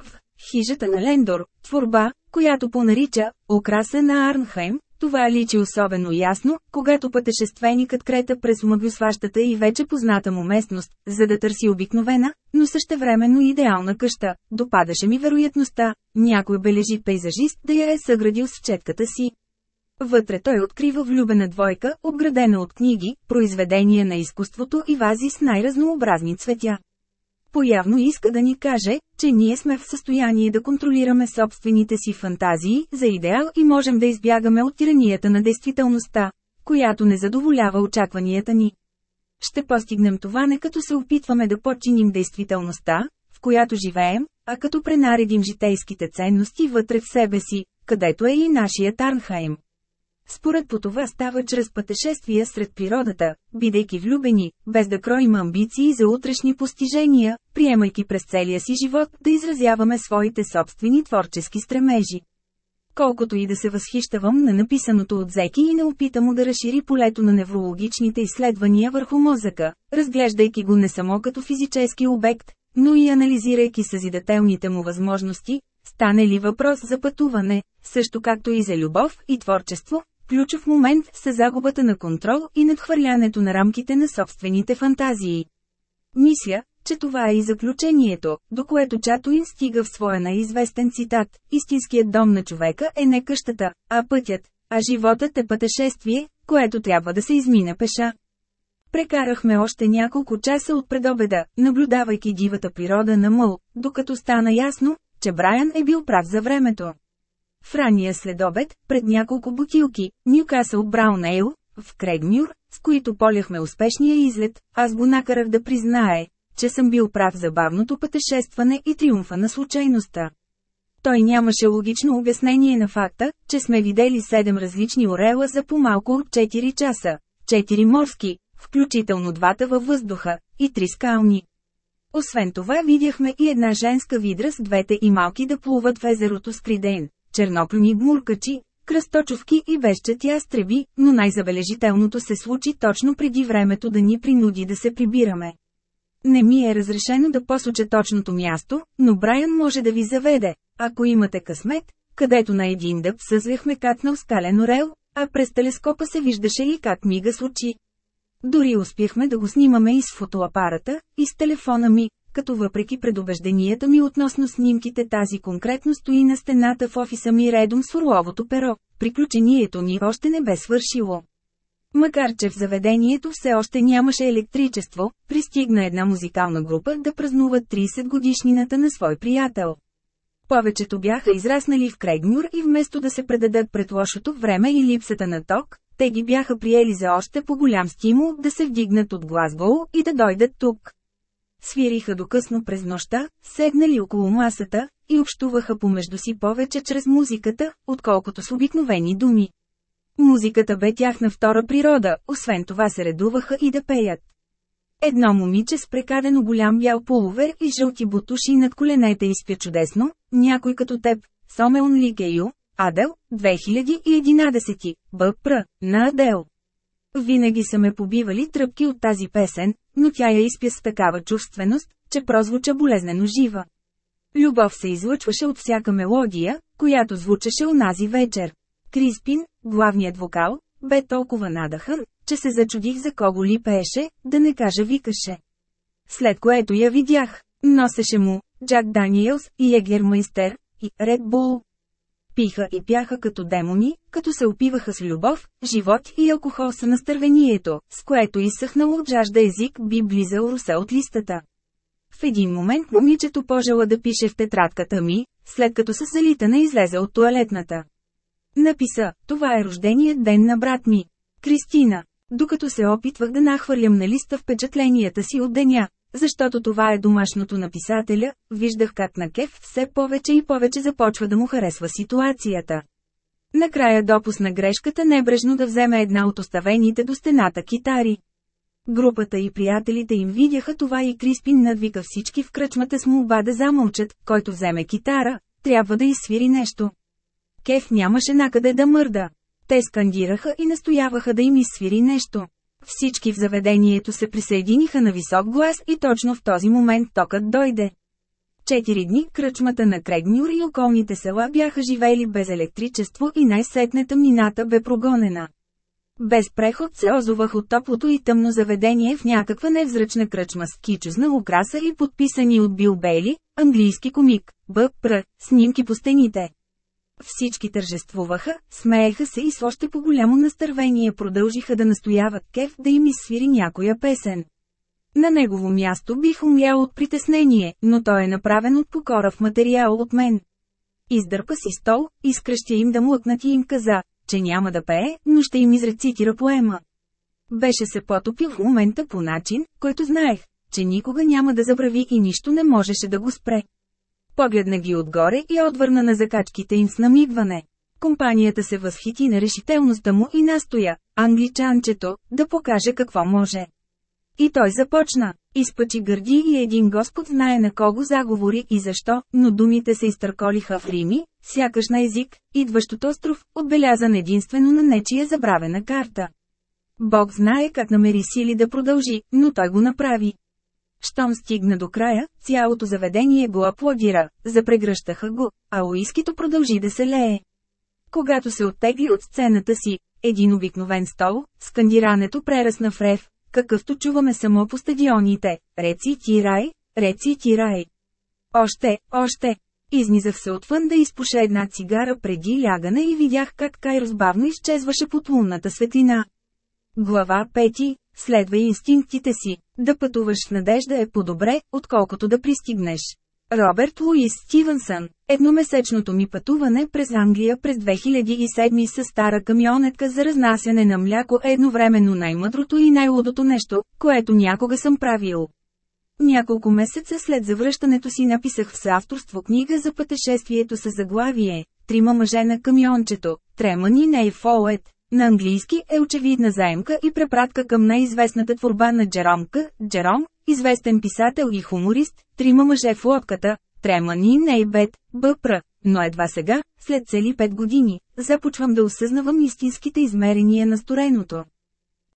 S1: В хижата на Лендор, творба, която понарича «Украса на Арнхайм», това личи особено ясно, когато пътешественикът крета през мъглосващата и вече позната му местност, за да търси обикновена, но същевременно идеална къща, допадаше ми вероятността, някой бележит пейзажист да я е съградил с четката си. Вътре той открива влюбена двойка, обградена от книги, произведения на изкуството и вази с най-разнообразни цветя. Появно иска да ни каже, че ние сме в състояние да контролираме собствените си фантазии за идеал и можем да избягаме от тиранията на действителността, която не задоволява очакванията ни. Ще постигнем това не като се опитваме да подчиним действителността, в която живеем, а като пренаредим житейските ценности вътре в себе си, където е и нашия Тарнхайм. Според по това става чрез пътешествия сред природата, бидейки влюбени, без да кроим амбиции за утрешни постижения, приемайки през целия си живот да изразяваме своите собствени творчески стремежи. Колкото и да се възхищавам на написаното от Зеки и не опитам да разшири полето на неврологичните изследвания върху мозъка, разглеждайки го не само като физически обект, но и анализирайки съзидателните му възможности, стане ли въпрос за пътуване, също както и за любов и творчество, ключов момент са загубата на контрол и надхвърлянето на рамките на собствените фантазии. Мисля, че това е и заключението, до което Чатуин стига в своя неизвестен цитат – истинският дом на човека е не къщата, а пътят, а животът е пътешествие, което трябва да се измине пеша. Прекарахме още няколко часа от предобеда, наблюдавайки дивата природа на Мъл, докато стана ясно, че Брайан е бил прав за времето. В ранния следобед, пред няколко бутилки, Нюкасъл Браун Ейл, в Крегмюр, с които поляхме успешния излет, аз го накарах да признае, че съм бил прав за бавното пътешестване и триумфа на случайността. Той нямаше логично обяснение на факта, че сме видели седем различни орела за по-малко от 4 часа, 4 морски, включително двата във въздуха, и три скални. Освен това видяхме и една женска видра с двете и малки да плуват в езерото Скридейн, черноклюни гмуркачи, кръсточовки и вещати ястреби, но най-забележителното се случи точно преди времето да ни принуди да се прибираме. Не ми е разрешено да посоча точното място, но Брайан може да ви заведе, ако имате късмет, където на един дъб съзвяхме катнал скален орел, а през телескопа се виждаше и как мига с очи. Дори успяхме да го снимаме и с фотоапарата, и с телефона ми, като въпреки предубежденията ми относно снимките тази конкретно стои на стената в офиса ми редом с орловото перо, приключението ни още не бе свършило. Макар че в заведението все още нямаше електричество, пристигна една музикална група да празнуват 30 годишнината на свой приятел. Повечето бяха израснали в Крегмюр и вместо да се предадат пред лошото време и липсата на ток, те ги бяха приели за още по-голям стимул да се вдигнат от Глазгоу и да дойдат тук. Свириха до късно през нощта, седнали около масата, и общуваха помежду си повече чрез музиката, отколкото с обикновени думи. Музиката бе тяхна втора природа, освен това се редуваха и да пеят. Едно момиче с прекадено голям бял полувер и жълти бутуши над коленете изпя чудесно, някой като теб, Сомеон Ликею, Адел, 2011, БПР, на Адел. Винаги са ме побивали тръпки от тази песен, но тя я изпя с такава чувственост, че прозвуча болезнено жива. Любов се излъчваше от всяка мелодия, която звучеше унази вечер. Криспин, главният вокал, бе толкова надъхан, че се зачудих за кого ли пееше, да не кажа викаше. След което я видях, носеше му, Джак Даниелс и Егермайстер, и Ред Бул. Пиха и пяха като демони, като се опиваха с любов, живот и алкохол са настървението, с което изсъхнал от жажда език би близал руса от листата. В един момент момичето пожела да пише в тетрадката ми, след като със залитане излезе от туалетната. Написа, това е рожденият ден на брат ми. Кристина. Докато се опитвах да нахвърлям на листа впечатленията си от деня, защото това е домашното на писателя, виждах как на Кев все повече и повече започва да му харесва ситуацията. Накрая допусна грешката небрежно да вземе една от оставените до стената китари. Групата и приятелите им видяха това и Криспин надвика всички в кръчмата с молба да замълчат, който вземе китара, трябва да изсвири нещо. Кеф нямаше накъде да мърда. Те скандираха и настояваха да им изсвири нещо. Всички в заведението се присъединиха на висок глас и точно в този момент токът дойде. Четири дни кръчмата на Крегмюр и околните села бяха живели без електричество и най-сетне тъмнината бе прогонена. Без преход се озовах от топлото и тъмно заведение в някаква невзрачна кръчма с кичузна украса и подписани от Бил Бейли, английски комик, Б. Пр. снимки по стените. Всички тържествуваха, смееха се и с още по-голямо настървение продължиха да настояват Кев да им изсвири някоя песен. На негово място бих умлял от притеснение, но той е направен от покора в материал от мен. Издърпа си стол, изкръщя им да млъкнат и им каза, че няма да пее, но ще им изрецитира поема. Беше се потопил в момента по начин, който знаех, че никога няма да забрави и нищо не можеше да го спре. Погледна ги отгоре и отвърна на закачките им с намигване. Компанията се възхити на решителността му и настоя, англичанчето, да покаже какво може. И той започна. Изпъчи гърди и един господ знае на кого заговори и защо, но думите се изтърколиха в Рими, сякаш на език, идващ от остров, отбелязан единствено на нечия забравена карта. Бог знае как намери сили да продължи, но той го направи. Щом стигна до края, цялото заведение го аплодира, запрегръщаха го, а уискито продължи да се лее. Когато се оттегли от сцената си, един обикновен стол, скандирането прерасна в рев, какъвто чуваме само по стадионите. Рецитирай, рецитирай. Още, още. Изнизах се отвън да изпуша една цигара преди лягане и видях как Кай разбавно изчезваше под лунната светлина. Глава 5. Следва инстинктите си. Да пътуваш с надежда е по-добре, отколкото да пристигнеш. Роберт Луис Стивенсън Едномесечното ми пътуване през Англия през 2007 с стара камионетка за разнасяне на мляко е едновременно най-мъдрото и най-лудото нещо, което някога съм правил. Няколко месеца след завръщането си написах в съавторство книга за пътешествието с заглавие «Трима мъже на камиончето», Тремани Ней Фолет. На английски е очевидна заемка и препратка към най-известната творба на Джеромка, Джером, известен писател и хуморист, трима мъже в лодката, Тремани Нейбет, Бъпра, но едва сега, след цели пет години, започвам да осъзнавам истинските измерения на стореното.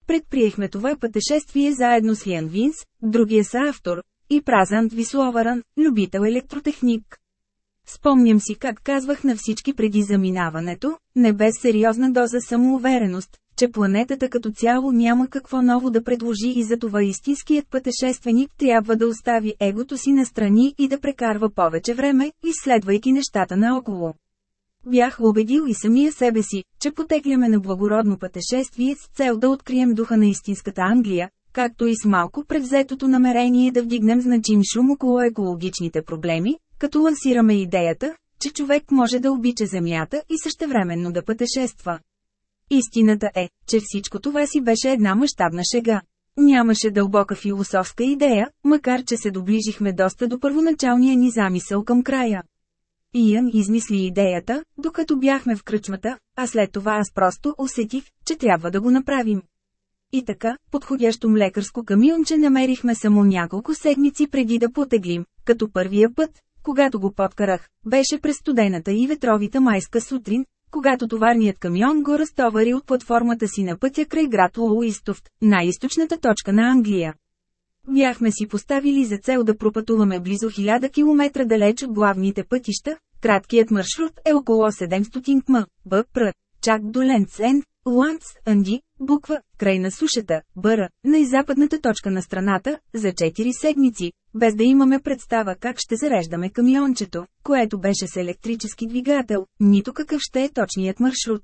S1: Предприехме това пътешествие заедно с Ян Винс, другия са автор, и Празант Висловаран, любител електротехник. Спомням си как казвах на всички преди заминаването, не без сериозна доза самоувереност, че планетата като цяло няма какво ново да предложи и затова истинският пътешественик трябва да остави егото си настрани и да прекарва повече време, изследвайки нещата наоколо. Бях убедил и самия себе си, че потекляме на благородно пътешествие с цел да открием духа на истинската Англия, както и с малко предвзетото намерение да вдигнем значим шум около екологичните проблеми, като лансираме идеята, че човек може да обича Земята и същевременно да пътешества. Истината е, че всичко това си беше една мащабна шега. Нямаше дълбока философска идея, макар че се доближихме доста до първоначалния ни замисъл към края. Иян измисли идеята, докато бяхме в кръчмата, а след това аз просто усетих, че трябва да го направим. И така, подходящо млекарско камионче намерихме само няколко седмици преди да потеглим, като първия път, когато го подкарах, беше през студената и ветровита майска сутрин, когато товарният камион го разтовари от платформата си на пътя край град Луистофт, най-источната точка на Англия. Бяхме си поставили за цел да пропътуваме близо 1000 км далеч от главните пътища, краткият маршрут е около 700 км, БПР, чак до Ленцен, Ланц, Анди, буква, край на сушата, Бъра, най-западната точка на страната, за 4 седмици, без да имаме представа как ще зареждаме камиончето, което беше с електрически двигател, нито какъв ще е точният маршрут.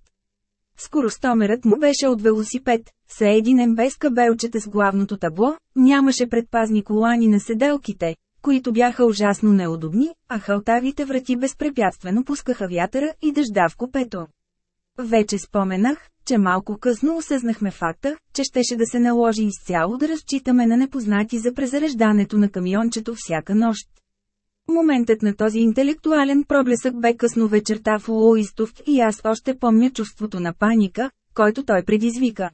S1: Скоростомерът му беше от велосипед, съединен без кабелчета с главното табло, нямаше предпазни колани на седелките, които бяха ужасно неудобни, а халтавите врати безпрепятствено пускаха вятъра и дъжда в купето. Вече споменах, че малко късно осъзнахме факта, че щеше да се наложи изцяло да разчитаме на непознати за презареждането на камиончето всяка нощ. Моментът на този интелектуален проблесък бе късно вечерта в Луистов и аз още помня чувството на паника, който той предизвика.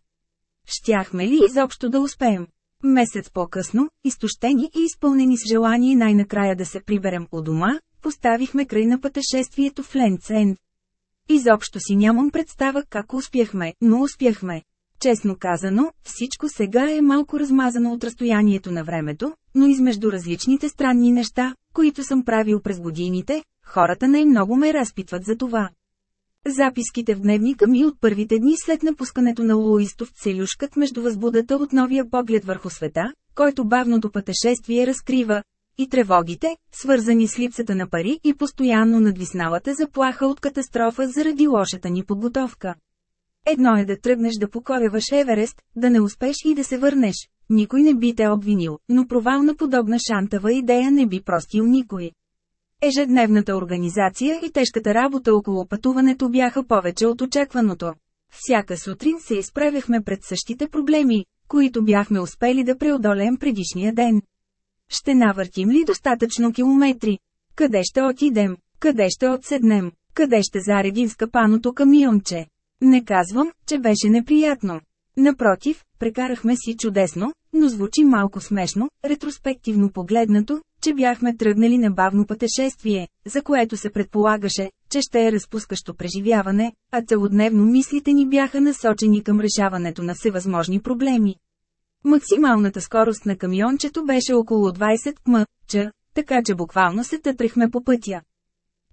S1: Щяхме ли изобщо да успеем? Месец по-късно, изтощени и изпълнени с желание най-накрая да се приберем у дома, поставихме край на пътешествието в Ленцен. Изобщо си нямам представа как успяхме, но успяхме. Честно казано, всичко сега е малко размазано от разстоянието на времето, но измежду различните странни неща, които съм правил през годините, хората най-много ме разпитват за това. Записките в дневника ми от първите дни след напускането на Луистов целюшкат между възбудата от новия поглед върху света, който бавното пътешествие разкрива, и тревогите, свързани с липсата на пари и постоянно надвисналата заплаха от катастрофа заради лошата ни подготовка. Едно е да тръгнеш да покоряваш Еверест, да не успеш и да се върнеш. Никой не би те обвинил, но провал на подобна шантава идея не би простил никой. Ежедневната организация и тежката работа около пътуването бяха повече от очакваното. Всяка сутрин се изправяхме пред същите проблеми, които бяхме успели да преодолеем предишния ден. Ще навъртим ли достатъчно километри? Къде ще отидем? Къде ще отседнем? Къде ще заредим скъпаното камионче? Не казвам, че беше неприятно. Напротив, прекарахме си чудесно, но звучи малко смешно, ретроспективно погледнато, че бяхме тръгнали на бавно пътешествие, за което се предполагаше, че ще е разпускащо преживяване, а целодневно мислите ни бяха насочени към решаването на всевъзможни проблеми. Максималната скорост на камиончето беше около 20 км, така че буквално се тътрехме по пътя.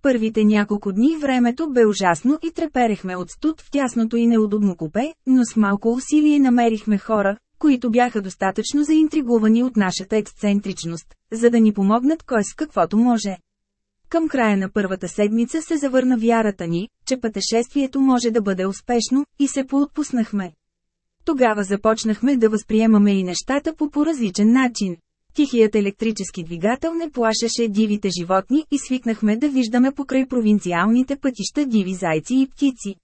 S1: Първите няколко дни времето бе ужасно и треперехме от студ в тясното и неудобно купе, но с малко усилие намерихме хора, които бяха достатъчно заинтригувани от нашата ексцентричност, за да ни помогнат кой с каквото може. Към края на първата седмица се завърна вярата ни, че пътешествието може да бъде успешно, и се поотпуснахме. Тогава започнахме да възприемаме и нещата по поразличен начин. Тихият електрически двигател не плашеше дивите животни и свикнахме да виждаме покрай провинциалните пътища диви зайци и птици.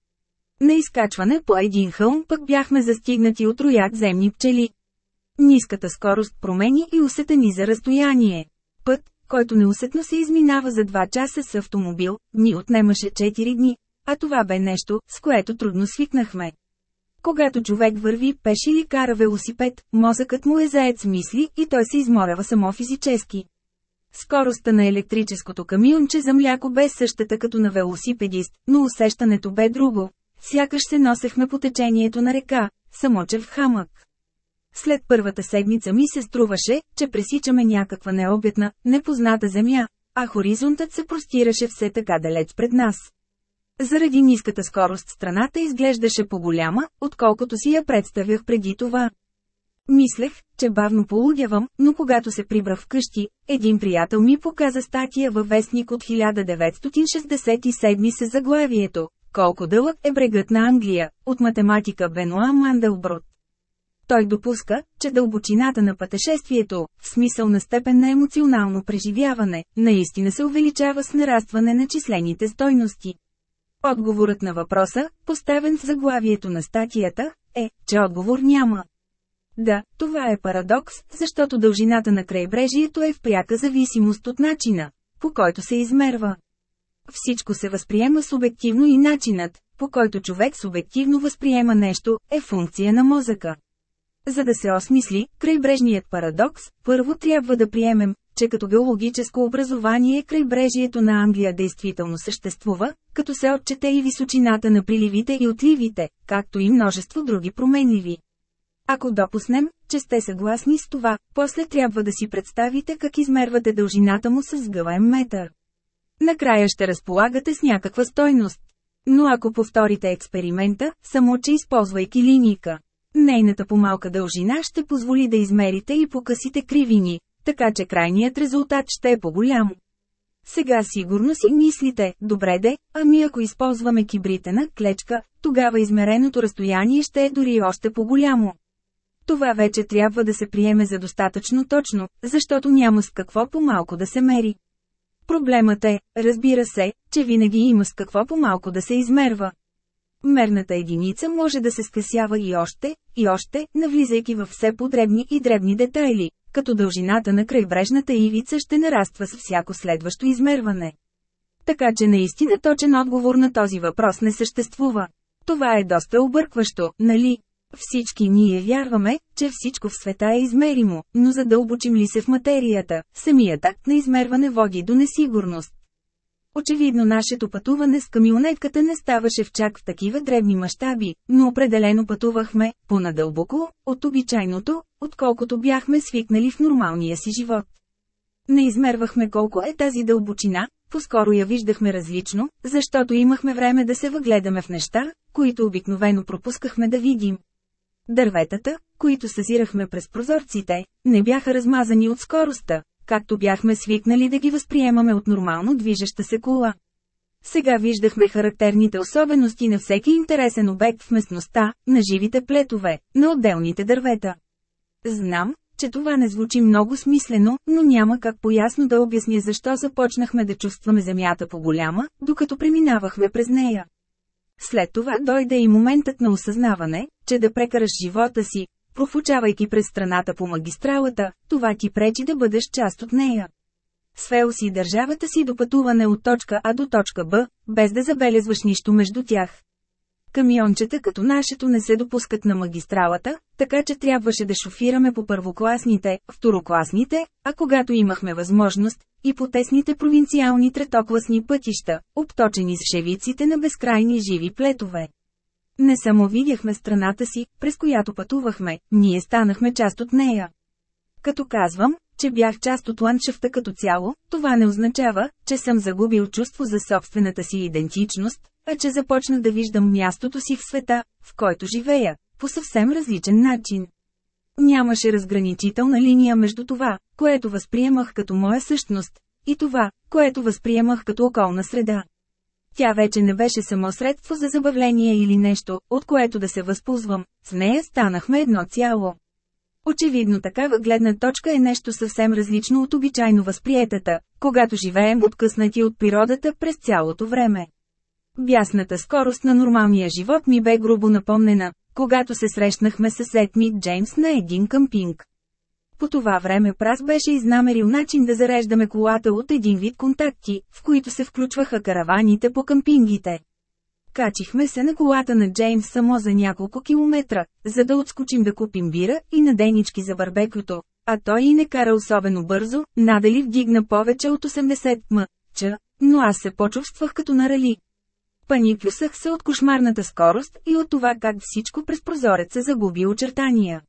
S1: На изкачване по един хълм пък бяхме застигнати от рояк земни пчели. Ниската скорост промени и усетени за разстояние. Път, който неусетно се изминава за 2 часа с автомобил, ни отнемаше 4 дни, а това бе нещо, с което трудно свикнахме. Когато човек върви пеш или кара велосипед, мозъкът му е заед с мисли и той се изморява само физически. Скоростта на електрическото камионче за мляко бе същата като на велосипедист, но усещането бе друго. Сякаш се носехме по течението на река, самочев хамък. След първата седмица ми се струваше, че пресичаме някаква необятна, непозната земя, а хоризонтът се простираше все така далеч пред нас. Заради ниската скорост страната изглеждаше по-голяма, отколкото си я представях преди това. Мислех, че бавно полудявам, но когато се прибрах вкъщи, един приятел ми показа статия във вестник от 1967 се заглавието «Колко дълъг е брегът на Англия» от математика Бенуа Манделброд. Той допуска, че дълбочината на пътешествието, в смисъл на степен на емоционално преживяване, наистина се увеличава с нарастване на числените стойности. Отговорът на въпроса, поставен в заглавието на статията, е, че отговор няма. Да, това е парадокс, защото дължината на крайбрежието е в пряка зависимост от начина, по който се измерва. Всичко се възприема субективно и начинът, по който човек субективно възприема нещо, е функция на мозъка. За да се осмисли крайбрежният парадокс, първо трябва да приемем, че като геологическо образование крайбрежието на Англия действително съществува, като се отчете и височината на приливите и отливите, както и множество други променливи. Ако допуснем, че сте съгласни с това, после трябва да си представите как измервате дължината му с сгъваем метър. Накрая ще разполагате с някаква стойност. Но ако повторите експеримента, само че използвайки линийка, нейната помалка дължина ще позволи да измерите и покъсите кривини, така че крайният резултат ще е по-голям. Сега сигурно си мислите, добре де, ами ако използваме кибритена клечка, тогава измереното разстояние ще е дори още по-голямо. Това вече трябва да се приеме за достатъчно точно, защото няма с какво по-малко да се мери. Проблемът е, разбира се, че винаги има с какво по-малко да се измерва. Мерната единица може да се скъсява и още, и още, навлизайки във все подребни и дребни детайли, като дължината на крайбрежната ивица ще нараства с всяко следващо измерване. Така че наистина точен отговор на този въпрос не съществува. Това е доста объркващо, нали? Всички ние вярваме, че всичко в света е измеримо, но задълбочим ли се в материята, самият акт на измерване води до несигурност. Очевидно нашето пътуване с камионетката не ставаше в чак в такива дребни мащаби, но определено пътувахме, понадълбоко, от обичайното, отколкото бяхме свикнали в нормалния си живот. Не измервахме колко е тази дълбочина, по-скоро я виждахме различно, защото имахме време да се въгледаме в неща, които обикновено пропускахме да видим. Дърветата, които съзирахме през прозорците, не бяха размазани от скоростта, както бяхме свикнали да ги възприемаме от нормално движеща се кола. Сега виждахме характерните особености на всеки интересен обект в местността, на живите плетове, на отделните дървета. Знам, че това не звучи много смислено, но няма как поясно да обясня защо започнахме да чувстваме земята по-голяма, докато преминавахме през нея. След това дойде и моментът на осъзнаване, че да прекараш живота си, профучавайки през страната по магистралата, това ти пречи да бъдеш част от нея. Свел си държавата си до пътуване от точка А до точка Б, без да забелезваш нищо между тях. Камиончета като нашето не се допускат на магистралата, така че трябваше да шофираме по първокласните, второкласните, а когато имахме възможност, и по тесните провинциални третокласни пътища, обточени с шевиците на безкрайни живи плетове. Не само видяхме страната си, през която пътувахме, ние станахме част от нея. Като казвам, че бях част от ландшафта като цяло, това не означава, че съм загубил чувство за собствената си идентичност, а че започна да виждам мястото си в света, в който живея, по съвсем различен начин. Нямаше разграничителна линия между това, което възприемах като моя същност, и това, което възприемах като околна среда. Тя вече не беше само средство за забавление или нещо, от което да се възползвам, с нея станахме едно цяло. Очевидно такава гледна точка е нещо съвсем различно от обичайно възприетата, когато живеем откъснати от природата през цялото време. Бясната скорост на нормалния живот ми бе грубо напомнена, когато се срещнахме с Етмит Джеймс на един къмпинг. По това време Прас беше изнамерил начин да зареждаме колата от един вид контакти, в които се включваха караваните по къмпингите. Качихме се на колата на Джеймс само за няколко километра, за да отскочим да купим бира и наденички за барбекюто, а той и не кара особено бързо, надали вдигна повече от 80 м. Ч, но аз се почувствах като на рали. Паниклюсах се от кошмарната скорост и от това как всичко през прозореца загуби очертания.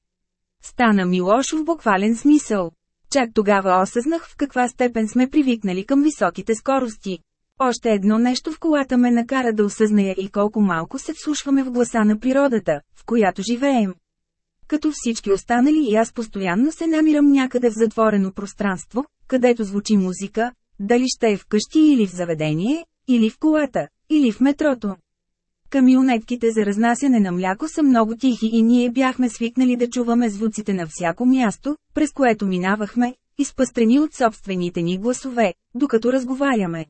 S1: Стана ми лошо в буквален смисъл. Чак тогава осъзнах в каква степен сме привикнали към високите скорости. Още едно нещо в колата ме накара да осъзная и колко малко се вслушваме в гласа на природата, в която живеем. Като всички останали и аз постоянно се намирам някъде в затворено пространство, където звучи музика, дали ще е вкъщи или в заведение, или в колата, или в метрото. Камионетките за разнасяне на мляко са много тихи и ние бяхме свикнали да чуваме звуците на всяко място, през което минавахме, изпъстрени от собствените ни гласове, докато разговаряме.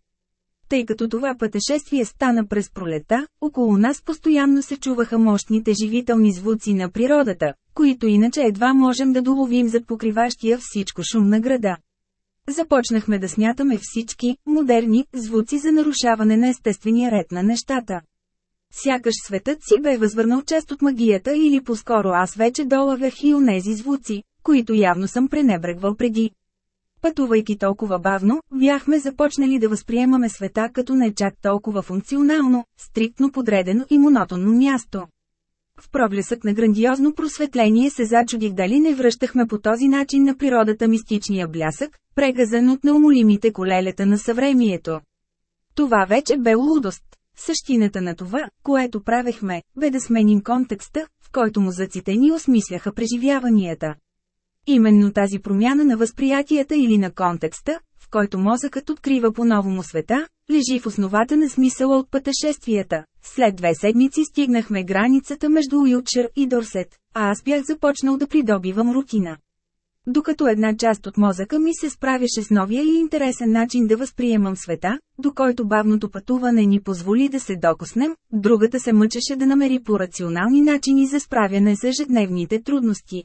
S1: Тъй като това пътешествие стана през пролета, около нас постоянно се чуваха мощните живителни звуци на природата, които иначе едва можем да доловим зад покриващия всичко шум на града. Започнахме да смятаме всички, модерни, звуци за нарушаване на естествения ред на нещата. Сякаш светът си бе възвърнал част от магията или по-скоро аз вече долавях и онези звуци, които явно съм пренебрегвал преди. Пътувайки толкова бавно, бяхме започнали да възприемаме света като не чак толкова функционално, стриктно подредено и монотонно място. В проблесък на грандиозно просветление се зачудих дали не връщахме по този начин на природата мистичния блясък, прегазан от неумолимите колелета на съвремието. Това вече бе лудост. Същината на това, което правехме, бе да сменим контекста, в който музъците ни осмисляха преживяванията. Именно тази промяна на възприятията или на контекста, в който мозъкът открива по-новому света, лежи в основата на смисъла от пътешествията. След две седмици стигнахме границата между Уилчър и Дорсет, а аз бях започнал да придобивам рутина. Докато една част от мозъка ми се справяше с новия и интересен начин да възприемам света, до който бавното пътуване ни позволи да се докоснем, другата се мъчеше да намери по рационални начини за справяне с ежедневните трудности.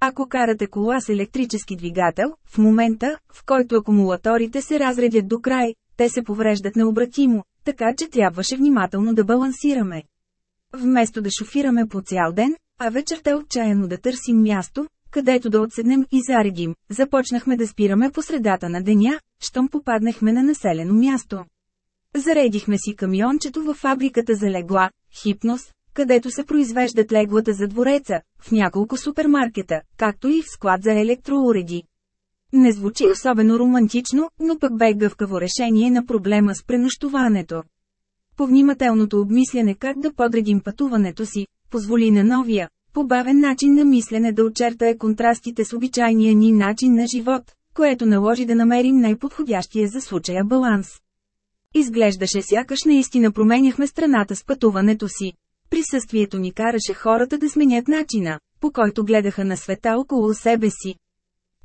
S1: Ако карате кола с електрически двигател, в момента, в който акумулаторите се разредят до край, те се повреждат необратимо, така че трябваше внимателно да балансираме. Вместо да шофираме по цял ден, а вечерта отчаяно да търсим място, където да отседнем и заредим, започнахме да спираме по средата на деня, щом попаднахме на населено място. Заредихме си камиончето във фабриката за легла, хипноз, където се произвеждат леглата за двореца, в няколко супермаркета, както и в склад за електроуреди. Не звучи особено романтично, но пък бе гъвкаво решение на проблема с пренощуването. Повнимателното обмисляне как да подредим пътуването си, позволи на новия, побавен начин на мислене да очертае контрастите с обичайния ни начин на живот, което наложи да намерим най-подходящия за случая баланс. Изглеждаше сякаш наистина променяхме страната с пътуването си. Присъствието ни караше хората да сменят начина, по който гледаха на света около себе си.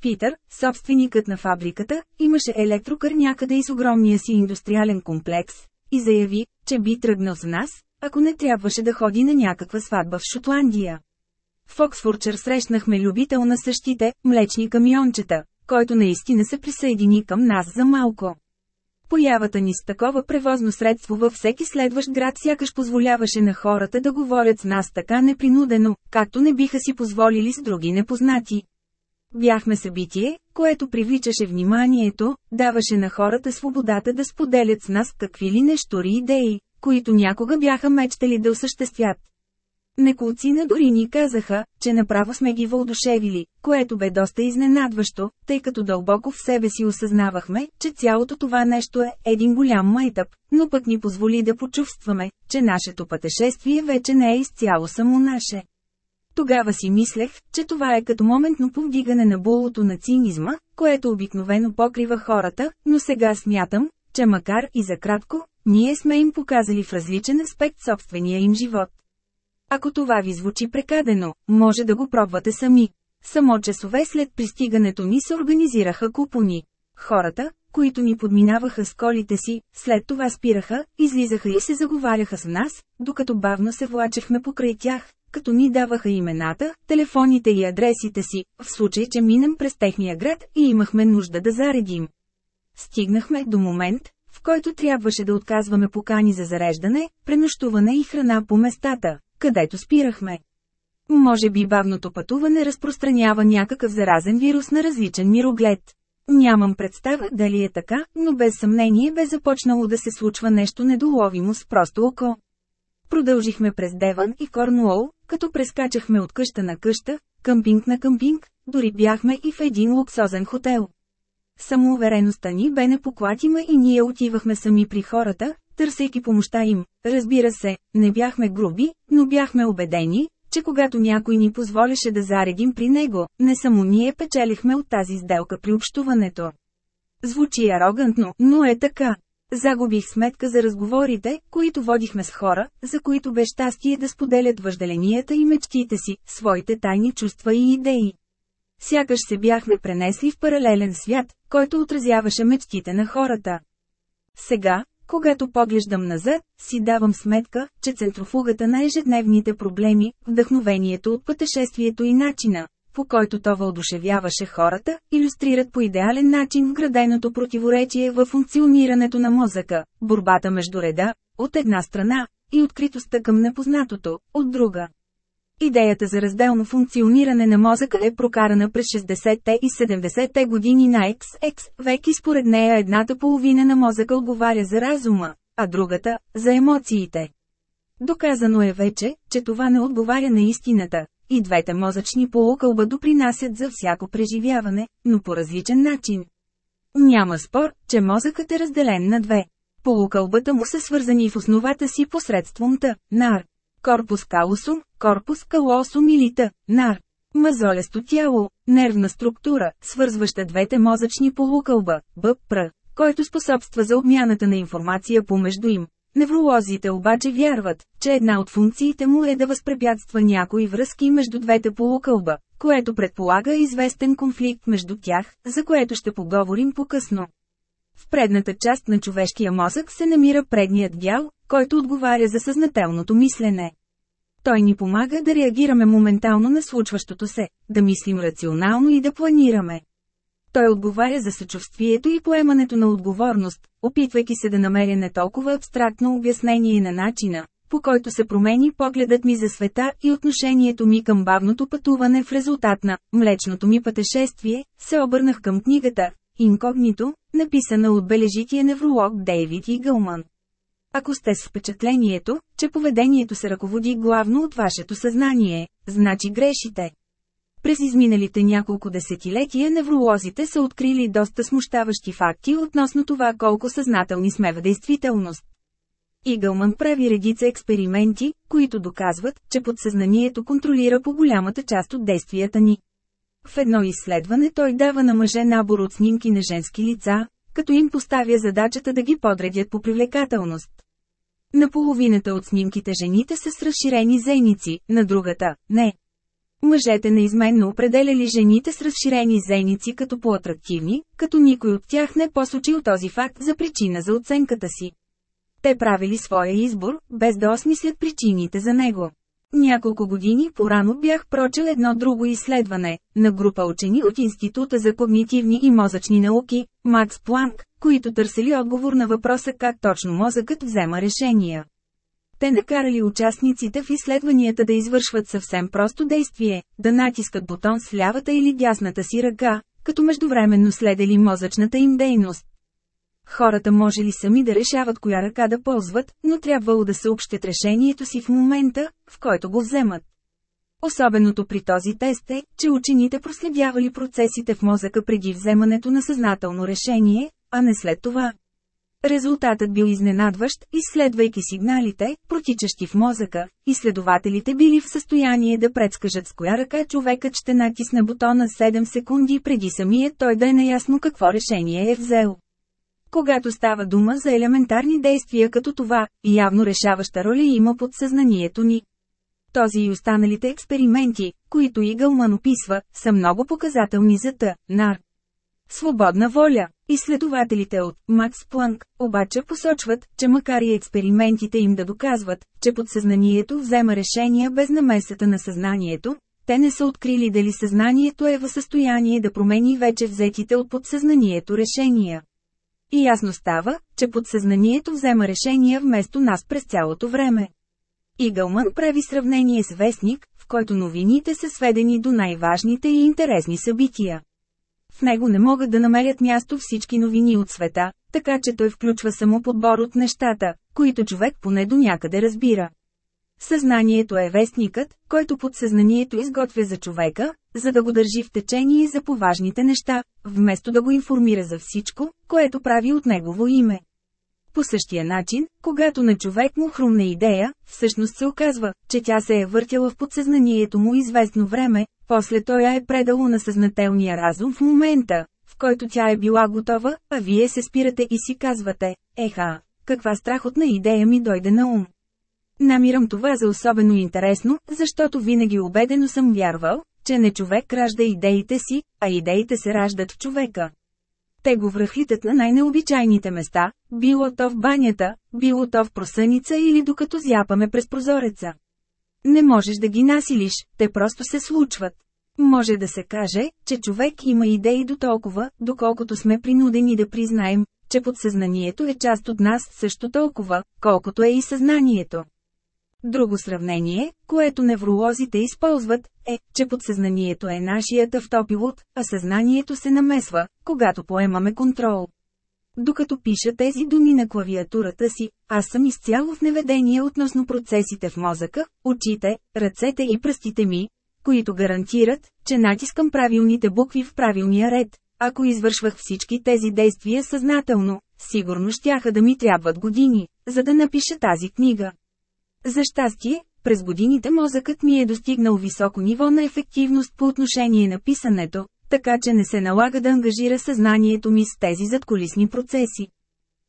S1: Питър, собственикът на фабриката, имаше електрокър някъде из огромния си индустриален комплекс, и заяви, че би тръгнал с нас, ако не трябваше да ходи на някаква сватба в Шотландия. В Оксфордчър срещнахме любител на същите, млечни камиончета, който наистина се присъедини към нас за малко. Появата ни с такова превозно средство във всеки следващ град сякаш позволяваше на хората да говорят с нас така непринудено, както не биха си позволили с други непознати. Бяхме събитие, което привличаше вниманието, даваше на хората свободата да споделят с нас какви ли нещори идеи, които някога бяха мечтали да осъществят. Неколцина дори ни казаха, че направо сме ги въодушевили, което бе доста изненадващо, тъй като дълбоко в себе си осъзнавахме, че цялото това нещо е един голям майтъп, но пък ни позволи да почувстваме, че нашето пътешествие вече не е изцяло само наше. Тогава си мислех, че това е като моментно повдигане на булото на цинизма, което обикновено покрива хората, но сега смятам, че макар и за кратко, ние сме им показали в различен аспект собствения им живот. Ако това ви звучи прекадено, може да го пробвате сами. Само часове след пристигането ни се организираха купони. Хората, които ни подминаваха с колите си, след това спираха, излизаха и се заговаряха с нас, докато бавно се влачехме покрай тях, като ни даваха имената, телефоните и адресите си, в случай, че минем през техния град и имахме нужда да заредим. Стигнахме до момент, в който трябваше да отказваме покани за зареждане, пренощуване и храна по местата, където спирахме. Може би бавното пътуване разпространява някакъв заразен вирус на различен мироглед. Нямам представа дали е така, но без съмнение бе започнало да се случва нещо недоловимо с просто око. Продължихме през Деван и Корнуол, като прескачахме от къща на къща, къмпинг на къмпинг, дори бяхме и в един луксозен хотел. Самоувереността ни бе непоклатима и ние отивахме сами при хората, търсейки помощта им. Разбира се, не бяхме груби, но бяхме убедени, че когато някой ни позволеше да заредим при него, не само ние печелихме от тази сделка при общуването. Звучи арогантно, но е така. Загубих сметка за разговорите, които водихме с хора, за които бе щастие да споделят въжделенията и мечтите си, своите тайни чувства и идеи. Сякаш се бяхме пренесли в паралелен свят, който отразяваше мечтите на хората. Сега, когато поглеждам назад, си давам сметка, че центрофугата на ежедневните проблеми, вдъхновението от пътешествието и начина, по който то въодушевяваше хората, иллюстрират по идеален начин вграденото противоречие в функционирането на мозъка, борбата между реда, от една страна, и откритостта към непознатото, от друга. Идеята за разделно функциониране на мозъка е прокарана през 60-те и 70-те години на XX век и според нея едната половина на мозъка отговаря за разума, а другата – за емоциите. Доказано е вече, че това не отговаря на истината, и двете мозъчни полукълба допринасят за всяко преживяване, но по различен начин. Няма спор, че мозъкът е разделен на две. Полукълбата му са свързани в основата си посредством Т, нар. Корпус калусум, корпус калосум или Т, нар. Мазолесто тяло, нервна структура, свързваща двете мозъчни полукълба, БПР, който способства за обмяната на информация помежду им. Невролозите обаче вярват, че една от функциите му е да възпрепятства някои връзки между двете полукълба, което предполага известен конфликт между тях, за което ще поговорим по-късно. В предната част на човешкия мозък се намира предният дял, който отговаря за съзнателното мислене. Той ни помага да реагираме моментално на случващото се, да мислим рационално и да планираме. Той отговаря за съчувствието и поемането на отговорност, опитвайки се да намеря не толкова абстрактно обяснение на начина, по който се промени погледът ми за света и отношението ми към бавното пътуване в резултат на млечното ми пътешествие, се обърнах към книгата «Инкогнито», написана от бележития невролог Дейвид Игълман. Ако сте с впечатлението, че поведението се ръководи главно от вашето съзнание, значи грешите. През изминалите няколко десетилетия невролозите са открили доста смущаващи факти относно това колко съзнателни сме в действителност. Игълман прави редица експерименти, които доказват, че подсъзнанието контролира по голямата част от действията ни. В едно изследване той дава на мъже набор от снимки на женски лица, като им поставя задачата да ги подредят по привлекателност. На половината от снимките жените са с разширени зеници, на другата – не. Мъжете неизменно определяли жените с разширени зеници като по-атрактивни, като никой от тях не посочил този факт за причина за оценката си. Те правили своя избор, без да осмислят причините за него. Няколко години порано бях прочел едно друго изследване, на група учени от Института за когнитивни и мозъчни науки, Макс Планк, които търсили отговор на въпроса как точно мозъкът взема решения. Те накарали участниците в изследванията да извършват съвсем просто действие, да натискат бутон с лявата или дясната си ръка, като междувременно следели мозъчната им дейност. Хората може ли сами да решават коя ръка да ползват, но трябвало да съобщят решението си в момента, в който го вземат. Особеното при този тест е, че учените проследявали процесите в мозъка преди вземането на съзнателно решение, а не след това. Резултатът бил изненадващ, изследвайки сигналите, протичащи в мозъка, изследователите били в състояние да предскажат с коя ръка човекът ще натисне бутона 7 секунди преди самия той да е наясно какво решение е взел. Когато става дума за елементарни действия като това, явно решаваща роля има подсъзнанието ни. Този и останалите експерименти, които Игълман описва, са много показателни за Т. Нар. Свободна воля. Изследователите от Макс Планк обаче посочват, че макар и експериментите им да доказват, че подсъзнанието взема решения без намесата на съзнанието, те не са открили дали съзнанието е в състояние да промени вече взетите от подсъзнанието решения. И ясно става, че подсъзнанието взема решения вместо нас през цялото време. Игълман прави сравнение с вестник, в който новините са сведени до най-важните и интересни събития. В него не могат да намерят място всички новини от света, така че той включва само подбор от нещата, които човек поне до някъде разбира. Съзнанието е вестникът, който подсъзнанието изготвя за човека, за да го държи в течение за поважните неща, вместо да го информира за всичко, което прави от негово име. По същия начин, когато на човек му хрумна идея, всъщност се оказва, че тя се е въртяла в подсъзнанието му известно време, после той я е предало на съзнателния разум в момента, в който тя е била готова, а вие се спирате и си казвате, еха, каква страхотна идея ми дойде на ум. Намирам това за особено интересно, защото винаги убедено съм вярвал, че не човек ражда идеите си, а идеите се раждат в човека. Те го връхлитат на най-необичайните места, било то в банята, било то в просъница или докато зяпаме през прозореца. Не можеш да ги насилиш, те просто се случват. Може да се каже, че човек има идеи до толкова, доколкото сме принудени да признаем, че подсъзнанието е част от нас също толкова, колкото е и съзнанието. Друго сравнение, което невролозите използват, е, че подсъзнанието е нашият автопилот, а съзнанието се намесва, когато поемаме контрол. Докато пиша тези думи на клавиатурата си, аз съм изцяло в неведение относно процесите в мозъка, очите, ръцете и пръстите ми, които гарантират, че натискам правилните букви в правилния ред. Ако извършвах всички тези действия съзнателно, сигурно щяха да ми трябват години, за да напиша тази книга. За щастие, през годините мозъкът ми е достигнал високо ниво на ефективност по отношение на писането, така че не се налага да ангажира съзнанието ми с тези задколисни процеси.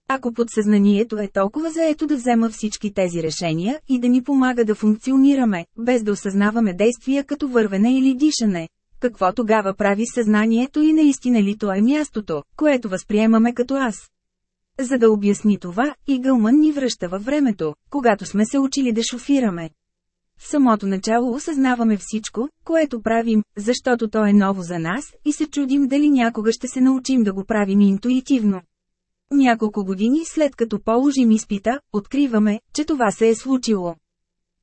S1: Ако подсъзнанието е толкова заето да взема всички тези решения и да ни помага да функционираме, без да осъзнаваме действия като вървене или дишане, какво тогава прави съзнанието и наистина ли то е мястото, което възприемаме като аз? За да обясни това, Игълман ни връща във времето, когато сме се учили да шофираме. В самото начало осъзнаваме всичко, което правим, защото то е ново за нас, и се чудим дали някога ще се научим да го правим интуитивно. Няколко години след като положим изпита, откриваме, че това се е случило.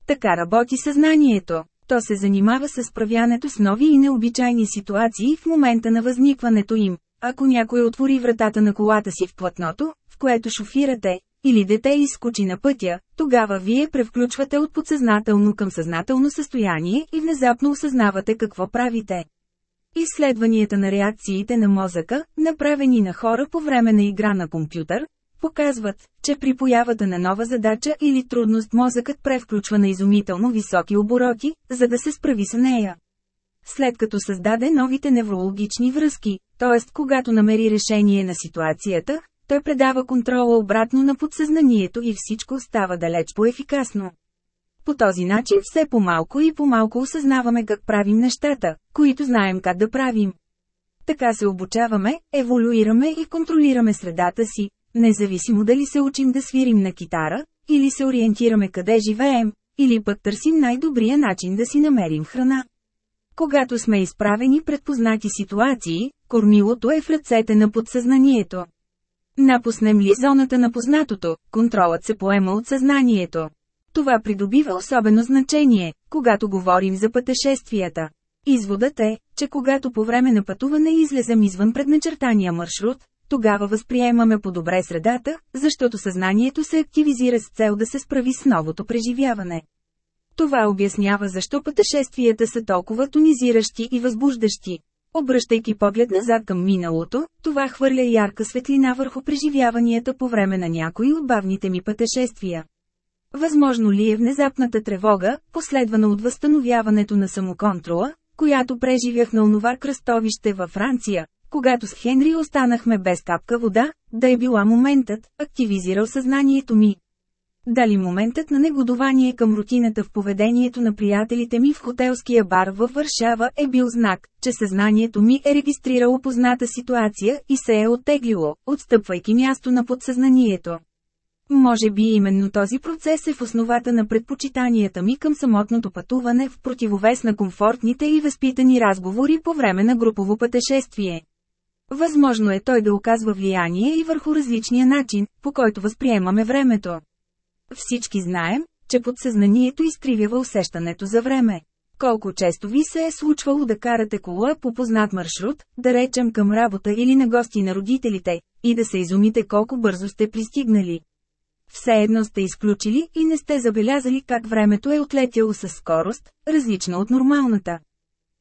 S1: Така работи съзнанието. То се занимава с справянето с нови и необичайни ситуации в момента на възникването им. Ако някой отвори вратата на колата си в платното, в което шофирате, или дете изскочи на пътя, тогава вие превключвате от подсъзнателно към съзнателно състояние и внезапно осъзнавате какво правите. Изследванията на реакциите на мозъка, направени на хора по време на игра на компютър, показват, че при появата на нова задача или трудност мозъкът превключва на изумително високи обороти, за да се справи с нея. След като създаде новите неврологични връзки, т.е. когато намери решение на ситуацията, той предава контрола обратно на подсъзнанието и всичко става далеч по-ефикасно. По този начин все по-малко и по-малко осъзнаваме как правим нещата, които знаем как да правим. Така се обучаваме, еволюираме и контролираме средата си, независимо дали се учим да свирим на китара, или се ориентираме къде живеем, или пък търсим най-добрия начин да си намерим храна. Когато сме изправени пред познати ситуации, кормилото е в ръцете на подсъзнанието. Напуснем ли зоната на познатото, контролът се поема от съзнанието. Това придобива особено значение, когато говорим за пътешествията. Изводът е, че когато по време на пътуване излезем извън предначертания маршрут, тогава възприемаме по-добре средата, защото съзнанието се активизира с цел да се справи с новото преживяване. Това обяснява защо пътешествията са толкова тонизиращи и възбуждащи. Обръщайки поглед назад към миналото, това хвърля ярка светлина върху преживяванията по време на някои от бавните ми пътешествия. Възможно ли е внезапната тревога, последвана от възстановяването на самоконтрола, която преживях на онова кръстовище във Франция, когато с Хенри останахме без капка вода, да е била моментът, активизирал съзнанието ми. Дали моментът на негодование към рутината в поведението на приятелите ми в хотелския бар във Варшава е бил знак, че съзнанието ми е регистрирало позната ситуация и се е оттеглило, отстъпвайки място на подсъзнанието. Може би именно този процес е в основата на предпочитанията ми към самотното пътуване в противовес на комфортните и възпитани разговори по време на групово пътешествие. Възможно е той да оказва влияние и върху различния начин, по който възприемаме времето. Всички знаем, че подсъзнанието изкривява усещането за време. Колко често ви се е случвало да карате кола по познат маршрут, да речем към работа или на гости на родителите, и да се изумите колко бързо сте пристигнали. Все едно сте изключили и не сте забелязали как времето е отлетяло с скорост, различна от нормалната.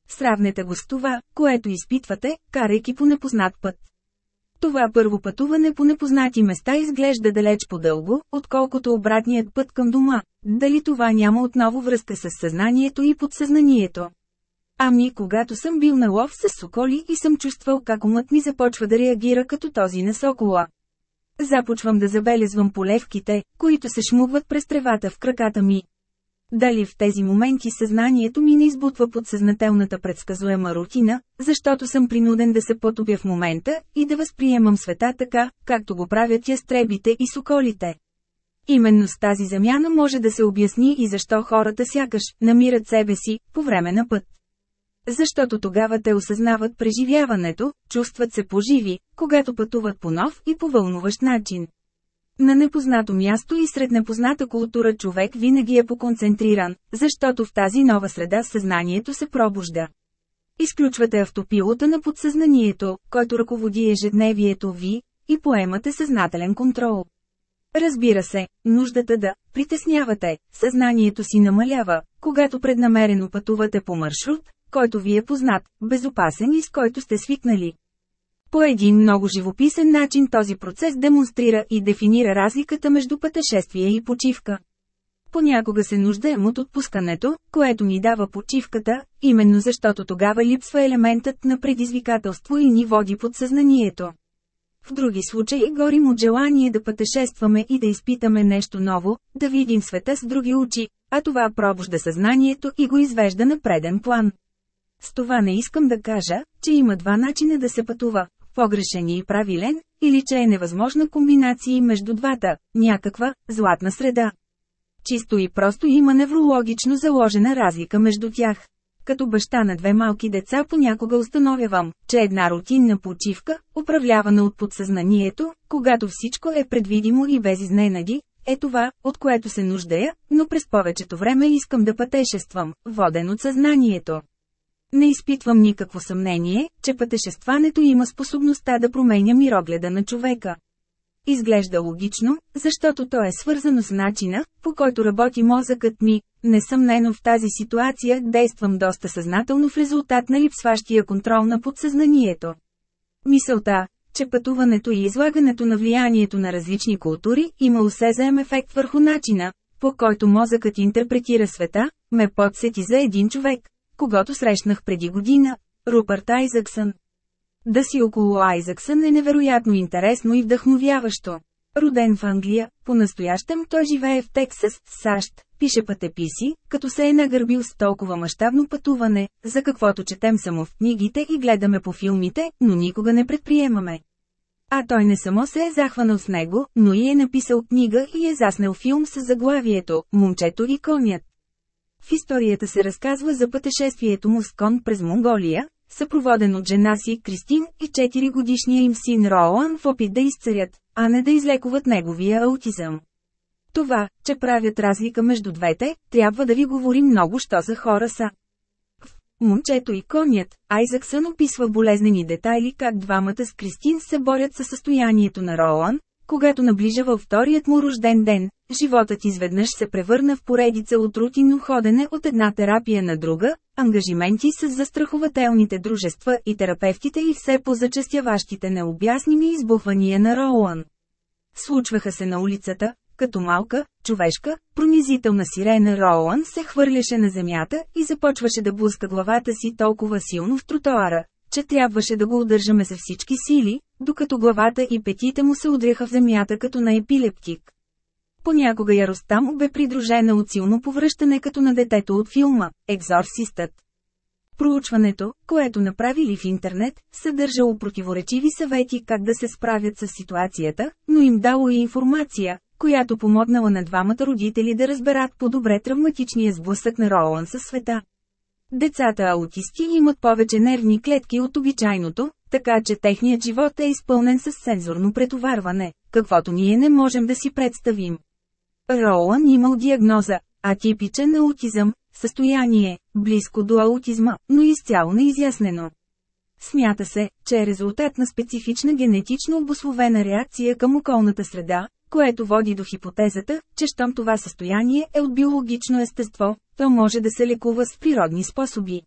S1: Сравнете го с това, което изпитвате, карайки по непознат път. Това първо пътуване по непознати места изглежда далеч по-дълго, отколкото обратният път към дома. Дали това няма отново връзка с съзнанието и подсъзнанието? Ами когато съм бил на лов с соколи и съм чувствал как умът ми започва да реагира като този на сокола. Започвам да забелезвам полевките, които се шмугват през тревата в краката ми. Дали в тези моменти съзнанието ми не избутва подсъзнателната предсказуема рутина, защото съм принуден да се потопя в момента и да възприемам света така, както го правят ястребите и соколите. Именно с тази замяна може да се обясни и защо хората сякаш намират себе си по време на път. Защото тогава те осъзнават преживяването, чувстват се поживи, когато пътуват по нов и по вълнуващ начин. На непознато място и сред непозната култура човек винаги е поконцентриран, защото в тази нова среда съзнанието се пробужда. Изключвате автопилота на подсъзнанието, който ръководи ежедневието ви, и поемате съзнателен контрол. Разбира се, нуждата да притеснявате, съзнанието си намалява, когато преднамерено пътувате по маршрут, който ви е познат, безопасен и с който сте свикнали. По един много живописен начин този процес демонстрира и дефинира разликата между пътешествие и почивка. Понякога се нуждаем от отпускането, което ни дава почивката, именно защото тогава липсва елементът на предизвикателство и ни води под съзнанието. В други случаи горим от желание да пътешестваме и да изпитаме нещо ново, да видим света с други очи, а това пробужда съзнанието и го извежда на преден план. С това не искам да кажа, че има два начина да се пътува погрешен и правилен, или че е невъзможна комбинация между двата, някаква, златна среда. Чисто и просто има неврологично заложена разлика между тях. Като баща на две малки деца понякога установявам, че една рутинна почивка, управлявана от подсъзнанието, когато всичко е предвидимо и без изненади, е това, от което се нуждая, но през повечето време искам да пътешествам, воден от съзнанието. Не изпитвам никакво съмнение, че пътешестването има способността да променя мирогледа на човека. Изглежда логично, защото то е свързано с начина, по който работи мозъкът ми. Несъмнено в тази ситуация действам доста съзнателно в резултат на липсващия контрол на подсъзнанието. Мисълта, че пътуването и излагането на влиянието на различни култури има усезаем ефект върху начина, по който мозъкът интерпретира света, ме подсети за един човек, когато срещнах преди година, Рупърт Айзаксън. Да си около Айзаксън е невероятно интересно и вдъхновяващо. Роден в Англия, по-настоящем той живее в Тексас, САЩ, пише пътеписи, като се е нагърбил с толкова мащабно пътуване, за каквото четем само в книгите и гледаме по филмите, но никога не предприемаме. А той не само се е захванал с него, но и е написал книга и е заснел филм с заглавието «Момчето и конят». В историята се разказва за пътешествието му с кон през Монголия, съпроводен от жена си Кристин и 4 годишния им син Роан в опит да изцарят, а не да излекуват неговия аутизъм. Това, че правят разлика между двете, трябва да ви говори много що за хора са. В Момчето и конят, Айзаксън описва болезнени детайли как двамата с Кристин се борят със състоянието на Роан, когато наближа във вторият му рожден ден, животът изведнъж се превърна в поредица от рутинно ходене от една терапия на друга, ангажименти с застрахователните дружества и терапевтите и все по-зачастяващите необясними избухвания на Роуан. Случваха се на улицата, като малка, човешка, пронизителна сирена Роуан се хвърляше на земята и започваше да блъска главата си толкова силно в тротоара, че трябваше да го удържаме с всички сили, докато главата и петите му се удряха в земята като на епилептик. Понякога яростта му бе придружена от силно повръщане като на детето от филма «Екзорсистът». Проучването, което направили в интернет, съдържало противоречиви съвети как да се справят с ситуацията, но им дало и информация, която помогнала на двамата родители да разберат по-добре травматичния сблъсък на Ролан със света. Децата аутисти имат повече нервни клетки от обичайното, така че техният живот е изпълнен с сензорно претоварване, каквото ние не можем да си представим. Роуан имал диагноза – атипичен аутизъм, състояние, близко до аутизма, но изцяло неизяснено. Смята се, че е резултат на специфична генетично обословена реакция към околната среда, което води до хипотезата, че щом това състояние е от биологично естество, то може да се лекува с природни способи.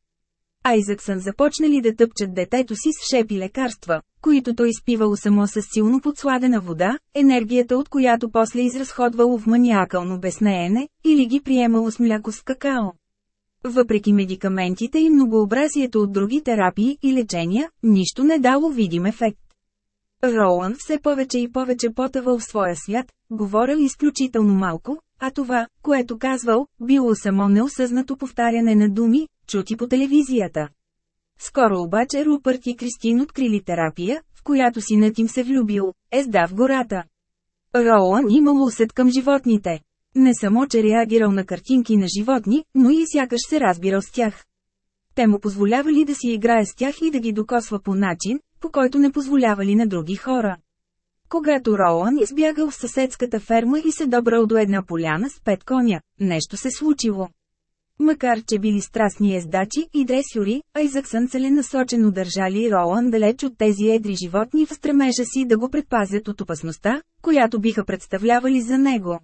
S1: Айзаксън започнали да тъпчат детето си с шепи лекарства, които той изпивало само с силно подсладена вода, енергията от която после изразходвало в маниакално безнеене, или ги приемало с мляко с какао. Въпреки медикаментите и многообразието от други терапии и лечения, нищо не дало видим ефект. Роуан все повече и повече потъвал в своя свят, говорил изключително малко, а това, което казвал, било само неосъзнато повтаряне на думи, чути по телевизията. Скоро обаче Рупърт и Кристин открили терапия, в която синът им се влюбил, езда в гората. Роуан имал усет към животните. Не само, че реагирал на картинки на животни, но и сякаш се разбирал с тях. Те му позволявали да си играе с тях и да ги докосва по начин, по който не позволявали на други хора. Когато Роуан избягал в съседската ферма и се добрал до една поляна с пет коня, нещо се случило. Макар че били страстни ездачи и дресюри, Айзаксън целенасочено държали Роуан далеч от тези едри животни в стремежа си да го предпазят от опасността, която биха представлявали за него.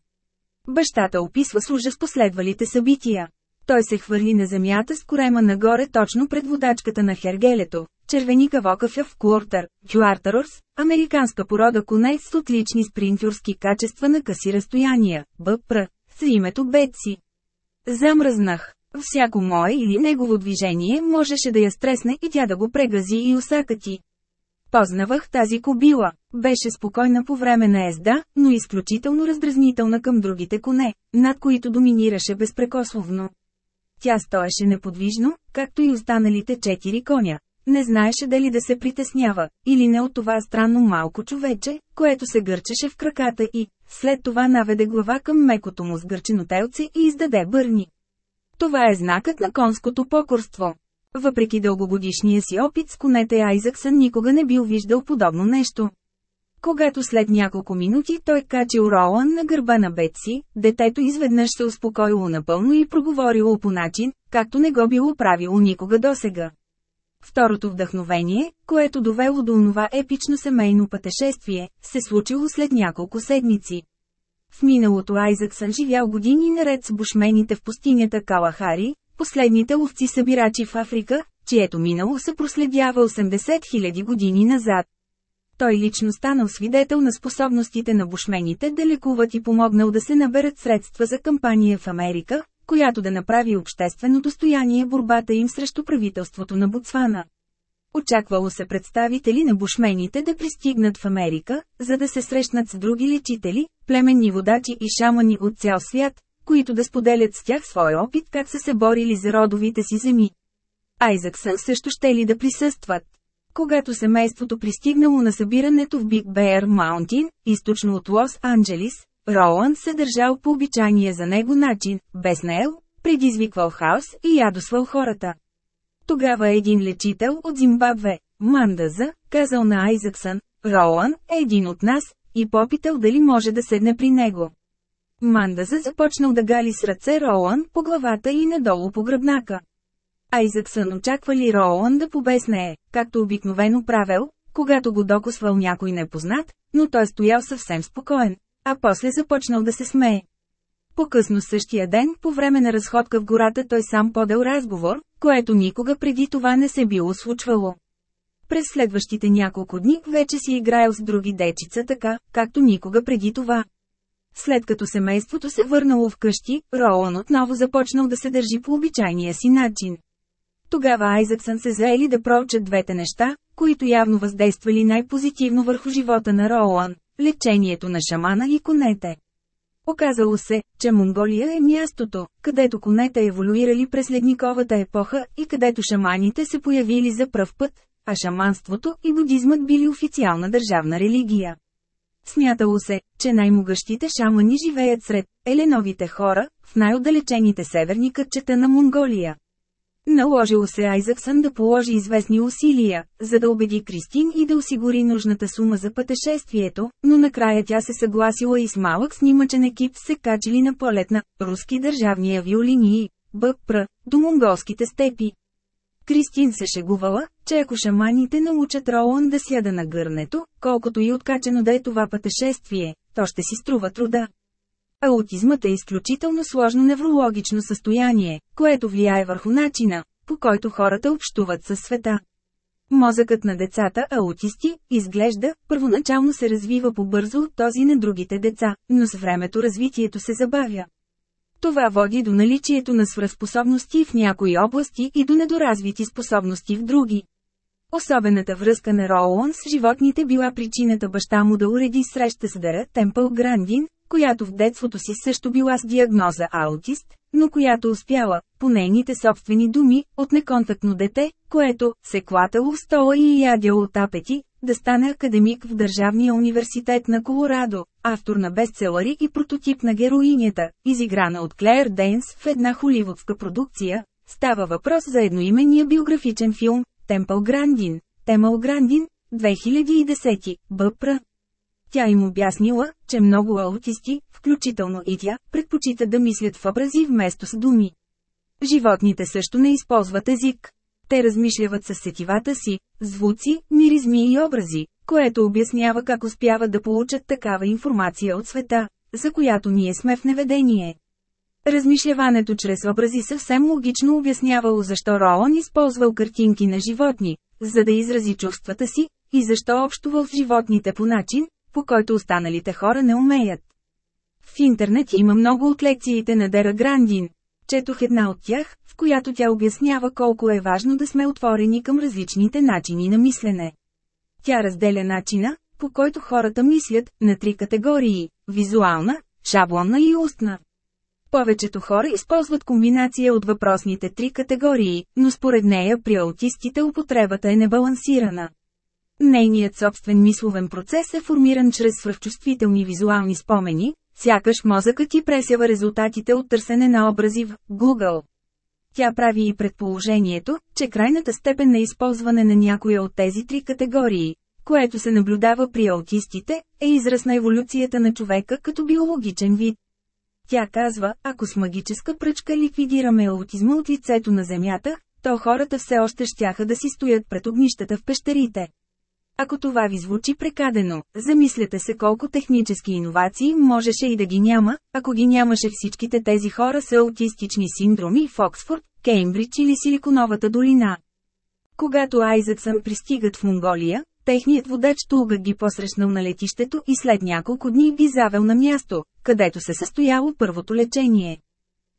S1: Бащата описва с ужас последвалите събития. Той се хвърли на земята с корема нагоре точно пред водачката на Хергелето, червеника вокафя в Куортър, Кюартарорс, американска порода коне с отлични спринтюрски качества на къси разстояния, БПР, с името Бетси. Замръзнах. Всяко мое или негово движение можеше да я стресне и тя да го прегази и усакати. Познавах тази кобила. Беше спокойна по време на езда, но изключително раздразнителна към другите коне, над които доминираше безпрекословно. Тя стоеше неподвижно, както и останалите четири коня. Не знаеше дали да се притеснява, или не от това странно малко човече, което се гърчеше в краката и, след това наведе глава към мекото му сгърчено телце и издаде бърни. Това е знакът на конското покорство. Въпреки дългогодишния си опит с конете Айзаксън никога не бил виждал подобно нещо. Когато след няколко минути той качил Роуан на гърба на Бетси, детето изведнъж се успокоило напълно и проговорило по начин, както не го било правило никога досега. Второто вдъхновение, което довело до онова епично семейно пътешествие, се случило след няколко седмици. В миналото Айзаксън живял години наред с бушмените в пустинята Калахари, последните ловци-събирачи в Африка, чието минало се проследява 80 000 години назад. Той лично станал свидетел на способностите на бушмените да лекуват и помогнал да се наберат средства за кампания в Америка, която да направи обществено достояние борбата им срещу правителството на Ботсвана. Очаквало се представители на бушмените да пристигнат в Америка, за да се срещнат с други лечители, племенни водачи и шамани от цял свят, които да споделят с тях своя опит как са се борили за родовите си земи. Айзаксън също ще ли да присъстват. Когато семейството пристигнало на събирането в Биг Беер Маунтин, източно от Лос-Анджелис, Роланд се държал по обичайния за него начин, без наел, предизвиквал хаос и ядосвал хората. Тогава един лечител от Зимбабве, Мандаза, казал на Айзаксън, Ролан е един от нас, и попитал дали може да седне при него. Мандаза започнал да гали с ръце Ролан по главата и надолу по гръбнака. Айзаксън очаквали Роуан да побеснее, както обикновено правил, когато го докосвал някой непознат, но той стоял съвсем спокоен, а после започнал да се смее. По-късно същия ден, по време на разходка в гората той сам подел разговор, което никога преди това не се било случвало. През следващите няколко дни вече си играел с други дечица така, както никога преди това. След като семейството се върнало вкъщи, Роуан отново започнал да се държи по обичайния си начин. Тогава Айзаксън се заели да проучат двете неща, които явно въздействали най-позитивно върху живота на Роуан – лечението на шамана и конете. Оказало се, че Монголия е мястото, където конете еволюирали през ледниковата епоха и където шаманите се появили за пръв път, а шаманството и будизмът били официална държавна религия. Смятало се, че най-могъщите шамани живеят сред еленовите хора, в най-отдалечените северни кътчета на Монголия. Наложило се Айзаксън да положи известни усилия, за да убеди Кристин и да осигури нужната сума за пътешествието, но накрая тя се съгласила и с малък снимачен екип се качили на полет на руски държавни авиолинии, БПР, до монголските степи. Кристин се шегувала, че ако шаманите научат Ролан да сяда на гърнето, колкото и откачено да е това пътешествие, то ще си струва труда. Аутизмът е изключително сложно неврологично състояние, което влияе върху начина, по който хората общуват със света. Мозъкът на децата аутисти, изглежда, първоначално се развива по-бързо от този на другите деца, но с времето развитието се забавя. Това води до наличието на свръхспособности в някои области и до недоразвити способности в други. Особената връзка на Роуан с животните била причината баща му да уреди среща с Дара Темпъл Грандин, която в детството си също била с диагноза аутист, но която успяла, по нейните собствени думи, от неконтактно дете, което се клатало в стола и ядяло апети, да стане академик в Държавния университет на Колорадо, автор на бестселъри и прототип на героинята, изиграна от Клеер Дейнс в една холивудска продукция. Става въпрос за едноименния биографичен филм «Темпъл Грандин», Темъл Грандин, 2010, Бъпра. Тя им обяснила, че много аутисти, включително и тя, предпочитат да мислят в образи вместо с думи. Животните също не използват език. Те размишляват със сетивата си, звуци, миризми и образи, което обяснява как успяват да получат такава информация от света, за която ние сме в неведение. Размишляването чрез образи съвсем логично обяснявало защо Ролан използвал картинки на животни, за да изрази чувствата си, и защо общувал с животните по начин, по който останалите хора не умеят. В интернет има много от лекциите на Дера Грандин. Четох една от тях, в която тя обяснява колко е важно да сме отворени към различните начини на мислене. Тя разделя начина, по който хората мислят, на три категории – визуална, шаблонна и устна. Повечето хора използват комбинация от въпросните три категории, но според нея при аутистите употребата е небалансирана. Нейният собствен мисловен процес е формиран чрез свръхчувствителни визуални спомени, сякаш мозъкът ти пресява резултатите от търсене на образи в Google. Тя прави и предположението, че крайната степен на използване на някоя от тези три категории, което се наблюдава при аутистите, е израз на еволюцията на човека като биологичен вид. Тя казва, ако с магическа пръчка ликвидираме аутизма от лицето на Земята, то хората все още щяха да си стоят пред огнищата в пещерите. Ако това ви звучи прекадено, замислете се колко технически иновации можеше и да ги няма, ако ги нямаше всичките тези хора с аутистични синдроми в Оксфорд, Кеймбридж или Силиконовата долина. Когато Айзъксън пристигат в Монголия, техният водач Тулга ги посрещнал на летището и след няколко дни ги завел на място, където се състояло първото лечение.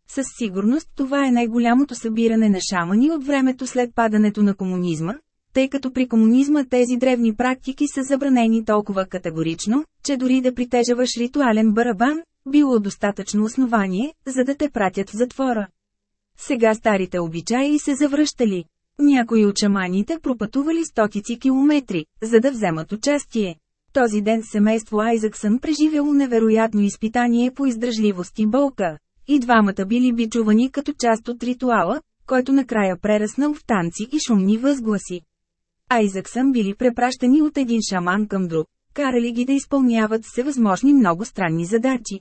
S1: Със сигурност това е най-голямото събиране на шамани от времето след падането на комунизма, тъй като при комунизма тези древни практики са забранени толкова категорично, че дори да притежаваш ритуален барабан, било достатъчно основание, за да те пратят в затвора. Сега старите обичаи се завръщали. Някои от шаманите пропътували стотици километри, за да вземат участие. Този ден семейство Айзаксън преживяло невероятно изпитание по издръжливост и болка. И двамата били бичувани като част от ритуала, който накрая прераснал в танци и шумни възгласи. Айзаксън били препращани от един шаман към друг, карали ги да изпълняват всевъзможни много странни задачи.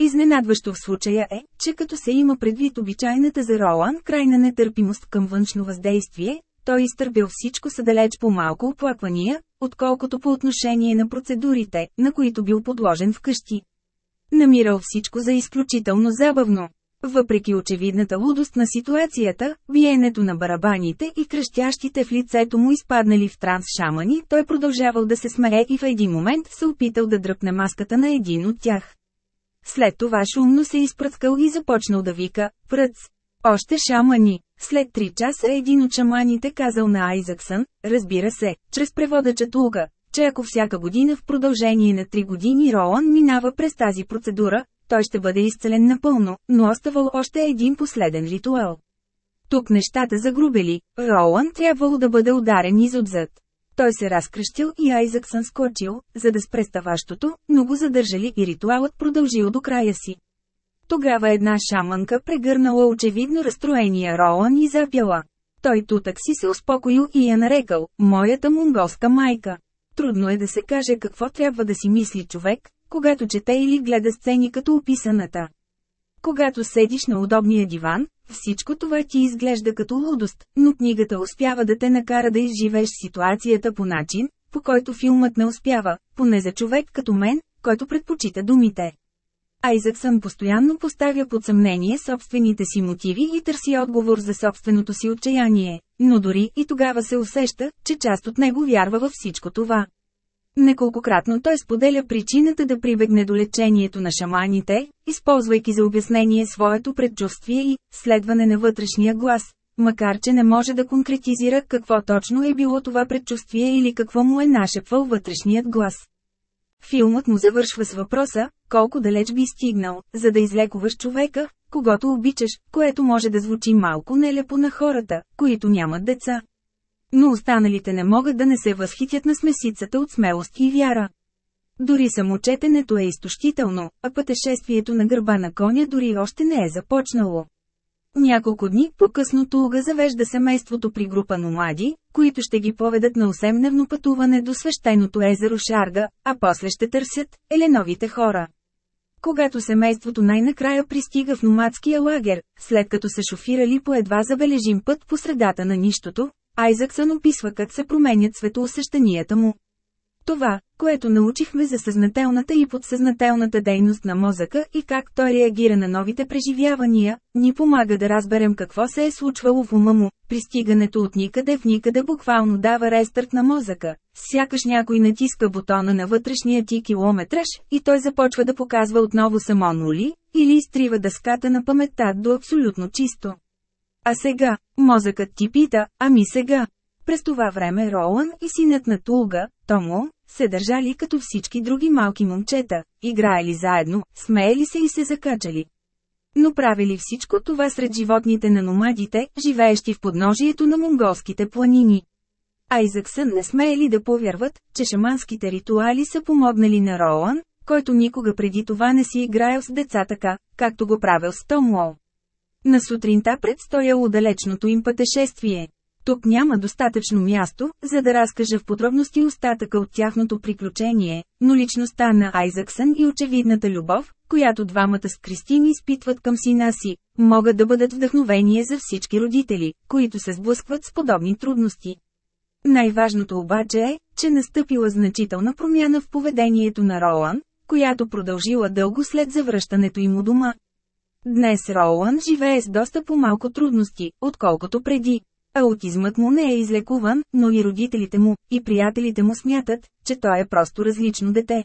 S1: Изненадващо в случая е, че като се има предвид обичайната за Ролан крайна нетърпимост към външно въздействие, той изтърпил всичко са далеч по-малко оплаквания, отколкото по отношение на процедурите, на които бил подложен вкъщи. Намирал всичко за изключително забавно. Въпреки очевидната лудост на ситуацията, биенето на барабаните и кръщящите в лицето му изпаднали в транс шамани, той продължавал да се смее и в един момент се опитал да дръпне маската на един от тях. След това шумно се изпръскал и започнал да вика «Пръц!» Още шамани. След три часа един от шаманите казал на Айзаксън, разбира се, чрез преводача Тулга, че ако всяка година в продължение на три години Ролан минава през тази процедура, той ще бъде изцелен напълно, но оставал още един последен ритуал. Тук нещата загрубели, Ролан трябвало да бъде ударен изотзад. Той се разкръщил и Айзаксън скочил, за да спре ставащото, но го задържали и ритуалът продължил до края си. Тогава една шаманка прегърнала очевидно разстроения Ролан и запяла. Той тутък си се успокоил и я нарекал «моята монголска майка». Трудно е да се каже какво трябва да си мисли човек, когато чете или гледа сцени като описаната. Когато седиш на удобния диван, всичко това ти изглежда като лудост, но книгата успява да те накара да изживееш ситуацията по начин, по който филмът не успява, поне за човек като мен, който предпочита думите. Айзаксън постоянно поставя под съмнение собствените си мотиви и търси отговор за собственото си отчаяние, но дори и тогава се усеща, че част от него вярва във всичко това. Неколкократно той споделя причината да прибегне до лечението на шаманите, използвайки за обяснение своето предчувствие и следване на вътрешния глас, макар че не може да конкретизира какво точно е било това предчувствие или какво му е нашепвал вътрешният глас. Филмът му завършва с въпроса, колко далеч би стигнал, за да излекуваш човека, когато обичаш, което може да звучи малко нелепо на хората, които нямат деца. Но останалите не могат да не се възхитят на смесицата от смелост и вяра. Дори самочетенето е изтощително, а пътешествието на гърба на коня дори още не е започнало. Няколко дни по-късно Тулга завежда семейството при група номади, които ще ги поведат на усемневно пътуване до свещеното езеро Шарга, а после ще търсят еленовите хора. Когато семейството най-накрая пристига в номадския лагер, след като са шофирали по едва забележим път по средата на нищото, Айзаксън описва как се променят светоусещанията му. Това, което научихме за съзнателната и подсъзнателната дейност на мозъка и как той реагира на новите преживявания, ни помага да разберем какво се е случвало в ума му. Пристигането от никъде в никъде буквално дава рестарт на мозъка. Сякаш някой натиска бутона на вътрешния ти километраж и той започва да показва отново само нули, или изтрива дъската на паметта до абсолютно чисто. А сега, мозъкът ти пита, ами сега. През това време Ролан и синът на Тулга, Томо, се държали като всички други малки момчета, играели заедно, смеели се и се закачали. Но правили всичко това сред животните на номадите, живеещи в подножието на монголските планини. Айзаксън не смеели да повярват, че шаманските ритуали са помогнали на Ролан, който никога преди това не си играел с деца така, както го правил с Томуол. На сутринта предстояло далечното им пътешествие. Тук няма достатъчно място, за да разкажа в подробности остатъка от тяхното приключение, но личността на Айзаксън и очевидната любов, която двамата с Кристин изпитват към сина си, могат да бъдат вдъхновение за всички родители, които се сблъскват с подобни трудности. Най-важното обаче е, че настъпила значителна промяна в поведението на Ролан, която продължила дълго след завръщането им у дома. Днес Ролан живее с доста по-малко трудности, отколкото преди. Аутизмът му не е излекуван, но и родителите му, и приятелите му смятат, че той е просто различно дете.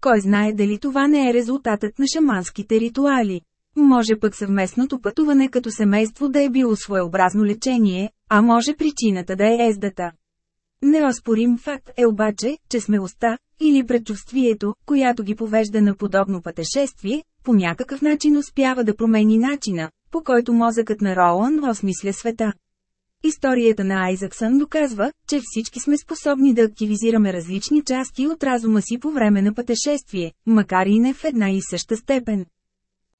S1: Кой знае дали това не е резултатът на шаманските ритуали. Може пък съвместното пътуване като семейство да е било своеобразно лечение, а може причината да е ездата. Неоспорим факт е обаче, че смелостта, или предчувствието, която ги повежда на подобно пътешествие, по някакъв начин успява да промени начина, по който мозъкът на Ролан осмисля света. Историята на Айзаксън доказва, че всички сме способни да активизираме различни части от разума си по време на пътешествие, макар и не в една и съща степен.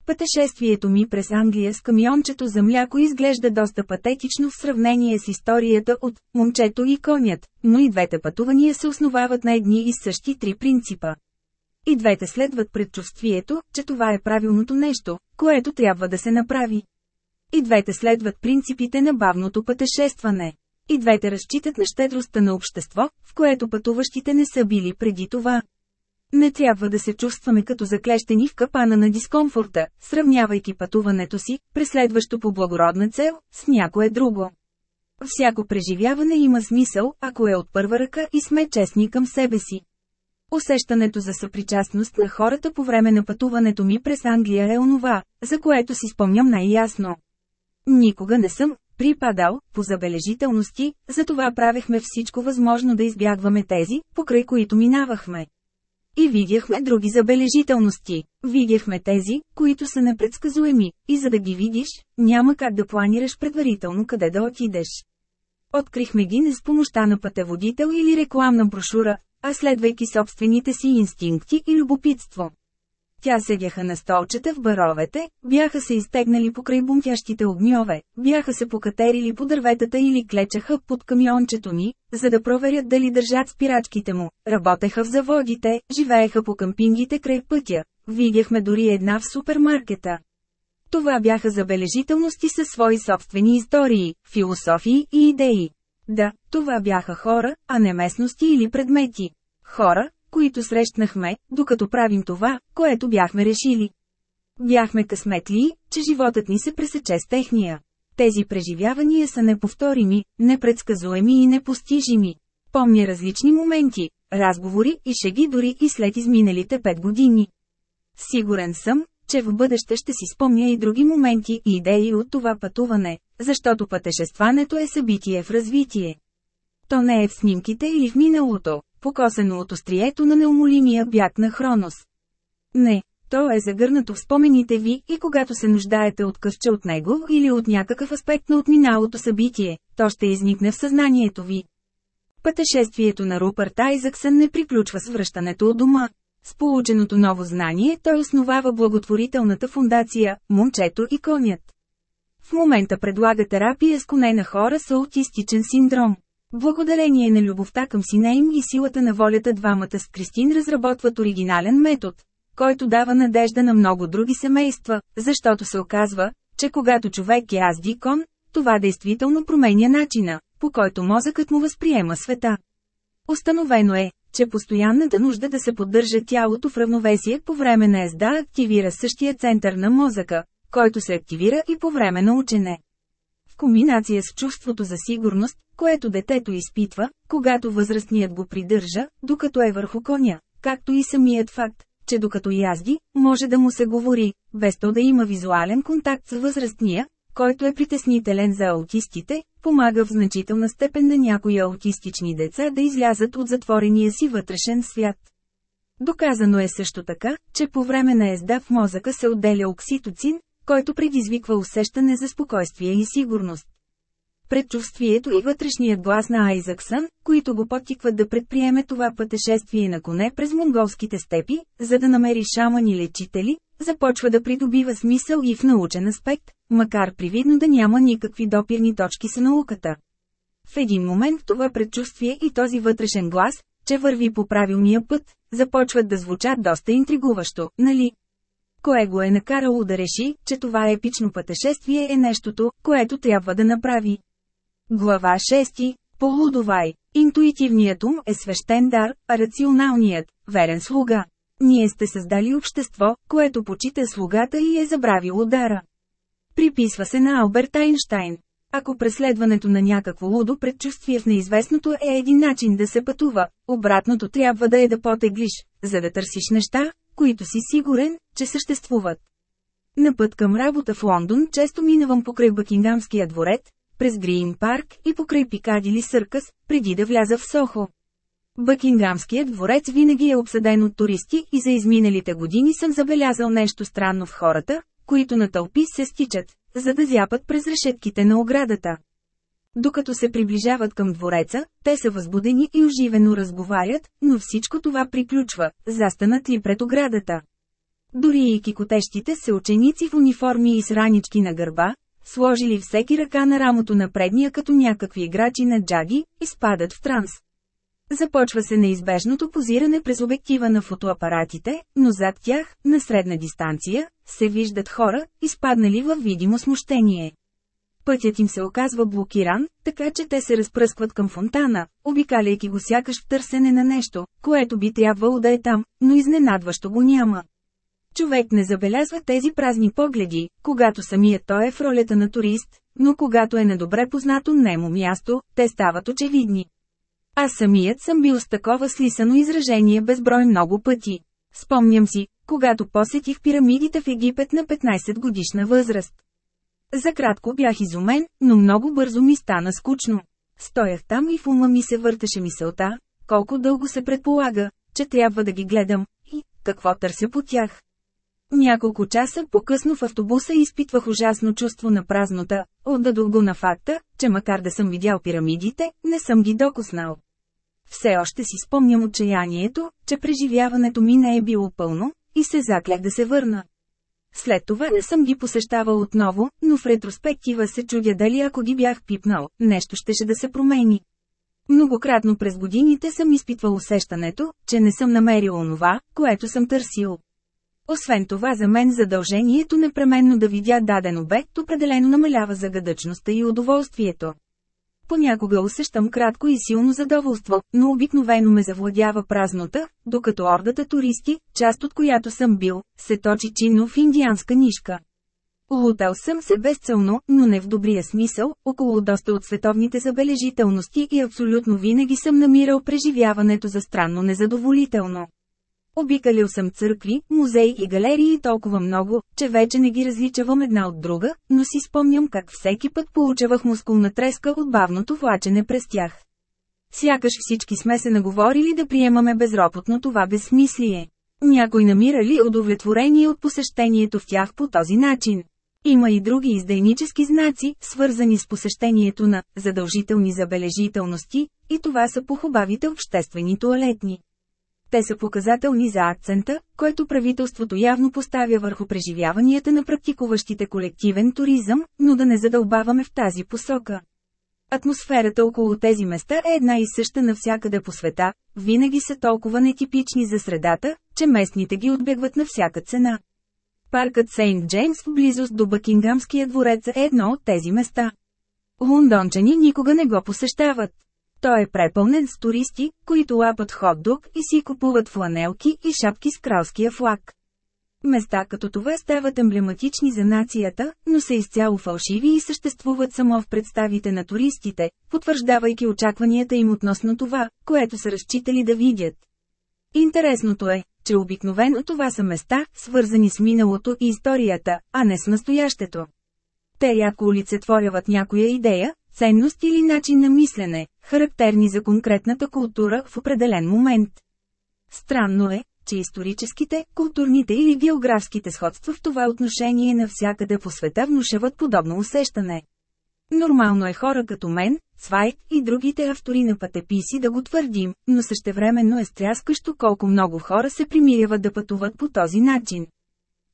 S1: Пътешествието ми през Англия с камиончето за мляко изглежда доста патетично в сравнение с историята от «Момчето и конят», но и двете пътувания се основават на едни и същи три принципа. И двете следват предчувствието, че това е правилното нещо, което трябва да се направи. И двете следват принципите на бавното пътешестване. И двете разчитат на щедростта на общество, в което пътуващите не са били преди това. Не трябва да се чувстваме като заклещени в капана на дискомфорта, сравнявайки пътуването си, преследващо по благородна цел, с някое друго. Всяко преживяване има смисъл, ако е от първа ръка и сме честни към себе си. Усещането за съпричастност на хората по време на пътуването ми през Англия е онова, за което си спомням най-ясно. Никога не съм припадал по забележителности, затова правехме всичко възможно да избягваме тези, покрай които минавахме. И видяхме други забележителности. Видяхме тези, които са непредсказуеми, и за да ги видиш, няма как да планираш предварително къде да отидеш. Открихме ги не с помощта на пътеводител или рекламна брошура, а следвайки собствените си инстинкти и любопитство. Тя седяха на столчета в баровете, бяха се изтегнали покрай бунтящите огньове, бяха се покатерили по дърветата или клечаха под камиончето ни, за да проверят дали държат спирачките му, работеха в заводите, живееха по къмпингите край пътя, видяхме дори една в супермаркета. Това бяха забележителности със свои собствени истории, философии и идеи. Да, това бяха хора, а не местности или предмети. Хора, които срещнахме, докато правим това, което бяхме решили. Бяхме късметли, че животът ни се пресече с техния. Тези преживявания са неповторими, непредсказуеми и непостижими. Помня различни моменти, разговори и шеги дори и след изминалите пет години. Сигурен съм, че в бъдеще ще си спомня и други моменти и идеи от това пътуване, защото пътешестването е събитие в развитие. То не е в снимките или в миналото, покосено от острието на неумолимия бяг на Хронос. Не, то е загърнато в спомените ви и когато се нуждаете от късче от него или от някакъв аспект на отминалото събитие, то ще изникне в съзнанието ви. Пътешествието на Рупърт Айзаксън не приключва с връщането от дома. С полученото ново знание той основава благотворителната фундация «Момчето и конят». В момента предлага терапия с коне на хора с аутистичен синдром. Благодарение на любовта към сина им и силата на волята двамата с Кристин разработват оригинален метод, който дава надежда на много други семейства, защото се оказва, че когато човек язди кон, това действително променя начина, по който мозъкът му възприема света. Установено е, че постоянната нужда да се поддържа тялото в равновесие по време на езда активира същия център на мозъка, който се активира и по време на учене. В комбинация с чувството за сигурност, което детето изпитва, когато възрастният го придържа, докато е върху коня, както и самият факт, че докато язди, може да му се говори, без то да има визуален контакт с възрастния, който е притеснителен за аутистите, помага в значителна степен на някои аутистични деца да излязат от затворения си вътрешен свят. Доказано е също така, че по време на езда в мозъка се отделя окситоцин, който предизвиква усещане за спокойствие и сигурност. Предчувствието и вътрешният глас на Айзаксън, които го подтикват да предприеме това пътешествие на коне през монголските степи, за да намери шамани лечители, започва да придобива смисъл и в научен аспект, макар привидно да няма никакви допирни точки с науката. В един момент това предчувствие и този вътрешен глас, че върви по правилния път, започват да звучат доста интригуващо, нали? Кое го е накарало да реши, че това епично пътешествие е нещото, което трябва да направи? Глава 6. Полудовай. Интуитивният ум е свещен дар, а рационалният – верен слуга. Ние сте създали общество, което почита слугата и е забравило дара. Приписва се на Алберт Айнштайн. Ако преследването на някакво лудо предчувствие в неизвестното е един начин да се пътува, обратното трябва да е да потеглиш, за да търсиш неща, които си сигурен, че съществуват. На път към работа в Лондон често минавам покрай Бакингамския дворец, през Грин парк и покрай Пикадили Съркъс, преди да вляза в Сохо. Бъкингамският дворец винаги е обсъден от туристи и за изминалите години съм забелязал нещо странно в хората, които на тълпи се стичат, за да зяпат през решетките на оградата. Докато се приближават към двореца, те са възбудени и оживено разговарят, но всичко това приключва, застанат ли пред оградата. Дори и кикотещите се ученици в униформи и с ранички на гърба, сложили всеки ръка на рамото на предния като някакви играчи на джаги, изпадат в транс. Започва се неизбежното позиране през обектива на фотоапаратите, но зад тях, на средна дистанция, се виждат хора, изпаднали в видимо смущение. Пътят им се оказва блокиран, така че те се разпръскват към фонтана, обикаляйки го сякаш в търсене на нещо, което би трябвало да е там, но изненадващо го няма. Човек не забелязва тези празни погледи, когато самият той е в ролята на турист, но когато е недобре познато немо място, те стават очевидни. Аз самият съм бил с такова слисано изражение безброй много пъти. Спомням си, когато посетих пирамидите в Египет на 15 годишна възраст. За кратко бях изумен, но много бързо ми стана скучно. Стоях там и в ума ми се въртеше мисълта, колко дълго се предполага, че трябва да ги гледам, и какво търся по тях. Няколко часа по-късно в автобуса изпитвах ужасно чувство на празнота, отдадох го на факта, че макар да съм видял пирамидите, не съм ги докоснал. Все още си спомням отчаянието, че преживяването ми не е било пълно, и се заклях да се върна. След това не съм ги посещавал отново, но в ретроспектива се чудя дали ако ги бях пипнал, нещо щеше да се промени. Многократно през годините съм изпитвал усещането, че не съм намерил онова, което съм търсил. Освен това за мен задължението непременно да видя даден обект определено намалява загадъчността и удоволствието. Понякога усещам кратко и силно задоволство, но обикновено ме завладява празнота, докато ордата туристи, част от която съм бил, се точи чинно в индианска нишка. Лутал съм се безцелно, но не в добрия смисъл, около доста от световните забележителности и абсолютно винаги съм намирал преживяването за странно незадоволително. Обикалил съм църкви, музеи и галерии толкова много, че вече не ги различавам една от друга, но си спомням как всеки път получавах мускулна треска от бавното влачене през тях. Сякаш всички сме се наговорили да приемаме безропотно това безсмислие. Някой намира ли удовлетворение от посещението в тях по този начин? Има и други издейнически знаци, свързани с посещението на задължителни забележителности, и това са похубавите обществени туалетни. Те са показателни за акцента, който правителството явно поставя върху преживяванията на практикуващите колективен туризъм, но да не задълбаваме в тази посока. Атмосферата около тези места е една и съща навсякъде по света, винаги са толкова нетипични за средата, че местните ги отбегват на всяка цена. Паркът Сейнт Джеймс в близост до Бъкингамския дворец е едно от тези места. Лондончани никога не го посещават. Той е препълнен с туристи, които лапат хот-дог и си купуват фланелки и шапки с кралския флаг. Места като това стават емблематични за нацията, но са изцяло фалшиви и съществуват само в представите на туристите, потвърждавайки очакванията им относно това, което са разчитали да видят. Интересното е, че обикновено това са места, свързани с миналото и историята, а не с настоящето. Те рядко олицетворяват някоя идея, ценност или начин на мислене, характерни за конкретната култура в определен момент. Странно е, че историческите, културните или географските сходства в това отношение навсякъде по света внушават подобно усещане. Нормално е хора като мен, Свайк и другите автори на пътеписи да го твърдим, но същевременно е стряскащо колко много хора се примиряват да пътуват по този начин.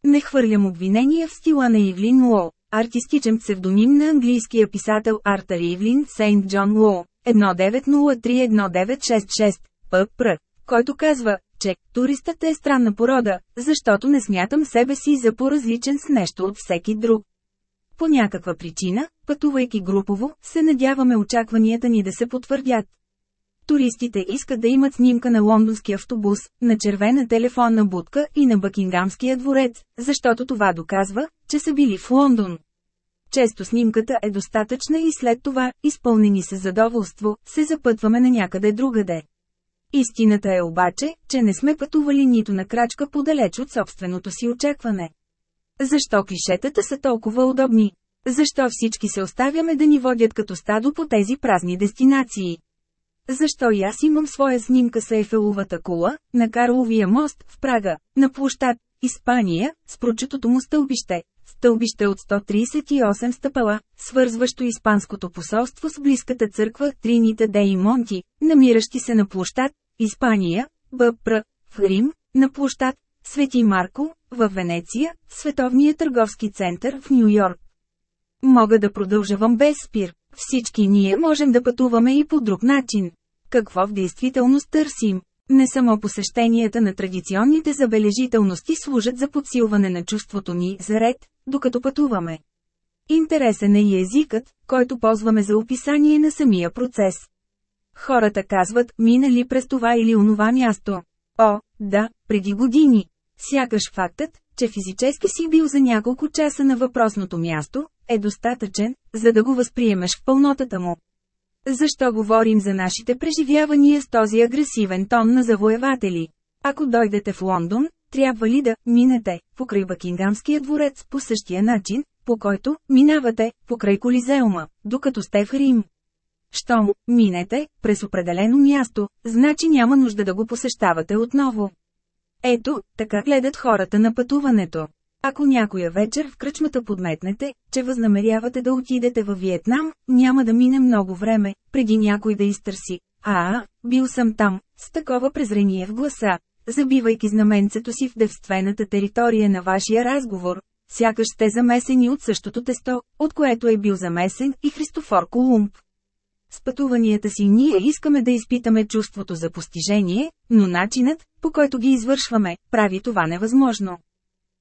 S1: Не хвърлям обвинения в стила на Ивлин Уол, артистичен псевдоним на английския писател Артър Ивлин Сейнт Джон Уол, 1903-1966, ППР, който казва, че туристът е странна порода, защото не смятам себе си за по-различен с нещо от всеки друг. По някаква причина, пътувайки групово, се надяваме очакванията ни да се потвърдят. Туристите искат да имат снимка на лондонски автобус, на червена телефонна будка и на Бъкингамския дворец, защото това доказва, че са били в Лондон. Често снимката е достатъчна и след това, изпълнени с задоволство, се запътваме на някъде другаде. Истината е обаче, че не сме пътували нито на крачка подалеч от собственото си очакване. Защо клишетата са толкова удобни? Защо всички се оставяме да ни водят като стадо по тези празни дестинации? Защо и аз имам своя снимка с Ейфеловата кула, на Карловия мост, в Прага, на площад, Испания, с прочутото му стълбище, стълбище от 138 стъпала, свързващо Испанското посолство с близката църква Тринита Деи Монти, намиращи се на площад, Испания, Бъпр, в Рим, на площад, Свети Марко, в Венеция, Световния търговски център в Нью Йорк. Мога да продължавам без спир. Всички ние можем да пътуваме и по друг начин. какво в действителност търсим. Не само посещенията на традиционните забележителности служат за подсилване на чувството ни за ред, докато пътуваме. Интересен е и езикът, който ползваме за описание на самия процес. Хората казват, минали през това или онова място. О, да, преди години. Сякаш фактът, че физически си бил за няколко часа на въпросното място, е достатъчен, за да го възприемеш в пълнотата му. Защо говорим за нашите преживявания с този агресивен тон на завоеватели? Ако дойдете в Лондон, трябва ли да минете покрай Бакингамския дворец по същия начин, по който минавате покрай Колизеума, докато сте в Рим? Щом минете през определено място, значи няма нужда да го посещавате отново. Ето, така гледат хората на пътуването. Ако някоя вечер в кръчмата подметнете, че възнамерявате да отидете във Виетнам, няма да мине много време, преди някой да изтърси. А, бил съм там, с такова презрение в гласа, забивайки знаменцето си в девствената територия на вашия разговор. Сякаш сте замесени от същото тесто, от което е бил замесен и Христофор Колумб. С пътуванията си ние искаме да изпитаме чувството за постижение, но начинът, по който ги извършваме, прави това невъзможно.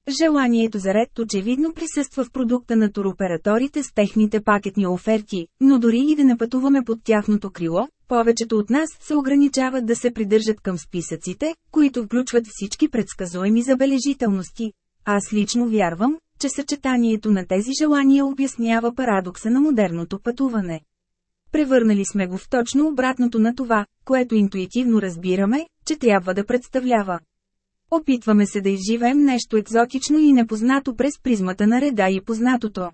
S1: Желанието за ред очевидно присъства в продукта на туроператорите с техните пакетни оферти, но дори и да не пътуваме под тяхното крило, повечето от нас се ограничават да се придържат към списъците, които включват всички предсказуеми забележителности. Аз лично вярвам, че съчетанието на тези желания обяснява парадокса на модерното пътуване. Превърнали сме го в точно обратното на това, което интуитивно разбираме, че трябва да представлява. Опитваме се да изживеем нещо екзотично и непознато през призмата на реда и познатото.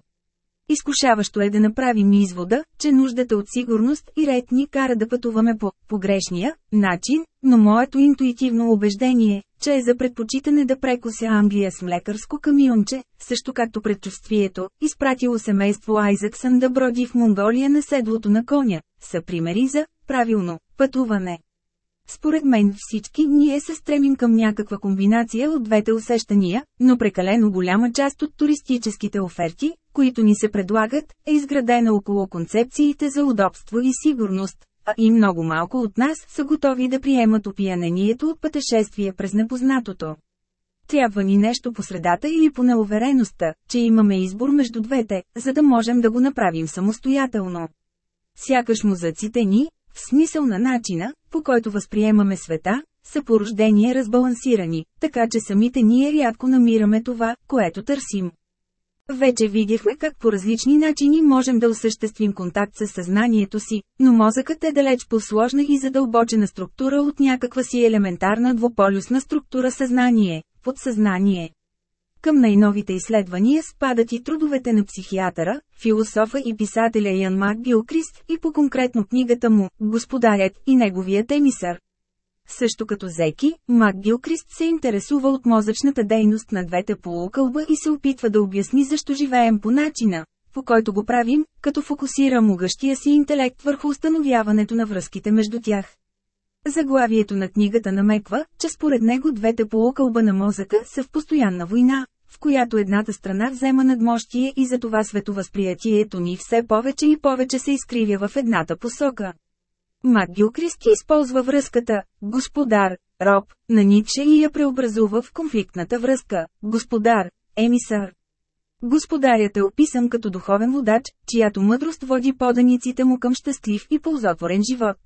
S1: Изкушаващо е да направим извода, че нуждата от сигурност и ред ни кара да пътуваме по погрешния начин, но моето интуитивно убеждение, че е за предпочитане да прекося Англия с млекарско камионче, също както предчувствието, изпратило семейство Айзаксън да броди в Монголия на седлото на коня, са примери за правилно пътуване. Според мен всички ние се стремим към някаква комбинация от двете усещания, но прекалено голяма част от туристическите оферти, които ни се предлагат, е изградена около концепциите за удобство и сигурност, а и много малко от нас са готови да приемат опиянението от пътешествие през непознатото. Трябва ни нещо по средата или по неувереността, че имаме избор между двете, за да можем да го направим самостоятелно. Сякаш музъците ни, в смисъл на начина, по който възприемаме света, са по разбалансирани, така че самите ние рядко намираме това, което търсим. Вече видяхме как по различни начини можем да осъществим контакт с съзнанието си, но мозъкът е далеч по-сложна и задълбочена структура от някаква си елементарна двуполюсна структура съзнание, подсъзнание. Към най-новите изследвания спадат и трудовете на психиатъра, философа и писателя Ян Мак Гилкрист и по-конкретно книгата му «Господарят и неговият емисър». Също като Зеки, Мак Гилкрист се интересува от мозъчната дейност на двете полукълба и се опитва да обясни защо живеем по начина, по който го правим, като фокусира могъщия си интелект върху установяването на връзките между тях. Заглавието на книгата намеква, че според него двете полукълба на мозъка са в постоянна война, в която едната страна взема надмощие и затова световъзприятието ни все повече и повече се изкривя в едната посока. Мак Гилкристи използва връзката «Господар», «Роб» на Ницше и я преобразува в конфликтната връзка «Господар», «Емисар». Господарят е описан като духовен водач, чиято мъдрост води поданиците му към щастлив и ползотворен живот.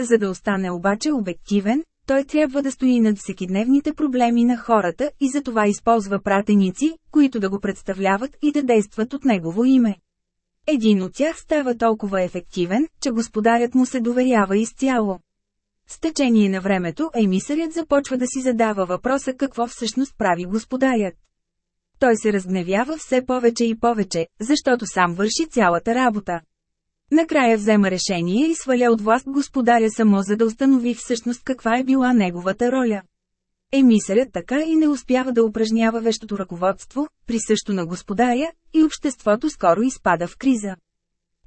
S1: За да остане обаче обективен, той трябва да стои над всекидневните проблеми на хората и затова използва пратеници, които да го представляват и да действат от негово име. Един от тях става толкова ефективен, че господарят му се доверява изцяло. С течение на времето емисарят започва да си задава въпроса какво всъщност прави господарят. Той се разгневява все повече и повече, защото сам върши цялата работа. Накрая взема решение и сваля от власт господаря само за да установи всъщност каква е била неговата роля. Емисарят така и не успява да упражнява вещото ръководство, присъщо на господаря, и обществото скоро изпада в криза.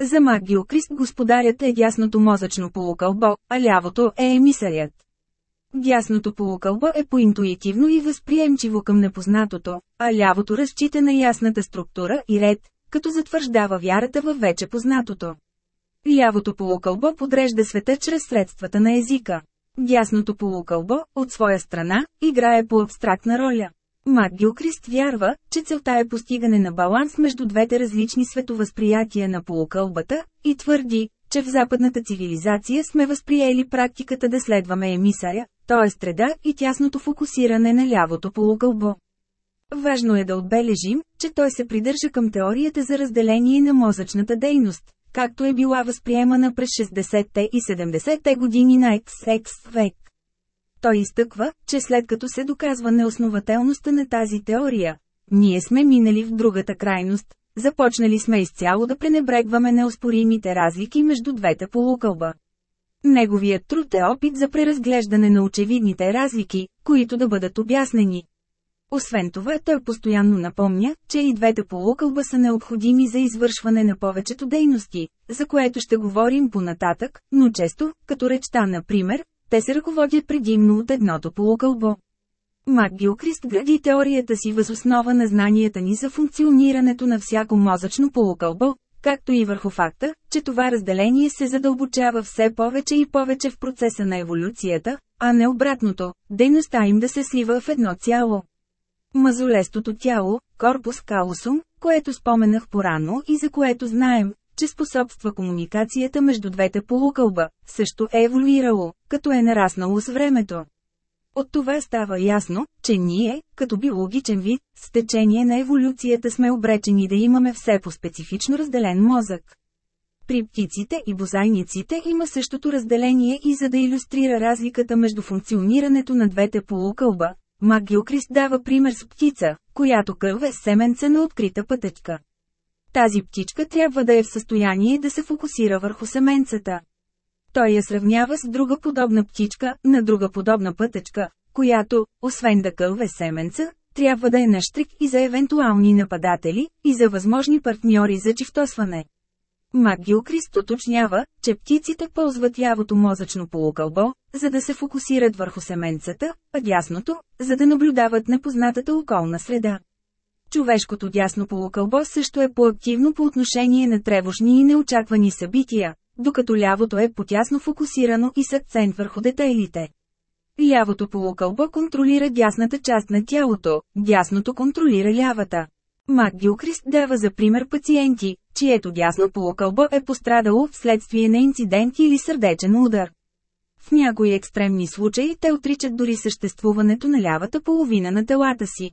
S1: За Магиокрист господарят е дясното мозъчно полукълбо, а лявото е емисарят. Дясното полукълбо е поинтуитивно и възприемчиво към непознатото, а лявото разчита на ясната структура и ред, като затвърждава вярата във вече познатото. Лявото полукълбо подрежда света чрез средствата на езика. Дясното полукълбо, от своя страна, играе по абстрактна роля. Мак Гилкрист вярва, че целта е постигане на баланс между двете различни световъзприятия на полукълбата, и твърди, че в западната цивилизация сме възприели практиката да следваме емисаря, т.е. среда и тясното фокусиране на лявото полукълбо. Важно е да отбележим, че той се придържа към теорията за разделение на мозъчната дейност, както е била възприемана през 60-те и 70-те години на XX век. Той изтъква, че след като се доказва неоснователността на тази теория, ние сме минали в другата крайност, започнали сме изцяло да пренебрегваме неоспоримите разлики между двете полукълба. Неговият труд е опит за преразглеждане на очевидните разлики, които да бъдат обяснени. Освен това, той постоянно напомня, че и двете полукълба са необходими за извършване на повечето дейности, за което ще говорим понататък, но често, като речта например, те се ръководят предимно от едното полукълбо. Мак Гилкрист гради теорията си въз основа на знанията ни за функционирането на всяко мозъчно полукълбо, както и върху факта, че това разделение се задълбочава все повече и повече в процеса на еволюцията, а не обратното, дейността им да се слива в едно цяло. Мазолестото тяло, корпус калусум, което споменах порано и за което знаем, че способства комуникацията между двете полукълба, също е еволюирало, като е нараснало с времето. От това става ясно, че ние, като биологичен вид, с течение на еволюцията сме обречени да имаме все по специфично разделен мозък. При птиците и бозайниците има същото разделение и за да иллюстрира разликата между функционирането на двете полукълба, Магиокрис дава пример с птица, която кълве семенца на открита пътечка. Тази птичка трябва да е в състояние да се фокусира върху семенцата. Той я сравнява с друга подобна птичка, на друга подобна пътечка, която, освен да кълве семенца, трябва да е на и за евентуални нападатели, и за възможни партньори за чифтосване. Макгилкрист уточнява, че птиците ползват лявото мозъчно полукълбо, за да се фокусират върху семенцата, а дясното, за да наблюдават непознатата околна среда. Човешкото дясно полукълбо също е по-активно по отношение на тревожни и неочаквани събития, докато лявото е потясно фокусирано и с акцент върху детайлите. Лявото полукълбо контролира дясната част на тялото, дясното контролира лявата. Мак Гилкрист дава за пример пациенти, чието дясно полукълбо е пострадало вследствие на инцидент или сърдечен удар. В някои екстремни случаи те отричат дори съществуването на лявата половина на телата си.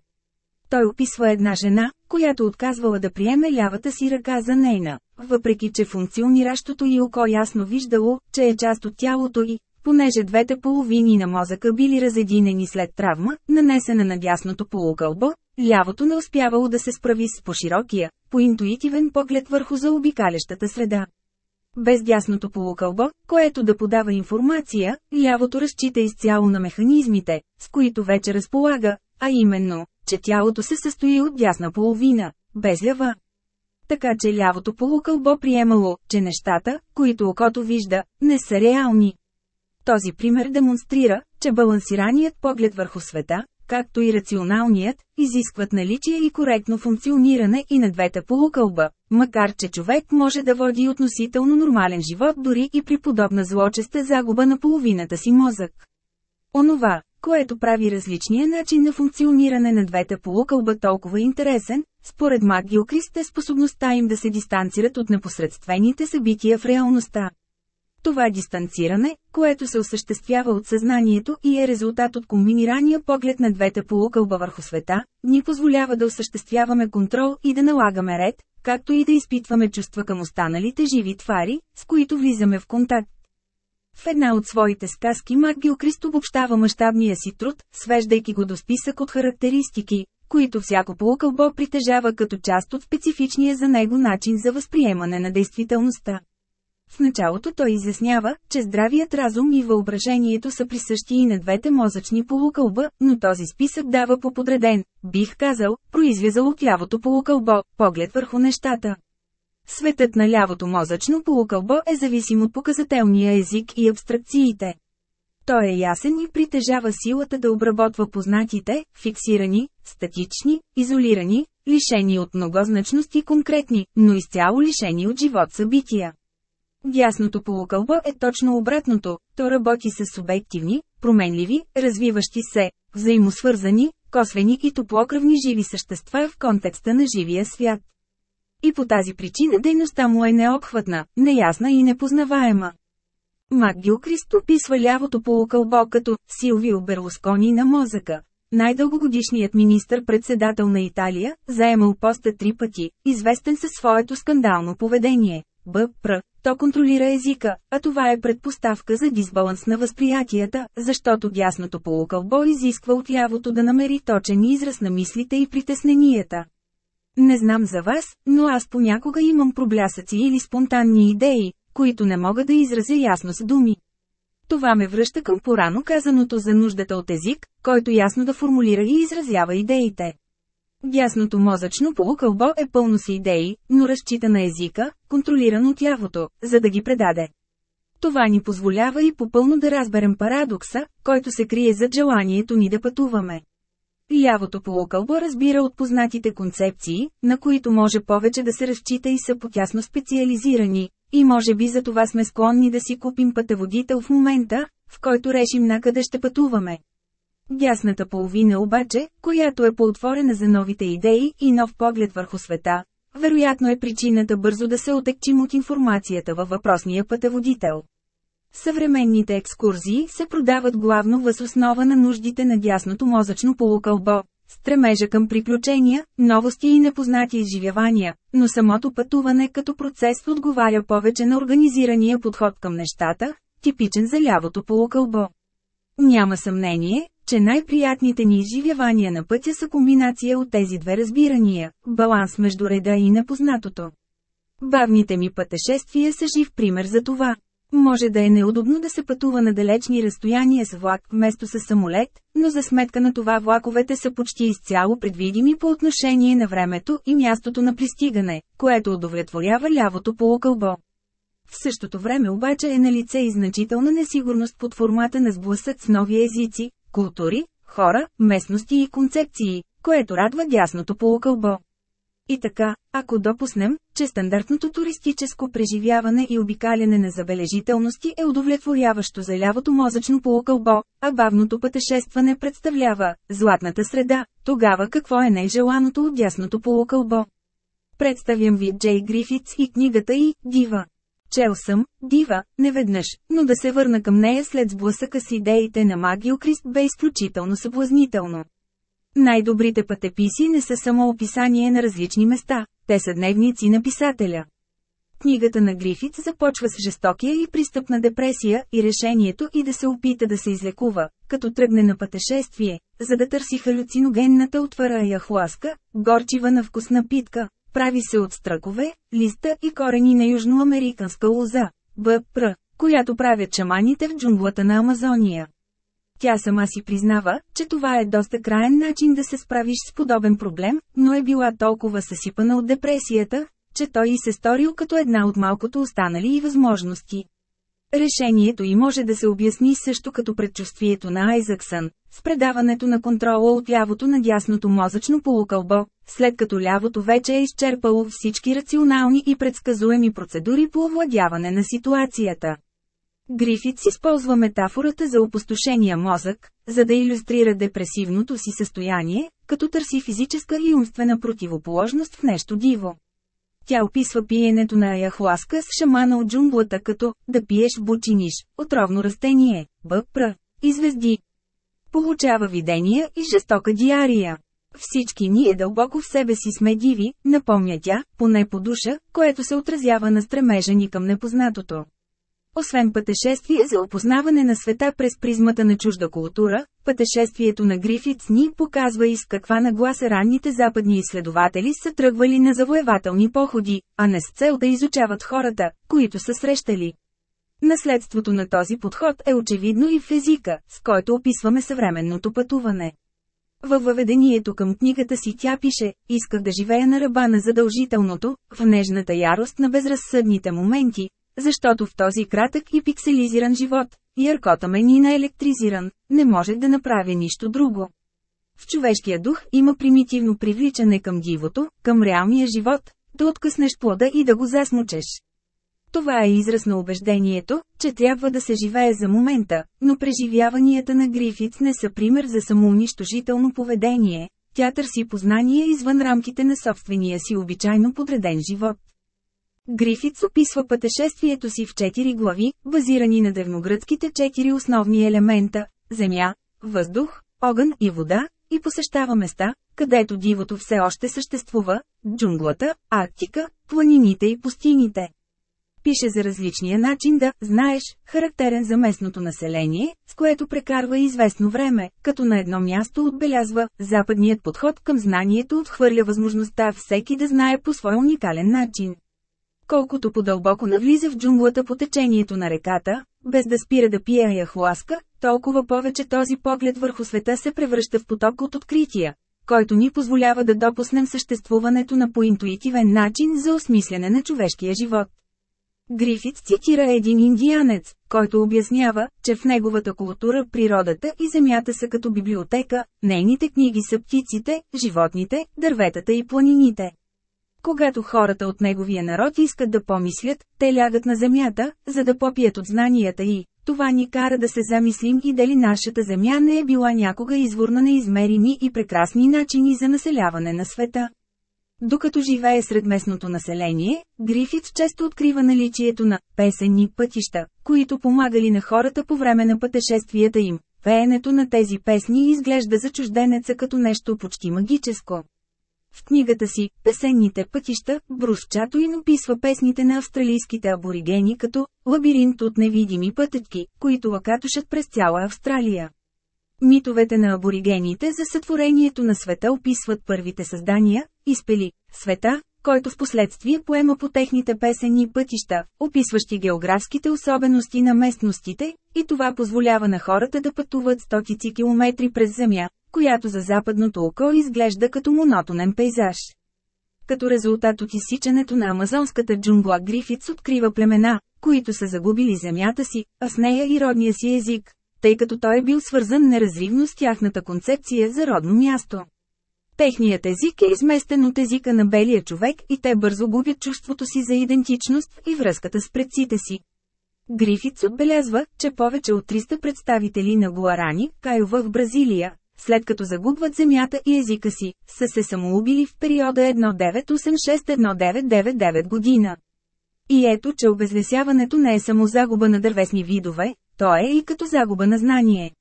S1: Той описва една жена, която отказвала да приеме лявата си ръка за нейна, въпреки че функциониращото й око ясно виждало, че е част от тялото й, понеже двете половини на мозъка били разединени след травма, нанесена на дясното полукълбо, лявото не успявало да се справи с по-широкия, по-интуитивен поглед върху заобикалящата среда. Без дясното полукълбо, което да подава информация, лявото разчита изцяло на механизмите, с които вече разполага, а именно, че тялото се състои от дясна половина, без лява. Така че лявото полукълбо приемало, че нещата, които окото вижда, не са реални. Този пример демонстрира, че балансираният поглед върху света, както и рационалният, изискват наличие и коректно функциониране и на двете полукълба, макар че човек може да води относително нормален живот дори и при подобна злочеста загуба на половината си мозък. Онова, което прави различния начин на функциониране на двете полукълба толкова интересен, според Магиокрист е способността им да се дистанцират от непосредствените събития в реалността. Това дистанциране, което се осъществява от съзнанието и е резултат от комбинирания поглед на двете полукълба върху света, ни позволява да осъществяваме контрол и да налагаме ред, както и да изпитваме чувства към останалите живи твари, с които влизаме в контакт. В една от своите сказки Макгил Крист обобщава мащабния си труд, свеждайки го до списък от характеристики, които всяко полукълбо притежава като част от специфичния за него начин за възприемане на действителността. В началото той изяснява, че здравият разум и въображението са присъщи и на двете мозъчни полукълба, но този списък дава по подреден, бих казал, произвязал от лявото полукълбо, поглед върху нещата. Светът на лявото мозъчно полукълбо е зависим от показателния език и абстракциите. Той е ясен и притежава силата да обработва познатите, фиксирани, статични, изолирани, лишени от многозначност и конкретни, но изцяло лишени от живот събития. Дясното полукълбо е точно обратното, то работи с субективни, променливи, развиващи се, взаимосвързани, косвени и топлокръвни живи същества в контекста на живия свят. И по тази причина дейността му е необхватна, неясна и непознаваема. Мак Гилкрист описва лявото полукълбо като Силвио Берлускони на мозъка. Най-дългогодишният министър-председател на Италия, заемал поста три пъти, известен със своето скандално поведение. БПР, то контролира езика, а това е предпоставка за дисбаланс на възприятията, защото дясното полукълбо изисква от лявото да намери точен израз на мислите и притесненията. Не знам за вас, но аз понякога имам проблясъци или спонтанни идеи, които не мога да изразя ясно с думи. Това ме връща към порано казаното за нуждата от език, който ясно да формулира и изразява идеите. Дясното мозъчно полукълбо е пълно с идеи, но разчита на езика, контролиран от лявото, за да ги предаде. Това ни позволява и попълно да разберем парадокса, който се крие зад желанието ни да пътуваме. Лявото полукълбо разбира от познатите концепции, на които може повече да се разчита и са потясно специализирани, и може би за това сме склонни да си купим пътеводител в момента, в който решим накъде ще пътуваме. Дясната половина обаче, която е поотворена за новите идеи и нов поглед върху света, вероятно е причината бързо да се отекчим от информацията във въпросния пътеводител. Съвременните екскурзии се продават главно въз основа на нуждите на дясното мозъчно полукълбо, стремежа към приключения, новости и непознати изживявания, но самото пътуване като процес отговаря повече на организирания подход към нещата, типичен за лявото полукълбо. Няма съмнение, че най-приятните ни изживявания на пътя са комбинация от тези две разбирания – баланс между реда и непознатото. Бавните ми пътешествия са жив пример за това. Може да е неудобно да се пътува на далечни разстояния с влак вместо с самолет, но за сметка на това влаковете са почти изцяло предвидими по отношение на времето и мястото на пристигане, което удовлетворява лявото полукълбо. В същото време обаче е на лице и значителна несигурност под формата на сблъсък с нови езици, култури, хора, местности и концепции, което радва дясното полукълбо. И така, ако допуснем, че стандартното туристическо преживяване и обикаляне на забележителности е удовлетворяващо за лявото мозъчно полукълбо, а бавното пътешестване представлява златната среда, тогава какво е най-желаното от дясното полукълбо? Представям ви Джей Грифитс и книгата и «Дива». Чел съм, дива, неведнъж, но да се върна към нея след сблъсъка с идеите на Магио Крист бе изключително съблазнително. Най-добрите пътеписи не са само описание на различни места, те са дневници на писателя. Книгата на Грифит започва с жестокия и пристъпна депресия и решението и да се опита да се излекува, като тръгне на пътешествие, за да търси халюциногенната отвара яхуаска, горчива на вкусна питка, прави се от стръкове, листа и корени на южноамериканска лоза, БПР, която правят чаманите в джунглата на Амазония. Тя сама си признава, че това е доста краен начин да се справиш с подобен проблем, но е била толкова съсипана от депресията, че той и се сторил като една от малкото останали и възможности. Решението и може да се обясни също като предчувствието на Айзаксън, с предаването на контрола от лявото на дясното мозъчно полукълбо, след като лявото вече е изчерпало всички рационални и предсказуеми процедури по овладяване на ситуацията. Грифитс използва метафората за опустошения мозък, за да иллюстрира депресивното си състояние, като търси физическа и умствена противоположност в нещо диво. Тя описва пиенето на аяхуаска с шамана от джунглата като «да пиеш бучиниш», отровно растение, бъпра, и звезди. Получава видения и жестока диария. Всички ние дълбоко в себе си сме диви, напомня тя, поне по душа, което се отразява на стремежа ни към непознатото. Освен пътешествие за опознаване на света през призмата на чужда култура, пътешествието на Грифитс ни показва и с каква нагласа ранните западни изследователи са тръгвали на завоевателни походи, а не с цел да изучават хората, които са срещали. Наследството на този подход е очевидно и в езика, с който описваме съвременното пътуване. Във въведението към книгата си тя пише, исках да живея на ръба на задължителното, в нежната ярост на безразсъдните моменти, защото в този кратък и пикселизиран живот, яркота ме ни електризиран, не може да направи нищо друго. В човешкия дух има примитивно привличане към дивото, към реалния живот, да откъснеш плода и да го засмучеш. Това е израз на убеждението, че трябва да се живее за момента, но преживяванията на Грифиц не са пример за самоунищожително поведение. Тя търси познание извън рамките на собствения си обичайно подреден живот. Грифиц описва пътешествието си в четири глави, базирани на древногръцките четири основни елемента – земя, въздух, огън и вода, и посещава места, където дивото все още съществува – джунглата, Арктика, планините и пустините. Пише за различния начин да знаеш, характерен за местното население, с което прекарва известно време, като на едно място отбелязва, западният подход към знанието отхвърля възможността всеки да знае по свой уникален начин. Колкото по-дълбоко навлиза в джунглата по течението на реката, без да спира да пие яхуаска, толкова повече този поглед върху света се превръща в поток от открития, който ни позволява да допуснем съществуването на поинтуитивен начин за осмислене на човешкия живот. Грифит цитира един индианец, който обяснява, че в неговата култура природата и земята са като библиотека, нейните книги са птиците, животните, дърветата и планините. Когато хората от неговия народ искат да помислят, те лягат на земята, за да попият от знанията и, това ни кара да се замислим и дали нашата земя не е била някога извор на неизмерими и прекрасни начини за населяване на света. Докато живее сред местното население, Грифит често открива наличието на песенни пътища, които помагали на хората по време на пътешествията им. Пеенето на тези песни изглежда за чужденеца като нещо почти магическо. В книгата си «Песенните пътища» Брус Чатуин описва песните на австралийските аборигени като «лабиринт от невидими пътечки», които лакатушат през цяла Австралия. Митовете на аборигените за сътворението на света описват първите създания, изпели света, който в последствие поема по техните песенни пътища, описващи географските особености на местностите, и това позволява на хората да пътуват стотици километри през земя, която за западното око изглежда като монотонен пейзаж. Като резултат от изсичането на амазонската джунгла Грифиц открива племена, които са загубили земята си, а с нея и родния си език, тъй като той е бил свързан неразривно с тяхната концепция за родно място. Техният език е изместен от езика на белия човек и те бързо губят чувството си за идентичност и връзката с предците си. Грифиц отбелязва, че повече от 300 представители на Гуарани, Кайова в Бразилия, след като загубват земята и езика си, са се самоубили в периода 1986-1999 година. И ето, че обезлесяването не е само загуба на дървесни видове, то е и като загуба на знание.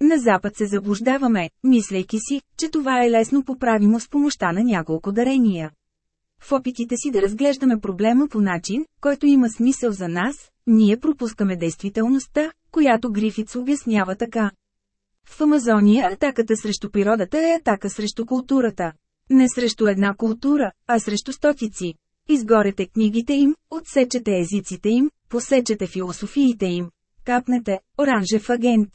S1: На Запад се заблуждаваме, мислейки си, че това е лесно поправимо с помощта на няколко дарения. В опитите си да разглеждаме проблема по начин, който има смисъл за нас, ние пропускаме действителността, която Грифиц обяснява така. В Амазония атаката срещу природата е атака срещу културата. Не срещу една култура, а срещу стотици. Изгорете книгите им, отсечете езиците им, посечете философиите им. Капнете, оранжев агент.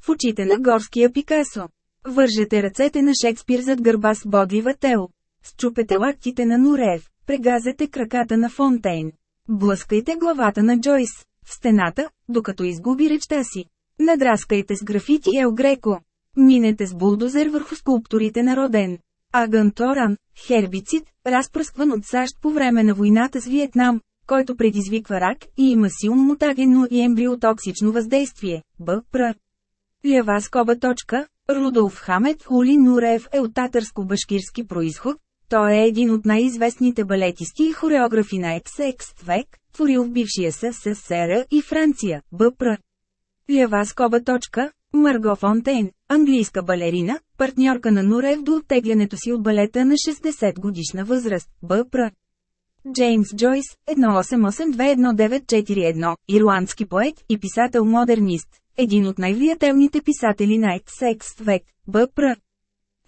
S1: В очите на горския Пикасо. Вържете ръцете на Шекспир зад гърба с бодлива тел. Счупете лактите на Нурев, прегазете краката на Фонтейн. Блъскайте главата на Джойс. В стената, докато изгуби речта си. Надраскайте с графити Ел Греко. Минете с булдозер върху скулптурите на Роден. Аганторан, хербицид, разпръскван от САЩ по време на войната с Виетнам, който предизвиква рак и има силно мутагенно и ембриотоксично въздействие. БПР. Лява скоба точка, Рудолф Хамет Хули Нурев е от татърско-башкирски происход. Той е един от най-известните балетисти и хореографи на XX век, творил в бившия СССР и Франция, БПР. Лява скоба точка, Марго Фонтейн, английска балерина, партньорка на Нурев до оттеглянето си от балета на 60 годишна възраст, БПР. Джеймс Джойс, 18821941, ирландски поет и писател-модернист, един от най-влиятелните писатели на XX век, БПР.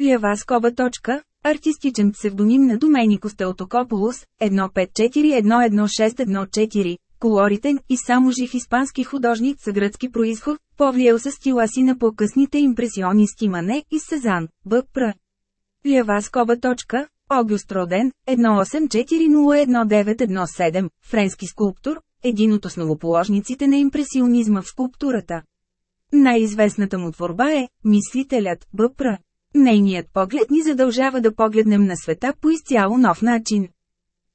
S1: Лява скоба точка, артистичен псевдоним на Доменико Стелтокополус, 15411614, колоритен и само жив испански художник с гръцки происход, повлиял с стила си на по-късните импресионисти Мане и Сезан, Б.Пр. Лява скоба точка, Огюст Роден, 18401917, френски скулптор, един от основоположниците на импресионизма в скулптурата. Най-известната му творба е «Мислителят» Б.Пр. Нейният поглед ни задължава да погледнем на света по изцяло нов начин.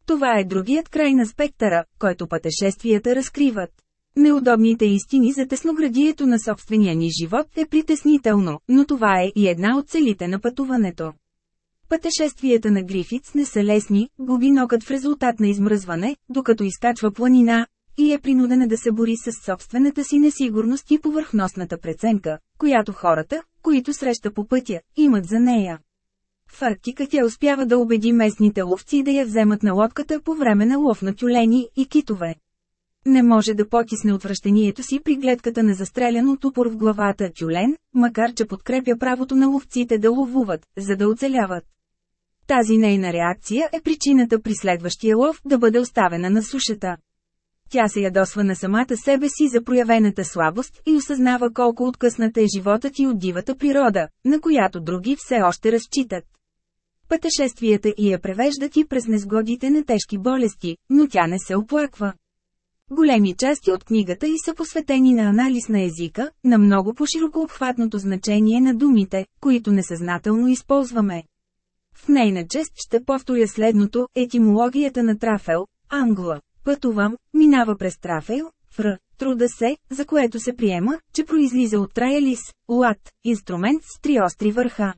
S1: Това е другият край на спектъра, който пътешествията разкриват. Неудобните истини за тесноградието на собствения ни живот е притеснително, но това е и една от целите на пътуването. Пътешествията на Грифиц не са лесни, губи ногът в резултат на измръзване, докато изкачва планина, и е принудена да се бори с собствената си несигурност и повърхностната преценка, която хората, които среща по пътя, имат за нея. В Арктика тя успява да убеди местните ловци да я вземат на лодката по време на лов на тюлени и китове. Не може да потисне отвращението си при гледката на застрелян от упор в главата тюлен, макар че подкрепя правото на ловците да ловуват, за да оцеляват. Тази нейна реакция е причината при следващия лов да бъде оставена на сушата. Тя се ядосва на самата себе си за проявената слабост и осъзнава колко откъсната е животът и от дивата природа, на която други все още разчитат. Пътешествията и я превеждат и през незгодите на тежки болести, но тя не се оплаква. Големи части от книгата й са посветени на анализ на езика, на много по-широко обхватното значение на думите, които несъзнателно използваме. В нейна чест ще повторя следното – етимологията на трафел, англа. Пътувам, минава през трафел, фр, труда се, за което се приема, че произлиза от траелис, лат, инструмент с три остри върха.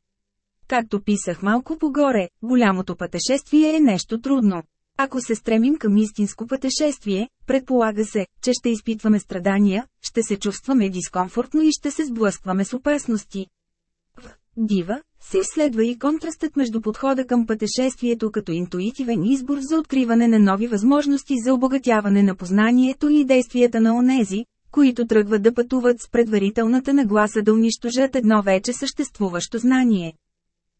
S1: Както писах малко погоре, голямото пътешествие е нещо трудно. Ако се стремим към истинско пътешествие, предполага се, че ще изпитваме страдания, ще се чувстваме дискомфортно и ще се сблъскваме с опасности. В Дива се изследва и контрастът между подхода към пътешествието като интуитивен избор за откриване на нови възможности за обогатяване на познанието и действията на онези, които тръгват да пътуват с предварителната нагласа да унищожат едно вече съществуващо знание.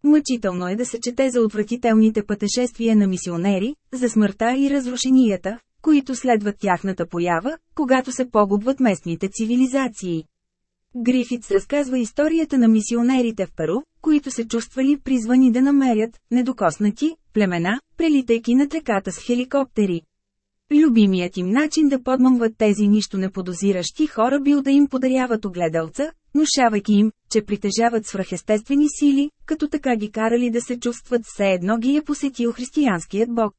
S1: Мъчително е да се чете за отвратителните пътешествия на мисионери, за смъртта и разрушенията, които следват тяхната поява, когато се погубват местните цивилизации. Грифиц разказва историята на мисионерите в Перу, които се чувствали призвани да намерят недокоснати племена, прелитайки над реката с хеликоптери. Любимият им начин да подмъмват тези нищо неподозиращи хора бил да им подаряват огледалца, внушавайки им, че притежават свръхестествени сили, като така ги карали да се чувстват все едно ги е посетил християнският бог.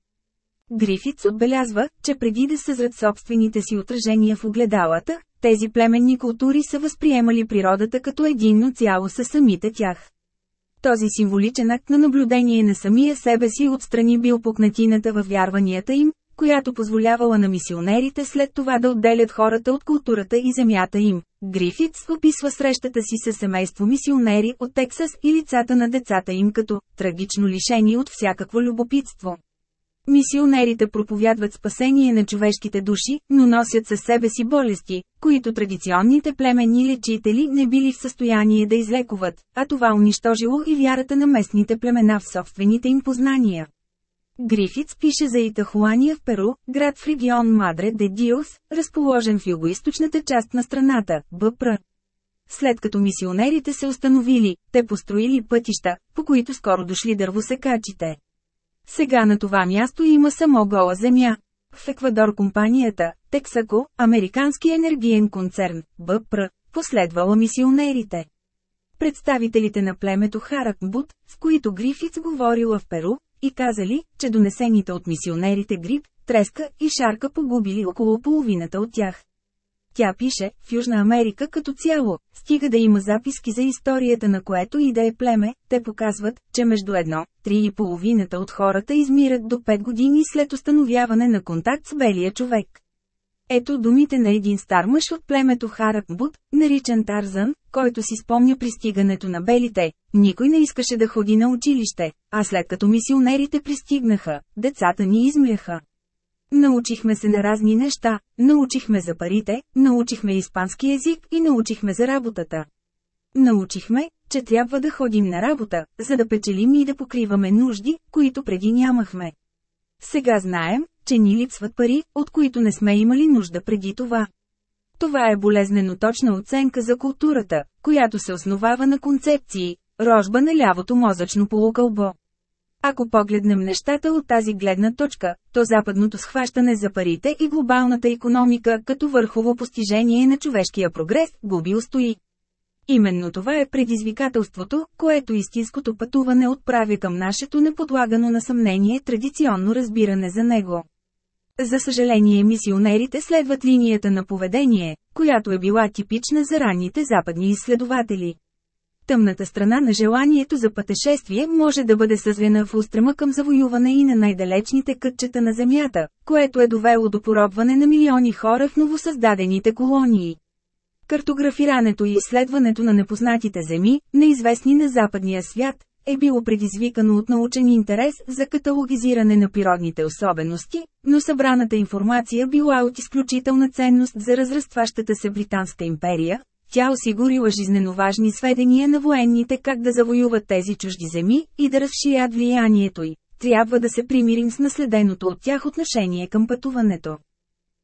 S1: Грифиц отбелязва, че преди да съзрат собствените си отражения в огледалата, тези племенни култури са възприемали природата като единно цяло със самите тях. Този символичен акт на наблюдение на самия себе си отстрани бил пукнатината във вярванията им, която позволявала на мисионерите след това да отделят хората от културата и земята им. Грифитс описва срещата си с семейство мисионери от Тексас и лицата на децата им като трагично лишени от всякакво любопитство. Мисионерите проповядват спасение на човешките души, но носят със себе си болести, които традиционните племенни лечители не били в състояние да излекуват, а това унищожило и вярата на местните племена в собствените им познания. Грифиц пише за Итахуания в Перу, град в регион Мадре де Диос, разположен в югоизточната част на страната, БПР. След като мисионерите се установили, те построили пътища, по които скоро дошли дървосекачите. Сега на това място има само гола земя. В Еквадор компанията, Тексако, американски енергиен концерн, БПР, последвала мисионерите. Представителите на племето Харакбут, с които Грифиц говорила в Перу, и казали, че донесените от мисионерите грип, треска и шарка погубили около половината от тях. Тя пише, в Южна Америка като цяло, стига да има записки за историята на което и да е племе, те показват, че между едно, три и половината от хората измират до 5 години след установяване на контакт с белия човек. Ето думите на един стар мъж от племето Харакбут, наричан Тарзан, който си спомня пристигането на белите. Никой не искаше да ходи на училище, а след като мисионерите пристигнаха, децата ни измляха. Научихме се на разни неща, научихме за парите, научихме испански език и научихме за работата. Научихме, че трябва да ходим на работа, за да печелим и да покриваме нужди, които преди нямахме. Сега знаем, че ни липсват пари, от които не сме имали нужда преди това. Това е болезнено точна оценка за културата, която се основава на концепции, рожба на лявото мозъчно полукълбо. Ако погледнем нещата от тази гледна точка, то западното схващане за парите и глобалната економика като върхово постижение на човешкия прогрес губи устои. Именно това е предизвикателството, което истинското пътуване отправя към нашето неподлагано на съмнение традиционно разбиране за него. За съжаление мисионерите следват линията на поведение, която е била типична за ранните западни изследователи. Тъмната страна на желанието за пътешествие може да бъде съзвена в устрема към завоюване и на най-далечните кътчета на Земята, което е довело до поробване на милиони хора в новосъздадените колонии. Картографирането и изследването на непознатите земи, неизвестни на западния свят, е било предизвикано от научен интерес за каталогизиране на природните особености, но събраната информация била от изключителна ценност за разрастващата се Британска империя, тя осигурила жизнено важни сведения на военните как да завоюват тези чужди земи и да разширят влиянието й. Трябва да се примирим с наследеното от тях отношение към пътуването.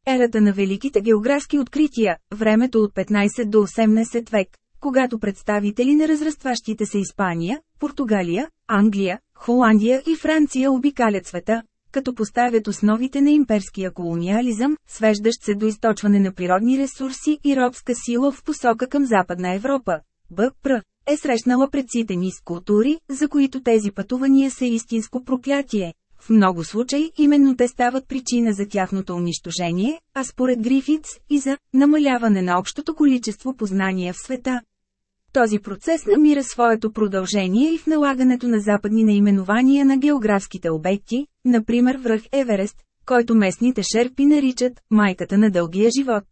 S1: Ерата на великите географски открития, времето от 15 до 18 век, когато представители на разрастващите се Испания, Португалия, Англия, Холандия и Франция обикалят света, като поставят основите на имперския колониализъм, свеждащ се до източване на природни ресурси и робска сила в посока към Западна Европа. БПР е срещнала предците с култури, за които тези пътувания са истинско проклятие. В много случаи именно те стават причина за тяхното унищожение, а според Грифиц и за намаляване на общото количество познания в света. Този процес намира своето продължение и в налагането на западни наименования на географските обекти, например връх Еверест, който местните шерпи наричат «майката на дългия живот».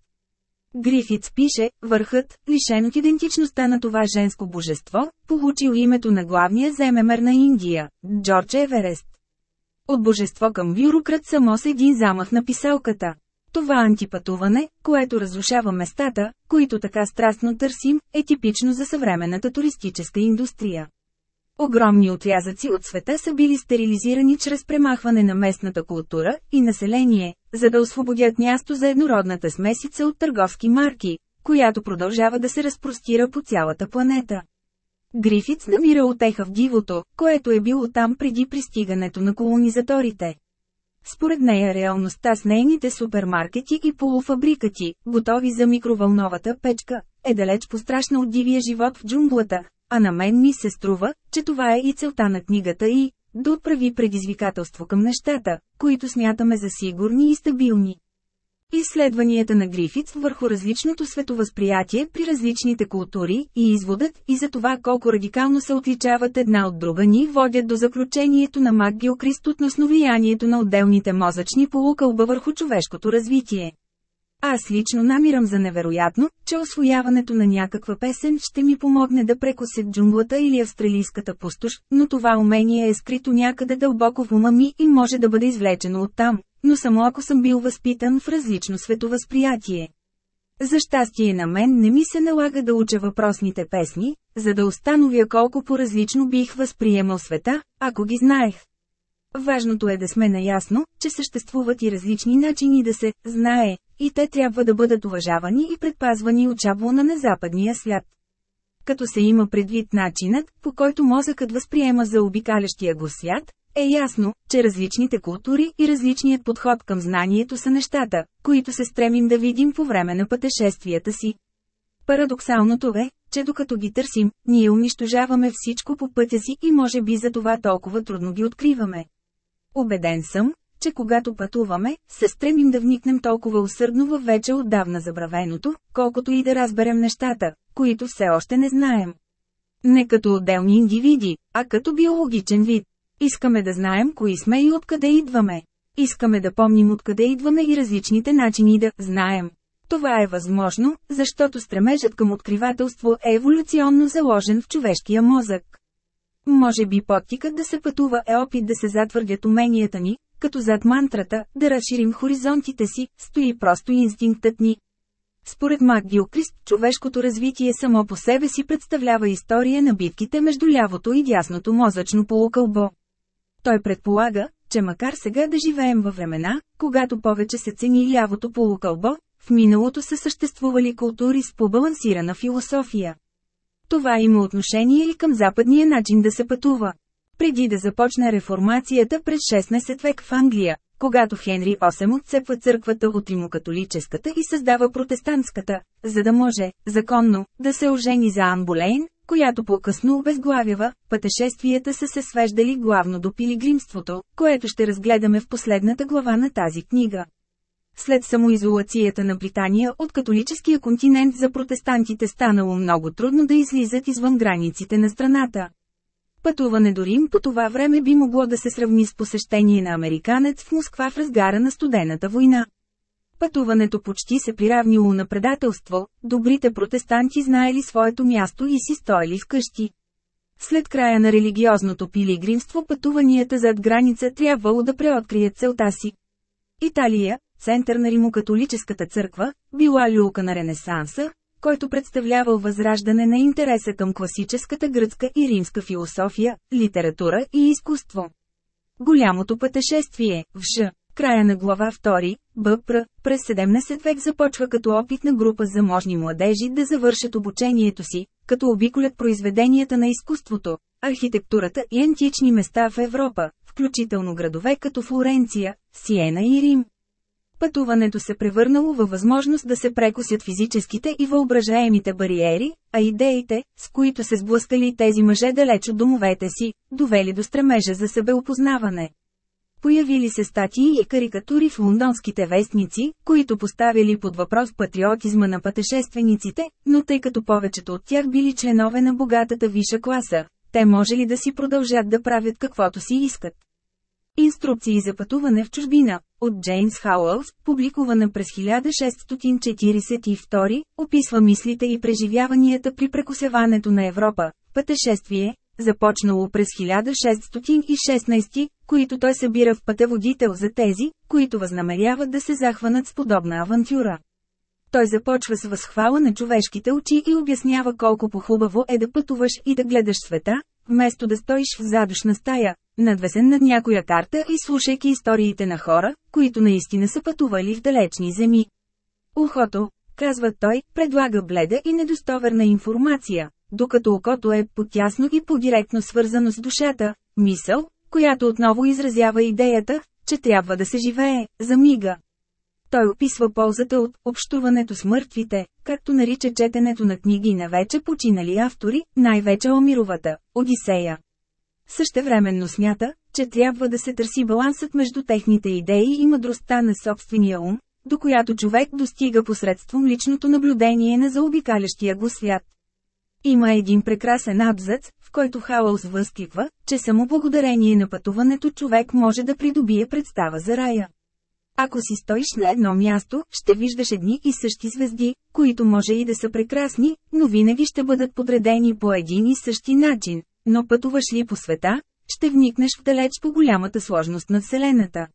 S1: Грифиц пише, върхът, лишен от идентичността на това женско божество, получил името на главния земемер на Индия – Джордж Еверест. От божество към бюрократ само с един замах на писалката. Това антипътуване, което разрушава местата, които така страстно търсим, е типично за съвременната туристическа индустрия. Огромни отрязъци от света са били стерилизирани чрез премахване на местната култура и население, за да освободят място за еднородната смесица от търговски марки, която продължава да се разпростира по цялата планета. Грифиц намира отеха в дивото, което е било там преди пристигането на колонизаторите. Според нея реалността с нейните супермаркети и полуфабрикати, готови за микровълновата печка, е далеч пострашна от дивия живот в джунглата, а на мен ми се струва, че това е и целта на книгата и да отправи предизвикателство към нещата, които смятаме за сигурни и стабилни. Изследванията на Грифиц върху различното световъзприятие при различните култури и изводът и за това колко радикално се отличават една от друга ни водят до заключението на Макгил Крист относно влиянието на отделните мозъчни полукълба върху човешкото развитие. Аз лично намирам за невероятно, че освояването на някаква песен ще ми помогне да прекося джунглата или австралийската пустош, но това умение е скрито някъде дълбоко в ума ми и може да бъде извлечено оттам, но само ако съм бил възпитан в различно световъзприятие. За щастие на мен не ми се налага да уча въпросните песни, за да установя колко по-различно бих възприемал света, ако ги знаех. Важното е да сме наясно, че съществуват и различни начини да се знае, и те трябва да бъдат уважавани и предпазвани от шаблона на западния свят. Като се има предвид начинът, по който мозъкът възприема за обикалящия го свят, е ясно, че различните култури и различният подход към знанието са нещата, които се стремим да видим по време на пътешествията си. Парадоксалното е, че докато ги търсим, ние унищожаваме всичко по пътя си и може би за това толкова трудно ги откриваме. Обеден съм, че когато пътуваме, се стремим да вникнем толкова усърдно във вече отдавна забравеното, колкото и да разберем нещата, които все още не знаем. Не като отделни индивиди, а като биологичен вид. Искаме да знаем кои сме и откъде идваме. Искаме да помним откъде идваме и различните начини да знаем. Това е възможно, защото стремежът към откривателство е еволюционно заложен в човешкия мозък. Може би подтикът да се пътува е опит да се затвърдят уменията ни, като зад мантрата, да разширим хоризонтите си, стои просто инстинктът ни. Според Мак Гилкрист, човешкото развитие само по себе си представлява история на битките между лявото и дясното мозъчно полукълбо. Той предполага, че макар сега да живеем във времена, когато повече се цени лявото полукълбо, в миналото са съществували култури с побалансирана философия. Това има отношение и към западния начин да се пътува. Преди да започне реформацията през 16 век в Англия, когато Хенри VIII отцепва църквата от римокатолическата и създава протестантската, за да може, законно, да се ожени за Ан Болейн, която по-късно обезглавява, пътешествията са се свеждали главно до пилигримството, което ще разгледаме в последната глава на тази книга. След самоизолацията на Британия от католическия континент за протестантите станало много трудно да излизат извън границите на страната. Пътуване до Рим по това време би могло да се сравни с посещение на американец в Москва в разгара на студената война. Пътуването почти се приравнило на предателство, добрите протестанти знаели своето място и си стояли вкъщи. След края на религиозното пилигримство пътуванията зад граница трябвало да преоткрият целта си. Италия, център на римокатолическата църква, била люлка на Ренесанса, който представлявал възраждане на интереса към класическата гръцка и римска философия, литература и изкуство. Голямото пътешествие, в Ж. Края на глава 2, БПР, през 17 век започва като опит на група заможни младежи да завършат обучението си, като обиколят произведенията на изкуството, архитектурата и антични места в Европа, включително градове като Флоренция, Сиена и Рим. Пътуването се превърнало във възможност да се прекусят физическите и въображаемите бариери, а идеите, с които се сблъскали тези мъже далеч от домовете си, довели до стремежа за себеопознаване. Появили се статии и карикатури в лондонските вестници, които поставили под въпрос патриотизма на пътешествениците, но тъй като повечето от тях били членове на богатата виша класа, те може ли да си продължат да правят каквото си искат. Инструкции за пътуване в чужбина, от Джеймс Хауълс, публикувана през 1642, описва мислите и преживяванията при прекусяването на Европа, пътешествие, започнало през 1616, които той събира в пътеводител за тези, които възнамеряват да се захванат с подобна авантюра. Той започва с възхвала на човешките очи и обяснява колко похубаво е да пътуваш и да гледаш света, вместо да стоиш в задушна стая, надвесен над някоя карта и слушайки историите на хора, които наистина са пътували в далечни земи. Ухото, казва той, предлага бледа и недостоверна информация, докато окото е потясно и подиректно свързано с душата, мисъл, която отново изразява идеята, че трябва да се живее, за мига. Той описва ползата от общуването с мъртвите, както нарича четенето на книги на вече починали автори, най-вече Омировата, Одисея. Същевременно смята, че трябва да се търси балансът между техните идеи и мъдростта на собствения ум, до която човек достига посредством личното наблюдение на заобикалящия го свят. Има един прекрасен абзац, в който Хауълс възкликва, че само благодарение на пътуването човек може да придобие представа за рая. Ако си стоиш на едно място, ще виждаш едни и същи звезди, които може и да са прекрасни, но винаги ще бъдат подредени по един и същи начин. Но пътуваш ли по света, ще вникнеш в далеч по голямата сложност на Вселената.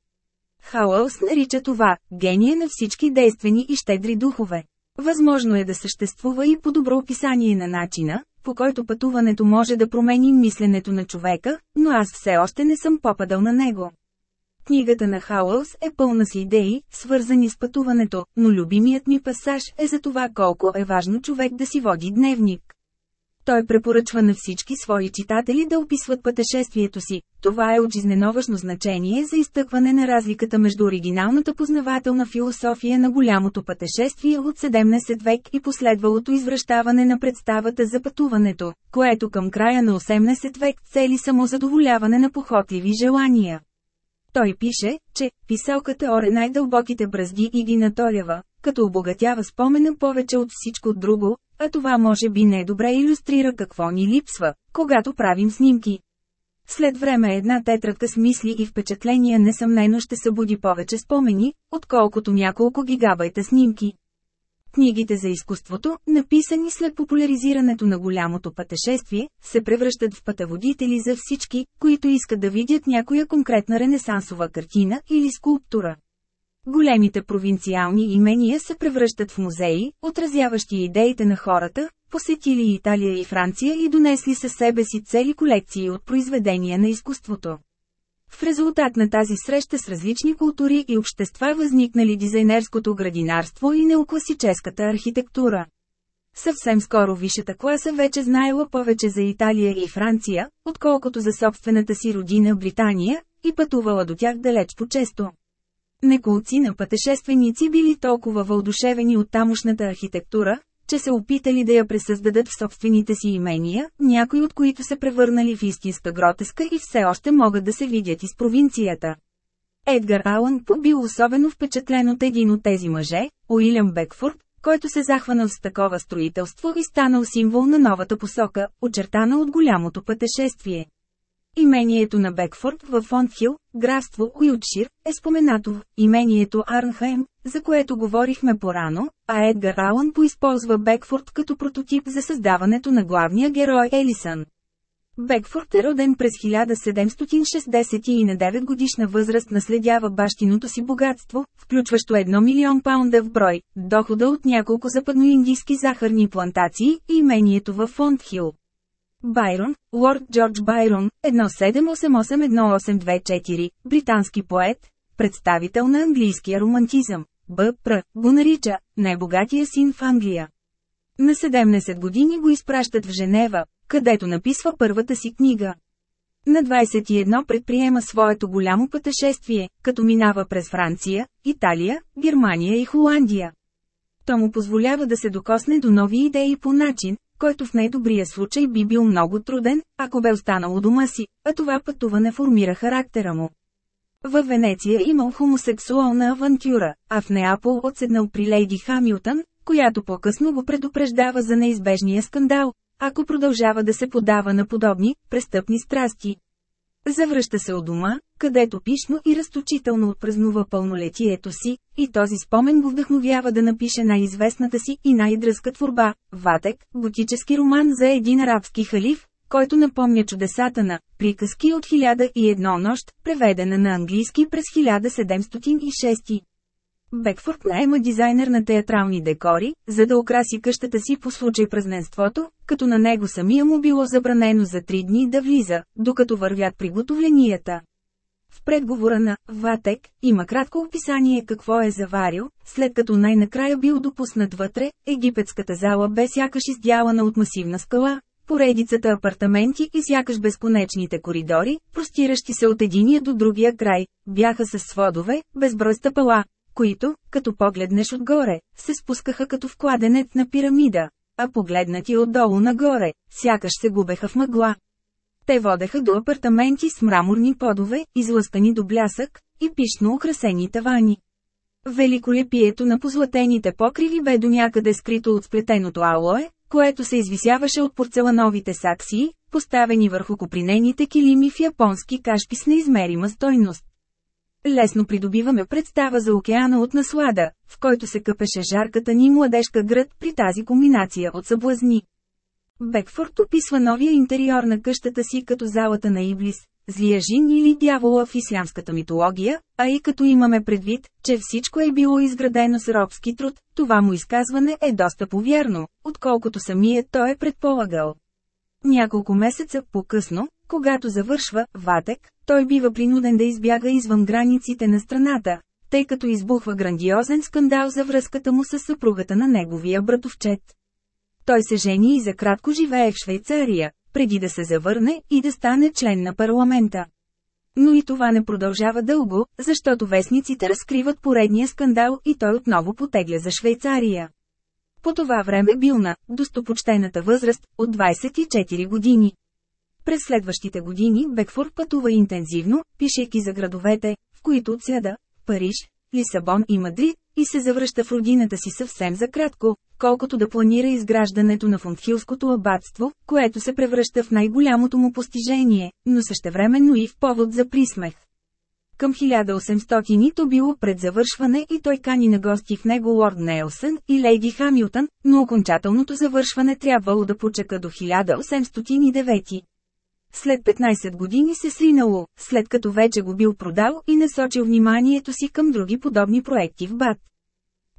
S1: Хауълс нарича това «гение на всички действени и щедри духове». Възможно е да съществува и по-добро описание на начина, по който пътуването може да промени мисленето на човека, но аз все още не съм попадал на него. Книгата на Хауълс е пълна с идеи, свързани с пътуването, но любимият ми пасаж е за това колко е важно човек да си води дневник. Той препоръчва на всички свои читатели да описват пътешествието си. Това е от жизненовъчно значение за изтъкване на разликата между оригиналната познавателна философия на голямото пътешествие от 17 век и последвалото извръщаване на представата за пътуването, което към края на 18 век цели само задоволяване на похотливи желания. Той пише, че писалката оре най-дълбоките бръзги и ги натолява, като обогатява спомена повече от всичко друго, а това може би не добре иллюстрира какво ни липсва, когато правим снимки. След време една тетрадка с мисли и впечатления несъмнено ще събуди повече спомени, отколкото няколко гигабайта снимки. Книгите за изкуството, написани след популяризирането на голямото пътешествие, се превръщат в пътеводители за всички, които искат да видят някоя конкретна ренесансова картина или скулптура. Големите провинциални имения се превръщат в музеи, отразяващи идеите на хората, посетили Италия и Франция и донесли със себе си цели колекции от произведения на изкуството. В резултат на тази среща с различни култури и общества възникнали дизайнерското градинарство и неокласическата архитектура. Съвсем скоро висшата класа вече знаела повече за Италия и Франция, отколкото за собствената си родина Британия, и пътувала до тях далеч по-често. Неколци на пътешественици били толкова въодушевени от тамошната архитектура, че се опитали да я пресъздадат в собствените си имения, някои от които се превърнали в истинска гротеска и все още могат да се видят из провинцията. Едгар Алън По бил особено впечатлен от един от тези мъже, Уилям Бекфорд, който се захванал с такова строителство и станал символ на новата посока, очертана от голямото пътешествие. Имението на Бекфорд в Фонтхил, графство Уилтшир, е споменато в имението Арнхайм, за което говорихме порано, а Едгар Алън поизползва Бекфорд като прототип за създаването на главния герой Елисън. Бекфорд е роден през 1760 и на 9 годишна възраст наследява бащиното си богатство, включващо 1 милион паунда в брой, дохода от няколко западноиндийски захарни плантации и имението във Фонтхил. Байрон, Лорд Джордж Байрон, 17881824, британски поет, представител на английския романтизъм. Б.Пр. го нарича най-богатия син в Англия. На 17 години го изпращат в Женева, където написва първата си книга. На 21 предприема своето голямо пътешествие, като минава през Франция, Италия, Германия и Холандия. То му позволява да се докосне до нови идеи по начин, който в най-добрия случай би бил много труден, ако бе останал у дома си, а това пътуване формира характера му. Във Венеция имал хомосексуална авантюра, а в Неапол отседнал при Лейди Хамилтън, която по-късно го предупреждава за неизбежния скандал, ако продължава да се подава на подобни, престъпни страсти. Завръща се от дома, където пишно и разточително отпразнува пълнолетието си, и този спомен го вдъхновява да напише най-известната си и най-дръзка творба – Ватек, готически роман за един арабски халиф, който напомня чудесата на «Приказки от 1001 нощ», преведена на английски през 1706. Бекфорд найема дизайнер на театрални декори, за да украси къщата си по случай празненството, като на него самия му било забранено за три дни да влиза, докато вървят приготовленията. В предговора на Ватек има кратко описание какво е заварил, след като най-накрая бил допуснат вътре, египетската зала бе сякаш издялана от масивна скала, поредицата апартаменти и сякаш безконечните коридори, простиращи се от единия до другия край, бяха с сводове, безброй стъпала, които, като погледнеш отгоре, се спускаха като вкладенец на пирамида, а погледнати отдолу нагоре, сякаш се губеха в мъгла. Те водеха до апартаменти с мраморни подове, излъскани до блясък, и пишно украсени тавани. Великолепието на позлатените покриви бе до някъде скрито от сплетеното алое, което се извисяваше от порцелановите саксии, поставени върху копринените килими в японски кашпи с неизмерима стойност. Лесно придобиваме представа за океана от наслада, в който се къпеше жарката ни младежка град при тази комбинация от съблазни. Бекфорд описва новия интериор на къщата си като залата на Иблис, злия жин или дявола в ислямската митология, а и като имаме предвид, че всичко е било изградено с робски труд, това му изказване е доста повярно, отколкото самият той е предполагал. Няколко месеца по-късно, когато завършва Ватек, той бива принуден да избяга извън границите на страната, тъй като избухва грандиозен скандал за връзката му с съпругата на неговия братовчет. Той се жени и за кратко живее в Швейцария, преди да се завърне и да стане член на парламента. Но и това не продължава дълго, защото вестниците разкриват поредния скандал и той отново потегля за Швейцария. По това време бил на достопочтената възраст от 24 години. През следващите години Бекфорд пътува интензивно, пишейки за градовете, в които отсяда – Париж, Лисабон и Мадрид, и се завръща в родината си съвсем за кратко, колкото да планира изграждането на фунтхилското абатство, което се превръща в най-голямото му постижение, но същевременно и в повод за присмех. Към 1800-то било пред завършване и той кани на гости в него Лорд Нейлсън и Лейди Хамилтън, но окончателното завършване трябвало да почека до 1809. След 15 години се сринало, след като вече го бил продал и насочил вниманието си към други подобни проекти в БАТ.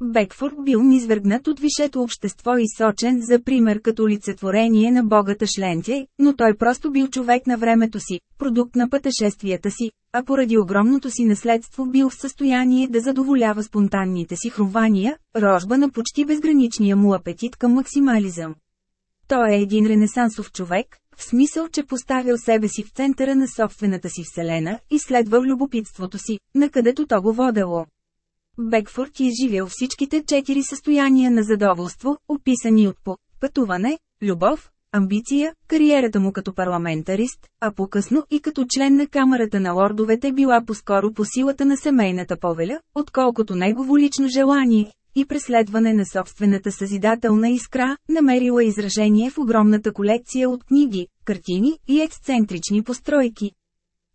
S1: Бекфорд бил низвергнат от висшето общество и сочен за пример като олицетворение на богата Шлентия, но той просто бил човек на времето си, продукт на пътешествията си, а поради огромното си наследство бил в състояние да задоволява спонтанните си хрумвания, рожба на почти безграничния му апетит към максимализъм. Той е един ренесансов човек, в смисъл, че поставил себе си в центъра на собствената си вселена и следвал любопитството си, накъдето то го водело. Бекфорд изживял всичките четири състояния на задоволство, описани от по пътуване, любов, амбиция, кариерата му като парламентарист, а по-късно и като член на Камерата на лордовете била по-скоро по силата на семейната повеля, отколкото негово лично желание, и преследване на собствената съзидателна искра, намерила изражение в огромната колекция от книги, картини и ексцентрични постройки.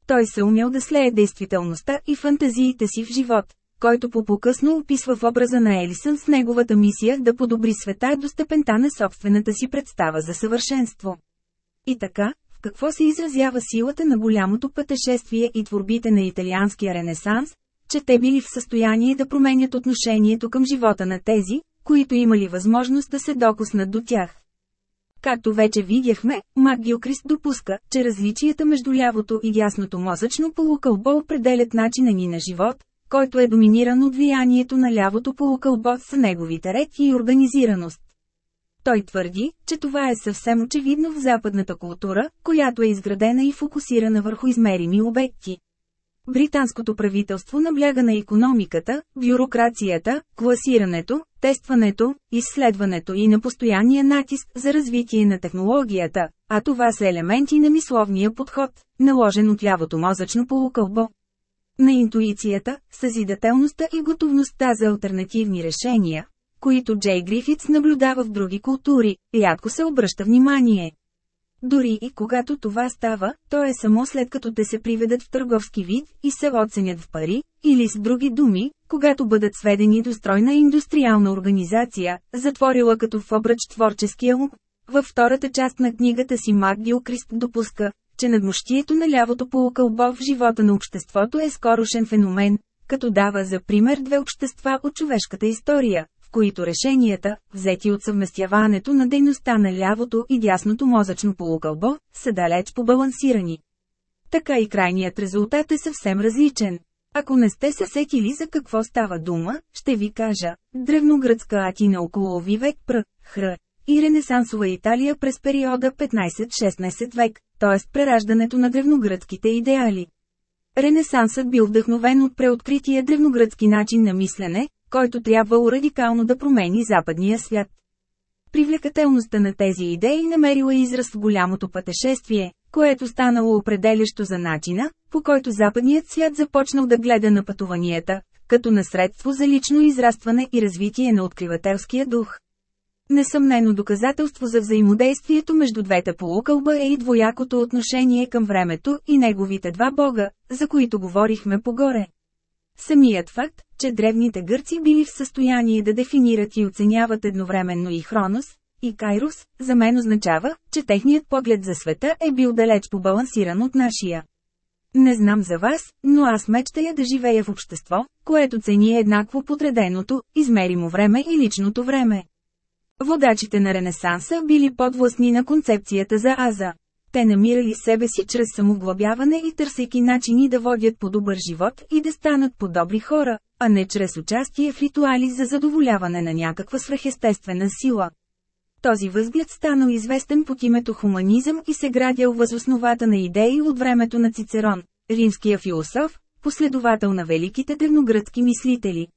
S1: Той се умял да слее действителността и фантазиите си в живот, който по-покъсно описва в образа на Елисън с неговата мисия да подобри света до степента на собствената си представа за съвършенство. И така, в какво се изразява силата на голямото пътешествие и творбите на италианския ренесанс, че те били в състояние да променят отношението към живота на тези, които имали възможност да се докоснат до тях. Както вече видяхме, Макгилкрист допуска, че различията между лявото и дясното мозъчно полукълбо определят начина ни на живот, който е доминиран от влиянието на лявото полукълбо с неговите ред и организираност. Той твърди, че това е съвсем очевидно в западната култура, която е изградена и фокусирана върху измерими обекти. Британското правителство набляга на економиката, бюрокрацията, класирането, тестването, изследването и на постоянния натиск за развитие на технологията, а това са елементи на мисловния подход, наложен от лявото мозъчно полукълбо. На интуицията, съзидателността и готовността за альтернативни решения, които Джей Грифитс наблюдава в други култури, рядко се обръща внимание. Дори и когато това става, то е само след като те се приведат в търговски вид и се оценят в пари, или с други думи, когато бъдат сведени до стройна индустриална организация, затворила като в обръч творческия ум. Във втората част на книгата си Мак Крист допуска, че надмощието на лявото полукълбо в живота на обществото е скорошен феномен, като дава за пример две общества от човешката история, които решенията, взети от съвместяването на дейността на лявото и дясното мозъчно полукълбо, са далеч побалансирани. Така и крайният резултат е съвсем различен. Ако не сте се сетили за какво става дума, ще ви кажа – древногръцка Атина около век пр. хр. и ренесансова Италия през периода 15-16 век, т.е. прераждането на древногръцките идеали. Ренесансът бил вдъхновен от преоткрития древногръцки начин на мислене, който трябвало радикално да промени западния свят. Привлекателността на тези идеи намерила израз в голямото пътешествие, което станало определящо за начина, по който западният свят започнал да гледа на пътуванията, като на средство за лично израстване и развитие на откривателския дух. Несъмнено доказателство за взаимодействието между двете полукълба е и двоякото отношение към времето и неговите два бога, за които говорихме погоре. Самият факт, че древните гърци били в състояние да дефинират и оценяват едновременно и Хронос, и Кайрус, за мен означава, че техният поглед за света е бил далеч побалансиран от нашия. Не знам за вас, но аз мечтая да живея в общество, което цени еднакво подреденото, измеримо време и личното време. Водачите на Ренесанса били подвластни на концепцията за Аза. Те намирали себе си чрез самоглобяване и търсейки начини да водят по-добър живот и да станат по-добри хора, а не чрез участие в ритуали за задоволяване на някаква свръхестествена сила. Този възглед станал известен под името хуманизъм и се градял възосновата на идеи от времето на Цицерон, римския философ, последовател на великите древногръцки мислители.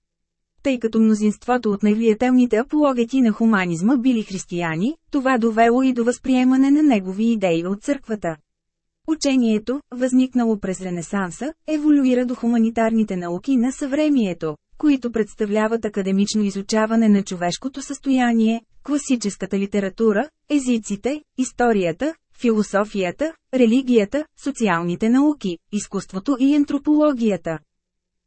S1: Тъй като мнозинството от невлиятелните апологети на хуманизма били християни, това довело и до възприемане на негови идеи от църквата. Учението, възникнало през Ренесанса, еволюира до хуманитарните науки на съвремието, които представляват академично изучаване на човешкото състояние, класическата литература, езиците, историята, философията, религията, социалните науки, изкуството и антропологията.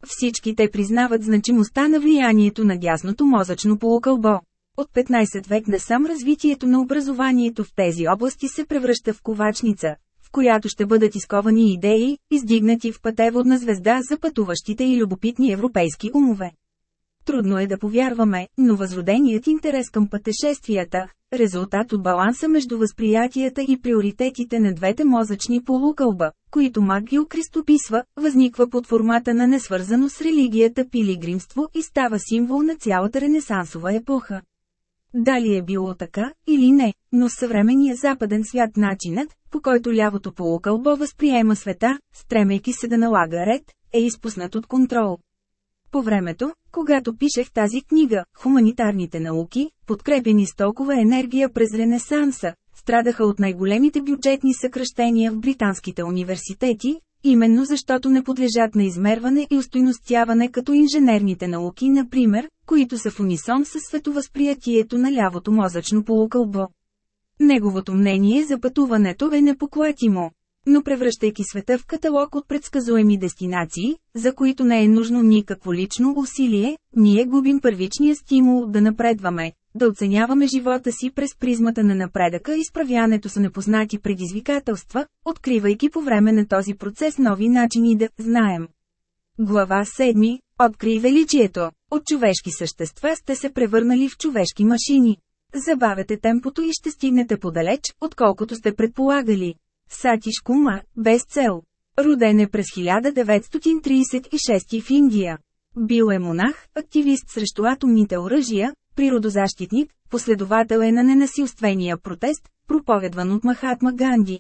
S1: Всички те признават значимостта на влиянието на дясното мозъчно полукълбо. От 15 век насам развитието на образованието в тези области се превръща в ковачница, която ще бъдат изковани идеи, издигнати в пътеводна звезда за пътуващите и любопитни европейски умове. Трудно е да повярваме, но възроденият интерес към пътешествията, резултат от баланса между възприятията и приоритетите на двете мозъчни полукълба, които Магио Кристописва, възниква под формата на несвързано с религията пилигримство и става символ на цялата ренесансова епоха. Дали е било така, или не, но в съвременния западен свят начинът, по който лявото полукълбо възприема света, стремейки се да налага ред, е изпуснат от контрол. По времето, когато пишех тази книга, хуманитарните науки, подкрепени с толкова енергия през Ренесанса, страдаха от най-големите бюджетни съкръщения в британските университети, именно защото не подлежат на измерване и устойностяване като инженерните науки, например, които са в унисон с световъзприятието на лявото мозъчно полукълбо. Неговото мнение за пътуването е непоклатимо. Но превръщайки света в каталог от предсказуеми дестинации, за които не е нужно никакво лично усилие, ние губим първичния стимул да напредваме, да оценяваме живота си през призмата на напредъка и справянето с непознати предизвикателства, откривайки по време на този процес нови начини да знаем. Глава 7. Открий величието. От човешки същества сте се превърнали в човешки машини. Забавете темпото и ще стигнете подалеч, отколкото сте предполагали. Сатиш Кума, без цел. Роден е през 1936 в Индия. Бил е монах, активист срещу атомните оръжия, природозащитник, последовател е на ненасилствения протест, проповедван от Махатма Ганди.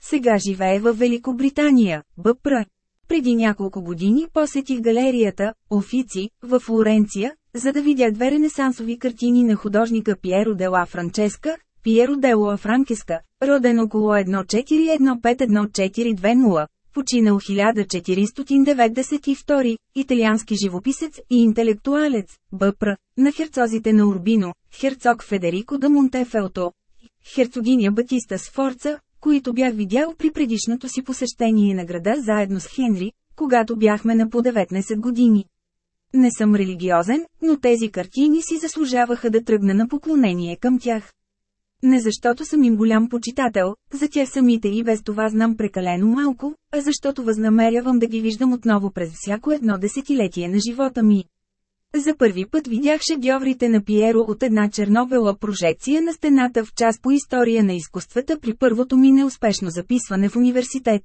S1: Сега живее в Великобритания, БПР. Преди няколко години посетих галерията «Офици» в Флоренция, за да видя две ренесансови картини на художника Пиеро де ла Франческа, Пиеро де ла Франкеска, роден около 1415-1420, починал 1492, италиански живописец и интелектуалец, Бъпр, на херцозите на Урбино, херцог Федерико да Монтефелто, херцогиня Батиста Сфорца, които бях видял при предишното си посещение на града заедно с Хенри, когато бяхме на по 19 години. Не съм религиозен, но тези картини си заслужаваха да тръгна на поклонение към тях. Не защото съм им голям почитател, за тях самите и без това знам прекалено малко, а защото възнамерявам да ги виждам отново през всяко едно десетилетие на живота ми. За първи път видях шедьоврите на Пиеро от една черновела прожекция на стената в час по история на изкуствата при първото ми неуспешно записване в университет.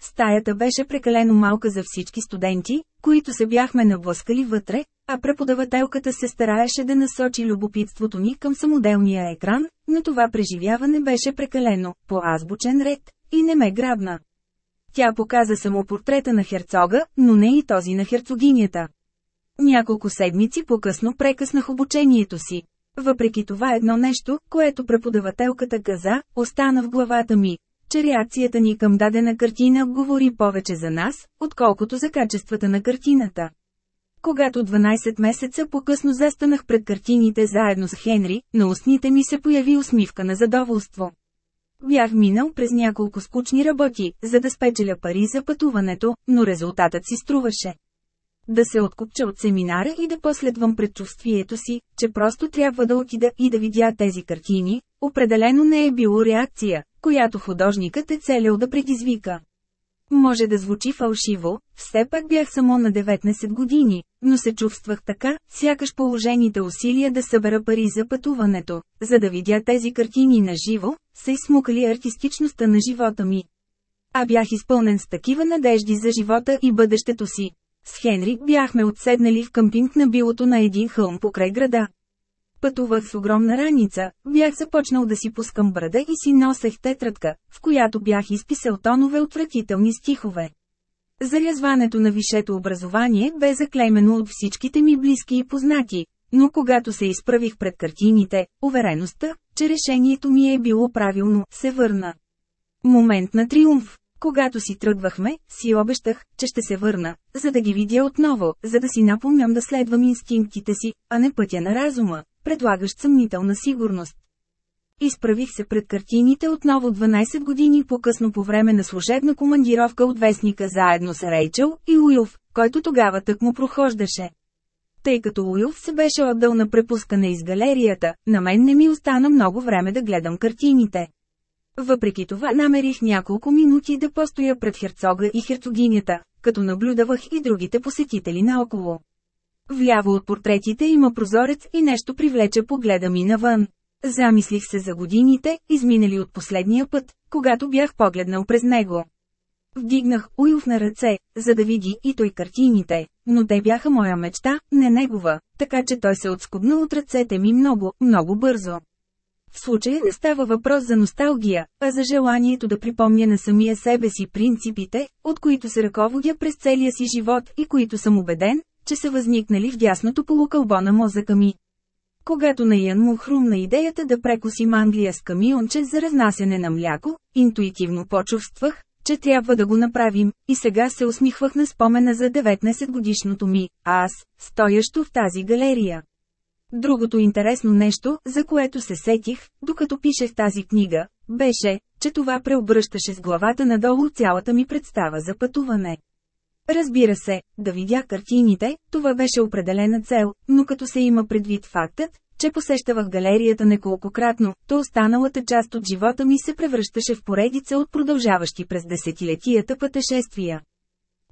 S1: Стаята беше прекалено малка за всички студенти, които се бяхме наблъскали вътре, а преподавателката се стараеше да насочи любопитството ни към самоделния екран, но това преживяване беше прекалено, по азбучен ред, и не ме грабна. Тя показа само портрета на херцога, но не и този на херцогинята. Няколко седмици по-късно прекъснах обучението си. Въпреки това едно нещо, което преподавателката каза, остана в главата ми, че реакцията ни към дадена картина говори повече за нас, отколкото за качествата на картината. Когато 12 месеца по-късно застанах пред картините заедно с Хенри, на устните ми се появи усмивка на задоволство. Бях минал през няколко скучни работи, за да спечеля пари за пътуването, но резултатът си струваше. Да се откупча от семинара и да последвам предчувствието си, че просто трябва да отида и да видя тези картини, определено не е било реакция, която художникът е целял да предизвика. Може да звучи фалшиво, все пак бях само на 19 години, но се чувствах така, сякаш положените усилия да събера пари за пътуването, за да видя тези картини на живо, са изсмукали артистичността на живота ми. А бях изпълнен с такива надежди за живота и бъдещето си. С Хенри бяхме отседнали в къмпинг на билото на един хълм покрай града. Пътувах с огромна раница, бях започнал да си пускам брада и си носех тетрадка, в която бях изписал тонове отвратителни стихове. Зарязването на висшето образование бе заклеймено от всичките ми близки и познати, но когато се изправих пред картините, увереността, че решението ми е било правилно, се върна. Момент на триумф. Когато си тръгвахме, си обещах, че ще се върна, за да ги видя отново, за да си напомням да следвам инстинктите си, а не пътя на разума, предлагащ съмнителна сигурност. Изправих се пред картините отново 12 години по-късно по време на служебна командировка от вестника заедно с Рейчел и Уилф, който тогава тък му прохождаше. Тъй като Уилф се беше отдал на препускане из галерията, на мен не ми остана много време да гледам картините. Въпреки това намерих няколко минути да постоя пред херцога и херцогинята, като наблюдавах и другите посетители наоколо. Вляво от портретите има прозорец и нещо привлече погледа ми навън. Замислих се за годините, изминали от последния път, когато бях погледнал през него. Вдигнах уюв на ръце, за да види и той картините, но те бяха моя мечта, не негова, така че той се отскубна от ръцете ми много, много бързо. В случая не става въпрос за носталгия, а за желанието да припомня на самия себе си принципите, от които се ръководя през целия си живот и които съм убеден, че са възникнали в дясното полукълбо на мозъка ми. Когато на Ян му хрумна идеята да прекусим Англия с камионче за разнасяне на мляко, интуитивно почувствах, че трябва да го направим, и сега се усмихвах на спомена за 19 годишното ми, а аз, стоящо в тази галерия. Другото интересно нещо, за което се сетих, докато пишех тази книга, беше, че това преобръщаше с главата надолу цялата ми представа за пътуване. Разбира се, да видя картините, това беше определена цел, но като се има предвид фактът, че посещавах галерията неколкократно, то останалата част от живота ми се превръщаше в поредица от продължаващи през десетилетията пътешествия.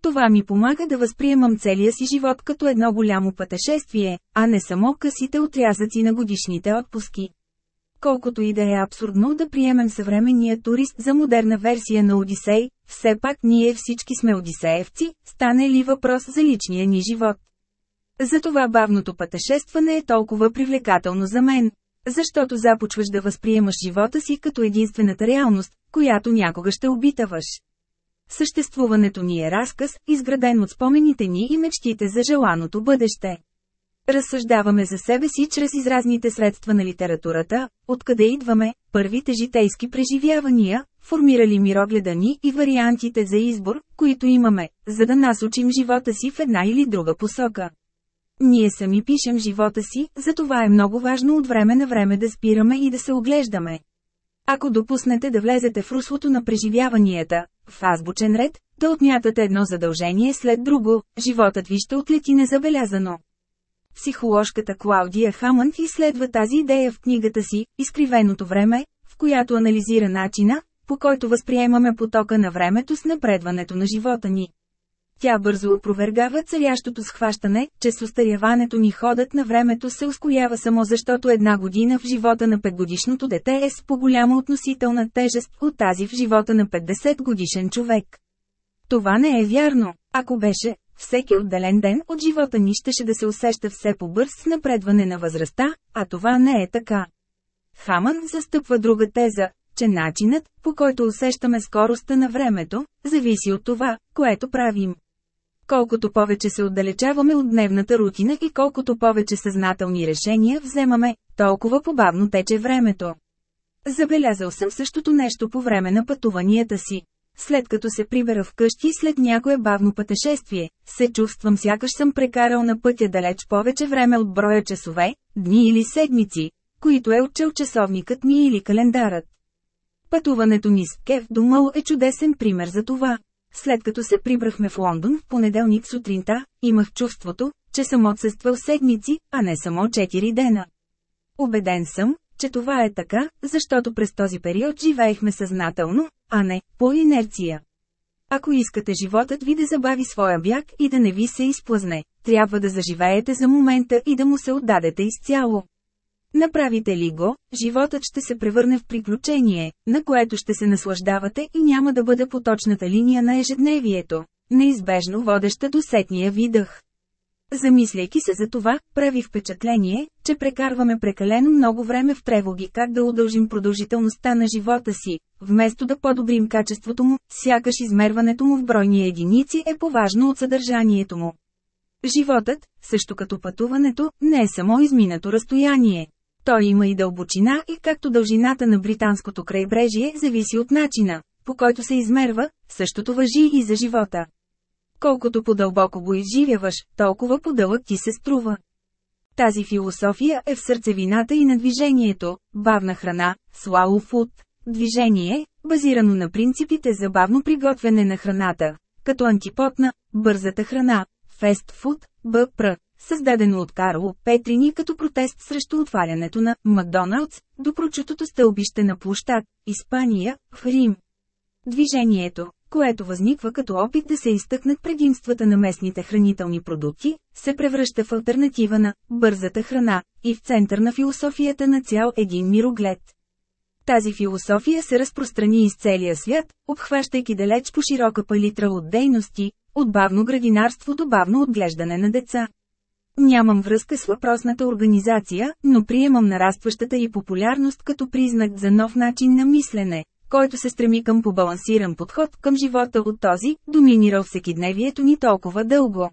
S1: Това ми помага да възприемам целия си живот като едно голямо пътешествие, а не само късите отрязъци на годишните отпуски. Колкото и да е абсурдно да приемем съвременния турист за модерна версия на Одисей, все пак ние всички сме одисеевци, стане ли въпрос за личния ни живот. Затова бавното пътешестване е толкова привлекателно за мен. Защото започваш да възприемаш живота си като единствената реалност, която някога ще обитаваш. Съществуването ни е разказ, изграден от спомените ни и мечтите за желаното бъдеще. Разсъждаваме за себе си чрез изразните средства на литературата, откъде идваме, първите житейски преживявания, формирали мирогледа ни и вариантите за избор, които имаме, за да насочим живота си в една или друга посока. Ние сами пишем живота си, затова е много важно от време на време да спираме и да се оглеждаме. Ако допуснете да влезете в руслото на преживяванията, в азбучен ред, да отмятате едно задължение след друго, животът ви ще отлети незабелязано. Психоложката Клаудия Хамънд изследва тази идея в книгата си «Изкривеното време», в която анализира начина, по който възприемаме потока на времето с напредването на живота ни. Тя бързо опровергава царящото схващане, че с устаряването ни ходът на времето се ускорява само защото една година в живота на 5-годишното дете е с по-голяма относителна тежест от тази в живота на 50 годишен човек. Това не е вярно. Ако беше, всеки отделен ден от живота ни щеше да се усеща все по-бърз с напредване на възрастта, а това не е така. Хаман застъпва друга теза, че начинът, по който усещаме скоростта на времето, зависи от това, което правим. Колкото повече се отдалечаваме от дневната рутина и колкото повече съзнателни решения вземаме, толкова побавно тече времето. Забелязал съм същото нещо по време на пътуванията си. След като се прибера вкъщи след някое бавно пътешествие, се чувствам сякаш съм прекарал на пътя далеч повече време от броя часове, дни или седмици, които е отчел часовникът ми или календарът. Пътуването ни с Кев Думъл е чудесен пример за това. След като се прибрахме в Лондон в понеделник сутринта, имах чувството, че съм отсъствал седмици, а не само 4 дена. Обеден съм, че това е така, защото през този период живеехме съзнателно, а не по инерция. Ако искате животът ви да забави своя бяг и да не ви се изплъзне, трябва да заживеете за момента и да му се отдадете изцяло. Направите ли го, животът ще се превърне в приключение, на което ще се наслаждавате и няма да бъде поточната линия на ежедневието, неизбежно водеща до сетния видъх. Замисляйки се за това, прави впечатление, че прекарваме прекалено много време в тревоги как да удължим продължителността на живота си, вместо да подобрим качеството му, сякаш измерването му в бройни единици е поважно от съдържанието му. Животът, също като пътуването, не е само изминато разстояние. Той има и дълбочина и както дължината на британското крайбрежие зависи от начина, по който се измерва, същото въжи и за живота. Колкото по-дълбоко го изживяваш, толкова по-дълъг ти се струва. Тази философия е в сърцевината и на движението, бавна храна, слао фуд, движение, базирано на принципите за бавно приготвяне на храната, като антипод на бързата храна, фестфуд, БПР, създадено от Карло Петрини като протест срещу отварянето на Макдоналдс, до прочутото стълбище на площад, Испания, в Рим. Движението, което възниква като опит да се изтъкнат предимствата на местните хранителни продукти, се превръща в альтернатива на бързата храна и в център на философията на цял един мироглед. Тази философия се разпространи из целия свят, обхващайки далеч по широка палитра от дейности, от бавно градинарство до бавно отглеждане на деца. Нямам връзка с въпросната организация, но приемам нарастващата и популярност като признак за нов начин на мислене, който се стреми към побалансиран подход към живота от този, доминирал всекидневието ни толкова дълго.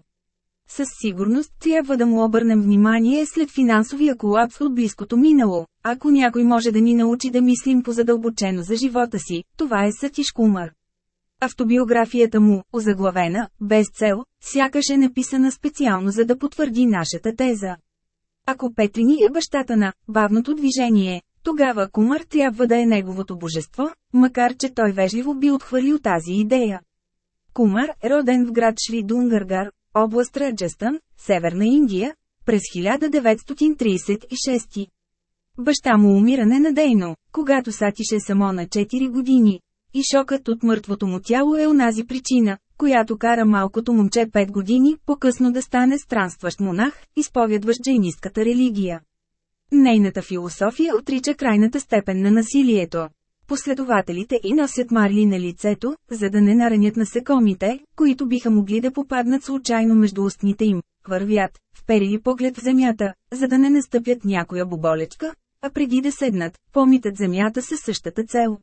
S1: Със сигурност трябва да му обърнем внимание след финансовия колапс от близкото минало. Ако някой може да ни научи да мислим позадълбочено за живота си, това е Сатиш Кумар. Автобиографията му, озаглавена, без цел, сякаш е написана специално за да потвърди нашата теза. Ако Петрини е бащата на бавното движение, тогава Кумар трябва да е неговото божество, макар че той вежливо би отхвърлил тази идея. Кумар е роден в град Шри Дунгаргар, област Раджастан, Северна Индия, през 1936. Баща му умира ненадейно, когато Сатише само на 4 години. И шокът от мъртвото му тяло е онази причина, която кара малкото момче 5 години по-късно да стане странстващ монах, изповядващ джейнистката религия. Нейната философия отрича крайната степен на насилието. Последователите и носят марли на лицето, за да не наранят насекомите, които биха могли да попаднат случайно между устните им, вървят, вперили поглед в земята, за да не настъпят някоя боболечка, а преди да седнат, помитат земята със същата цел.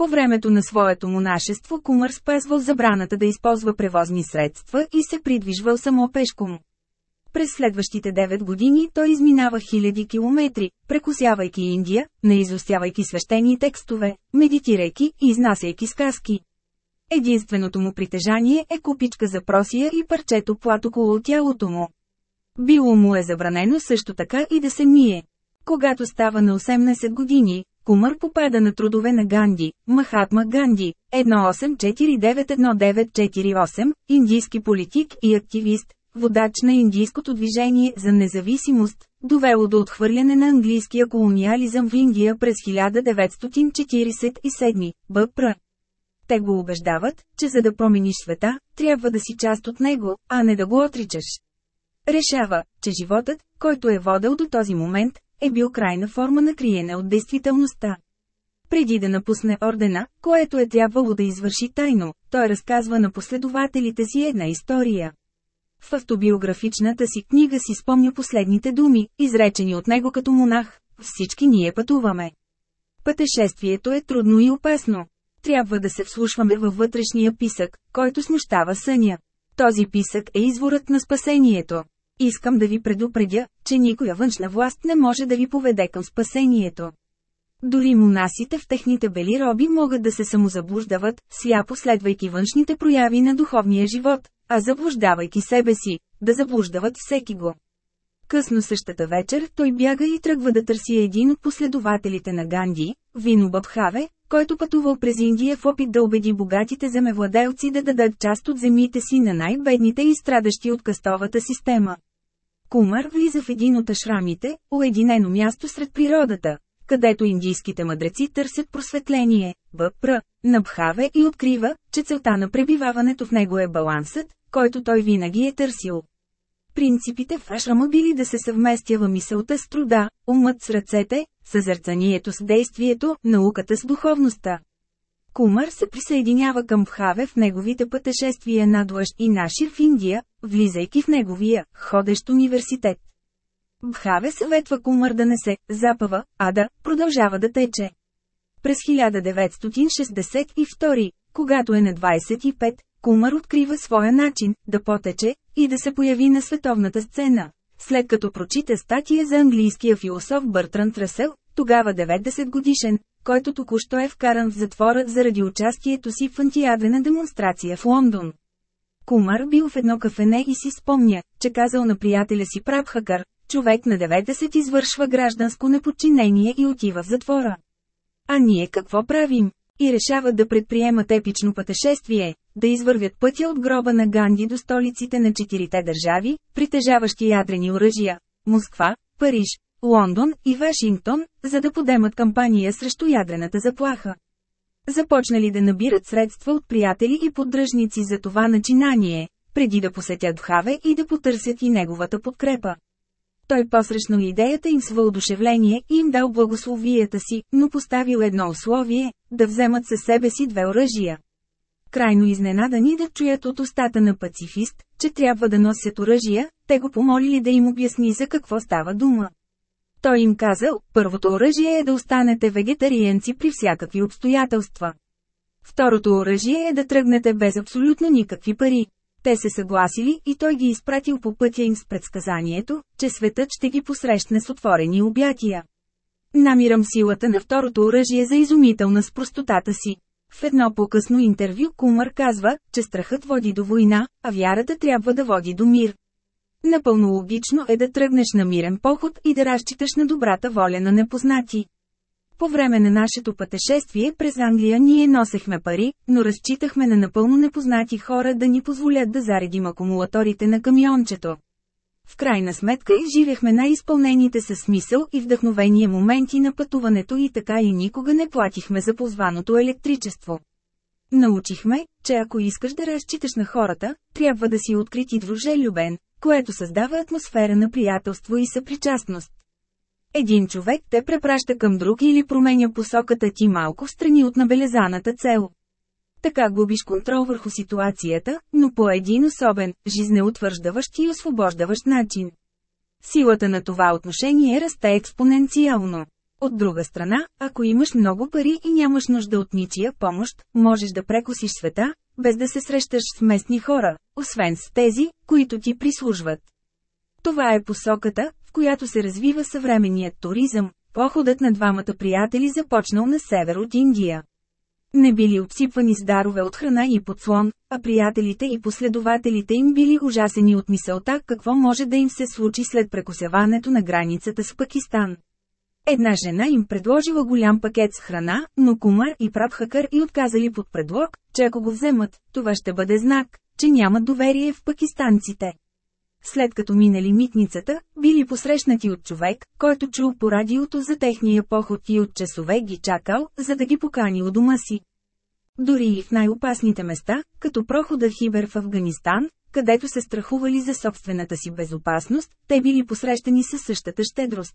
S1: По времето на своето монашество Кумър спазвал забраната да използва превозни средства и се придвижвал само пешком. През следващите 9 години той изминава хиляди километри, прекусявайки Индия, неизостявайки свещени текстове, медитирайки и изнасяйки сказки. Единственото му притежание е купичка за просия и парчето плат около тялото му. Било му е забранено също така и да се мие. Когато става на 18 години, Кумър попада на трудове на Ганди, Махатма Ганди, 18491948, индийски политик и активист, водач на индийското движение за независимост, довело до отхвърляне на английския колониализъм в Индия през 1947, БПР. Те го убеждават, че за да промениш света, трябва да си част от него, а не да го отричаш. Решава, че животът, който е водел до този момент, е бил крайна форма на криене от действителността. Преди да напусне ордена, което е трябвало да извърши тайно, той разказва на последователите си една история. В автобиографичната си книга си спомня последните думи, изречени от него като монах – всички ние пътуваме. Пътешествието е трудно и опасно. Трябва да се вслушваме във вътрешния писък, който смущава съня. Този писък е изворът на спасението. Искам да ви предупредя, че никоя външна власт не може да ви поведе към спасението. Дори монасите в техните бели роби могат да се самозаблуждават, сляпо следвайки външните прояви на духовния живот, а заблуждавайки себе си, да заблуждават всеки го. Късно същата вечер той бяга и тръгва да търси един от последователите на Ганди, Вино Бабхаве, който пътувал през Индия в опит да убеди богатите земевладелци да дадат част от земите си на най-бедните и страдащи от кастовата система. Кумар влиза в един от ашрамите, уединено място сред природата, където индийските мъдреци търсят просветление, Б.Пр. Набхаве и открива, че целта на пребиваването в него е балансът, който той винаги е търсил. Принципите в ашрама били да се съвместява мисълта с труда, умът с ръцете, съзърцанието с действието, науката с духовността. Кумар се присъединява към Бхаве в неговите пътешествия на Длъж и Нашир в Индия, влизайки в неговия ходещ университет. Бхаве съветва Кумар да не се запава, а да продължава да тече. През 1962, когато е на 25, Кумар открива своя начин да потече и да се появи на световната сцена. След като прочита статия за английския философ Бъртранд Расел, тогава 90 годишен, който току-що е вкаран в затвора заради участието си в антиядрена демонстрация в Лондон. Кумар бил в едно кафене и си спомня, че казал на приятеля си Прабхакар, човек на 90 извършва гражданско неподчинение и отива в затвора. А ние какво правим? И решават да предприемат епично пътешествие, да извървят пътя от гроба на Ганди до столиците на четирите държави, притежаващи ядрени оръжия – Москва, Париж, Лондон и Вашингтон, за да подемат кампания срещу ядрената заплаха. Започнали да набират средства от приятели и поддръжници за това начинание, преди да посетят Хаве и да потърсят и неговата подкрепа. Той посрещнал идеята им с въодушевление и им дал благословията си, но поставил едно условие – да вземат със себе си две оръжия. Крайно изненадани да чуят от устата на пацифист, че трябва да носят оръжия, те го помолили да им обясни за какво става дума. Той им казал, първото оръжие е да останете вегетариенци при всякакви обстоятелства. Второто оръжие е да тръгнете без абсолютно никакви пари. Те се съгласили и той ги изпратил по пътя им с предсказанието, че светът ще ги посрещне с отворени обятия. Намирам силата на второто оръжие за изумителна с простотата си. В едно по-късно интервю Кумър казва, че страхът води до война, а вярата трябва да води до мир. Напълно логично е да тръгнеш на мирен поход и да разчиташ на добрата воля на непознати. По време на нашето пътешествие през Англия ние носехме пари, но разчитахме на напълно непознати хора да ни позволят да заредим акумулаторите на камиончето. В крайна сметка живехме най-изпълнените със смисъл и вдъхновение моменти на пътуването и така и никога не платихме за позваното електричество. Научихме, че ако искаш да разчиташ на хората, трябва да си открит и дружелюбен, което създава атмосфера на приятелство и съпричастност. Един човек те препраща към друг или променя посоката ти малко в страни от набелезаната цел. Така губиш контрол върху ситуацията, но по един особен, жизнеутвърждаващ и освобождаващ начин. Силата на това отношение расте експоненциално. От друга страна, ако имаш много пари и нямаш нужда от ничия помощ, можеш да прекосиш света, без да се срещаш с местни хора, освен с тези, които ти прислужват. Това е посоката, в която се развива съвременният туризъм. Походът на двамата приятели започнал на север от Индия. Не били обсипвани с дарове от храна и подслон, а приятелите и последователите им били ужасени от мисълта какво може да им се случи след прекосяването на границата с Пакистан. Една жена им предложила голям пакет с храна, но Кумар и Прабхакър и отказали под предлог, че ако го вземат, това ще бъде знак, че нямат доверие в пакистанците. След като минали митницата, били посрещнати от човек, който чул по радиото за техния поход и от часове ги чакал, за да ги покани у дома си. Дори и в най-опасните места, като прохода Хибер в Афганистан, където се страхували за собствената си безопасност, те били посрещани със същата щедрост.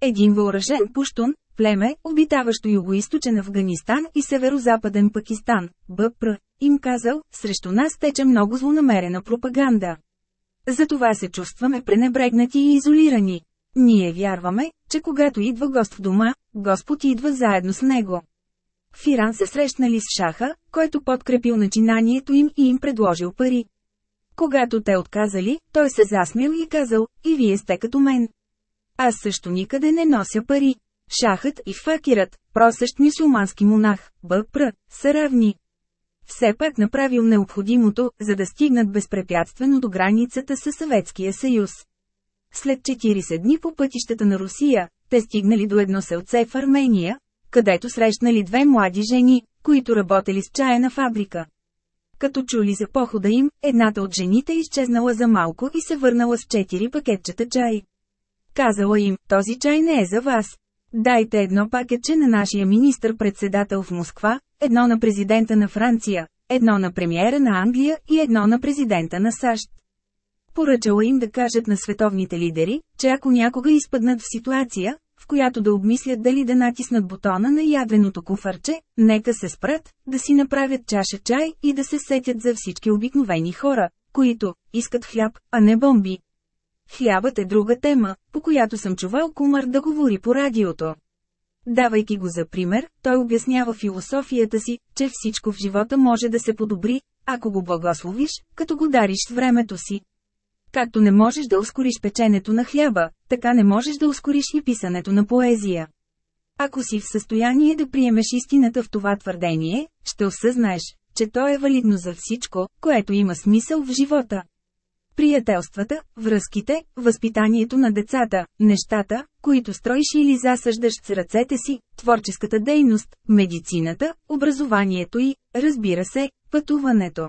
S1: Един въоръжен пуштун, племе, обитаващо югоисточен Афганистан и северо-западен Пакистан, БПР, им казал, срещу нас тече много злонамерена пропаганда. Затова се чувстваме пренебрегнати и изолирани. Ние вярваме, че когато идва гост в дома, Господ идва заедно с него. В Иран се срещнали с шаха, който подкрепил начинанието им и им предложил пари. Когато те отказали, той се засмил и казал, и вие сте като мен. Аз също никъде не нося пари. Шахът и факирът, просещ мюсюлмански монах, Бъпр, са равни все пак направил необходимото, за да стигнат безпрепятствено до границата със Съветския съюз. След 40 дни по пътищата на Русия, те стигнали до едно селце в Армения, където срещнали две млади жени, които работели с чаяна фабрика. Като чули за похода им, едната от жените изчезнала за малко и се върнала с четири пакетчета чай. Казала им, този чай не е за вас. Дайте едно пакетче на нашия министър-председател в Москва, едно на президента на Франция, едно на премиера на Англия и едно на президента на САЩ. Поръчала им да кажат на световните лидери, че ако някога изпаднат в ситуация, в която да обмислят дали да натиснат бутона на ядреното куфарче, нека се спрат, да си направят чаша чай и да се сетят за всички обикновени хора, които искат хляб, а не бомби. Хлябът е друга тема, по която съм чувал Кумар да говори по радиото. Давайки го за пример, той обяснява философията си, че всичко в живота може да се подобри, ако го благословиш, като го дариш с времето си. Както не можеш да ускориш печенето на хляба, така не можеш да ускориш и писането на поезия. Ако си в състояние да приемеш истината в това твърдение, ще осъзнаеш, че то е валидно за всичко, което има смисъл в живота. Приятелствата, връзките, възпитанието на децата, нещата, които строиш или засъждаш с ръцете си, творческата дейност, медицината, образованието и, разбира се, пътуването.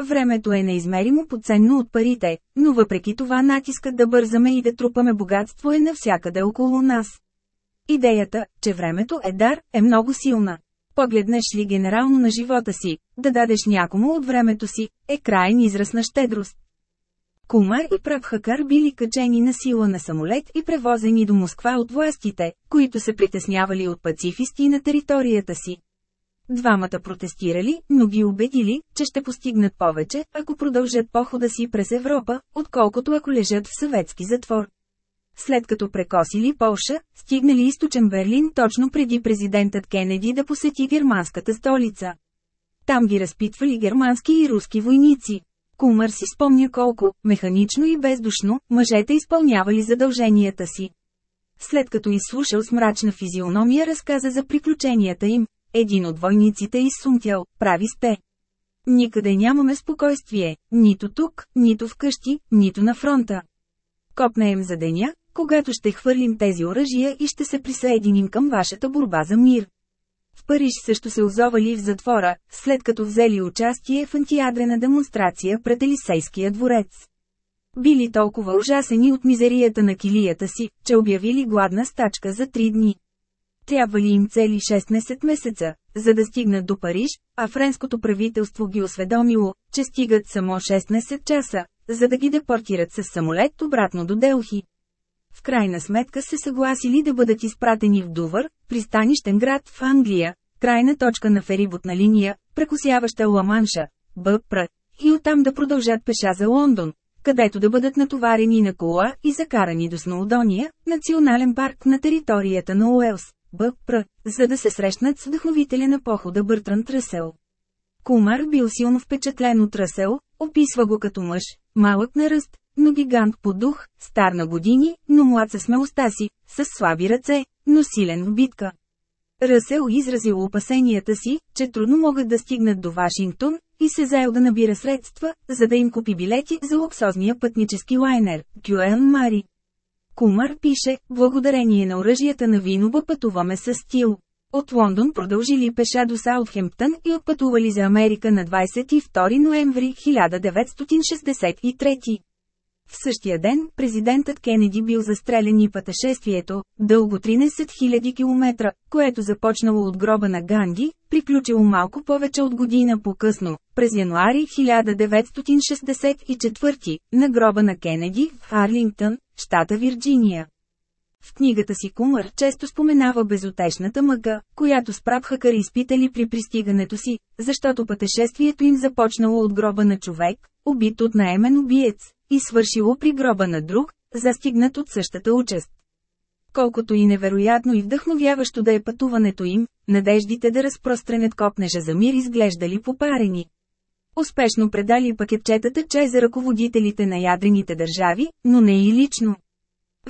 S1: Времето е неизмеримо поценно от парите, но въпреки това натискът да бързаме и да трупаме богатство е навсякъде около нас. Идеята, че времето е дар, е много силна. Погледнеш ли генерално на живота си, да дадеш някому от времето си, е крайен израз на щедрост. Кумар и Прабхакар били качени на сила на самолет и превозени до Москва от властите, които се притеснявали от пацифисти на територията си. Двамата протестирали, но ги убедили, че ще постигнат повече, ако продължат похода си през Европа, отколкото ако лежат в съветски затвор. След като прекосили Полша, стигнали източен Берлин точно преди президентът Кенеди да посети германската столица. Там ги разпитвали германски и руски войници. Кумър си спомня колко, механично и бездушно, мъжете изпълнявали задълженията си. След като изслушал с мрачна физиономия разказа за приключенията им, един от войниците изсумтял, прави сте. Никъде нямаме спокойствие, нито тук, нито вкъщи, нито на фронта. Копнеем за деня, когато ще хвърлим тези оръжия и ще се присъединим към вашата борба за мир. В Париж също се озовали в затвора, след като взели участие в антиядрена демонстрация пред Елисейския дворец. Били толкова ужасени от мизерията на килията си, че обявили гладна стачка за три дни. Трябвали им цели 16 месеца, за да стигнат до Париж, а френското правителство ги осведомило, че стигат само 16 часа, за да ги депортират с самолет обратно до Делхи. В крайна сметка се съгласили да бъдат изпратени в Дувър, пристанищен град в Англия, крайна точка на ферибутна линия, прекусяваща Ламанша, Бъпр, и оттам да продължат пеша за Лондон, където да бъдат натоварени на кола и закарани до Сноудония, национален парк на територията на Уелс, Бъпр, за да се срещнат с вдъхновителя на похода Бъртран Тръсел. Кумар бил силно впечатлен от Тръсел, описва го като мъж, малък на ръст, но гигант по дух, стар на години, но млад със смелостта си, с слаби ръце, но силен в битка. Ръсел изразил опасенията си, че трудно могат да стигнат до Вашингтон, и се заел да набира средства, за да им купи билети за луксозния пътнически лайнер, Кюен Мари. Кумар пише, благодарение на оръжията на Виноба пътуваме с стил. От Лондон продължили пеша до Саутхемптън и отпътували за Америка на 22 ноември 1963. В същия ден, президентът Кенеди бил застрелен и пътешествието, дълго 13 000 км, което започнало от гроба на Ганди, приключило малко повече от година по-късно, през януари 1964, на гроба на Кенеди, в Арлингтън, щата Вирджиния. В книгата си Кумър често споменава безотешната мъка, която спрабхакър изпитали при пристигането си, защото пътешествието им започнало от гроба на човек, убит от наемен убиец, и свършило при гроба на друг, застигнат от същата участ. Колкото и невероятно и вдъхновяващо да е пътуването им, надеждите да разпространят копнежа за мир изглеждали попарени. Успешно предали пакетчетата чай за ръководителите на ядрените държави, но не и лично.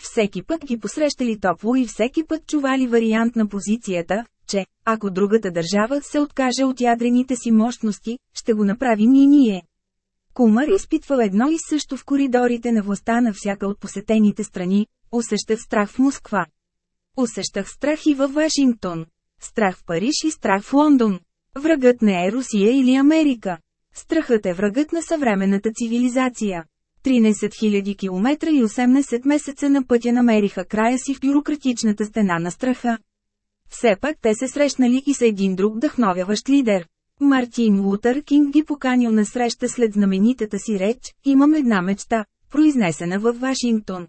S1: Всеки път ги посрещали топло и всеки път чували вариант на позицията, че, ако другата държава се откаже от ядрените си мощности, ще го направим и ние. Кумър изпитвал едно и също в коридорите на властта на всяка от посетените страни, усещах страх в Москва. Усещах страх и във Вашингтон. Страх в Париж и страх в Лондон. Врагът не е Русия или Америка. Страхът е врагът на съвременната цивилизация. 13 000 км и 18 месеца на пътя намериха края си в бюрократичната стена на страха. Все пак те се срещнали и с един друг вдъхновяващ лидер. Мартин Лутър Кинг ги поканил на среща след знаменитата си реч «Имам една мечта», произнесена във Вашингтон.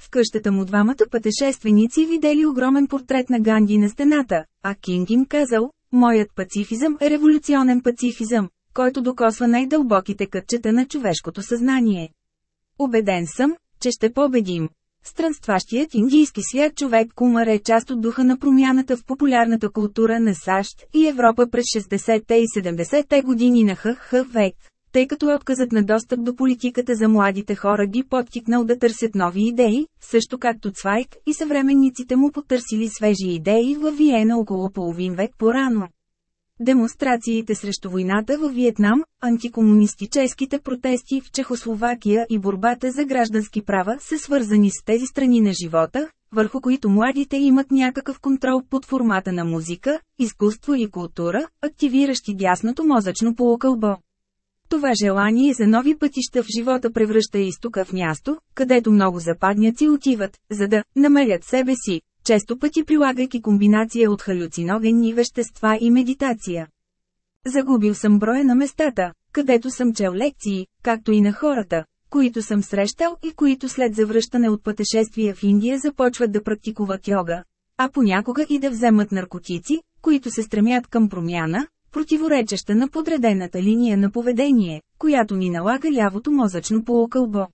S1: В къщата му двамата пътешественици видели огромен портрет на Ганди на стената, а Кинг им казал, «Моят пацифизъм е революционен пацифизъм, който докосва най-дълбоките кътчета на човешкото съзнание. Обеден съм, че ще победим. Странстващият индийски свят човек Кумар е част от духа на промяната в популярната култура на САЩ и Европа през 60-те и 70-те години на ХХ век, тъй като отказът на достъп до политиката за младите хора ги подтикнал да търсят нови идеи, също както Цвайк и съвременниците му потърсили свежи идеи във Виена около половин век по-рано. Демонстрациите срещу войната във Виетнам, антикомунистическите протести в Чехословакия и борбата за граждански права са свързани с тези страни на живота, върху които младите имат някакъв контрол под формата на музика, изкуство и култура, активиращи дясното мозъчно полукълбо. Това желание за нови пътища в живота превръща изтока в място, където много западняци отиват, за да намерят себе си, често пъти прилагайки комбинация от халюциногенни вещества и медитация. Загубил съм броя на местата, където съм чел лекции, както и на хората, които съм срещал и които след завръщане от пътешествия в Индия започват да практикуват йога, а понякога и да вземат наркотици, които се стремят към промяна, противоречеща на подредената линия на поведение, която ни налага лявото мозъчно полукълбо.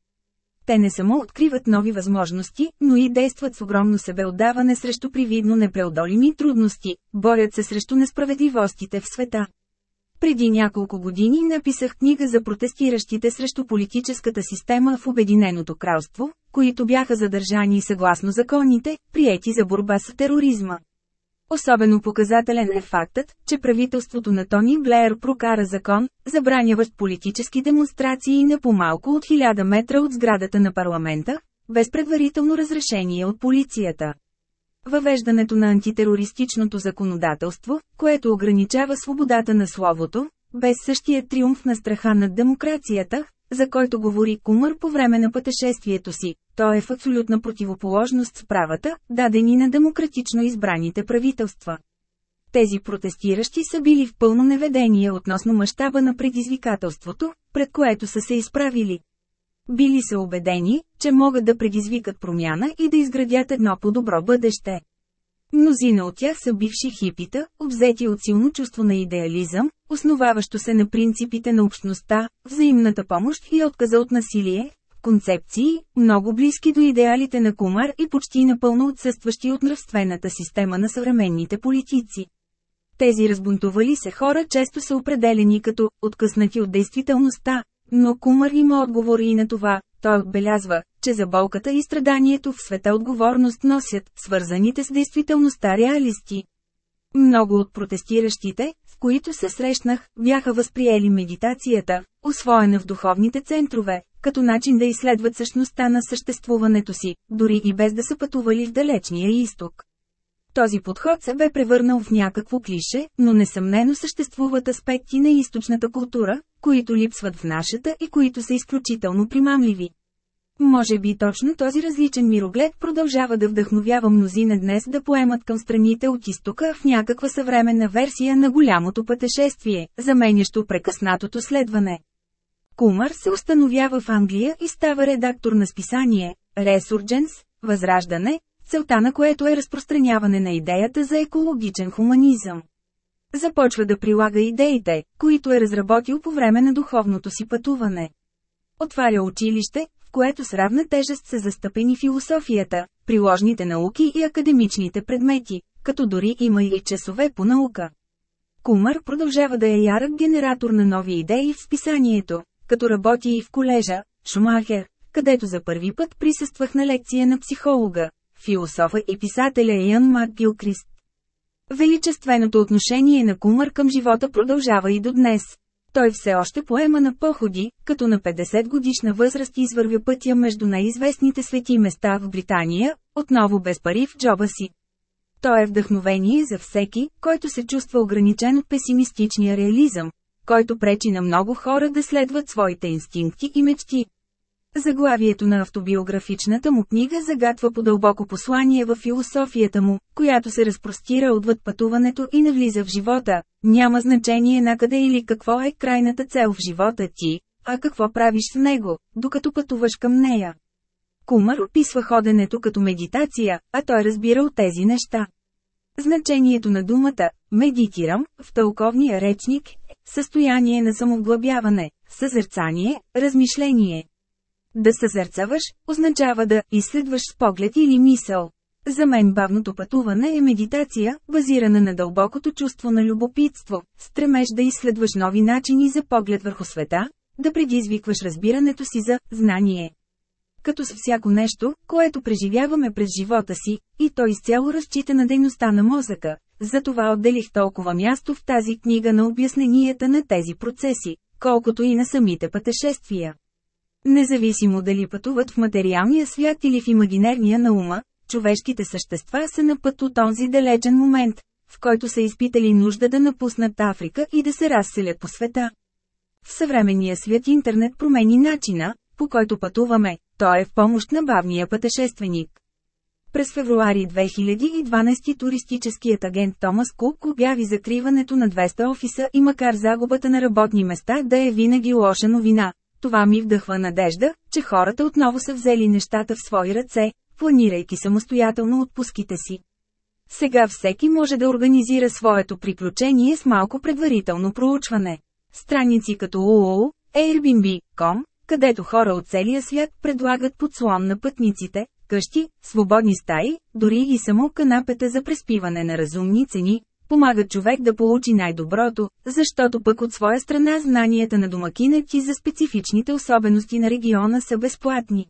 S1: Те не само откриват нови възможности, но и действат с огромно себеотдаване срещу привидно непреодолими трудности, борят се срещу несправедливостите в света. Преди няколко години написах книга за протестиращите срещу политическата система в Обединеното кралство, които бяха задържани съгласно законите, приети за борба с тероризма. Особено показателен е фактът, че правителството на Тони Блеер прокара закон, забраняващ политически демонстрации на по-малко от 1000 метра от сградата на парламента, без предварително разрешение от полицията. Въвеждането на антитерористичното законодателство, което ограничава свободата на словото, без същия триумф на страха над демокрацията, за който говори Кумър по време на пътешествието си, то е в абсолютна противоположност с правата, дадени на демократично избраните правителства. Тези протестиращи са били в пълно неведение относно мащаба на предизвикателството, пред което са се изправили. Били са убедени, че могат да предизвикат промяна и да изградят едно по-добро бъдеще. Мнозина от тях са бивши хипита, обзети от силно чувство на идеализъм, основаващо се на принципите на общността, взаимната помощ и отказа от насилие, концепции, много близки до идеалите на Кумар и почти напълно отсъстващи от нравствената система на съвременните политици. Тези разбунтували се хора често са определени като «откъснати от действителността», но Кумар има отговори и на това, той отбелязва, че за болката и страданието в света отговорност носят свързаните с действителността реалисти. Много от протестиращите, с които се срещнах, бяха възприели медитацията, освоена в духовните центрове, като начин да изследват същността на съществуването си, дори и без да са пътували в далечния изток. Този подход се бе превърнал в някакво клише, но несъмнено съществуват аспекти на източната култура, които липсват в нашата и които са изключително примамливи. Може би точно този различен мироглед продължава да вдъхновява мнозина днес да поемат към страните от изтока в някаква съвременна версия на голямото пътешествие, заменящо прекъснатото следване. Кумар се установява в Англия и става редактор на списание Resurgence, Възраждане, целта на което е разпространяване на идеята за екологичен хуманизъм. Започва да прилага идеите, които е разработил по време на духовното си пътуване. Отваря училище, което с равна тежест са застъпени философията, приложните науки и академичните предмети, като дори има и часове по наука. Кумър продължава да е ярък генератор на нови идеи в списанието, като работи и в колежа, Шумахер, където за първи път присъствах на лекция на психолога, философа и писателя Ян Макгилкрист. Величественото отношение на Кумър към живота продължава и до днес. Той все още поема на походи, като на 50 годишна възраст извървя пътя между най-известните свети места в Британия, отново без пари в джоба си. Той е вдъхновение за всеки, който се чувства ограничен от песимистичния реализъм, който пречи на много хора да следват своите инстинкти и мечти. Заглавието на автобиографичната му книга загатва по дълбоко послание в философията му, която се разпростира отвъд пътуването и навлиза в живота. Няма значение накъде или какво е крайната цел в живота ти, а какво правиш с него, докато пътуваш към нея. Кумър описва ходенето като медитация, а той разбира от тези неща. Значението на думата «медитирам» в тълковния речник е състояние на самоглъбяване, съзерцание, размишление. Да съзерцаваш, означава да изследваш с поглед или мисъл. За мен бавното пътуване е медитация, базирана на дълбокото чувство на любопитство, стремеж да изследваш нови начини за поглед върху света, да предизвикваш разбирането си за знание. Като с всяко нещо, което преживяваме през живота си, и то изцяло разчита на дейността на мозъка, затова отделих толкова място в тази книга на обясненията на тези процеси, колкото и на самите пътешествия. Независимо дали пътуват в материалния свят или в имагинерния на ума, човешките същества са на път от онзи далечен момент, в който са изпитали нужда да напуснат Африка и да се разселят по света. В съвременния свят интернет промени начина, по който пътуваме, той е в помощ на бавния пътешественик. През февруари 2012 туристическият агент Томас Кук обяви закриването на 200 офиса и макар загубата на работни места да е винаги лоша новина, това ми вдъхва надежда, че хората отново са взели нещата в свои ръце, планирайки самостоятелно отпуските си. Сега всеки може да организира своето приключение с малко предварително проучване. Страници като UOL, Airbnb.com, където хора от целия свят предлагат подслон на пътниците, къщи, свободни стаи, дори и само канапета за преспиване на разумни цени, помага човек да получи най-доброто, защото пък от своя страна знанията на домакинът и за специфичните особености на региона са безплатни.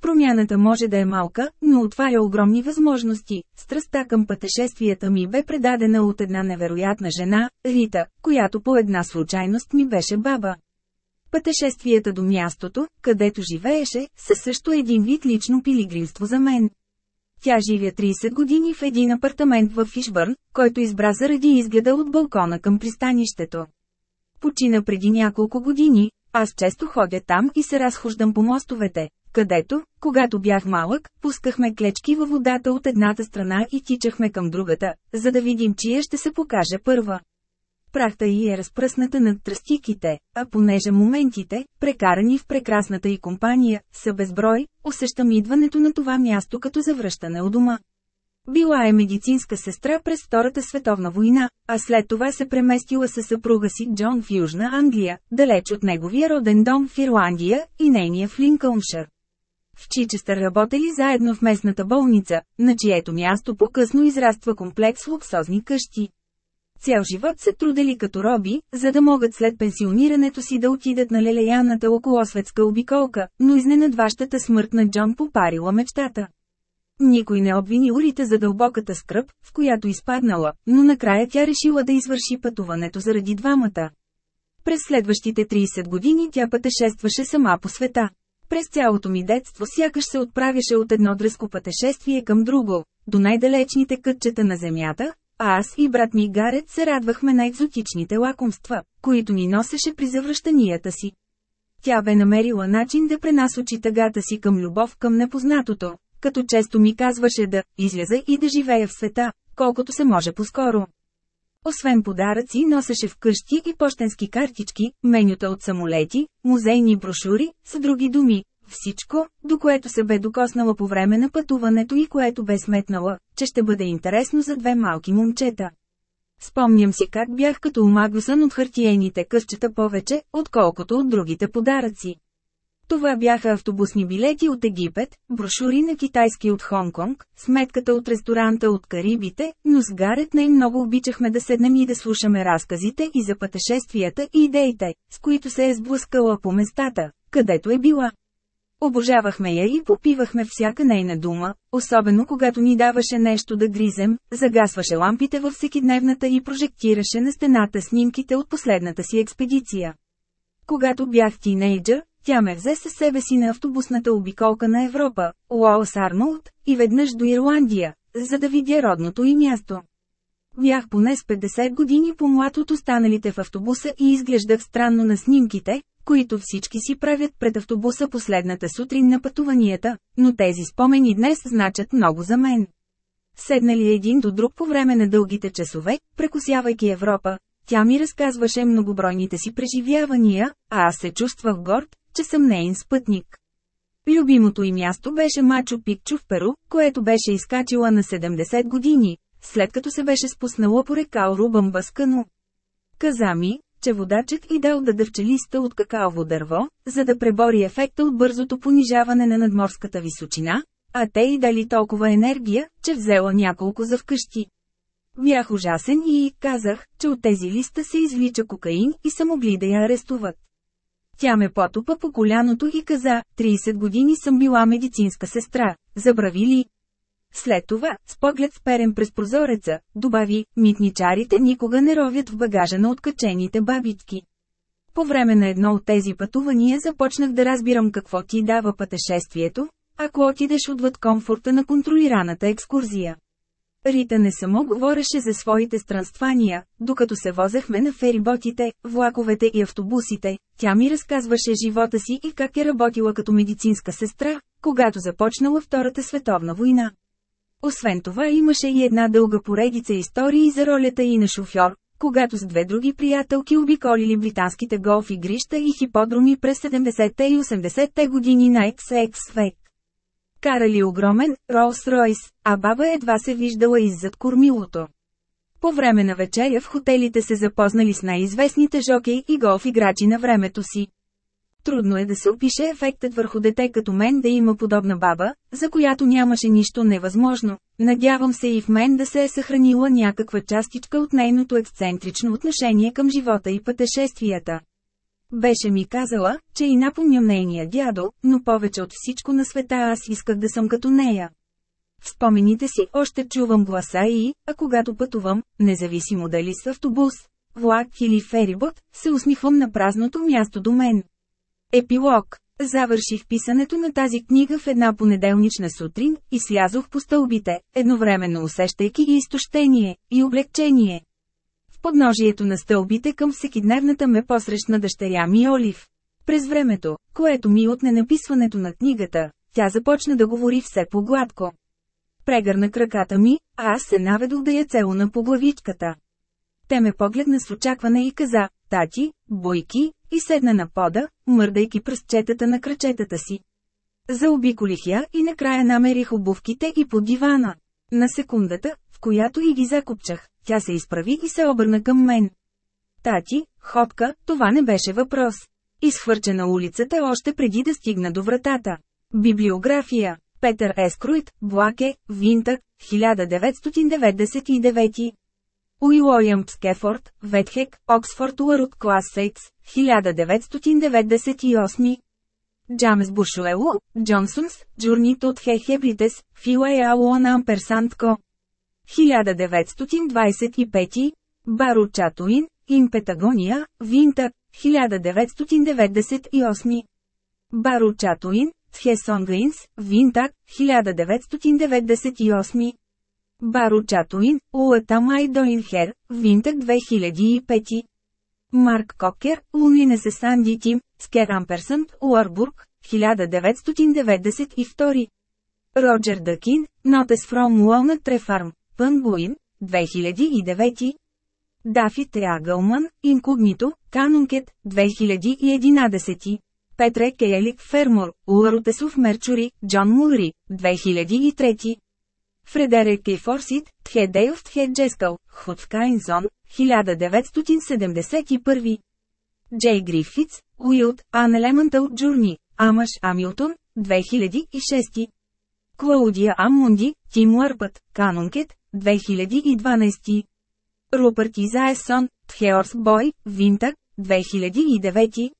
S1: Промяната може да е малка, но отваря огромни възможности. Страстта към пътешествията ми бе предадена от една невероятна жена, Рита, която по една случайност ми беше баба. Пътешествията до мястото, където живееше, са също един вид лично пилигримство за мен. Тя живя 30 години в един апартамент в Фишбърн, който избра заради изгледа от балкона към пристанището. Почина преди няколко години, аз често ходя там и се разхождам по мостовете, където, когато бях малък, пускахме клечки във водата от едната страна и тичахме към другата, за да видим чия ще се покаже първа. Прахта й е разпръсната над тръстиките, а понеже моментите, прекарани в прекрасната й компания, са безброй, усещам идването на това място като завръщане у дома. Била е медицинска сестра през Втората световна война, а след това се преместила със съпруга си Джон в Южна Англия, далеч от неговия роден дом в Ирландия и нейния в Линкълншир. В Чичестър работели заедно в местната болница, на чието място по-късно израства комплекс луксозни къщи. Цял живот се трудели като роби, за да могат след пенсионирането си да отидат на лелеяната околосветска обиколка, но изненадващата смърт на Джон попарила мечтата. Никой не обвини Урита за дълбоката скръп, в която изпаднала, но накрая тя решила да извърши пътуването заради двамата. През следващите 30 години тя пътешестваше сама по света. През цялото ми детство сякаш се отправяше от едно дръско пътешествие към друго, до най-далечните кътчета на земята, аз и брат ми Гарет се радвахме на екзотичните лакомства, които ни носеше при завръщанията си. Тя бе намерила начин да пренасочи тъгата си към любов към непознатото, като често ми казваше да изляза и да живея в света, колкото се може по-скоро. Освен подаръци носеше вкъщи и почтенски картички, менюта от самолети, музейни брошури, с други думи, всичко, до което се бе докоснала по време на пътуването и което бе сметнала, че ще бъде интересно за две малки момчета. Спомням си как бях като омагусан от хартиените късчета повече, отколкото от другите подаръци. Това бяха автобусни билети от Египет, брошури на китайски от Хонконг, сметката от ресторанта от Карибите, но с Гарет най много обичахме да седнем и да слушаме разказите и за пътешествията и идеите, с които се е сблъскала по местата, където е била. Обожавахме я и попивахме всяка нейна дума, особено когато ни даваше нещо да гризем, загасваше лампите във всекидневната и прожектираше на стената снимките от последната си експедиция. Когато бях тинейджър, тя ме взе със себе си на автобусната обиколка на Европа, Уолс Арнолд, и веднъж до Ирландия, за да видя родното и място. Бях поне с 50 години по-млад от останалите в автобуса и изглеждах странно на снимките, които всички си правят пред автобуса последната сутрин на пътуванията, но тези спомени днес значат много за мен. Седнали един до друг по време на дългите часове, прекусявайки Европа, тя ми разказваше многобройните си преживявания, а аз се чувствах горд, че съм нейн спътник. Любимото й място беше Мачо Пикчо в Перу, което беше изкачила на 70 години, след като се беше спуснала по река Орубамба с кано. Каза ми, че водачът и дал да дъвче листа от какаово дърво, за да пребори ефекта от бързото понижаване на надморската височина, а те и дали толкова енергия, че взела няколко за вкъщи. Бях ужасен и казах, че от тези листа се извлича кокаин и са могли да я арестуват. Тя ме потопа по коляното и каза, 30 години съм била медицинска сестра, забрави ли? След това, с поглед сперен през прозореца, добави, митничарите никога не ровят в багажа на откачените бабички. По време на едно от тези пътувания започнах да разбирам какво ти дава пътешествието, ако отидеш отвъд комфорта на контролираната екскурзия. Рита не само говореше за своите странствания, докато се возехме на фериботите, влаковете и автобусите, тя ми разказваше живота си и как е работила като медицинска сестра, когато започнала Втората световна война. Освен това имаше и една дълга поредица истории за ролята и на шофьор, когато с две други приятелки обиколили британските голф игрища и хиподроми през 70-те и 80-те години на XX век. Карали огромен, Ролс-Ройс, а баба едва се виждала иззад кормилото. По време на вечеря в хотелите се запознали с най-известните жокей и голф играчи на времето си. Трудно е да се опише ефектът върху дете като мен да има подобна баба, за която нямаше нищо невъзможно. Надявам се и в мен да се е съхранила някаква частичка от нейното ексцентрично отношение към живота и пътешествията. Беше ми казала, че и напомням нейния дядо, но повече от всичко на света аз исках да съм като нея. В спомените си още чувам гласа и, а когато пътувам, независимо дали с автобус, влак или ферибот, се усмихвам на празното място до мен. Епилог Завърших писането на тази книга в една понеделнична сутрин и слязох по стълбите, едновременно усещайки и изтощение, и облегчение. В подножието на стълбите към всекидневната ме посрещна дъщеря ми Олив. През времето, което ми отне написването на книгата, тя започна да говори все по-гладко. Прегърна краката ми, а аз се наведох да я целуна по главичката. Те ме погледна с очакване и каза, тати, бойки, и седна на пода, мърдайки пръстчетата на кръчетата си. Заобиколих я и накрая намерих обувките и под дивана. На секундата, в която и ги закопчах, тя се изправи и се обърна към мен. Тати, ходка, това не беше въпрос. Изхвърча на улицата още преди да стигна до вратата. Библиография. Петър Ескруит, Блаке, Винтък, 1999. Уилоям Скефорд, Ветхек, Оксфорд Уарут Класейкс, 1998. Джамес Бушуело, Джонсонс, Джурнито от Хехебритес, Филая Амперсант Ко. 1925. Баро Чатуин, Импетагония, Винта, 1998. Баро Чатуин, Тхесонгринс, Винтак, 1998. Баро Чатуин, Уата Майдоинхер, Винтак 2005. Марк Кокер, Лунинесе Санди Тим, Скер Амперсънт, Уарбург, 1992. Роджер Дъкин, Нотес Фром Уолнат Трефарм, Пънгуин, 2009. Дафи Теагълман, Инкогнито, Канункет, 2011. Петре Кейлик Фермор, Уаротесов Мерчури, Джон Мулри, 2003. Фредерик Кейфорсит, Тхедейлф Тхеджескал, Хотвкайнзон, 1971. Джей Грифиц, Уилд, An Elemental Journey, Амаш Амилтон, 2006. Клаудия Аммунди, Тим Уърпът, Канункет, 2012. Рупърт Изаесон, Тхеорс Бой, Винтак, 2009.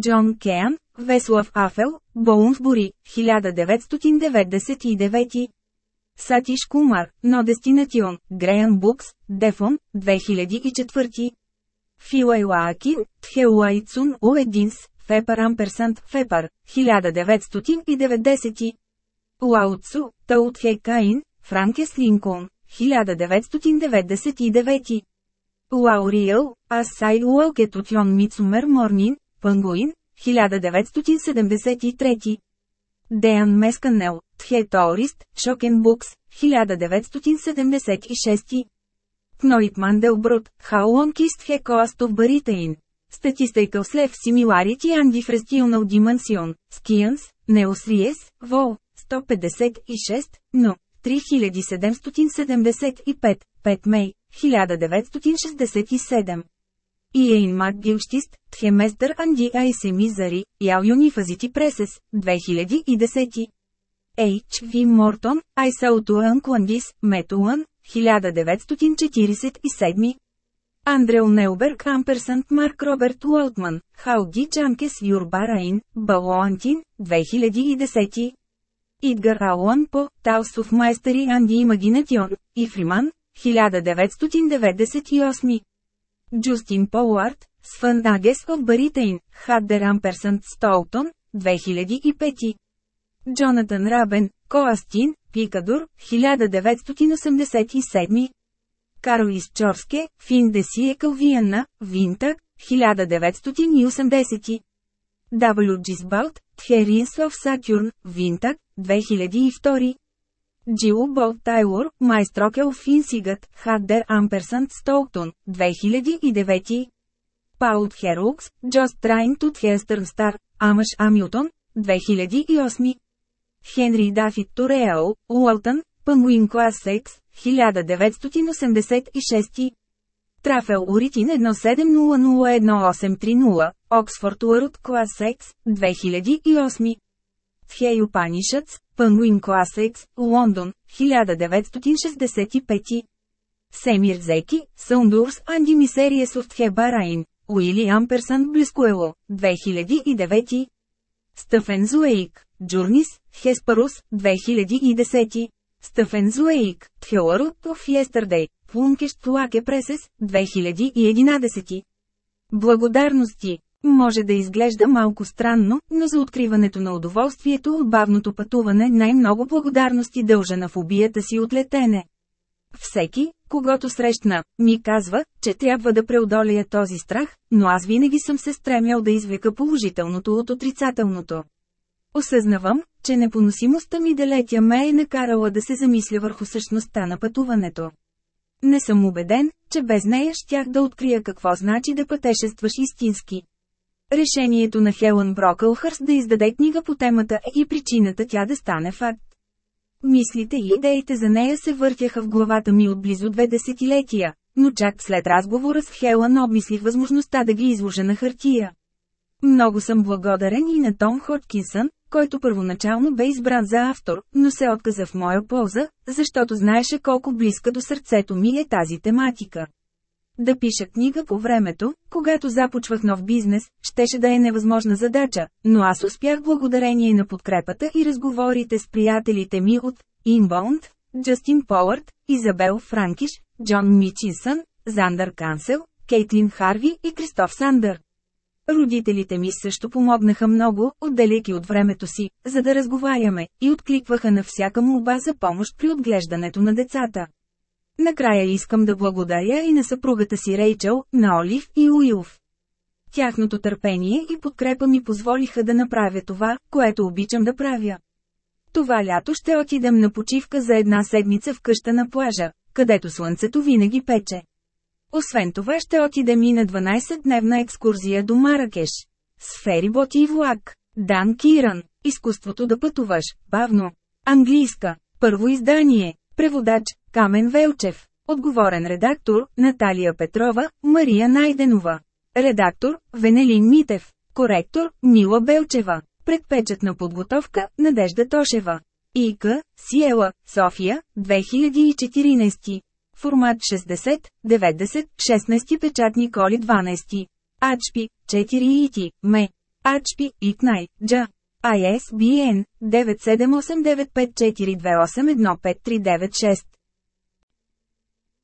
S1: Джон Кеан, Веслав Афел, Боунсбури, 1999. Сатиш Кумар, No Destination, Греън Букс, Дефон, 2004. Филайлааки, Тхеуайцун Уединс, Фепар Амперсант Фепар, 1990. Лаоцу, Таутхе Каин, Франкес Линкон, 1999. Лауриел, Асай Уелкетутьон Мицумер Морнин, Пангуин, 1973. Деян Месканел, Тхеторист, Шокен Букс, 1976. Кноит Манделброд, Хаулонкист Хекоастов Баритеин. Статистикъл слев Симиларити Андифрестионал Димансион, Скианс, Неосриес, Вол, 156, но, 3775, 5 мей, 1967. Иейн Макгилштист, Тхеместър Анди Айсемизари, Ял Юнифазити Пресес, 2010. H. В. Мортон, Айсаутуан Кландис, Метуан, 1947. Андрео Неуберг Амперсант Марк Роберт Уолтман, Хауди Джанкес Юрбараин, Балоантин, 2010. Идгар Алуан по Таусов майстери Анди Имагинатион, Ифриман, 1998. Джустин Полуарт, Свън Агес от Баритейн, Хаддер Амперсант Столтон, 2005. Джонатан Рабен, Коастин, Пикадур, 1987. Карлис Чорске, Фин Десие Калвианна, Винтак, 1980. W. Джизбалт, Тхеринслав Сатюрн, Винтак, 2002. Джило Бол Тайлор, Майстрокел Финсигът, Хаддер Амперсант Столтон, 2009. Паут Херукс, Джост Трайн Тут Хестърн Стар, Амаш Амилтон, 2008. Хенри Дафит Тореал, Уолтън, Пангуин клас X, 1986. Трафел Оритин 17001830, Оксфорд Уърд клас X, 2008. Тхейо Панишъц, Пангуин клас X, Лондон, 1965. Семир Зеки, Съндурс Андими Сериес от Хебараин, Уили Амперсън Блескуело, 2009. Стъфен Зуейк, Джурнис, Хеспарус, 2010. Стъфен Зуейк, Тхеларут of Yesterday, Плункещ Плаке Пресес, 2011. Благодарности може да изглежда малко странно, но за откриването на удоволствието от бавното пътуване най-много благодарности дължа на фобията си от летене. Всеки, когато срещна, ми казва, че трябва да преодолея този страх, но аз винаги съм се стремял да извлека положителното от отрицателното. Осъзнавам, че непоносимостта ми да летя ме е накарала да се замисля върху същността на пътуването. Не съм убеден, че без нея щях да открия какво значи да пътешестваш истински. Решението на Хелън Брокълхърс да издаде книга по темата е и причината тя да стане факт. Мислите и идеите за нея се въртяха в главата ми от близо две десетилетия, но чак след разговора с Хелън обмислих възможността да ги изложа на хартия. Много съм благодарен и на Том Хоткинсън, който първоначално бе избран за автор, но се отказа в моя полза, защото знаеше колко близка до сърцето ми е тази тематика. Да пиша книга по времето, когато започвах нов бизнес, щеше да е невъзможна задача, но аз успях благодарение на подкрепата и разговорите с приятелите ми от Inbound, Джастин Повард, Изабел Франкиш, Джон Мичинсън, Зандър Кансел, Кейтлин Харви и Кристоф Сандър. Родителите ми също помогнаха много, отделяйки от времето си, за да разговаряме, и откликваха на всяка молба за помощ при отглеждането на децата. Накрая искам да благодаря и на съпругата си Рейчел, на Олив и Уилф. Тяхното търпение и подкрепа ми позволиха да направя това, което обичам да правя. Това лято ще отидем на почивка за една седмица в къща на плажа, където слънцето винаги пече. Освен това ще отидем и на 12-дневна екскурзия до Маракеш. С ферибот и влак. Дан Киран. Изкуството да пътуваш. Бавно. Английска. Първо издание. Преводач. Камен Велчев. Отговорен редактор. Наталия Петрова. Мария Найденова. Редактор. Венелин Митев. Коректор. Мила Белчева. Предпечатна подготовка. Надежда Тошева. ИК. Сиела. София. 2014. Формат 60, 90, 16 печатни коли 12. HP, 4 ити, ме. HP, ИКНАЙ, Джа. ISBN 9789542815396.